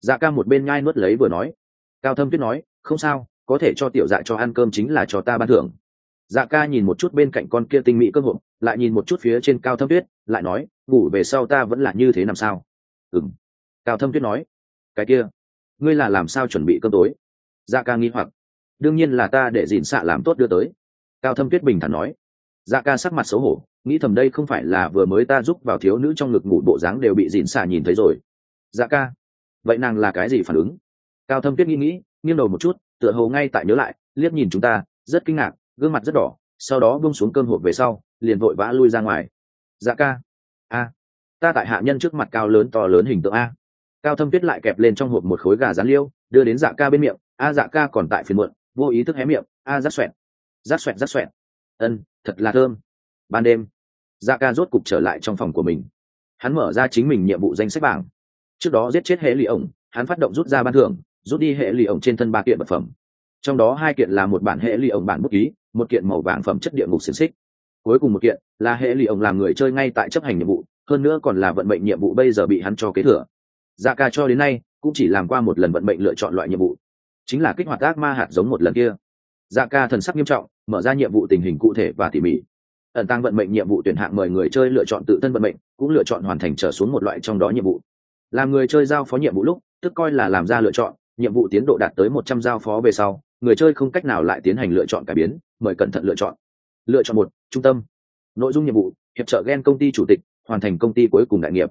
Dạ ca một bên nhai nuốt lấy vừa nói. Cao thâm tuyết nói, không sao, có thể cho tiểu dạ cho ăn cơm chính là cho ta ban thưởng. Dạ ca nhìn một chút bên cạnh con kia tinh mỹ cơm hộp, lại nhìn một chút phía trên cao thâm tuyết, lại nói ngủ về sau ta vẫn là như thế làm sao? Ừng cao thâm tuyết nói. Cái kia, ngươi là làm sao chuẩn bị cơm tối? Dạ ca nghi hoặc. Đương nhiên là ta để dìn xạ làm tốt đưa tới. Cao thâm tuyết bình thản nói. Dạ ca sắc mặt xấu hổ, nghĩ thầm đây không phải là vừa mới ta giúp vào thiếu nữ trong ngực ngủ bộ dáng đều bị dìn xạ nhìn thấy rồi. Dạ ca, vậy nàng là cái gì phản ứng? Cao thâm tuyết nghĩ nghĩ, nghiêng đầu một chút, tựa hồ ngay tại nhớ lại, liếc nhìn chúng ta, rất kinh ngạc, gương mặt rất đỏ, sau đó bông xuống cơm hộp về sau, liền vội vã lui ra ngoài. Dạ ca a. Ta tại hạ nhân trước mặt cao lớn to lớn hình tượng a. Cao thâm tuyết lại kẹp lên trong hộp một khối gà rán liêu, đưa đến dạ ca bên miệng. A dạ ca còn tại phiền muộn, vô ý thức hé miệng. A, rát xoẹt rát xoẹt rát xoẹt. Ân, thật là thơm. Ban đêm dạ ca rốt cục trở lại trong phòng của mình. Hắn mở ra chính mình nhiệm vụ danh sách bảng. Trước đó giết chết hệ lì ổng, hắn phát động rút ra ban thưởng, rút đi hệ lì ổng trên thân ba kiện vật phẩm. Trong đó hai kiện là một bản hệ lì ổng bản bút ký, một kiện màu vàng phẩm chất địa ngục xiềng xích cuối cùng một kiện, là hệ lì ổng làm người chơi ngay tại chấp hành nhiệm vụ, hơn nữa còn là vận mệnh nhiệm vụ bây giờ bị hắn cho kế thừa. Dạ ca cho đến nay, cũng chỉ làm qua một lần vận mệnh lựa chọn loại nhiệm vụ. Chính là kích hoạt ác ma hạt giống một lần kia. Dạ ca thần sắc nghiêm trọng, mở ra nhiệm vụ tình hình cụ thể và tỉ mỉ. Ẩn tăng vận mệnh nhiệm vụ tuyển hạng mời người chơi lựa chọn tự thân vận mệnh, cũng lựa chọn hoàn thành trở xuống một loại trong đó nhiệm vụ. Làm người chơi giao phó nhiệm vụ lúc, tức coi là làm ra lựa chọn, nhiệm vụ tiến độ đạt tới một trăm giao phó về sau, người chơi không cách nào lại tiến hành lựa chọn cải biến, mời cẩn thận lựa chọn lựa chọn một trung tâm. Nội dung nhiệm vụ hiệp trợ gen công ty chủ tịch hoàn thành công ty cuối cùng đại nghiệp.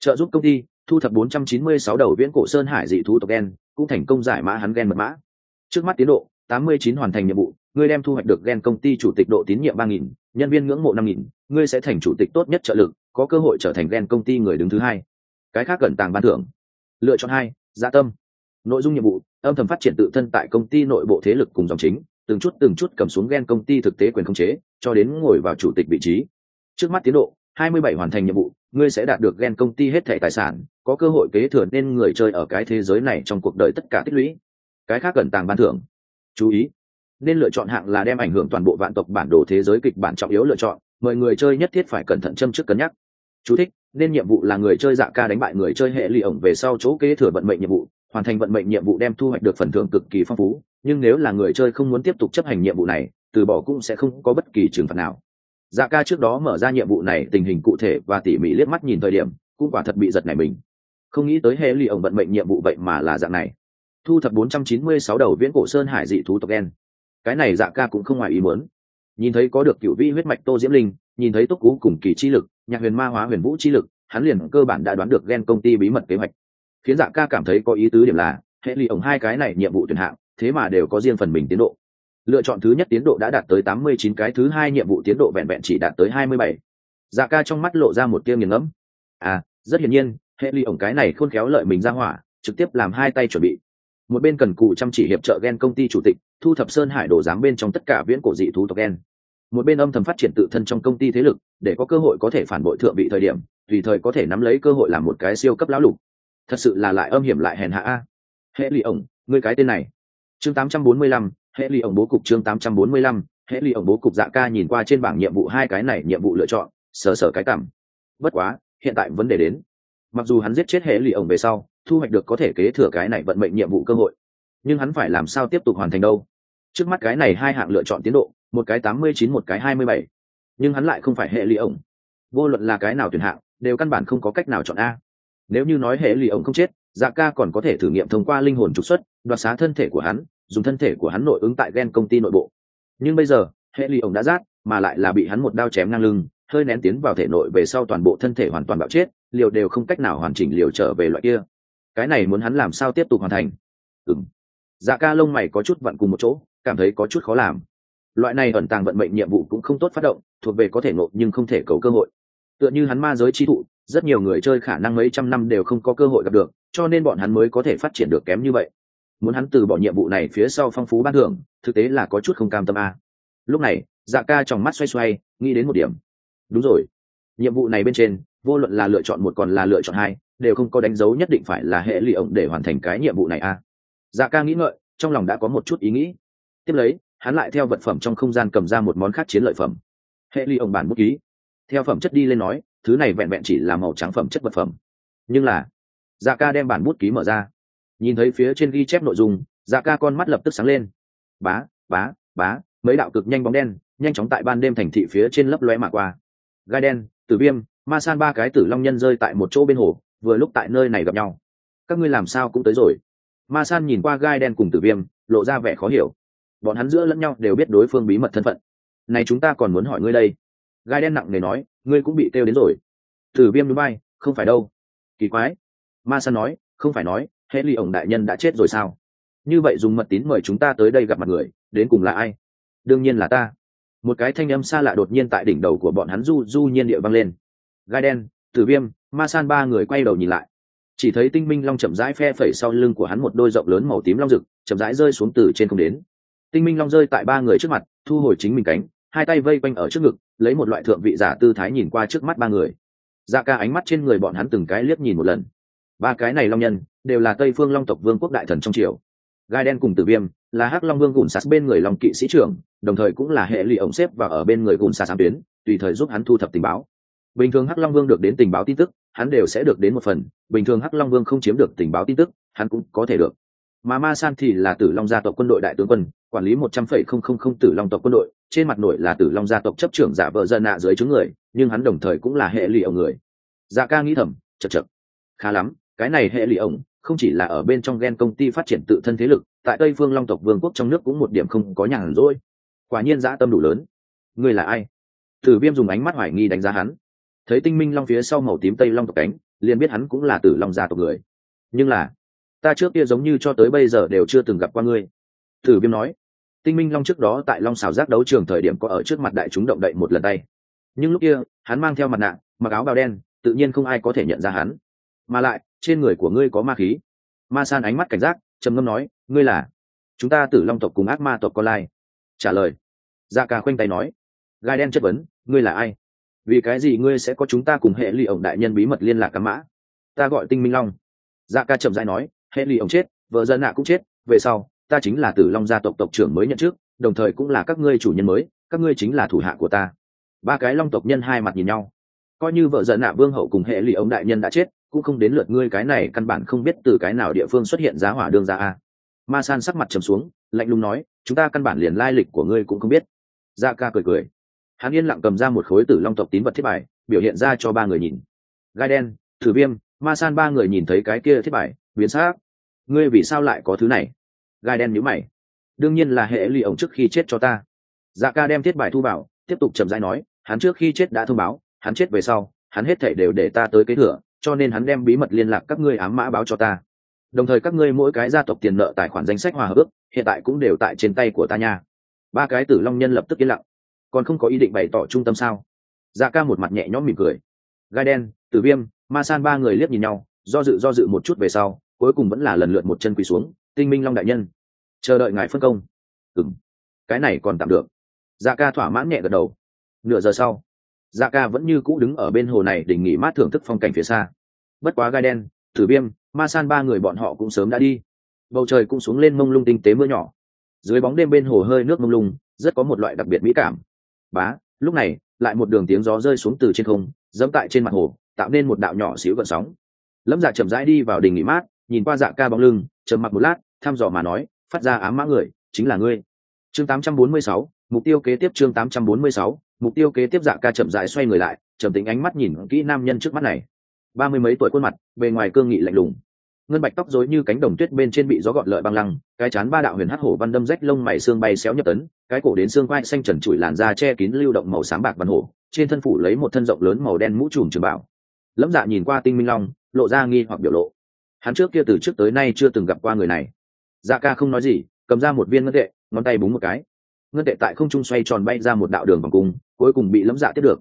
Trợ giúp công ty thu thập 496 đầu viễn cổ sơn hải dị thú tộc gen cũng thành công giải mã hắn gen mật mã. Trước mắt tiến độ 89 hoàn thành nhiệm vụ ngươi đem thu hoạch được gen công ty chủ tịch độ tín nhiệm 3.000, nhân viên ngưỡng mộ 5.000, ngươi sẽ thành chủ tịch tốt nhất trợ lực có cơ hội trở thành gen công ty người đứng thứ hai. Cái khác gần tàng ban thưởng. Lựa chọn hai dạ tâm. Nội dung nhiệm vụ âm thầm phát triển tự thân tại công ty nội bộ thế lực cùng dòng chính từng chút từng chút cầm xuống gen công ty thực tế quyền khống chế, cho đến ngồi vào chủ tịch vị trí. Trước mắt tiến độ 27 hoàn thành nhiệm vụ, ngươi sẽ đạt được gen công ty hết thẻ tài sản, có cơ hội kế thừa nên người chơi ở cái thế giới này trong cuộc đời tất cả tích lũy. Cái khác cần tàng ban thưởng. Chú ý, nên lựa chọn hạng là đem ảnh hưởng toàn bộ vạn tộc bản đồ thế giới kịch bản trọng yếu lựa chọn, mời người chơi nhất thiết phải cẩn thận châm trước cân nhắc. Chú thích, nên nhiệm vụ là người chơi dạ ca đánh bại người chơi hệ lì ổng về sau chỗ kế thừa vận mệnh nhiệm vụ hoàn thành vận mệnh nhiệm vụ đem thu hoạch được phần thưởng cực kỳ phong phú, nhưng nếu là người chơi không muốn tiếp tục chấp hành nhiệm vụ này, từ bỏ cũng sẽ không có bất kỳ trừng phạt nào. Dạ ca trước đó mở ra nhiệm vụ này, tình hình cụ thể và tỉ mỉ liếc mắt nhìn thời điểm, cũng quả thật bị giật này mình. Không nghĩ tới hệ ly ổng vận mệnh nhiệm vụ vậy mà là dạng này. Thu thập 496 đầu viễn cổ sơn hải dị thú tộc đen cái này dạ ca cũng không ngoài ý muốn. Nhìn thấy có được cựu vi huyết mạch tô diễm linh, nhìn thấy túc cú cùng kỳ chi lực, nhạc huyền ma hóa huyền vũ chi lực, hắn liền cơ bản đã đoán được ghen công ty bí mật kế hoạch khiến dạ ca cảm thấy có ý tứ điểm là, hệ lụy ổng hai cái này nhiệm vụ tuyển hạng, thế mà đều có riêng phần mình tiến độ. Lựa chọn thứ nhất tiến độ đã đạt tới tám mươi chín, cái thứ hai nhiệm vụ tiến độ vẹn vẹn chỉ đạt tới hai mươi bảy. Dạ ca trong mắt lộ ra một tiêu nghiền ngẫm. À rất hiển nhiên, hệ lụy ổng cái này khôn khéo lợi mình ra hỏa, trực tiếp làm hai tay chuẩn bị. Một bên cần cù chăm chỉ hiệp trợ Gen công ty chủ tịch, thu thập sơn hải đồ giám bên trong tất cả viễn cổ dị thú tộc Gen. Một bên âm thầm phát triển tự thân trong công ty thế lực, để có cơ hội có thể phản bội thượng vị thời điểm, tùy thời có thể nắm lấy cơ hội làm một cái siêu cấp lão lục thật sự là lại âm hiểm lại hèn hạ a. Hệ lì ổng ngươi cái tên này. Chương 845, hệ lì ổng bố cục chương 845, hệ lì ổng bố cục dạ ca nhìn qua trên bảng nhiệm vụ hai cái này nhiệm vụ lựa chọn sờ sờ cái cảm. Bất quá hiện tại vấn đề đến. Mặc dù hắn giết chết hệ lì ổng về sau thu hoạch được có thể kế thừa cái này vận mệnh nhiệm vụ cơ hội nhưng hắn phải làm sao tiếp tục hoàn thành đâu? Trước mắt cái này hai hạng lựa chọn tiến độ một cái tám mươi chín một cái hai mươi bảy. Nhưng hắn lại không phải hệ lì ổng. Vô luận là cái nào tuyển hạng đều căn bản không có cách nào chọn a nếu như nói hệ lì ổng không chết dạ ca còn có thể thử nghiệm thông qua linh hồn trục xuất, đoạt xá thân thể của hắn, dùng thân thể của hắn nội ứng tại gen công ty nội bộ. Nhưng bây giờ, hệ lì ổng đã rát, mà lại là bị hắn một đao chém ngang lưng, hơi nén tiến vào thể nội về sau toàn bộ thân thể hoàn toàn bạo chết, liều đều không cách nào hoàn chỉnh liều trở về loại kia. Cái này muốn hắn làm sao tiếp tục hoàn thành? Ừ dạ ca lông mày có chút vặn cùng một chỗ, cảm thấy có chút khó làm. Loại này ẩn tàng vận mệnh nhiệm vụ cũng không tốt phát động, thuộc về có thể nộp nhưng không thể cầu cơ hội. Tựa như hắn ma giới chi thụ rất nhiều người chơi khả năng mấy trăm năm đều không có cơ hội gặp được, cho nên bọn hắn mới có thể phát triển được kém như vậy. Muốn hắn từ bỏ nhiệm vụ này phía sau phong phú ban thưởng, thực tế là có chút không cam tâm a. Lúc này dạ ca trong mắt xoay xoay, nghĩ đến một điểm. Đúng rồi. Nhiệm vụ này bên trên, vô luận là lựa chọn một còn là lựa chọn hai, đều không có đánh dấu nhất định phải là hệ lụy ổng để hoàn thành cái nhiệm vụ này a. Dạ ca nghĩ ngợi, trong lòng đã có một chút ý nghĩ. Tiếp lấy, hắn lại theo vật phẩm trong không gian cầm ra một món khác chiến lợi phẩm. Hệ lụy ông bản bút ký. Theo phẩm chất đi lên nói thứ này vẹn vẹn chỉ là màu trắng phẩm chất vật phẩm. Nhưng là dạ ca đem bản bút ký mở ra. Nhìn thấy phía trên ghi chép nội dung dạ ca con mắt lập tức sáng lên. Bá bá bá, mấy đạo cực nhanh bóng đen, nhanh chóng tại ban đêm thành thị phía trên lấp loe mạ qua. Gai đen, tử viêm, ma san ba cái tử long nhân rơi tại một chỗ bên hồ, vừa lúc tại nơi này gặp nhau. Các ngươi làm sao cũng tới rồi. Ma san nhìn qua gai đen cùng tử viêm, lộ ra vẻ khó hiểu. Bọn hắn giữa lẫn nhau đều biết đối phương bí mật thân phận. Này chúng ta còn muốn hỏi ngươi đây gai đen nặng nề nói, ngươi cũng bị kêu đến rồi. Tử viêm núi bay, không phải đâu. Kỳ quái. Ma san nói, không phải nói, hệ ly ổng đại nhân đã chết rồi sao? Như vậy dùng mật tín mời chúng ta tới đây gặp mặt người, đến cùng là ai? Đương nhiên là ta. Một cái thanh âm xa lạ đột nhiên tại đỉnh đầu của bọn hắn du du nhiên địa vang lên. Gai đen, tử viêm, ma san ba người quay đầu nhìn lại. Chỉ thấy tinh minh long chậm rãi phe phẩy sau lưng của hắn một đôi rộng lớn màu tím long rực, chậm rãi rơi xuống từ trên không đến. Tinh minh long rơi tại ba người trước mặt, thu hồi chính mình cánh hai tay vây quanh ở trước ngực, lấy một loại thượng vị giả tư thái nhìn qua trước mắt ba người. Dạ ca ánh mắt trên người bọn hắn từng cái liếc nhìn một lần. Ba cái này long nhân, đều là tây phương long tộc vương quốc đại thần trong triều. Gai đen cùng tử viêm, là hắc long vương gùn sạt bên người long kỵ sĩ trưởng, đồng thời cũng là hệ lụy ổng xếp và ở bên người gùn sạt sáng tuyến, tùy thời giúp hắn thu thập tình báo. Bình thường hắc long vương được đến tình báo tin tức, hắn đều sẽ được đến một phần, bình thường hắc long vương không chiếm được tình báo tin tức, hắn cũng có thể được. Mà ma san thì là tử long gia tộc quân đội đại tướng quân quản lý một trăm phẩy không không không tử long tộc quân đội, trên mặt nội là tử long gia tộc chấp trưởng giả vợ dân nạ dưới chứng người, nhưng hắn đồng thời cũng là hệ lụy ổng người. Dạ ca nghĩ thầm chật chật khá lắm, cái này hệ lụy ổng không chỉ là ở bên trong ghen công ty phát triển tự thân thế lực, tại tây phương long tộc vương quốc trong nước cũng một điểm không có nhàn rỗi. Quả nhiên dã tâm đủ lớn. Ngươi là ai? Tử viêm dùng ánh mắt hoài nghi đánh giá hắn. Thấy tinh minh long phía sau màu tím tây long tộc cánh, liền biết hắn cũng là tử long gia tộc người. Nhưng là, ta trước kia giống như cho tới bây giờ đều chưa từng gặp qua ngươi. Tử viêm nói tinh minh long trước đó tại long xào giác đấu trường thời điểm có ở trước mặt đại chúng động đậy một lần tay. Nhưng lúc kia, hắn mang theo mặt nạ, mặc áo bào đen, tự nhiên không ai có thể nhận ra hắn. Mà lại, trên người của ngươi có ma khí. Ma san ánh mắt cảnh giác, trầm ngâm nói, ngươi là? Chúng ta tử long tộc cùng ác ma tộc con lai. Trả lời. Da ca khoanh tay nói, gai đen chất vấn, ngươi là ai? Vì cái gì ngươi sẽ có chúng ta cùng hệ ly ổng đại nhân bí mật liên lạc cắm mã? Ta gọi tinh minh long. Da ca chậm dãi nói, hệ ly ổng chết, vợ dân nạ cũng chết, về sau ta chính là tử long gia tộc tộc trưởng mới nhận trước đồng thời cũng là các ngươi chủ nhân mới, các ngươi chính là thủ hạ của ta. Ba cái long tộc nhân hai mặt nhìn nhau. Coi như vợ giận nạ vương hậu cùng hệ lụy ông đại nhân đã chết, cũng không đến lượt ngươi cái này căn bản không biết từ cái nào địa phương xuất hiện giá hỏa đương ra a. Ma san sắc mặt trầm xuống, lạnh lùng nói, chúng ta căn bản liền lai lịch của ngươi cũng không biết. Da ca cười cười. Hắn yên lặng cầm ra một khối tử long tộc tín vật thiết bài, biểu hiện ra cho ba người nhìn. Gai đen, thử viêm, ma san ba người nhìn thấy cái kia thiết bài, biến xác ngươi vì sao lại có thứ này? Gai đen nhíu mày. Đương nhiên là hệ ly ổng trước khi chết cho ta. Dạ ca đem thiết bài thu vào, tiếp tục chậm rãi nói, hắn trước khi chết đã thông báo, hắn chết về sau, hắn hết thể đều để ta tới kế thừa, cho nên hắn đem bí mật liên lạc các ngươi ám mã báo cho ta. Đồng thời các ngươi mỗi cái gia tộc tiền nợ tài khoản danh sách hòa hợp ước, hiện tại cũng đều tại trên tay của ta nha. Ba cái tử long nhân lập tức yên lặng. Còn không có ý định bày tỏ trung tâm sao? Dạ ca một mặt nhẹ nhõm mỉm cười. Gai đen, tử viêm, ma san ba người liếc nhìn nhau, do dự do dự một chút về sau, cuối cùng vẫn là lần lượt một chân quỳ xuống tinh minh long đại nhân, chờ đợi ngài phân công. Ừng cái này còn tạm được. Dạ ca thỏa mãn nhẹ gật đầu. Nửa giờ sau dạ ca vẫn như cũ đứng ở bên hồ này để nghỉ mát thưởng thức phong cảnh phía xa. Bất quá gai đen, thử viêm, ma san ba người bọn họ cũng sớm đã đi. Bầu trời cũng xuống lên mông lung tinh tế mưa nhỏ. Dưới bóng đêm bên hồ hơi nước mông lung, rất có một loại đặc biệt mỹ cảm. Bá, lúc này, lại một đường tiếng gió rơi xuống từ trên không, dẫm tại trên mặt hồ, tạo nên một đạo nhỏ xíu gợn sóng. Lâm dạ chậm rãi đi vào đình nghỉ mát nhìn qua dạ ca bóng lưng trầm mặc một lát thăm dò mà nói phát ra ám mã người chính là ngươi. Chương 846, mục tiêu kế tiếp chương 846, mục tiêu kế tiếp dạ ca chậm rãi xoay người lại trầm tính ánh mắt nhìn kỹ nam nhân trước mắt này. Ba mươi mấy tuổi khuôn mặt bề ngoài cương nghị lạnh lùng. Ngân bạch tóc rối như cánh đồng tuyết bên trên bị gió gọt lợi băng lăng cái chán ba đạo huyền hắc hổ văn đâm rách lông mày xương bay xéo nhập tấn cái cổ đến xương quai xanh trần trụi làn da che kín lưu động màu sáng bạc văn hổ trên thân phủ lấy một thân rộng lớn màu đen mũ trùm trường bảo. Lẫm dạ nhìn qua tinh minh long lộ ra nghi hoặc biểu lộ hắn trước kia từ trước tới nay chưa từng gặp qua người này. Dạ ca không nói gì, cầm ra một viên ngân tệ, ngón tay búng một cái. Ngân tệ tại không trung xoay tròn bay ra một đạo đường vòng cung, cuối cùng bị lẫm dạ tiếp được.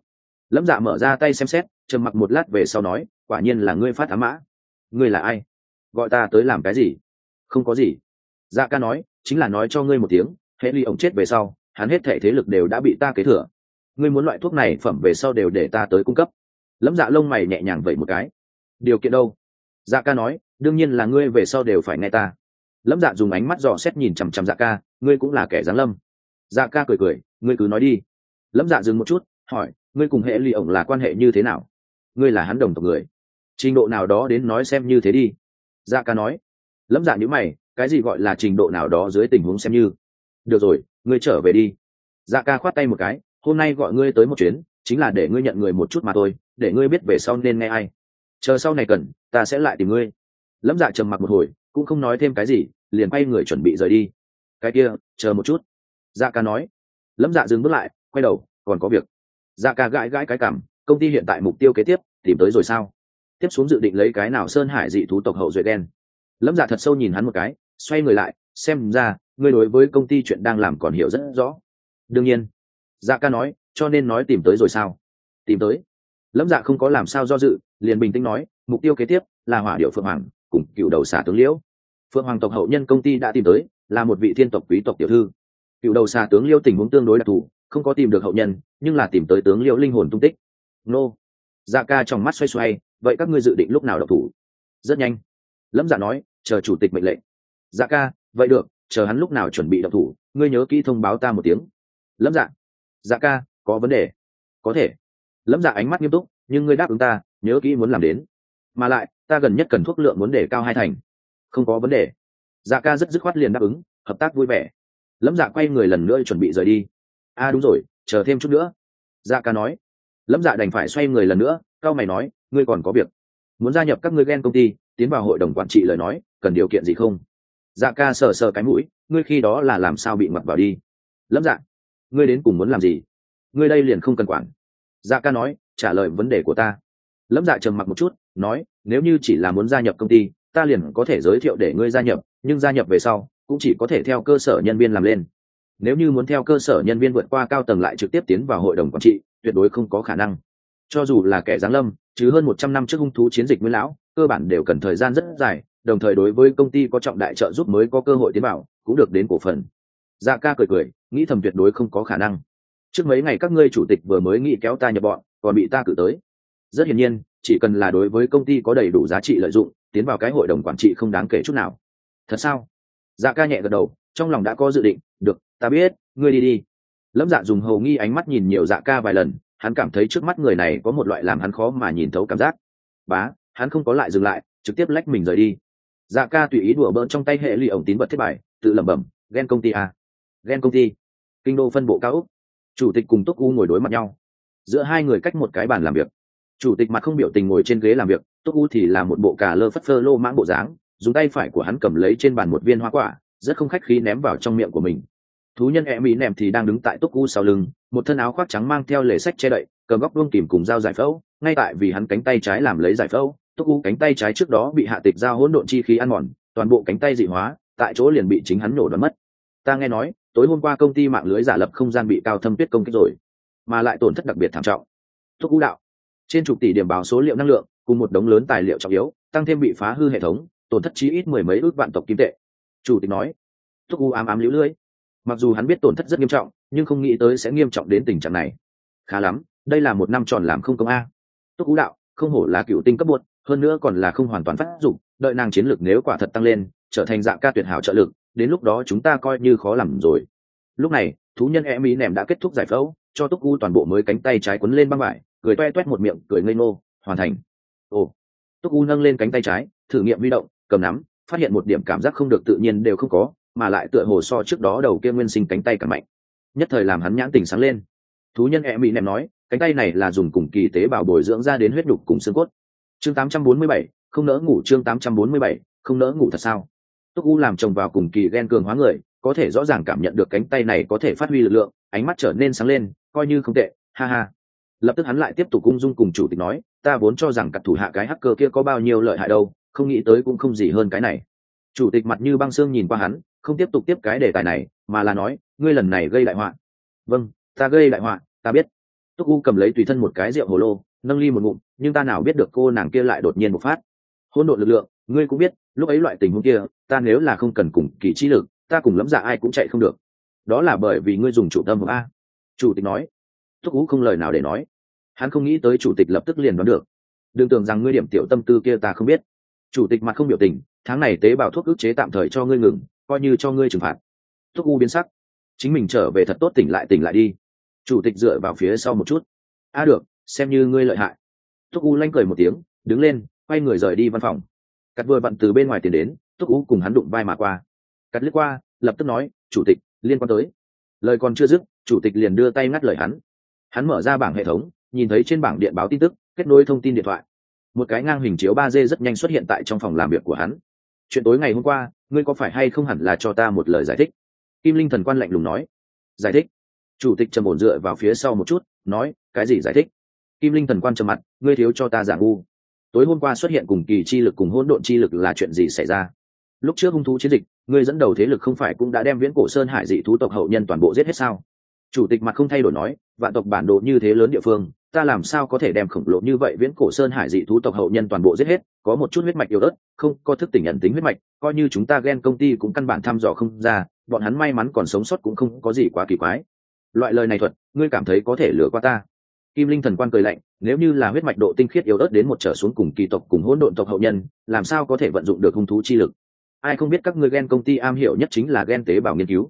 Lẫm dạ mở ra tay xem xét, trầm mặc một lát về sau nói, quả nhiên là ngươi phát ám mã. Ngươi là ai? Gọi ta tới làm cái gì? Không có gì. Dạ ca nói, chính là nói cho ngươi một tiếng, hệ ly ổng chết về sau, hắn hết thể thế lực đều đã bị ta kế thừa. Ngươi muốn loại thuốc này phẩm về sau đều để ta tới cung cấp. Lẫm dạ lông mày nhẹ nhàng vậy một cái. Điều kiện đâu? Dạ ca nói đương nhiên là ngươi về sau đều phải nghe ta. Lâm dạ dùng ánh mắt dò xét nhìn chằm chằm dạ ca, ngươi cũng là kẻ giáng lâm. Dạ ca cười cười, ngươi cứ nói đi. Lâm dạ dừng một chút, hỏi, ngươi cùng hệ ly ổng là quan hệ như thế nào? Ngươi là hắn đồng tộc người. Trình độ nào đó đến nói xem như thế đi. Dạ ca nói. Lâm dạ nhữ mày, cái gì gọi là trình độ nào đó dưới tình huống xem như? Được rồi, ngươi trở về đi. Dạ ca khoát tay một cái, hôm nay gọi ngươi tới một chuyến, chính là để ngươi nhận người một chút mà thôi, để ngươi biết về sau nên nghe ai. Chờ sau này cần, ta sẽ lại tìm ngươi lâm dạ trầm mặc một hồi, cũng không nói thêm cái gì, liền quay người chuẩn bị rời đi. Cái kia, chờ một chút. Dạ ca nói. Lâm dạ dừng bước lại, quay đầu, còn có việc. Dạ ca gãi gãi cái cảm, công ty hiện tại mục tiêu kế tiếp, tìm tới rồi sao? Tiếp xuống dự định lấy cái nào sơn hải dị thú tộc hậu duệ đen? Lâm dạ thật sâu nhìn hắn một cái, xoay người lại, xem ra, ngươi đối với công ty chuyện đang làm còn hiểu rất rõ. Đương nhiên. Dạ ca nói, cho nên nói tìm tới rồi sao? Tìm tới. Lâm dạ không có làm sao do dự, liền bình tĩnh nói, mục tiêu kế tiếp là hỏa điệu phượng hoàng cùng cựu đầu xà tướng liễu. Phượng hoàng tộc hậu nhân công ty đã tìm tới, là một vị thiên tộc quý tộc tiểu thư. Cựu đầu xà tướng liêu tình huống tương đối đặc thù, không có tìm được hậu nhân, nhưng là tìm tới tướng liễu linh hồn tung tích. Nô. Dạ ca trong mắt xoay xoay, vậy các ngươi dự định lúc nào độc thủ? Rất nhanh. Lâm dạ nói, chờ chủ tịch mệnh lệnh. Dạ ca, vậy được, chờ hắn lúc nào chuẩn bị đậu thủ, ngươi nhớ kỹ thông báo ta một tiếng. Lâm dạ. Dạ ca, có vấn đề. Có thể. Lâm dạ ánh mắt nghiêm túc, nhưng ngươi đáp ứng ta, nhớ kỹ muốn làm đến mà lại ta gần nhất cần thuốc lượng muốn để cao hai thành. Không có vấn đề. Dạ ca rất dứt khoát liền đáp ứng hợp tác vui vẻ. Lâm dạ quay người lần nữa chuẩn bị rời đi. A à, đúng rồi chờ thêm chút nữa. Dạ ca nói. Lâm dạ đành phải xoay người lần nữa cao mày nói ngươi còn có việc. Muốn gia nhập các ngươi ghen công ty tiến vào hội đồng quản trị lời nói cần điều kiện gì không? Dạ ca sờ sờ cái mũi ngươi khi đó là làm sao bị mặc vào đi? Lâm dạ ngươi đến cùng muốn làm gì? Ngươi đây liền không cần quản. Dạ ca nói trả lời vấn đề của ta. Lâm dạ trầm mặc một chút nói, nếu như chỉ là muốn gia nhập công ty, ta liền có thể giới thiệu để ngươi gia nhập, nhưng gia nhập về sau, cũng chỉ có thể theo cơ sở nhân viên làm lên. Nếu như muốn theo cơ sở nhân viên vượt qua cao tầng lại trực tiếp tiến vào hội đồng quản trị, tuyệt đối không có khả năng. Cho dù là kẻ giáng lâm, chứ hơn một trăm năm trước hung thú chiến dịch nguyên lão, cơ bản đều cần thời gian rất dài, đồng thời đối với công ty có trọng đại trợ giúp mới có cơ hội tiến vào, cũng được đến cổ phần. Dạ ca cười cười, nghĩ thầm tuyệt đối không có khả năng. Trước mấy ngày các ngươi chủ tịch vừa mới nghĩ kéo ta nhập bọn, còn bị ta cử tới rất hiển nhiên, chỉ cần là đối với công ty có đầy đủ giá trị lợi dụng, tiến vào cái hội đồng quản trị không đáng kể chút nào. Thật sao? Dạ ca nhẹ gật đầu, trong lòng đã có dự định, được, ta biết, ngươi đi đi. Lâm dạ dùng hầu nghi ánh mắt nhìn nhiều dạ ca vài lần, hắn cảm thấy trước mắt người này có một loại làm hắn khó mà nhìn thấu cảm giác. Bá, hắn không có lại dừng lại, trực tiếp lách mình rời đi. Dạ ca tùy ý đùa bỡn trong tay hệ ly ổng tín vật thiết bài, tự lẩm bẩm ghen công ty à? ghen công ty? Kinh đô phân bộ cao úc. Chủ tịch cùng túc u ngồi đối mặt nhau. Giữa hai người cách một cái bàn làm việc chủ tịch mặt không biểu tình ngồi trên ghế làm việc, túc u thì là một bộ cà lơ phất phơ lô mãng bộ dáng, dùng tay phải của hắn cầm lấy trên bàn một viên hoa quả, rất không khách khí ném vào trong miệng của mình. Thú nhân e mỹ nèm thì đang đứng tại túc u sau lưng, một thân áo khoác trắng mang theo lề sách che đậy, cầm góc đuông kìm cùng dao giải phẫu, ngay tại vì hắn cánh tay trái làm lấy giải phẫu, túc u cánh tay trái trước đó bị hạ tịch dao hỗn độn chi khí ăn mòn, toàn bộ cánh tay dị hóa, tại chỗ liền bị chính hắn nổ đoán mất. Ta nghe nói, tối hôm qua công ty mạng lưới giả lập không gian bị cao thâm tuyết công kích rồi, mà lại tổn thất đặc biệt thảm trọng. Túc u đạo trên chục tỷ điểm báo số liệu năng lượng, cùng một đống lớn tài liệu trọng yếu, tăng thêm bị phá hư hệ thống, tổn thất chí ít mười mấy ước vạn tộc kim tệ. Chủ tịch nói, thúc u ám ám lũ lưỡi mặc dù hắn biết tổn thất rất nghiêm trọng, nhưng không nghĩ tới sẽ nghiêm trọng đến tình trạng này. Khá lắm, đây là một năm tròn làm không công a. Túc u đạo, không hổ là cựu tinh cấp một hơn nữa còn là không hoàn toàn phát dụng đợi nàng chiến lược nếu quả thật tăng lên, trở thành dạng ca tuyệt hảo trợ lực, đến lúc đó chúng ta coi như khó làm rồi. Lúc này, thú nhân e mỹ nèm đã kết thúc giải phẫu, cho túc u toàn bộ mới cánh tay trái quấn lên băng vải cười toe toét một miệng cười ngây ngô hoàn thành. Ồ. Túc u nâng lên cánh tay trái thử nghiệm huy động cầm nắm phát hiện một điểm cảm giác không được tự nhiên đều không có mà lại tựa hồ so trước đó đầu kia nguyên sinh cánh tay càng mạnh. Nhất thời làm hắn nhãn tình sáng lên. Thú nhân e mỹ nem nói cánh tay này là dùng cùng kỳ tế bào bồi dưỡng ra đến huyết đục cùng xương cốt. Chương 847, không nỡ ngủ chương 847, không nỡ ngủ thật sao? Túc u làm chồng vào cùng kỳ ghen cường hóa người có thể rõ ràng cảm nhận được cánh tay này có thể phát huy lực lượng ánh mắt trở nên sáng lên coi như không tệ ha ha lập tức hắn lại tiếp tục cung dung cùng chủ tịch nói, ta vốn cho rằng cặp thủ hạ cái hacker kia có bao nhiêu lợi hại đâu, không nghĩ tới cũng không gì hơn cái này. Chủ tịch mặt như băng xương nhìn qua hắn, không tiếp tục tiếp cái đề tài này, mà là nói, ngươi lần này gây đại họa. Vâng ta gây đại họa, ta biết. Túc u cầm lấy tùy thân một cái rượu hồ lô, nâng ly một ngụm, nhưng ta nào biết được cô nàng kia lại đột nhiên một phát. Hôn đội lực lượng, ngươi cũng biết, lúc ấy loại tình huống kia, ta nếu là không cần cùng kỳ trí lực, ta cùng lắm dạ ai cũng chạy không được. Đó là bởi vì ngươi dùng chủ tâm a. Chủ tịch nói túc u không lời nào để nói. Hắn không nghĩ tới chủ tịch lập tức liền đoán được. Đừng tưởng rằng ngươi điểm tiểu tâm tư kia ta không biết. Chủ tịch mặt không biểu tình, tháng này tế bào thuốc ức chế tạm thời cho ngươi ngừng, coi như cho ngươi trừng phạt. Thúc u biến sắc. Chính mình trở về thật tốt tỉnh lại tỉnh lại đi. Chủ tịch dựa vào phía sau một chút. A à được, xem như ngươi lợi hại. Thúc u lanh cười một tiếng, đứng lên, quay người rời đi văn phòng. Cắt vừa vặn từ bên ngoài tiền đến, Thúc u cùng hắn đụng vai mà qua. Cắt lướt qua, lập tức nói, chủ tịch, liên quan tới. Lời còn chưa dứt, chủ tịch liền đưa tay ngắt lời hắn hắn mở ra bảng hệ thống, nhìn thấy trên bảng điện báo tin tức, kết nối thông tin điện thoại. Một cái ngang hình chiếu ba d rất nhanh xuất hiện tại trong phòng làm việc của hắn. Chuyện tối ngày hôm qua, ngươi có phải hay không hẳn là cho ta một lời giải thích? Kim linh thần quan lạnh lùng nói. Giải thích? Chủ tịch trầm ổn dựa vào phía sau một chút, nói, cái gì giải thích? Kim linh thần quan trầm mặt, ngươi thiếu cho ta giả ngu. Tối hôm qua xuất hiện cùng kỳ chi lực cùng hỗn độn chi lực là chuyện gì xảy ra? Lúc trước hung thú chiến dịch, ngươi dẫn đầu thế lực không phải cũng đã đem viễn cổ sơn hải dị thú tộc hậu nhân toàn bộ giết hết sao? Chủ tịch mặt không thay đổi nói vạn tộc bản đồ như thế lớn địa phương, ta làm sao có thể đem khổng lồ như vậy viễn cổ sơn hải dị thú tộc hậu nhân toàn bộ giết hết, có một chút huyết mạch yếu ớt, không, có thức tỉnh nhận tính huyết mạch, coi như chúng ta ghen công ty cũng căn bản thăm dò không ra, bọn hắn may mắn còn sống sót cũng không có gì quá kỳ quái. Loại lời này thuật, ngươi cảm thấy có thể lừa qua ta? Kim linh thần quan cười lạnh, nếu như là huyết mạch độ tinh khiết yếu ớt đến một trở xuống cùng kỳ tộc cùng hỗn độn tộc hậu nhân, làm sao có thể vận dụng được hung thú chi lực? Ai không biết các ngươi ghen công ty am hiểu nhất chính là ghen tế bào nghiên cứu.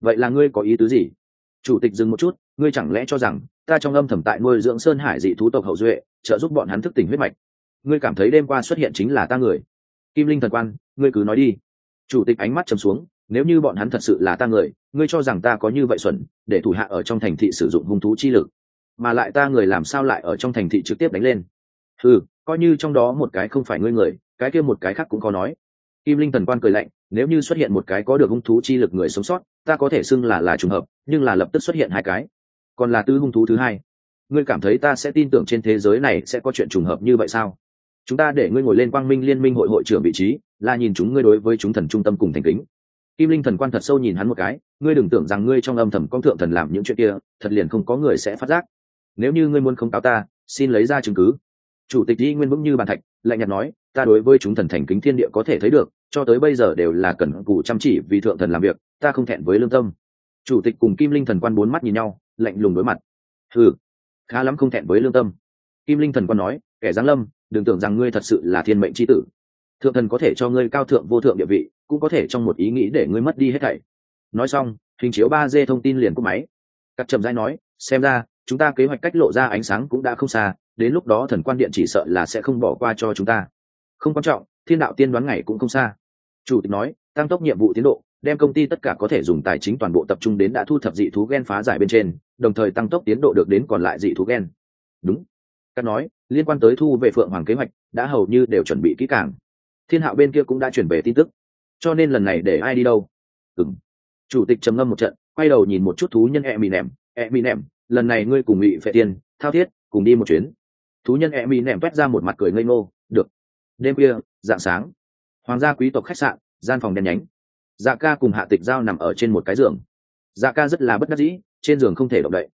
Vậy là ngươi có ý tứ gì? Chủ tịch dừng một chút ngươi chẳng lẽ cho rằng ta trong âm thầm tại nuôi dưỡng sơn hải dị thú tộc hậu duệ, trợ giúp bọn hắn thức tỉnh huyết mạch? Ngươi cảm thấy đêm qua xuất hiện chính là ta người. Kim linh thần quan, ngươi cứ nói đi. Chủ tịch ánh mắt trầm xuống, nếu như bọn hắn thật sự là ta người, ngươi cho rằng ta có như vậy xuẩn, để thủ hạ ở trong thành thị sử dụng hung thú chi lực, mà lại ta người làm sao lại ở trong thành thị trực tiếp đánh lên? Ừ coi như trong đó một cái không phải ngươi người, cái kia một cái khác cũng có nói. Kim linh thần quan cười lạnh, nếu như xuất hiện một cái có được hung thú chi lực người sống sót, ta có thể xưng là là trùng hợp, nhưng là lập tức xuất hiện hai cái còn là tư hung thú thứ hai. Ngươi cảm thấy ta sẽ tin tưởng trên thế giới này sẽ có chuyện trùng hợp như vậy sao? Chúng ta để ngươi ngồi lên quang minh liên minh hội hội trưởng vị trí, là nhìn chúng ngươi đối với chúng thần trung tâm cùng thành kính. Kim linh thần quan thật sâu nhìn hắn một cái, ngươi đừng tưởng rằng ngươi trong âm thầm con thượng thần làm những chuyện kia, thật liền không có người sẽ phát giác. Nếu như ngươi muốn không cáo ta, xin lấy ra chứng cứ. Chủ tịch y nguyên vững như bàn thạch, lạnh nhạt nói, ta đối với chúng thần thành kính thiên địa có thể thấy được, cho tới bây giờ đều là cần cù chăm chỉ vì thượng thần làm việc, ta không thẹn với lương tâm. Chủ tịch cùng kim linh thần quan bốn mắt nhìn nhau lạnh lùng đối mặt. Ừ khá lắm không thẹn với lương tâm. Kim linh thần quan nói, kẻ giáng lâm, đừng tưởng rằng ngươi thật sự là thiên mệnh c h i tử. Thượng thần có thể cho ngươi cao thượng vô thượng địa vị, cũng có thể trong một ý nghĩ để ngươi mất đi hết thảy. Nói xong, hình chiếu ba d thông tin liền của máy. Cắt chậm rãi nói, xem ra, chúng ta kế hoạch cách lộ ra ánh sáng cũng đã không xa, đến lúc đó thần quan điện chỉ sợ là sẽ không bỏ qua cho chúng ta. Không quan trọng, thiên đạo tiên đoán ngày cũng không xa. Chủ tịch nói, tăng tốc nhiệm vụ tiến độ đem công ty tất cả có thể dùng tài chính toàn bộ tập trung đến đã thu thập dị thú gen phá giải bên trên đồng thời tăng tốc tiến độ được đến còn lại dị thú gen. Đúng. Các nói liên quan tới thu về phượng hoàng kế hoạch đã hầu như đều chuẩn bị kỹ càng. Thiên hạo bên kia cũng đã chuyển về tin tức. Cho nên lần này để ai đi đâu? Ừm. chủ tịch trầm ngâm một trận quay đầu nhìn một chút thú nhân e mì nẻm e mì nẻm lần này ngươi cùng ngụy phệ tiên thao thiết cùng đi một chuyến. Thú nhân e mì nẻm quét ra một mặt cười ngây ngô được. Đêm kia, dạng sáng. Hoàng gia quý tộc khách sạn gian phòng đen nhánh dạ ca cùng hạ tịch giao nằm ở trên một cái giường. Dạ ca rất là bất đắc dĩ, trên giường không thể động đậy.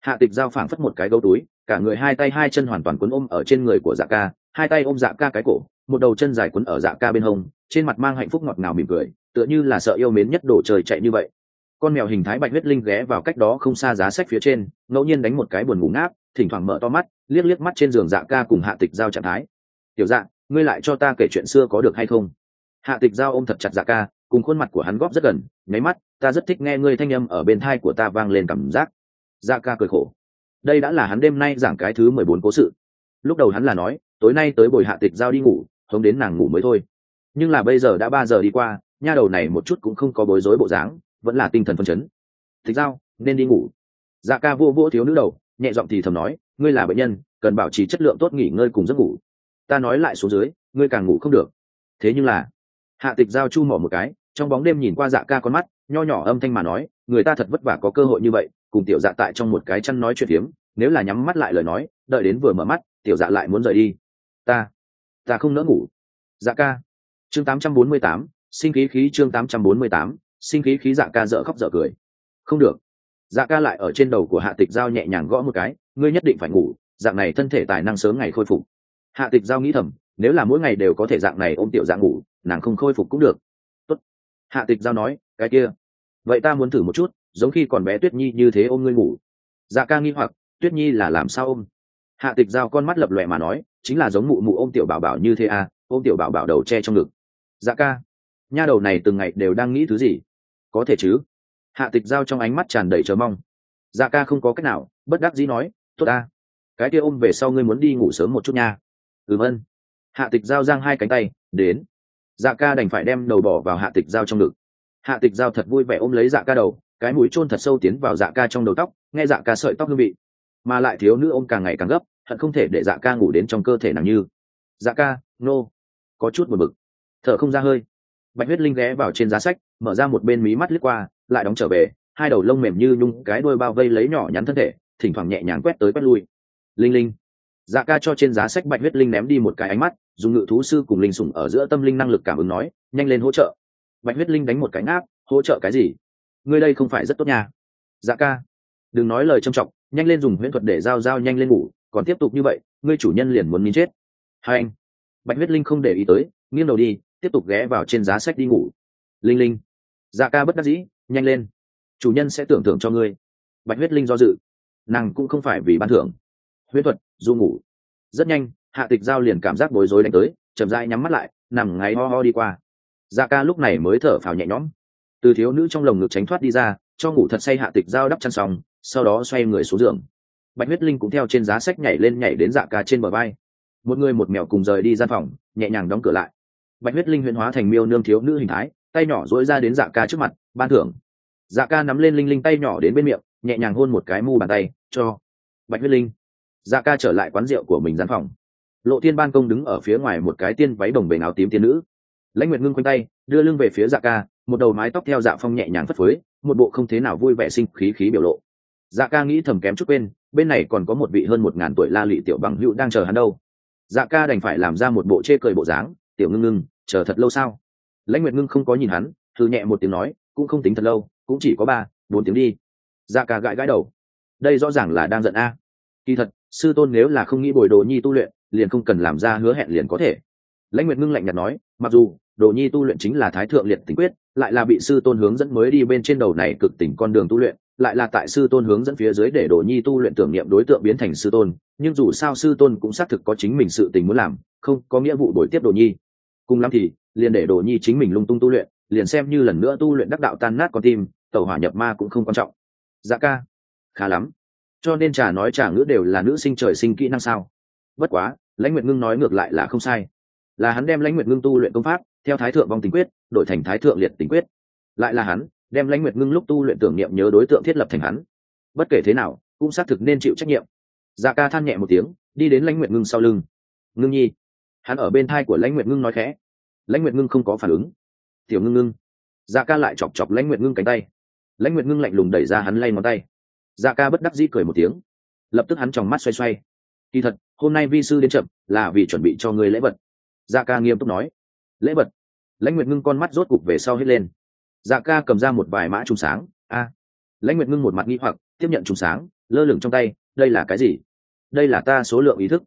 Hạ tịch giao phảng phất một cái gấu túi, cả người hai tay hai chân hoàn toàn quấn ôm ở trên người của dạ ca, hai tay ôm dạ ca cái cổ, một đầu chân dài quấn ở dạ ca bên hông, trên mặt mang hạnh phúc ngọt ngào mỉm cười, tựa như là sợ yêu mến nhất đổ trời chạy như vậy. Con mèo hình thái bạch huyết linh ghé vào cách đó không xa giá sách phía trên, ngẫu nhiên đánh một cái buồn ngủ ngáp, thỉnh thoảng mở to mắt, liếc liếc mắt trên giường dạ ca cùng hạ tịch giao trạng thái. Tiểu dạ ngươi lại cho ta kể chuyện xưa có được hay không? Hạ tịch giao ôm thật chặt dạ ca cùng khuôn mặt của hắn góp rất gần, nháy mắt, ta rất thích nghe ngươi thanh âm ở bên thai của ta vang lên cảm giác. Dạ ca cười khổ. Đây đã là hắn đêm nay giảng cái thứ mười bốn cố sự. Lúc đầu hắn là nói, tối nay tới bồi hạ tịch giao đi ngủ hống đến nàng ngủ mới thôi. Nhưng là bây giờ đã ba giờ đi qua, nha đầu này một chút cũng không có bối rối bộ dáng, vẫn là tinh thần phân chấn. Tịch giao, nên đi ngủ. Dạ ca vô vỗ thiếu nữ đầu, nhẹ giọng thì thầm nói, ngươi là bệnh nhân, cần bảo trì chất lượng tốt nghỉ ngơi cùng giấc ngủ. Ta nói lại xuống dưới, ngươi càng ngủ không được. Thế nhưng là, hạ tịch giao chu mỏ một cái trong bóng đêm nhìn qua dạ ca con mắt nho nhỏ âm thanh mà nói người ta thật vất vả có cơ hội như vậy cùng tiểu dạ tại trong một cái chăn nói chuyện phiếm nếu là nhắm mắt lại lời nói đợi đến vừa mở mắt tiểu dạ lại muốn rời đi. Ta ta không nỡ ngủ. Dạ ca. Chương 848, sinh khí khí chương 848, sinh khí khí dạ ca dở khóc dở cười. Không được. Dạ ca lại ở trên đầu của hạ tịch giao nhẹ nhàng gõ một cái ngươi nhất định phải ngủ dạng này thân thể tài năng sớm ngày khôi phục. Hạ tịch giao nghĩ thầm nếu là mỗi ngày đều có thể dạng này ôm tiểu dạng ngủ nàng không khôi phục cũng được hạ tịch giao nói, cái kia, vậy ta muốn thử một chút, giống khi còn bé tuyết nhi như thế ôm ngươi ngủ. Dạ ca nghi hoặc, tuyết nhi là làm sao ôm? Hạ tịch giao con mắt lập lòe mà nói, chính là giống mụ mụ ôm tiểu bảo bảo như thế à ôm tiểu bảo bảo đầu che trong ngực. Dạ ca, nha đầu này từng ngày đều đang nghĩ thứ gì? Có thể chứ? Hạ tịch giao trong ánh mắt tràn đầy chờ mong. Dạ ca không có cách nào, bất đắc dĩ nói, tốt ta, cái kia ôm về sau ngươi muốn đi ngủ sớm một chút nha. Ừm ân. Hạ tịch giao giang hai cánh tay, đến dạ ca đành phải đem đầu bỏ vào hạ tịch giao trong ngực. Hạ tịch giao thật vui vẻ ôm lấy dạ ca đầu, cái mũi chôn thật sâu tiến vào dạ ca trong đầu tóc, nghe dạ ca sợi tóc hương vị. Mà lại thiếu nữ ôm càng ngày càng gấp hận không thể để dạ ca ngủ đến trong cơ thể nàng như. Dạ ca, nô、no. có chút buồn bực. Thở không ra hơi. Bạch huyết linh ghé vào trên giá sách, mở ra một bên mí mắt lướt qua, lại đóng trở về, hai đầu lông mềm như nhung, cái đuôi bao vây lấy nhỏ nhắn thân thể, thỉnh thoảng nhẹ nhàng quét tới quét lui. Linh linh dạ ca cho trên giá sách bạch huyết linh ném đi một cái ánh mắt, dùng ngự thú sư cùng linh sủng ở giữa tâm linh năng lực cảm ứng nói, nhanh lên hỗ trợ. Bạch huyết linh đánh một cái ngáp, hỗ trợ cái gì? Ngươi đây không phải rất tốt nha. Dạ ca. Đừng nói lời trầm trọng, nhanh lên dùng huyễn thuật để giao giao nhanh lên ngủ, còn tiếp tục như vậy, ngươi chủ nhân liền muốn nín chết. Hai anh. Bạch huyết linh không để ý tới, nghiêng đầu đi, tiếp tục ghé vào trên giá sách đi ngủ. Linh linh. Dạ ca bất đắc dĩ, nhanh lên. Chủ nhân sẽ tưởng thưởng cho ngươi. Bạch huyết linh do dự. Nàng cũng không phải vì ban thưởng. Huyễn thuật du ngủ. Rất nhanh, hạ tịch giao liền cảm giác bối rối đánh tới, chậm rãi nhắm mắt lại, nằm ngáy ho ho đi qua. Dạ ca lúc này mới thở phào nhẹ nhõm. Từ thiếu nữ trong lồng ngực tránh thoát đi ra, cho ngủ thật say hạ tịch giao đắp chăn xong, sau đó xoay người xuống giường. Bạch huyết linh cũng theo trên giá sách nhảy lên nhảy đến dạ ca trên bờ vai. Một người một mèo cùng rời đi gian phòng, nhẹ nhàng đóng cửa lại. Bạch huyết linh huyễn hóa thành miêu nương thiếu nữ hình thái, tay nhỏ dối ra đến dạ ca trước mặt, ban thưởng. Dạ ca nắm lên linh linh tay nhỏ đến bên miệng, nhẹ nhàng hôn một cái mu bàn tay, cho. Bạch huyết linh dạ ca trở lại quán rượu của mình gian phòng. Lộ thiên ban công đứng ở phía ngoài một cái tiên váy đồng bề áo tím tiên nữ. Lãnh nguyệt ngưng quanh tay, đưa lưng về phía dạ ca, một đầu mái tóc theo dạ phong nhẹ nhàng phất phới, một bộ không thế nào vui vẻ sinh khí khí biểu lộ. Dạ ca nghĩ thầm kém chút bên bên này còn có một vị hơn một ngàn tuổi la lị tiểu bằng hữu đang chờ hắn đâu. Dạ ca đành phải làm ra một bộ chê cười bộ dáng, tiểu ngưng ngưng, chờ thật lâu sao? Lãnh nguyệt ngưng không có nhìn hắn thư nhẹ một tiếng nói, cũng không tính thật lâu, cũng chỉ có ba, bốn tiếng đi. Dạ ca gãi gãi đầu. Đây rõ ràng là đang giận a. Kỳ thật sư tôn nếu là không nghĩ bồi đồ nhi tu luyện, liền không cần làm ra hứa hẹn liền có thể. Lãnh nguyệt ngưng lạnh nhạt nói, mặc dù, đồ nhi tu luyện chính là thái thượng liệt tình quyết, lại là bị sư tôn hướng dẫn mới đi bên trên đầu này cực tỉnh con đường tu luyện, lại là tại sư tôn hướng dẫn phía dưới để đồ nhi tu luyện tưởng niệm đối tượng biến thành sư tôn, nhưng dù sao sư tôn cũng xác thực có chính mình sự tình muốn làm, không có nghĩa vụ đổi tiếp đồ nhi. Cùng lắm thì, liền để đồ nhi chính mình lung tung tu luyện, liền xem như lần nữa tu luyện đắc đạo tan nát con tim tàu hỏa nhập ma cũng không quan trọng. Dạ ca, khá lắm cho nên trà nói trà ngữ đều là nữ sinh trời sinh kỹ năng sao? Bất quá, lãnh nguyệt ngưng nói ngược lại là không sai. Là hắn đem lãnh nguyệt ngưng tu luyện công pháp, theo thái thượng vong tình quyết, đổi thành thái thượng liệt tình quyết. Lại là hắn, đem lãnh nguyệt ngưng lúc tu luyện tưởng niệm nhớ đối tượng thiết lập thành hắn. Bất kể thế nào, cũng xác thực nên chịu trách nhiệm. Dạ ca than nhẹ một tiếng, đi đến lãnh nguyệt ngưng sau lưng. Ngưng nhi. Hắn ở bên thai của lãnh nguyệt ngưng nói khẽ. Lãnh nguyệt ngưng không có phản ứng. Tiểu ngưng ngưng. Dạ ca lại chọc chọc lãnh nguyệt ngưng cánh tay. Lãnh nguyệt ngưng lạnh lùng đẩy ra hắn lay ngón tay dạ ca bất đắc dĩ cười một tiếng. Lập tức hắn tròng mắt xoay xoay. Kỳ thật, hôm nay vi sư đến chậm, là vì chuẩn bị cho người lễ vật. Dạ ca nghiêm túc nói. Lễ vật? Lãnh nguyệt ngưng con mắt rốt cục về sau hết lên. Dạ ca cầm ra một vài mã trùng sáng. A. Lãnh nguyệt ngưng một mặt nghi hoặc, tiếp nhận trùng sáng, lơ lửng trong tay, đây là cái gì? Đây là ta số lượng ý thức.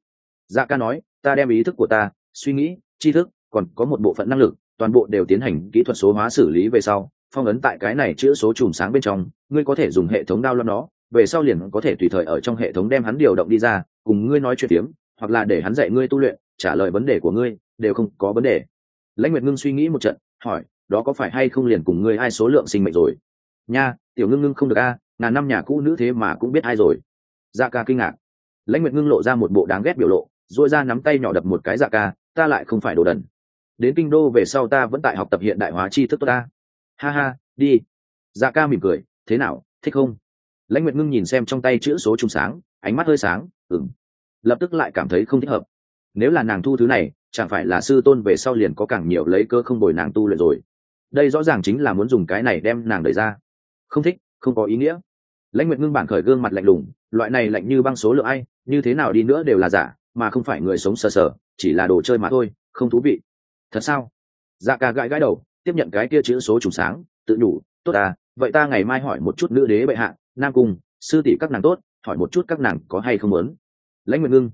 Dạ ca nói, ta đem ý thức của ta, suy nghĩ, tri thức, còn có một bộ phận năng lực, toàn bộ đều tiến hành kỹ thuật số hóa xử lý về sau, phong ấn tại cái này chữa số chùm sáng bên trong, ngươi có thể dùng hệ thống đao lo nó về sau liền có thể tùy thời ở trong hệ thống đem hắn điều động đi ra, cùng ngươi nói chuyện tiếng hoặc là để hắn dạy ngươi tu luyện, trả lời vấn đề của ngươi, đều không có vấn đề. Lãnh nguyệt ngưng suy nghĩ một trận, hỏi, đó có phải hay không liền cùng ngươi ai số lượng sinh mệnh rồi? Nha, tiểu ngưng ngưng không được a, ngàn năm nhà cũ nữ thế mà cũng biết ai rồi. Dạ ca kinh ngạc. Lãnh nguyệt ngưng lộ ra một bộ đáng ghét biểu lộ dội ra nắm tay nhỏ đập một cái dạ ca, ta lại không phải đồ đần. Đến kinh đô về sau ta vẫn tại học tập hiện đại hóa tri thức tốt ta. Ha ha, đi. Dạ ca mỉm cười, thế nào, thích không? Lãnh nguyệt ngưng nhìn xem trong tay chữ số trung sáng, ánh mắt hơi sáng ừng lập tức lại cảm thấy không thích hợp. Nếu là nàng thu thứ này, chẳng phải là sư tôn về sau liền có càng nhiều lấy cơ không bồi nàng tu luyện rồi. Đây rõ ràng chính là muốn dùng cái này đem nàng đẩy ra. Không thích, không có ý nghĩa. Lãnh nguyệt ngưng bản khởi gương mặt lạnh lùng, loại này lạnh như băng số lượng ai, như thế nào đi nữa đều là giả, mà không phải người sống sờ sờ, chỉ là đồ chơi mà thôi, không thú vị. Thật sao? Dạ ca gãi gãi đầu, tiếp nhận cái kia chữ số trùng sáng, tự đủ tốt à vậy ta ngày mai hỏi một chút nữ đế bệ hạ nam cung, sư tỷ các nàng tốt, hỏi một chút các nàng có hay không muốn. Lãnh nguyệt ngưng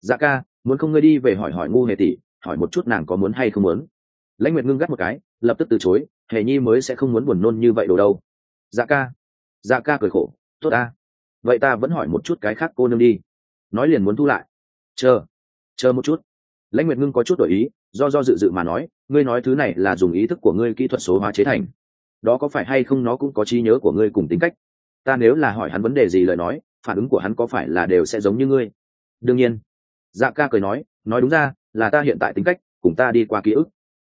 dạ ca, muốn không ngươi đi về hỏi hỏi ngu hề tỷ, hỏi một chút nàng có muốn hay không muốn. Lãnh nguyệt ngưng gắt một cái, lập tức từ chối, hề nhi mới sẽ không muốn buồn nôn như vậy đồ đâu. Dạ ca dạ ca cười khổ, tốt ta. Vậy ta vẫn hỏi một chút cái khác cô nương đi. Nói liền muốn thu lại. Chờ chờ một chút. Lãnh nguyệt ngưng có chút đổi ý, do do dự dự mà nói, ngươi nói thứ này là dùng ý thức của ngươi kỹ thuật số hóa chế thành. Đó có phải hay không nó cũng có trí nhớ của ngươi cùng tính cách? ta nếu là hỏi hắn vấn đề gì lời nói phản ứng của hắn có phải là đều sẽ giống như ngươi? Đương nhiên. Dạ ca cười nói nói đúng ra là ta hiện tại tính cách cùng ta đi qua ký ức.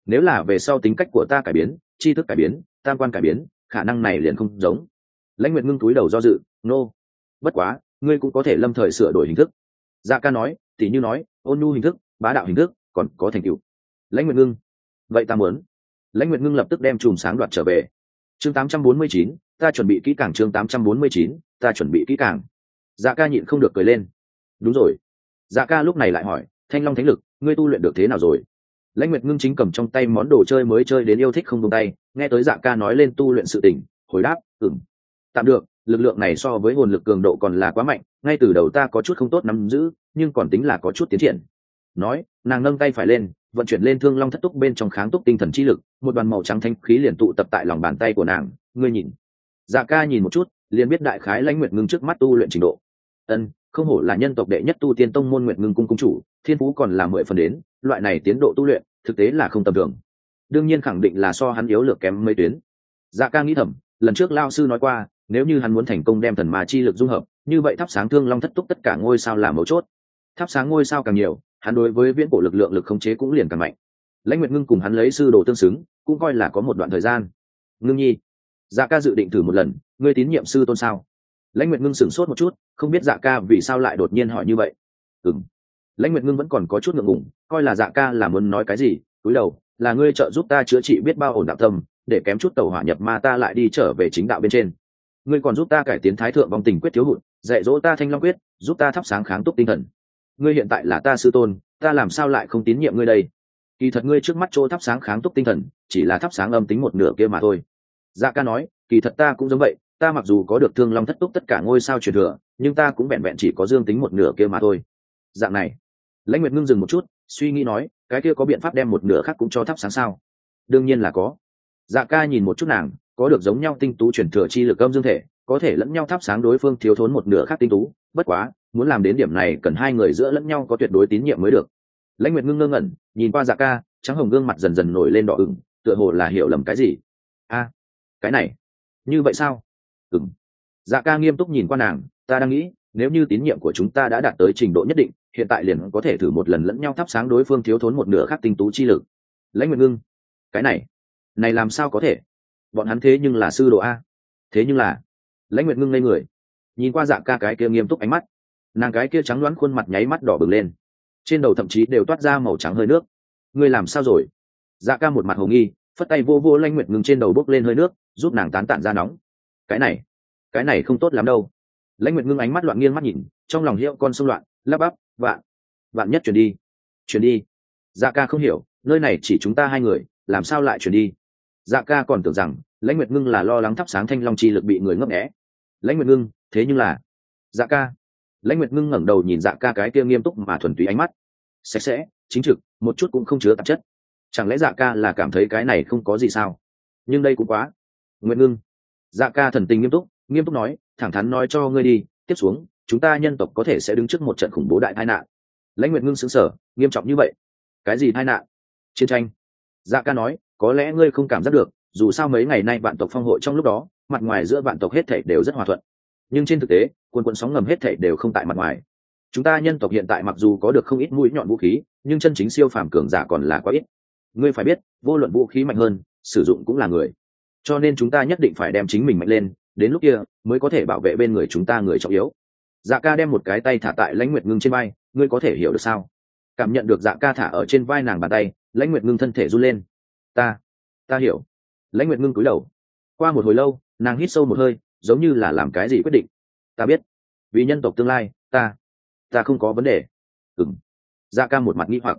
Nếu là về sau tính cách của ta cải biến tri thức cải biến tam quan cải biến khả năng này liền không giống. Lãnh nguyện ngưng túi đầu do dự nô、no. bất quá ngươi cũng có thể lâm thời sửa đổi hình thức. Dạ ca nói t như nói ôn nhu hình thức bá đạo hình thức còn có thành tựu. Lãnh nguyện ngưng vậy ta muốn. Lãnh nguyện ngưng lập tức đem chùm sáng đoạt trở về. Chương 849, ta chuẩn bị kỹ càng chương tám trăm bốn mươi chín ta chuẩn bị kỹ càng. Dạ ca nhịn không được cười lên. Đúng rồi. Dạ ca lúc này lại hỏi thanh long thánh lực ngươi tu luyện được thế nào rồi? Lãnh nguyệt ngưng chính cầm trong tay món đồ chơi mới chơi đến yêu thích không buông tay nghe tới dạ ca nói lên tu luyện sự tỉnh hồi đáp ừm, tạm được lực lượng này so với hồn lực cường độ còn là quá mạnh ngay từ đầu ta có chút không tốt nắm giữ nhưng còn tính là có chút tiến triển. Nói nàng nâng tay phải lên vận chuyển lên thương long thất túc bên trong kháng túc tinh thần chi lực một đoàn màu trắng thanh khí liền tụ tập tại lòng bàn tay của nàng ngươi nhìn dạ ca nhìn một chút, liền biết đại khái lãnh nguyệt ngưng trước mắt tu luyện trình độ. Ân, không hổ là nhân tộc đệ nhất tu tiên tông môn nguyệt ngưng cung cung chủ, thiên phú còn là mười phần đến, loại này tiến độ tu luyện, thực tế là không tầm thường. Đương nhiên khẳng định là so hắn yếu lược kém mấy tuyến. Dạ ca nghĩ thầm, lần trước lao sư nói qua, nếu như hắn muốn thành công đem thần ma chi lực dung hợp, như vậy thắp sáng thương long thất túc tất cả ngôi sao là mấu chốt. Thắp sáng ngôi sao càng nhiều, hắn đối với viễn cổ lực lượng lực khống chế cũng liền càng mạnh. Lãnh nguyệt ngưng cùng hắn lấy sư đồ tương xứng, cũng coi là có một đoạn thời gian. Ngưng nhi dạ ca dự định thử một lần, ngươi tín nhiệm sư tôn sao? Lãnh nguyệt ngưng sửng sốt một chút, không biết dạ ca vì sao lại đột nhiên hỏi như vậy. Ừ m lãnh nguyệt ngưng vẫn còn có chút ngượng ngùng, coi là dạ ca là muốn nói cái gì, túi đầu, là ngươi trợ giúp ta chữa trị biết bao ổn đạo tâm, để kém chút tàu hỏa nhập ma ta lại đi trở về chính đạo bên trên. Ngươi còn giúp ta cải tiến thái thượng vòng tình quyết thiếu hụt, dạy dỗ ta thanh long quyết, giúp ta thắp sáng kháng túc tinh thần. Ngươi hiện tại là ta sư tôn, ta làm sao lại không tín nhiệm ngươi đây? Kỳ thật ngươi trước mắt chỗ thắp sáng kháng túc tinh thần, chỉ là thắp sáng âm tính một nửa kia mà thôi dạ ca nói, kỳ thật ta cũng giống vậy, ta mặc dù có được thương long thất túc tất cả ngôi sao truyền thừa, nhưng ta cũng vẹn vẹn chỉ có dương tính một nửa kia mà thôi. Dạng này, lãnh nguyệt ngưng dừng một chút, suy nghĩ nói, cái kia có biện pháp đem một nửa khác cũng cho thắp sáng sao? Đương nhiên là có. Dạ ca nhìn một chút nàng, có được giống nhau tinh tú chuyển thừa chi lực âm dương thể, có thể lẫn nhau thắp sáng đối phương thiếu thốn một nửa khác tinh tú, bất quá, muốn làm đến điểm này cần hai người giữa lẫn nhau có tuyệt đối tín nhiệm mới được. Lãnh nguyệt ngưng ngơ ngẩn, nhìn qua dạ ca, trắng hồng gương mặt dần dần nổi lên đỏ ửng, tựa hồ là hiểu lầm cái gì. A cái này như vậy sao ừng dạ ca nghiêm túc nhìn qua nàng ta đang nghĩ nếu như tín nhiệm của chúng ta đã đạt tới trình độ nhất định hiện tại liền có thể thử một lần lẫn nhau thắp sáng đối phương thiếu thốn một nửa khác tinh tú chi lực lãnh nguyện ngưng cái này này làm sao có thể bọn hắn thế nhưng là sư đồ a thế nhưng là lãnh nguyện ngưng ngây người nhìn qua dạ ca cái kia nghiêm túc ánh mắt nàng cái kia trắng đoán khuôn mặt nháy mắt đỏ bừng lên trên đầu thậm chí đều toát ra màu trắng hơi nước ngươi làm sao rồi dạ ca một mặt hồ nghi phất tay vô vô lanh nguyệt ngưng trên đầu bốc lên hơi nước, giúp nàng tán tản ra nóng. Cái này cái này không tốt lắm đâu. Lãnh nguyệt ngưng ánh mắt loạn nghiêng mắt nhìn, trong lòng hiệu con sông loạn, lắp bắp, vạn vạn nhất chuyển đi chuyển đi. Dạ ca không hiểu, nơi này chỉ chúng ta hai người, làm sao lại chuyển đi? Dạ ca còn tưởng rằng lãnh nguyệt ngưng là lo lắng thắp sáng thanh long chi lực bị người ngấp nghẽ lãnh nguyệt ngưng, thế nhưng là dạ ca. Lãnh nguyệt ngưng ngẩng đầu nhìn dạ ca cái kia nghiêm túc mà thuần túy ánh mắt. Sạch sẽ, chính trực, một chút cũng không chứa tạp chất chẳng lẽ dạ ca là cảm thấy cái này không có gì sao? Nhưng đây cũng quá. Nguyện ngưng dạ ca thần tình nghiêm túc nghiêm túc nói, thẳng thắn nói cho ngươi đi, tiếp xuống, chúng ta nhân tộc có thể sẽ đứng trước một trận khủng bố đại tai nạn. Lãnh nguyệt ngưng xứng sở nghiêm trọng như vậy? Cái gì tai nạn? Chiến tranh. Dạ ca nói, có lẽ ngươi không cảm giác được, dù sao mấy ngày nay vạn tộc phong hội trong lúc đó, mặt ngoài giữa vạn tộc hết thảy đều rất hòa thuận. Nhưng trên thực tế quân quân sóng ngầm hết thảy đều không tại mặt ngoài. Chúng ta nhân tộc hiện tại mặc dù có được không ít mũi nhọn vũ khí, nhưng chân chính siêu phàm cường giả còn là quá ít ngươi phải biết, vô luận vũ khí mạnh hơn, sử dụng cũng là người. Cho nên chúng ta nhất định phải đem chính mình mạnh lên, đến lúc kia, mới có thể bảo vệ bên người chúng ta người trọng yếu. Dạ ca đem một cái tay thả tại lãnh nguyệt ngưng trên vai, ngươi có thể hiểu được sao? Cảm nhận được dạ ca thả ở trên vai nàng bàn tay, lãnh nguyệt ngưng thân thể run lên. Ta ta hiểu. Lãnh nguyệt ngưng cúi đầu. Qua một hồi lâu, nàng hít sâu một hơi, giống như là làm cái gì quyết định. Ta biết. Vì nhân tộc tương lai, ta ta không có vấn đề. Ừng dạ ca một mặt nghĩ hoặc.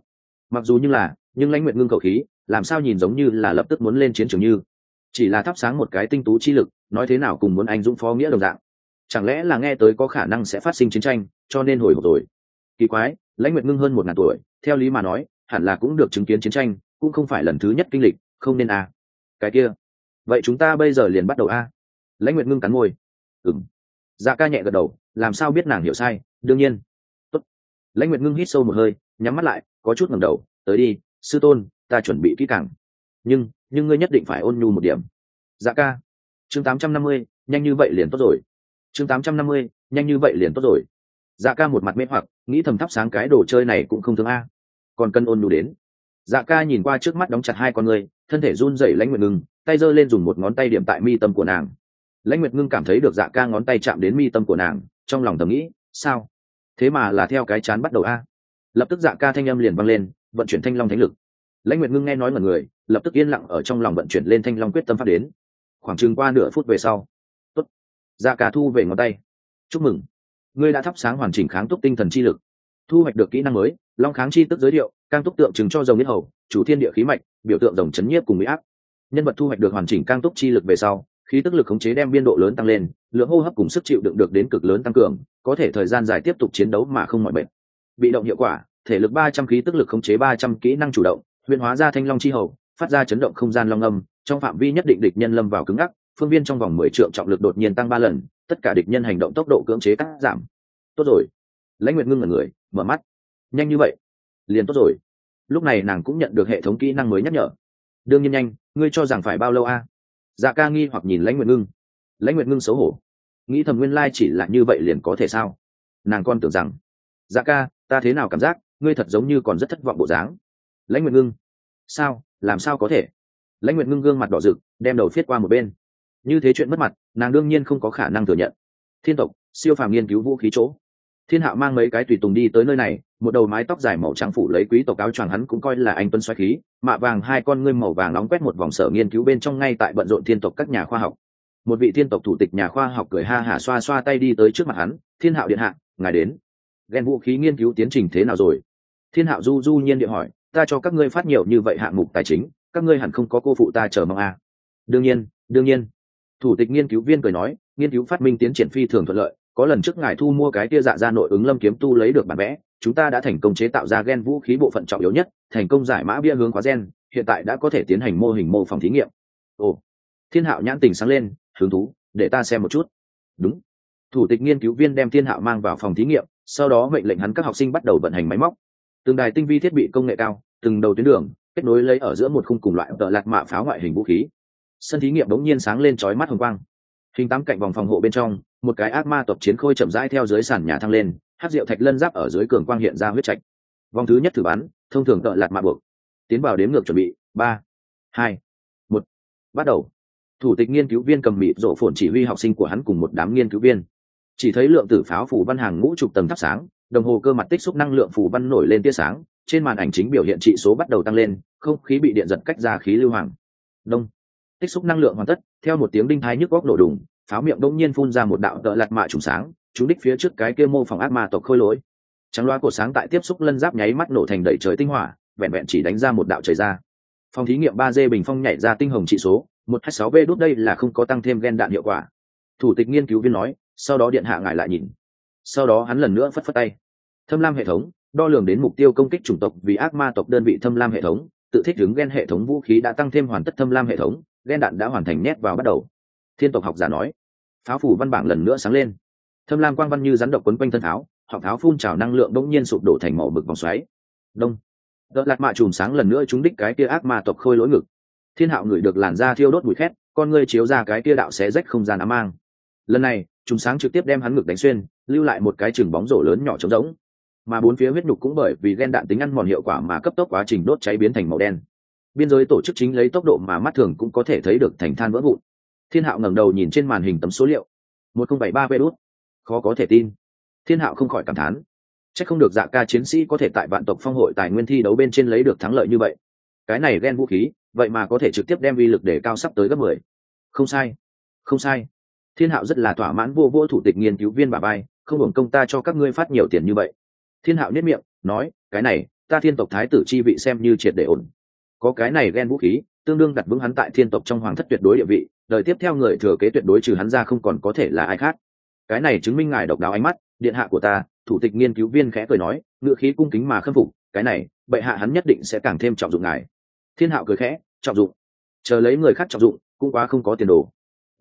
Mặc dù như là nhưng lãnh nguyện ngưng cầu khí, làm sao nhìn giống như là lập tức muốn lên chiến trường như? Chỉ là thắp sáng một cái tinh tú chi lực, nói thế nào cùng muốn anh dũng phó nghĩa đồng dạng. Chẳng lẽ là nghe tới có khả năng sẽ phát sinh chiến tranh, cho nên hồi hộp rồi? Kỳ quái, lãnh nguyệt ngưng hơn một ngàn tuổi, theo lý mà nói, hẳn là cũng được chứng kiến chiến tranh, cũng không phải lần thứ nhất kinh lịch, không nên à. cái kia. Vậy chúng ta bây giờ liền bắt đầu a lãnh nguyệt ngưng cắn môi. Ừng dạ ca nhẹ gật đầu, làm sao biết nàng hiểu sai? Đương nhiên. Tốt. lãnh nguyệt ngưng hít sâu một hơi, nhắm mắt lại, có chút ngẩng đầu, tới đi sư tôn, ta chuẩn bị kỹ càng. Nhưng nhưng ngươi nhất định phải ôn nhu một điểm. Dạ ca. Chương tám trăm năm mươi, nhanh như vậy liền tốt rồi. Chương tám trăm năm mươi, nhanh như vậy liền tốt rồi. Dạ ca một mặt mê hoặc, nghĩ thầm thắp sáng cái đồ chơi này cũng không thương a. Còn cân ôn nhu đến. Dạ ca nhìn qua trước mắt đóng chặt hai con người thân thể run rẩy lãnh nguyệt ngưng, tay giơ lên dùng một ngón tay điểm tại mi tâm của nàng. Lãnh nguyệt ngưng cảm thấy được dạ ca ngón tay chạm đến mi tâm của nàng, trong lòng thầm nghĩ, sao? Thế mà là theo cái chán bắt đầu a. Lập tức dạ ca thanh âm liền vang lên vận chuyển thanh long thánh lực. Lãnh nguyệt ngưng nghe nói mọi người, lập tức yên lặng ở trong lòng vận chuyển lên thanh long quyết tâm pháp đến. Khoảng chừng qua nửa phút về sau, Tốt. Dạ ra ca thu về ngón tay. Chúc mừng. Ngươi đã thắp sáng hoàn chỉnh kháng túc tinh thần chi lực. Thu hoạch được kỹ năng mới, long kháng chi tức giới thiệu, cang túc tượng trừng cho dòng nhất hầu, chủ thiên địa khí mạch, biểu tượng dòng chấn nhiếp cùng mỹ áp nhân vật thu hoạch được hoàn chỉnh cang túc chi lực về sau, khí tức lực khống chế đem biên độ lớn tăng lên, lượng hô hấp cùng sức chịu đựng được đến cực lớn tăng cường, có thể thời gian dài tiếp tục chiến đấu mà không mọi bệnh bị động hiệu quả thể lực ba trăm khí tức lực khống chế ba trăm kỹ năng chủ động, huyền hóa ra thanh long chi hầu, phát ra chấn động không gian long âm, trong phạm vi nhất định địch nhân lâm vào cứng ngắc, phương viên trong vòng mười trượng trọng lực đột nhiên tăng ba lần, tất cả địch nhân hành động tốc độ cưỡng chế cắt giảm. Tốt rồi. Lãnh nguyệt ngưng là người, mở mắt. Nhanh như vậy? Liền tốt rồi. Lúc này nàng cũng nhận được hệ thống kỹ năng mới nhắc nhở. Đương nhiên nhanh, ngươi cho rằng phải bao lâu a? Dạ ca nghi hoặc nhìn lãnh nguyệt ngưng. Lãnh nguyệt ngưng xấu hổ. Nghĩ thầm nguyên lai chỉ là như vậy liền có thể sao? Nàng con tưởng rằng dạ ca, ta thế nào cảm giác ngươi thật giống như còn rất thất vọng bộ dáng. Lãnh nguyệt ngưng, sao? Làm sao có thể? Lãnh nguyệt ngưng gương mặt đỏ rực, đem đầu viết qua một bên. Như thế chuyện mất mặt, nàng đương nhiên không có khả năng thừa nhận. Thiên tộc, siêu phàm nghiên cứu vũ khí chỗ. Thiên hạo mang mấy cái tùy tùng đi tới nơi này, một đầu mái tóc dài màu trắng phủ lấy quý tộc áo choàng hắn cũng coi là anh tuân xoáy khí, mạ vàng hai con ngươi màu vàng nóng quét một vòng sở nghiên cứu bên trong ngay tại bận rộn thiên tộc các nhà khoa học. Một vị thiên tộc thủ tịch nhà khoa học cười ha hả xoa xoa tay đi tới trước mặt hắn, thiên hạo điện hạ, ngài đến. Ghen vũ khí nghiên cứu tiến trình thế nào rồi? Thiên hạo du du nhiên địa hỏi, ta cho các ngươi phát nhiều như vậy hạng mục tài chính, các ngươi hẳn không có cô phụ ta chờ mong à. đương nhiên đương nhiên. Thủ tịch nghiên cứu viên cười nói, nghiên cứu phát minh tiến triển phi thường thuận lợi, có lần trước ngài thu mua cái tia dạ ra nội ứng lâm kiếm tu lấy được bản vẽ, chúng ta đã thành công chế tạo ra gen vũ khí bộ phận trọng yếu nhất, thành công giải mã bia hướng khóa gen, hiện tại đã có thể tiến hành mô hình mô phòng thí nghiệm. Ồ. Thiên hạo nhãn tình sáng lên, hứng thú, để ta xem một chút. Đúng. Thủ tịch nghiên cứu viên đem thiên hạo mang vào phòng thí nghiệm, sau đó mệnh lệnh hắn các học sinh bắt đầu vận hành máy móc từng đài tinh vi thiết bị công nghệ cao, từng đầu tuyến đường, kết nối lấy ở giữa một khung cùng loại tợ lạc mạ pháo ngoại hình vũ khí. Sân thí nghiệm đống nhiên sáng lên chói mắt hồng quang. Hình tám cạnh vòng phòng hộ bên trong, một cái ác ma tộc chiến khôi chậm rãi theo dưới sàn nhà thăng lên, hát rượu thạch lân giáp ở dưới cường quang hiện ra huyết trạch. Vòng thứ nhất thử bắn, thông thường tợ lạt mạ buộc. Tiến vào đếm ngược chuẩn bị, ba, hai, một, bắt đầu. Thủ tịch nghiên cứu viên cầm mịt rộ phồn chỉ huy học sinh của hắn cùng một đám nghiên cứu viên. Chỉ thấy lượng tử pháo phủ văn hàng ngũ chục tầng thắp sáng đồng hồ cơ mặt tích xúc năng lượng phủ văn nổi lên tia sáng, trên màn ảnh chính biểu hiện trị số bắt đầu tăng lên, không khí bị điện giật cách ra khí lưu hoàng. Đông. Tích xúc năng lượng hoàn tất, theo một tiếng đinh thai nhức góc nổ đùng, pháo miệng đông nhiên phun ra một đạo tợ lạt mạ trùng sáng, chúng đích phía trước cái kia mô phòng ác ma tộc khôi lỗi. Trắng loa cổ sáng tại tiếp xúc lân giáp nháy mắt nổ thành đầy trời tinh hỏa, vẹn vẹn chỉ đánh ra một đạo trời ra. Phòng thí nghiệm ba d bình phong nhảy ra tinh hồng trị số, một hai sáu v đốt đây là không có tăng thêm gen đạn hiệu quả. Thủ tịch nghiên cứu viên nói, sau đó điện hạ ngại lại nhìn sau đó hắn lần nữa phất phất tay. Thâm lam hệ thống, đo lường đến mục tiêu công kích chủng tộc vì ác ma tộc đơn vị thâm lam hệ thống, tự thích ứng gen hệ thống vũ khí đã tăng thêm hoàn tất thâm lam hệ thống, gen đạn đã hoàn thành nét vào bắt đầu. Thiên tộc học giả nói, pháo phủ văn bảng lần nữa sáng lên. Thâm lam quang văn như rắn độc quấn quanh thân tháo, họ tháo phun trào năng lượng đông nhiên sụp đổ thành màu bực vòng xoáy. Đông. Đợt lạt mạ chùm sáng lần nữa trúng đích cái kia ác ma tộc khôi lỗi ngực. Thiên hạo ngửi được làn da thiêu đốt bụi khét, con ngươi chiếu ra cái kia đạo xé rách không gian ám mang. Lần này trùng sáng trực tiếp đem hắn ngực đánh xuyên, lưu lại một cái chừng bóng rổ lớn nhỏ trống rỗng. Mà bốn phía huyết nhục cũng bởi vì ghen đạn tính ăn mòn hiệu quả mà cấp tốc quá trình đốt cháy biến thành màu đen. Biên giới tổ chức chính lấy tốc độ mà mắt thường cũng có thể thấy được thành than vỡ vụn. Thiên hạo ngẩng đầu nhìn trên màn hình tấm số liệu. Một không bảy ba vê đốt khó có thể tin. Thiên hạo không khỏi cảm thán. C h ắ c không được dạ ca chiến sĩ có thể tại vạn tộc phong hội tài nguyên thi đấu bên trên lấy được thắng lợi như vậy. Cái này ghen vũ khí, vậy mà có thể trực tiếp đem vi lực để cao sắp tới gấp mười. Không sai. Không sai thiên hạo rất là thỏa mãn vô vô thủ tịch nghiên cứu viên bà bay không hưởng công ta cho các ngươi phát nhiều tiền như vậy. Thiên hạo nhất miệng, nói, cái này, ta thiên tộc thái tử chi vị xem như triệt để ổn. Có cái này ghen vũ khí, tương đương đặt vững hắn tại thiên tộc trong hoàng thất tuyệt đối địa vị, đời tiếp theo người thừa kế tuyệt đối trừ hắn ra không còn có thể là ai khác. Cái này chứng minh ngài độc đáo ánh mắt, điện hạ của ta, thủ tịch nghiên cứu viên khẽ cười nói, ngựa khí cung kính mà khâm phục, cái này, bệ hạ hắn nhất định sẽ càng thêm trọng dụng ngài. Thiên hạo cười khẽ, trọng dụng. Chờ lấy người khác trọng dụng, cũng quá không có tiền đồ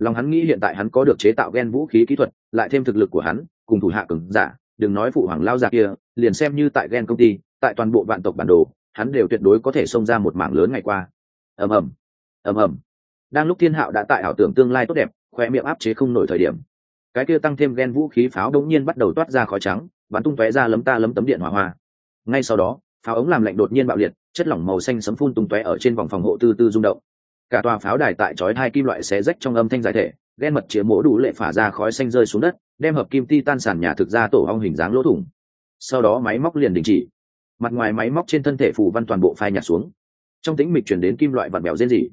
lòng hắn nghĩ hiện tại hắn có được chế tạo gen vũ khí kỹ thuật, lại thêm thực lực của hắn, cùng thủ hạ cứng giả, đừng nói phụ hoàng lao giả kia, liền xem như tại gen công ty, tại toàn bộ vạn tộc bản đồ, hắn đều tuyệt đối có thể xông ra một mảng lớn ngày qua. Ầm ầm. Ầm ầm. Đang lúc thiên hạo đã tại ảo tưởng tương lai tốt đẹp, khoe miệng áp chế không nổi thời điểm. Cái kia tăng thêm gen vũ khí pháo đống nhiên bắt đầu toát ra khói trắng, bắn tung tóe ra lấm ta lấm tấm điện hỏa hoa. Ngay sau đó, pháo ống làm lạnh đột nhiên bạo liệt, chất lỏng màu xanh sấm phun tung tóe ở trên vòng phòng hộ tư tư rung động cả tòa pháo đài tại chói hai kim loại xé rách trong âm thanh giải thể ghen mật chĩa mổ đủ lệ phả ra khói xanh rơi xuống đất đem hợp kim ti tan sàn nhà thực ra tổ ong hình dáng lỗ thủng. Sau đó máy móc liền đình chỉ. Mặt ngoài máy móc trên thân thể phù văn toàn bộ phai nhạt xuống. Trong tĩnh mịch chuyển đến kim loại vặn bèo rên rỉ.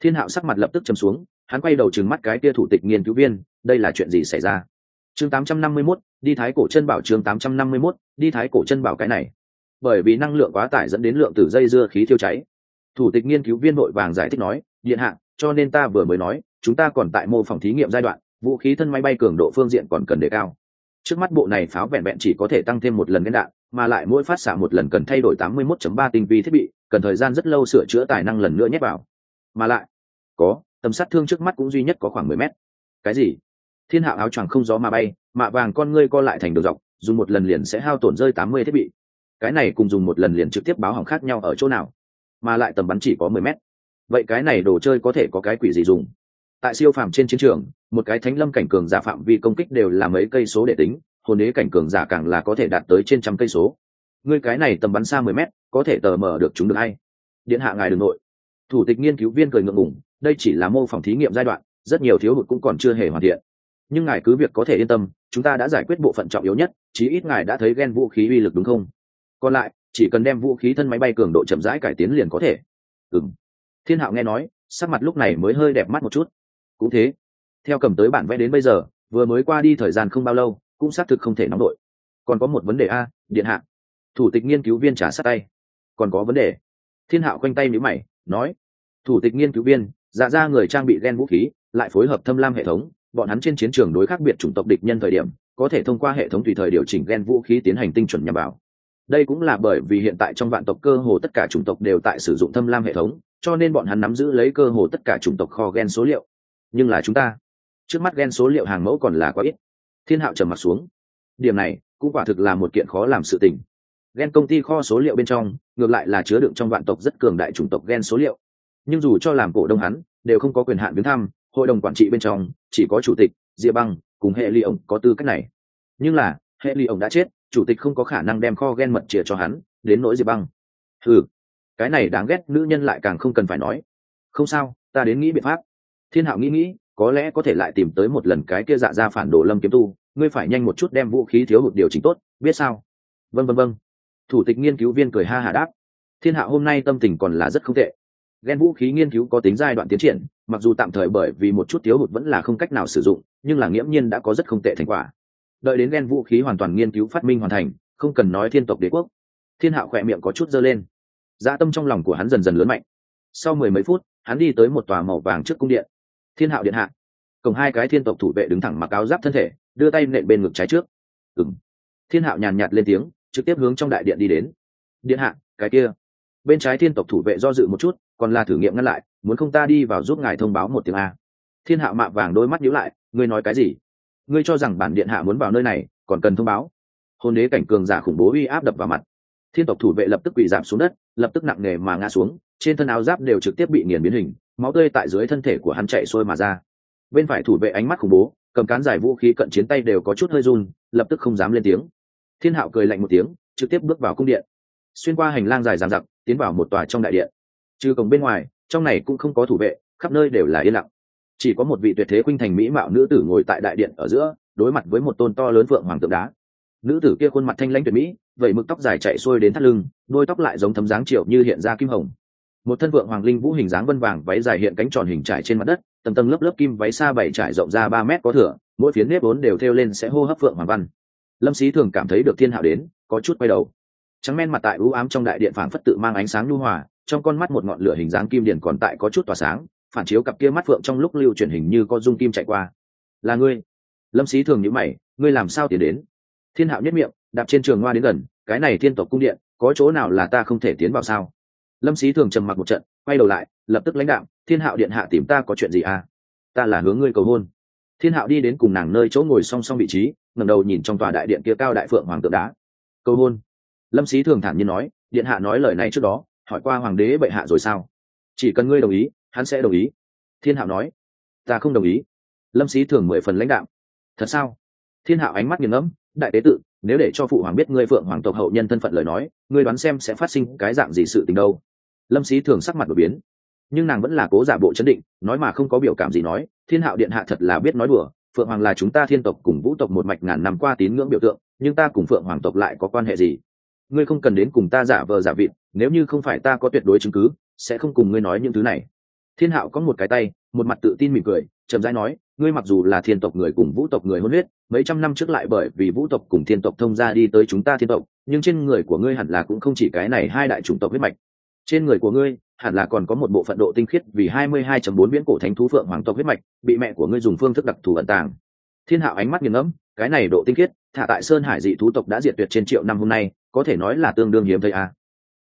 Thiên hạo sắc mặt lập tức chấm xuống hắn quay đầu trừng mắt cái tia thủ tịch nghiên cứu viên đây là chuyện gì xảy ra? Chương 851, đi thái cổ chân bảo chương 851, đi thái cổ chân bảo cái này. Bởi vì năng lượng quá tải dẫn đến lượng tử dây dưa khí thiêu cháy. Thủ tịch nghiên cứu viên vội vàng giải thích nói điện hạ, cho nên ta vừa mới nói, chúng ta còn tại mô phỏng thí nghiệm giai đoạn, vũ khí thân máy bay cường độ phương diện còn cần đề cao. Trước mắt bộ này pháo vẹn vẹn chỉ có thể tăng thêm một lần viên đạn, mà lại mỗi phát xạ một lần cần thay đổi 81.3 tinh vi thiết bị, cần thời gian rất lâu sửa chữa tài năng lần nữa nhét vào. Mà lại, có, tầm sát thương trước mắt cũng duy nhất có khoảng mười mét. Cái gì? Thiên hạ áo choàng không gió mà bay, mạ vàng con ngươi co lại thành đường dọc, dùng một lần liền sẽ hao tổn rơi tám mươi thiết bị. Cái này cùng dùng một lần liền trực tiếp báo hỏng khác nhau ở chỗ nào? Mà lại tầm bắn chỉ có mười mét vậy cái này đồ chơi có thể có cái quỷ gì dùng? Tại siêu phàm trên chiến trường, một cái thánh lâm cảnh cường giả phạm vi công kích đều là mấy cây số để tính, hồn đế cảnh cường giả càng là có thể đạt tới trên trăm cây số. Ngươi cái này tầm bắn xa mười mét, có thể tờ mở được chúng được hay điện hạ ngài đường nội. Thủ tịch nghiên cứu viên cười ngượng ngùng, đây chỉ là mô phỏng thí nghiệm giai đoạn, rất nhiều thiếu hụt cũng còn chưa hề hoàn thiện. Nhưng ngài cứ việc có thể yên tâm, chúng ta đã giải quyết bộ phận trọng yếu nhất, chí ít ngài đã thấy ghen vũ khí uy lực đúng không? Còn lại, chỉ cần đem vũ khí thân máy bay cường độ chậm rãi cải tiến liền có thể. Ừ thiên hạo nghe nói, sắc mặt lúc này mới hơi đẹp mắt một chút. Cũng thế, theo cầm tới bản vẽ đến bây giờ, vừa mới qua đi thời gian không bao lâu, cũng xác thực không thể nóng đội. Còn có một vấn đề a, điện hạ. Thủ tịch nghiên cứu viên trả sát tay. Còn có vấn đề. Thiên hạo quanh tay nhữ mày, nói, thủ tịch nghiên cứu viên dạ ra người trang bị ghen vũ khí, lại phối hợp thâm lam hệ thống, bọn hắn trên chiến trường đối khác biệt chủng tộc địch nhân thời điểm, có thể thông qua hệ thống tùy thời điều chỉnh ghen vũ khí tiến hành tinh chuẩn nhằm vào. Đây cũng là bởi vì hiện tại trong vạn tộc cơ hồ tất cả chủng tộc đều tại sử dụng thâm lam hệ thống cho nên bọn hắn nắm giữ lấy cơ hồ tất cả chủng tộc kho gen số liệu. Nhưng là chúng ta, trước mắt gen số liệu hàng mẫu còn là quá ít. Thiên hạo trầm mặt xuống. Điểm này cũng quả thực là một kiện khó làm sự tình. Gen công ty kho số liệu bên trong, ngược lại là chứa đựng trong vạn tộc rất cường đại chủng tộc gen số liệu. Nhưng dù cho làm cổ đông hắn, đều không có quyền hạn viếng thăm, hội đồng quản trị bên trong, chỉ có chủ tịch, diệp băng, cùng hệ ly ổng có tư cách này. Nhưng là, hệ ly ổng đã chết, chủ tịch không có khả năng đem kho gen mật chìa cho hắn, đến nỗi diệp băng. Ừ cái này đáng ghét, nữ nhân lại càng không cần phải nói. Không sao, ta đến nghĩ biện pháp. Thiên hạo nghĩ nghĩ, có lẽ có thể lại tìm tới một lần cái kia dạ ra phản đồ lâm kiếm tu, ngươi phải nhanh một chút đem vũ khí thiếu hụt điều chỉnh tốt, biết sao? Vân vân vân thủ tịch nghiên cứu viên cười ha hà đáp. Thiên hạo hôm nay tâm tình còn là rất không tệ. Ghen vũ khí nghiên cứu có tính giai đoạn tiến triển, mặc dù tạm thời bởi vì một chút thiếu hụt vẫn là không cách nào sử dụng, nhưng là nghiễm nhiên đã có rất không tệ thành quả. Đợi đến ghen vũ khí hoàn toàn nghiên cứu phát minh hoàn thành, không cần nói thiên tộc đế quốc. Thiên hạo khỏe miệng có chút dơ lên dã tâm trong lòng của hắn dần dần lớn mạnh. Sau mười mấy phút, hắn đi tới một tòa màu vàng trước cung điện. Thiên hạo điện hạ. Cổng hai cái thiên tộc thủ vệ đứng thẳng mặc áo giáp thân thể, đưa tay nện bên ngực trái trước. Ừng thiên hạo nhàn nhạt lên tiếng, trực tiếp hướng trong đại điện đi đến. Điện hạ, cái kia. Bên trái thiên tộc thủ vệ do dự một chút, còn là thử nghiệm ngăn lại, muốn không ta đi vào giúp ngài thông báo một tiếng a. Thiên hạo mạ vàng đôi mắt nhíu lại, ngươi nói cái gì? Ngươi cho rằng bản điện hạ muốn vào nơi này, còn cần thông báo? Hôn đế cảnh cường giả khủng bố uy áp đập vào mặt thiên tộc thủ vệ lập tức quỳ giảm xuống đất, lập tức nặng nề mà ngã xuống, trên thân áo giáp đều trực tiếp bị nghiền biến hình, máu tươi tại dưới thân thể của hắn chạy sôi mà ra. Bên phải thủ vệ ánh mắt khủng bố, cầm cán giải vũ khí cận chiến tay đều có chút hơi run, lập tức không dám lên tiếng. Thiên hạo cười lạnh một tiếng, trực tiếp bước vào cung điện. Xuyên qua hành lang dài dàn dặc, tiến vào một tòa trong đại điện. Trừ cổng bên ngoài, trong này cũng không có thủ vệ, khắp nơi đều là yên lặng. Chỉ có một vị tuyệt thế khuynh thành mỹ mạo nữ tử ngồi tại đại điện ở giữa, đối mặt với một tôn to lớn phượng hoàng tượng đá nữ tử kia khuôn mặt thanh lãnh tuyệt mỹ vậy mực tóc dài chạy xuôi đến thắt lưng, đôi tóc lại giống thấm dáng triệu như hiện ra kim hồng. Một thân vượng hoàng linh vũ hình dáng vân vàng váy dài hiện cánh tròn hình trải trên mặt đất, tầng tầng lớp lớp kim váy xa bảy trải rộng ra ba mét có thửa mỗi phiến nếp vốn đều thêu lên sẽ hô hấp vượng hoàng văn. Lâm sĩ thường cảm thấy được thiên hạo đến, có chút quay đầu. Trắng men mặt tại ưu ám trong đại điện phảng phất tự mang ánh sáng nhu hòa, trong con mắt một ngọn lửa hình dáng kim điển còn tại có chút tỏa sáng, phản chiếu cặp kia mắt phượng trong lúc lưu truyền hình như có dung kim chạy qua. Là ngươi. Lâm sĩ thường nhữ mày, ngươi làm sao tiến đến? Thiên hạo nhất miệng, đạp trên trường hoa đến gần, cái này thiên tộc cung điện, có chỗ nào là ta không thể tiến vào sao? Lâm sĩ thường trầm mặc một trận, quay đầu lại, lập tức lãnh đạo, thiên hạo điện hạ tìm ta có chuyện gì à? Ta là hướng ngươi cầu hôn. Thiên hạo đi đến cùng nàng nơi chỗ ngồi song song vị trí, ngẩng đầu nhìn trong tòa đại điện kia cao đại phượng hoàng tượng đá. Cầu hôn. Lâm sĩ thường thản nhiên nói, điện hạ nói lời này trước đó, hỏi qua hoàng đế bệ hạ rồi sao? Chỉ cần ngươi đồng ý, hắn sẽ đồng ý. Thiên hạo nói, ta không đồng ý. Lâm sĩ thường mười phần lãnh đạo. Thật sao? Thiên hạo ánh mắt nghiền ngẫm đại tế tự, nếu để cho phụ hoàng biết ngươi phượng hoàng tộc hậu nhân thân phận lời nói, ngươi đoán xem sẽ phát sinh cái dạng gì sự tình đâu? Lâm sĩ thường sắc mặt đột biến. Nhưng nàng vẫn là cố giả bộ chấn định, nói mà không có biểu cảm gì nói, thiên hạo điện hạ thật là biết nói đùa, phượng hoàng là chúng ta thiên tộc cùng vũ tộc một mạch ngàn năm qua tín ngưỡng biểu tượng, nhưng ta cùng phượng hoàng tộc lại có quan hệ gì? Ngươi không cần đến cùng ta giả vờ giả vịt, nếu như không phải ta có tuyệt đối chứng cứ, sẽ không cùng ngươi nói những thứ này. Thiên hạo có một cái tay, một mặt tự tin mỉm cười, chậm rãi nói ngươi mặc dù là thiên tộc người cùng vũ tộc người hôn huyết mấy trăm năm trước lại bởi vì vũ tộc cùng thiên tộc thông gia đi tới chúng ta thiên tộc nhưng trên người của ngươi hẳn là cũng không chỉ cái này hai đại chủng tộc huyết mạch trên người của ngươi hẳn là còn có một bộ phận độ tinh khiết vì 22.4 viễn cổ thánh thú phượng hoàng tộc huyết mạch, bị mẹ của ngươi dùng phương thức đặc thù ẩn tàng. Thiên Hạo ánh mắt nghiêng ngẫm, cái này độ tinh khiết, thả tại Sơn Hải dị thú tộc đã diệt tuyệt trên triệu năm hôm nay, có thể nói là tương đương hiếm thấy à?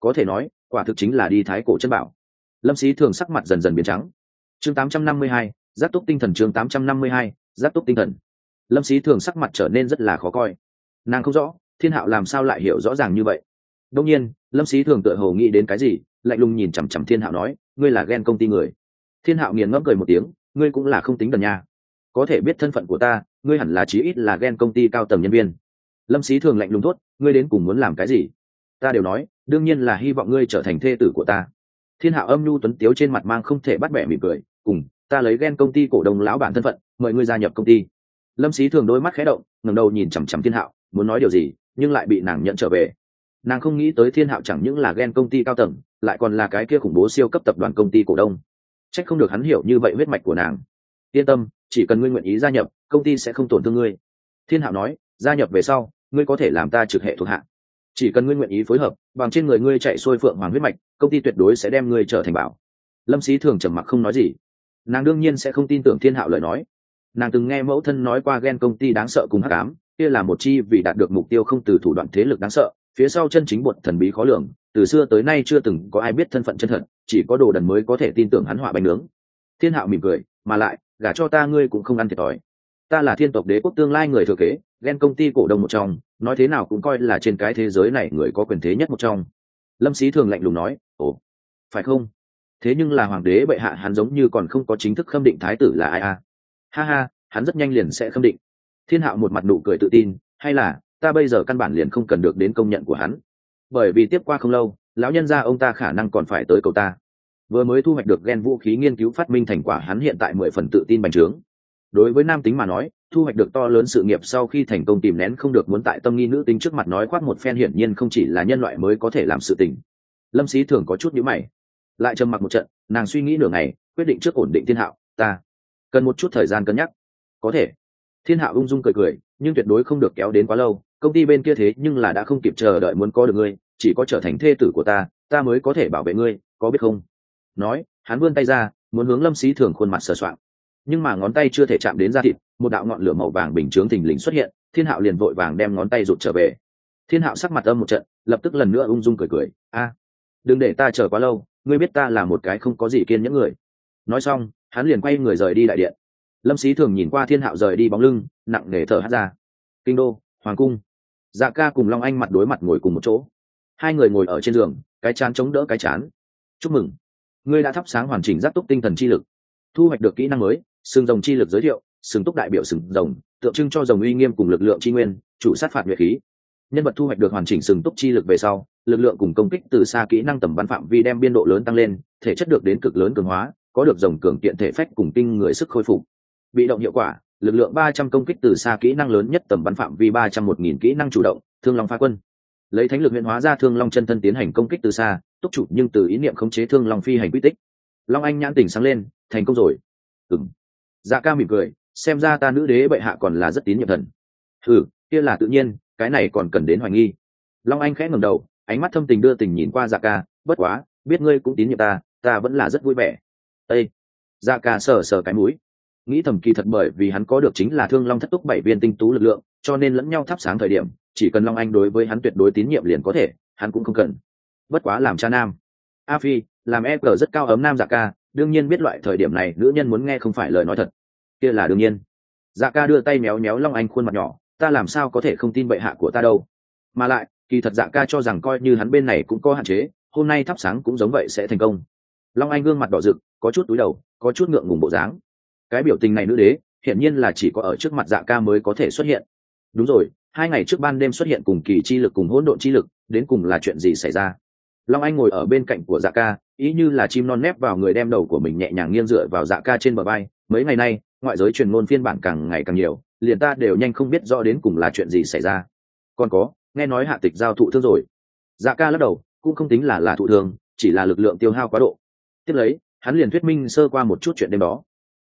Có thể nói, quả thực chính là đi thái cổ chân bảo. Lâm Sĩ thường sắc mặt dần dần biến trắng. Chương 852, giác túc tinh thần chương tám trăm năm mươi hai giác túc tinh thần. Lâm sĩ thường sắc mặt trở nên rất là khó coi. Nàng không rõ, thiên hạo làm sao lại hiểu rõ ràng như vậy. Đông nhiên, lâm sĩ thường tự hồ nghĩ đến cái gì, lạnh lùng nhìn chằm chằm thiên hạo nói, ngươi là ghen công ty người. Thiên hạo nghiền ngẫm cười một tiếng, ngươi cũng là không tính đần nha. Có thể biết thân phận của ta, ngươi hẳn là chí ít là ghen công ty cao tầng nhân viên. Lâm sĩ thường lạnh lùng thốt, ngươi đến cùng muốn làm cái gì? Ta đều nói, đương nhiên là hy vọng ngươi trở thành thê tử của ta. Thiên hạo âm nhu tuấn tiếu trên mặt mang không thể bắt bẻ mỉm cười, cùng ta lấy ghen công ty cổ đông lão bản thân phận, mời ngươi gia nhập công ty. Lâm sĩ thường đôi mắt khé động, ngẩng đầu nhìn chằm chằm thiên hạo, muốn nói điều gì, nhưng lại bị nàng nhận trở về. Nàng không nghĩ tới thiên hạo chẳng những là ghen công ty cao tầng, lại còn là cái kia khủng bố siêu cấp tập đoàn công ty cổ đông. C h ắ c không được hắn hiểu như vậy huyết mạch của nàng. Yên tâm, chỉ cần ngươi nguyện ý gia nhập, công ty sẽ không tổn thương ngươi. Thiên hạo nói, gia nhập về sau, ngươi có thể làm ta trực hệ thuộc hạ. Chỉ cần ngươi nguyện ý phối hợp, bằng trên người ngươi chạy xuôi phượng hoàng huyết mạch, công ty tuyệt đối sẽ đem ngươi trở thành bảo. Lâm sĩ thường trầm mặc không nói gì nàng đương nhiên sẽ không tin tưởng thiên hạo lời nói. Nàng từng nghe mẫu thân nói qua ghen công ty đáng sợ cùng hắc ám, kia là một chi vì đạt được mục tiêu không từ thủ đoạn thế lực đáng sợ, phía sau chân chính bột thần bí khó lường, từ xưa tới nay chưa từng có ai biết thân phận chân thật, chỉ có đồ đần mới có thể tin tưởng hắn họa bánh nướng. Thiên hạo mỉm cười, mà lại, gả cho ta ngươi cũng không ăn thiệt thòi. Ta là thiên tộc đế quốc tương lai người thừa kế, ghen công ty cổ đông một trong, nói thế nào cũng coi là trên cái thế giới này người có quyền thế nhất một trong. Lâm sĩ thường lạnh lùng nói, ồ, phải không? Thế nhưng là hoàng đế bệ hạ hắn giống như còn không có chính thức khâm định thái tử là ai à? Ha ha, hắn rất nhanh liền sẽ khâm định. Thiên hạo một mặt nụ cười tự tin, hay là, ta bây giờ căn bản liền không cần được đến công nhận của hắn. Bởi vì tiếp qua không lâu, lão nhân gia ông ta khả năng còn phải tới cầu ta. Vừa mới thu hoạch được ghen vũ khí nghiên cứu phát minh thành quả hắn hiện tại mười phần tự tin bành trướng. Đối với nam tính mà nói, thu hoạch được to lớn sự nghiệp sau khi thành công tìm nén không được muốn tại tâm nghi nữ tính trước mặt nói khoác một phen hiển nhiên không chỉ là nhân loại mới có thể làm sự tình. Lâm sĩ thường có chút nhữ mày lại trầm mặc một trận, nàng suy nghĩ nửa ngày, quyết định trước ổn định thiên hạo, ta cần một chút thời gian cân nhắc. Có thể. Thiên hạo ung dung cười cười, nhưng tuyệt đối không được kéo đến quá lâu, công ty bên kia thế nhưng là đã không kịp chờ đợi muốn có được ngươi, chỉ có trở thành thê tử của ta ta mới có thể bảo vệ ngươi, có biết không? Nói, hắn vươn tay ra, muốn hướng lâm sĩ thường khuôn mặt sờ soạn nhưng mà ngón tay chưa thể chạm đến da thịt, một đạo ngọn lửa màu vàng bình chướng thình lình xuất hiện, thiên hạo liền vội vàng đem ngón tay rụt trở về. Thiên hạo sắc mặt âm một trận, lập tức lần nữa ung dung cười cười, a, đừng để ta chờ quá lâu ngươi biết ta là một cái không có gì kiên những người. Nói xong, hắn liền quay người rời đi đại điện. Lâm sĩ thường nhìn qua thiên hạo rời đi bóng lưng, nặng nề thở hát ra. Kinh đô, hoàng cung. Dạ ca cùng long anh mặt đối mặt ngồi cùng một chỗ. Hai người ngồi ở trên giường, cái chán chống đỡ cái chán. Chúc mừng. Ngươi đã thắp sáng hoàn chỉnh giác túc tinh thần chi lực. Thu hoạch được kỹ năng mới sừng rồng chi lực giới thiệu sừng túc đại biểu sừng rồng, tượng trưng cho rồng uy nghiêm cùng lực lượng tri nguyên, chủ sát phạt nhuệ khí. Nhân vật thu hoạch được hoàn chỉnh sừng túc chi lực về sau lực lượng cùng công kích từ xa kỹ năng tầm bắn phạm vi đem biên độ lớn tăng lên, thể chất được đến cực lớn cường hóa, có được dòng cường kiện thể phách cùng kinh người sức khôi phục. Bị động hiệu quả, lực lượng ba trăm công kích từ xa kỹ năng lớn nhất tầm bắn phạm vi ba trăm một nghìn kỹ năng chủ động, thương long phá quân. Lấy thánh lực huyện hóa ra thương long chân thân tiến hành công kích từ xa, túc chủ nhưng từ ý niệm khống chế thương long phi hành quy tích. Long anh nhãn tỉnh sáng lên, thành công rồi. Ừng dạ ca mỉm cười, xem ra ta nữ đế bệ hạ còn là rất tín nhiệm thần. Ừ kia là tự nhiên, cái này còn cần đến hoài nghi. Long anh khẽ ngầm đầu ánh mắt thâm tình đưa tình nhìn qua dạ ca, bất quá, biết ngươi cũng tín nhiệm ta ta vẫn là rất vui vẻ. Ây dạ ca sờ sờ cái mũi. Nghĩ thầm kỳ thật bởi vì hắn có được chính là thương long thất túc bảy viên tinh tú lực lượng, cho nên lẫn nhau thắp sáng thời điểm, chỉ cần long anh đối với hắn tuyệt đối tín nhiệm liền có thể, hắn cũng không cần. Bất quá làm cha nam. A phi, làm e cờ rất cao ấm nam dạ ca, đương nhiên biết loại thời điểm này nữ nhân muốn nghe không phải lời nói thật. Kia là đương nhiên. Dạ ca đưa tay méo méo long anh khuôn mặt nhỏ, ta làm sao có thể không tin bệ hạ của ta đâu? Mà lại kỳ thật dạ ca cho rằng coi như hắn bên này cũng có hạn chế, hôm nay thắp sáng cũng giống vậy sẽ thành công. Long anh gương mặt đỏ rực, có chút túi đầu, có chút ngượng ngùng bộ dáng. Cái biểu tình này nữ đế, hiển nhiên là chỉ có ở trước mặt dạ ca mới có thể xuất hiện. Đúng rồi, hai ngày trước ban đêm xuất hiện cùng kỳ chi lực cùng hỗn độn chi lực, đến cùng là chuyện gì xảy ra? Long anh ngồi ở bên cạnh của dạ ca, ý như là chim non nép vào người đem đầu của mình nhẹ nhàng nghiêng dựa vào dạ ca trên bờ bay mấy ngày nay, ngoại giới truyền ngôn phiên bản càng ngày càng nhiều, liền ta đều nhanh không biết rõ đến cùng là chuyện gì xảy ra. Còn có nghe nói hạ tịch giao thụ thương rồi. Dạ ca lắc đầu, cũng không tính là là thụ thương, chỉ là lực lượng tiêu hao quá độ. Tiếp lấy, hắn liền thuyết minh sơ qua một chút chuyện đêm đó.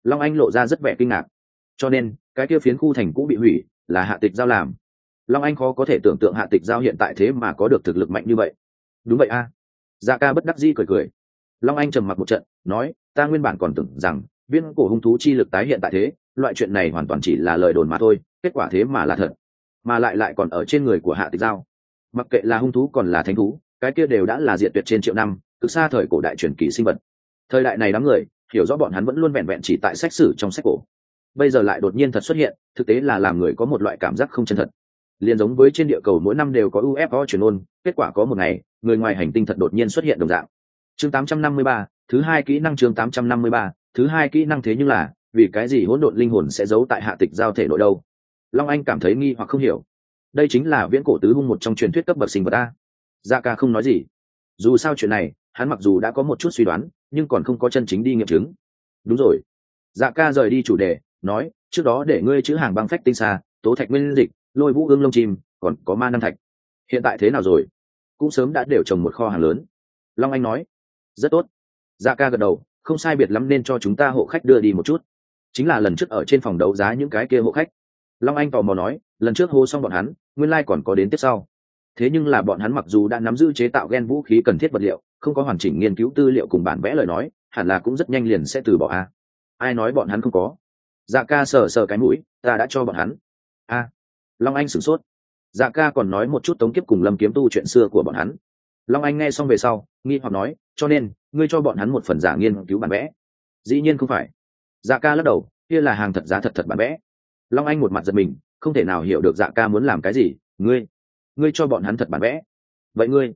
Long anh lộ ra rất vẻ kinh ngạc. Cho nên, cái kia phiến khu thành cũ bị hủy, là hạ tịch giao làm. Long anh khó có thể tưởng tượng hạ tịch giao hiện tại thế mà có được thực lực mạnh như vậy. Đúng vậy a. À. dạ ca bất đắc dĩ cười cười. Long anh trầm mặc một trận, nói, ta nguyên bản còn tưởng rằng viên cổ hung thú chi lực tái hiện tại thế, loại chuyện này hoàn toàn chỉ là lời đồn mà thôi, kết quả thế mà là thật mà lại lại còn ở trên người của hạ tịch giao. Mặc kệ là hung thú còn là thánh thú cái kia đều đã là diện tuyệt trên triệu năm từ xa thời cổ đại truyền kỳ sinh vật. Thời đại này đám người hiểu rõ bọn hắn vẫn luôn vẹn vẹn chỉ tại sách sử trong sách cổ. Bây giờ lại đột nhiên thật xuất hiện thực tế là làm người có một loại cảm giác không chân thật. Liền giống với trên địa cầu mỗi năm đều có ufo truyền ôn kết quả có một ngày người ngoài hành tinh thật đột nhiên xuất hiện đồng dạng. Chương 853, thứ hai kỹ năng chương 853, thứ hai kỹ năng thế nhưng là vì cái gì hỗn độn linh hồn sẽ giấu tại hạ tịch giao thể nội đâu? Long anh cảm thấy nghi hoặc không hiểu. Đây chính là viễn cổ tứ hung một trong truyền thuyết cấp bậc sinh vật a. Da ca không nói gì. Dù sao chuyện này, hắn mặc dù đã có một chút suy đoán, nhưng còn không có chân chính đi nghiệm chứng. Đúng rồi. Dạ ca rời đi chủ đề, nói, trước đó để ngươi chữ hàng băng phách tinh xa, tố thạch nguyên dịch, lôi vũ ương lông chim, còn có ma năng thạch. Hiện tại thế nào rồi? Cũng sớm đã đều trồng một kho hàng lớn. Long anh nói, rất tốt. Dạ ca gật đầu, không sai biệt lắm nên cho chúng ta hộ khách đưa đi một chút. Chính là lần trước ở trên phòng đấu giá những cái kia hộ khách long anh tò mò nói, lần trước hô xong bọn hắn, nguyên lai còn có đến tiếp sau. Thế nhưng là bọn hắn mặc dù đã nắm giữ chế tạo g e n vũ khí cần thiết vật liệu, không có hoàn chỉnh nghiên cứu tư liệu cùng bản vẽ lời nói, hẳn là cũng rất nhanh liền sẽ từ bỏ a. Ai nói bọn hắn không có? Dạ ca sờ sờ cái mũi, ta đã cho bọn hắn. A. Long anh sửng sốt. Dạ ca còn nói một chút tống kiếp cùng lâm kiếm tu chuyện xưa của bọn hắn. Long anh nghe xong về sau, nghi hoặc nói, cho nên, ngươi cho bọn hắn một phần giả nghiên cứu bản vẽ? Dĩ nhiên không phải. Dạ ca lắc đầu, kia là hàng thật giá thật thật bản vẽ long anh một mặt giật mình, không thể nào hiểu được dạ ca muốn làm cái gì. Ngươi ngươi cho bọn hắn thật bản vẽ. Vậy ngươi?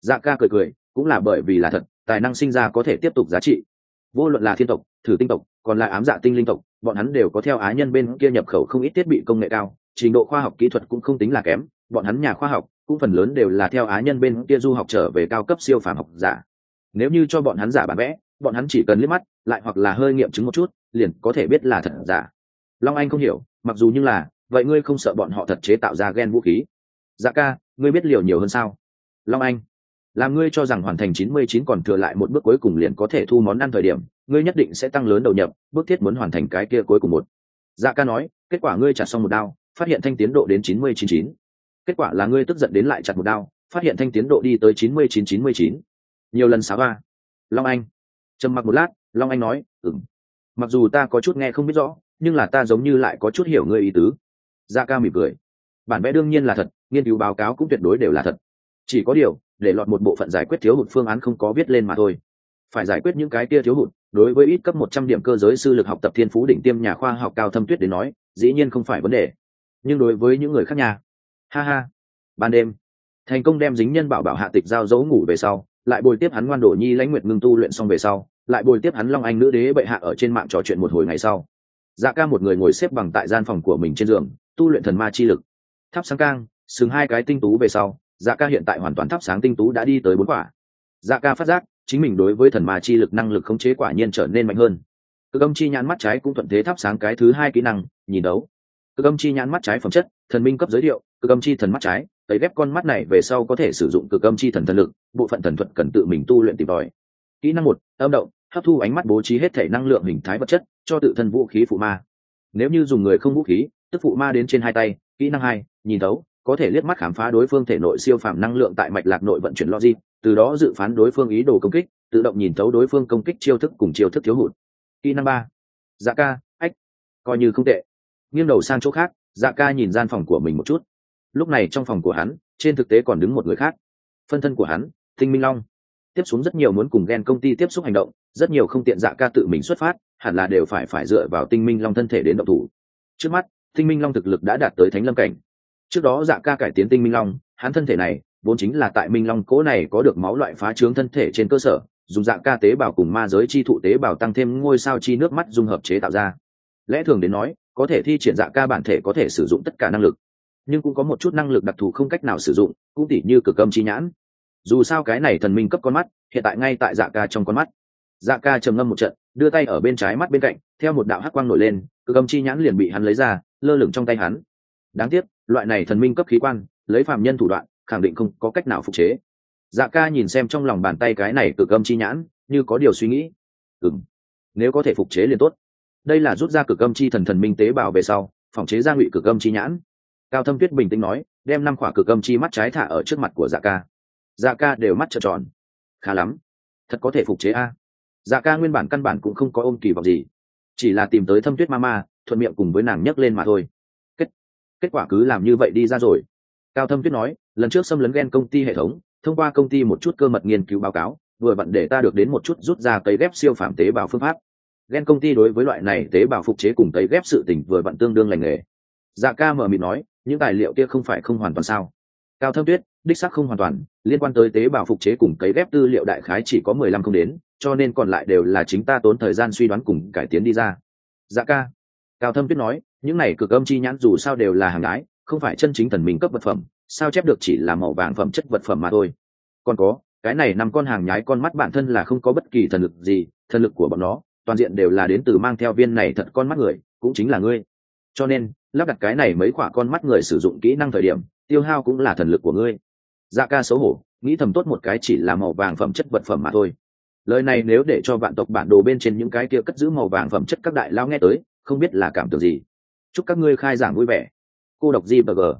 Dạ ca cười cười, cũng là bởi vì là thật, tài năng sinh ra có thể tiếp tục giá trị. Vô luận là thiên tộc, thử tinh tộc, còn là ám dạ tinh linh tộc, bọn hắn đều có theo á nhân bên kia nhập khẩu không ít thiết bị công nghệ cao, trình độ khoa học kỹ thuật cũng không tính là kém, bọn hắn nhà khoa học cũng phần lớn đều là theo á nhân bên kia du học trở về cao cấp siêu phàm học giả. Nếu như cho bọn hắn giả bản vẽ, bọn hắn chỉ cần liếc mắt, lại hoặc là hơi nghiệm chứng một chút, liền có thể biết là thật giả long anh không hiểu, mặc dù như là, vậy ngươi không sợ bọn họ thật chế tạo ra gen vũ khí? Dạ ca, ngươi biết liều nhiều hơn sao? Long anh, làm ngươi cho rằng hoàn thành chín mươi chín còn thừa lại một bước cuối cùng liền có thể thu món ăn thời điểm, ngươi nhất định sẽ tăng lớn đầu nhập, bước thiết muốn hoàn thành cái kia cuối cùng một. Dạ ca nói, kết quả ngươi chặt xong một đao, phát hiện thanh tiến độ đến chín mươi chín chín. Kết quả là ngươi tức giận đến lại chặt một đao, phát hiện thanh tiến độ đi tới chín mươi chín chín mươi chín. Nhiều lần xá ba. Long anh, trầm mặc một lát, long anh nói ừng mặc dù ta có chút nghe không biết rõ nhưng là ta giống như lại có chút hiểu ngươi ý tứ. Da ca mỉm cười. Bản vẽ đương nhiên là thật, nghiên cứu báo cáo cũng tuyệt đối đều là thật. Chỉ có điều, để lọt một bộ phận giải quyết thiếu hụt phương án không có viết lên mà thôi. Phải giải quyết những cái kia thiếu hụt, đối với ít cấp một trăm điểm cơ giới sư lực học tập thiên phú định tiêm nhà khoa học cao thâm tuyết đến nói, dĩ nhiên không phải vấn đề. Nhưng đối với những người khác nhà ha ha. Ban đêm, thành công đem dính nhân bảo bảo hạ tịch giao dấu ngủ về sau, lại bồi tiếp hắn ngoan đổ nhi lãnh nguyện ngưng tu luyện xong về sau, lại bồi tiếp hắn long anh nữ đế bệ hạ ở trên mạng trò chuyện một hồi ngày sau dạ ca một người ngồi xếp bằng tại gian phòng của mình trên giường, tu luyện thần ma chi lực. Thắp sáng cang xứng hai cái tinh tú về sau dạ ca hiện tại hoàn toàn thắp sáng tinh tú đã đi tới bốn quả. Dạ ca phát giác, chính mình đối với thần ma chi lực năng lực khống chế quả nhiên trở nên mạnh hơn. Cực âm chi nhãn mắt trái cũng thuận thế thắp sáng cái thứ hai kỹ năng, nhìn đấu. Cực âm chi nhãn mắt trái phẩm chất, thần minh cấp giới thiệu, cực âm chi thần mắt trái tấy ghép con mắt này về sau có thể sử dụng cực âm chi thần thần lực, bộ phận thần thuật cần tự mình tu luyện tìm tòi. Kỹ năng một, âm động hấp thu ánh mắt bố trí hết thể năng lượng hình thái vật chất cho tự thân vũ khí phụ ma. Nếu như dùng người không vũ khí, tức phụ ma đến trên hai tay, kỹ năng hai, nhìn thấu, có thể liếc mắt khám phá đối phương thể nội siêu phạm năng lượng tại mạch lạc nội vận chuyển logic, từ đó dự phán đối phương ý đồ công kích, tự động nhìn thấu đối phương công kích chiêu thức cùng chiêu thức thiếu hụt. Kỹ năng ba dạ ca, ách, coi như không tệ. Nghiêng đầu sang chỗ khác dạ ca nhìn gian phòng của mình một chút. Lúc này trong phòng của hắn, trên thực tế còn đứng một người khác. Phân thân của hắn thinh minh long. Tiếp xuống rất nhiều muốn cùng ghen công ty tiếp xúc hành động rất nhiều không tiện dạ ca tự mình xuất phát, hẳn là đều phải phải dựa vào tinh minh long thân thể đến động thủ. Trước mắt, tinh minh long thực lực đã đạt tới thánh lâm cảnh. Trước đó dạ ca cải tiến tinh minh long, hắn thân thể này, vốn chính là tại minh long cố này có được máu loại phá trướng thân thể trên cơ sở, dùng dạ ca tế bào cùng ma giới chi thụ tế bào tăng thêm ngôi sao chi nước mắt dung hợp chế tạo ra. Lẽ thường đến nói, có thể thi triển dạ ca bản thể có thể sử dụng tất cả năng lực, nhưng cũng có một chút năng lực đặc thù không cách nào sử dụng, cũng tỉ như cực âm chi nhãn. Dù sao cái này thần minh cấp con mắt, hiện tại ngay tại dạ ca trong con mắt dạ ca trầm ngâm một trận, đưa tay ở bên trái mắt bên cạnh, theo một đạo hắc quang nổi lên cực âm chi nhãn liền bị hắn lấy ra, lơ lửng trong tay hắn. Đáng tiếc, loại này thần minh cấp khí quan, lấy phạm nhân thủ đoạn, khẳng định không có cách nào phục chế. Dạ ca nhìn xem trong lòng bàn tay cái này cực âm chi nhãn, như có điều suy nghĩ. Ừng nếu có thể phục chế liền tốt. Đây là rút ra cực âm chi thần thần minh tế bào về sau, phòng chế ra ngụy cực âm chi nhãn. Cao thâm tuyết bình tĩnh nói, đem năm khỏa cực âm chi mắt trái thả ở trước mặt của dạ ca. Dạ ca đều mắt trợn tròn. Khá lắm. Thật có thể phục chế a dạ ca nguyên bản căn bản cũng không có ôm kỳ vọng gì, chỉ là tìm tới thâm tuyết ma ma, thuận miệng cùng với nàng nhấc lên mà thôi. Kết kết quả cứ làm như vậy đi ra rồi. Cao thâm tuyết nói, lần trước xâm lấn ghen công ty hệ thống, thông qua công ty một chút cơ mật nghiên cứu báo cáo, vừa vặn để ta được đến một chút rút ra cấy ghép siêu phạm tế bào phương pháp. Ghen công ty đối với loại này tế bào phục chế cùng tấy ghép sự tình vừa vặn tương đương lành nghề. Dạ ca mở mịt nói, những tài liệu kia không phải không hoàn toàn sao? Cao thâm tuyết đích xác không hoàn toàn, liên quan tới tế bào phục chế cùng cấy ghép tư liệu đại khái chỉ có mười lăm không đến, cho nên còn lại đều là chính ta tốn thời gian suy đoán cùng cải tiến đi ra. Dạ ca. Cao thâm tuyết nói, những này cực âm chi nhãn dù sao đều là hàng ái, không phải chân chính thần minh cấp vật phẩm, sao chép được chỉ là màu vàng phẩm chất vật phẩm mà thôi. Còn có, cái này nằm con hàng nhái con mắt bản thân là không có bất kỳ thần lực gì, thần lực của bọn nó, toàn diện đều là đến từ mang theo viên này thật con mắt người, cũng chính là ngươi. Cho nên, lắp đặt cái này mấy khoả con mắt người sử dụng kỹ năng thời điểm, tiêu hao cũng là thần lực của ngươi dạ ca xấu hổ, nghĩ thầm tốt một cái chỉ là màu vàng phẩm chất vật phẩm mà thôi. Lời này nếu để cho vạn tộc bản đồ bên trên những cái kia cất giữ màu vàng phẩm chất các đại lao nghe tới, không biết là cảm tưởng gì. Chúc các ngươi khai giảng vui vẻ. Cô độc di bờ gờ.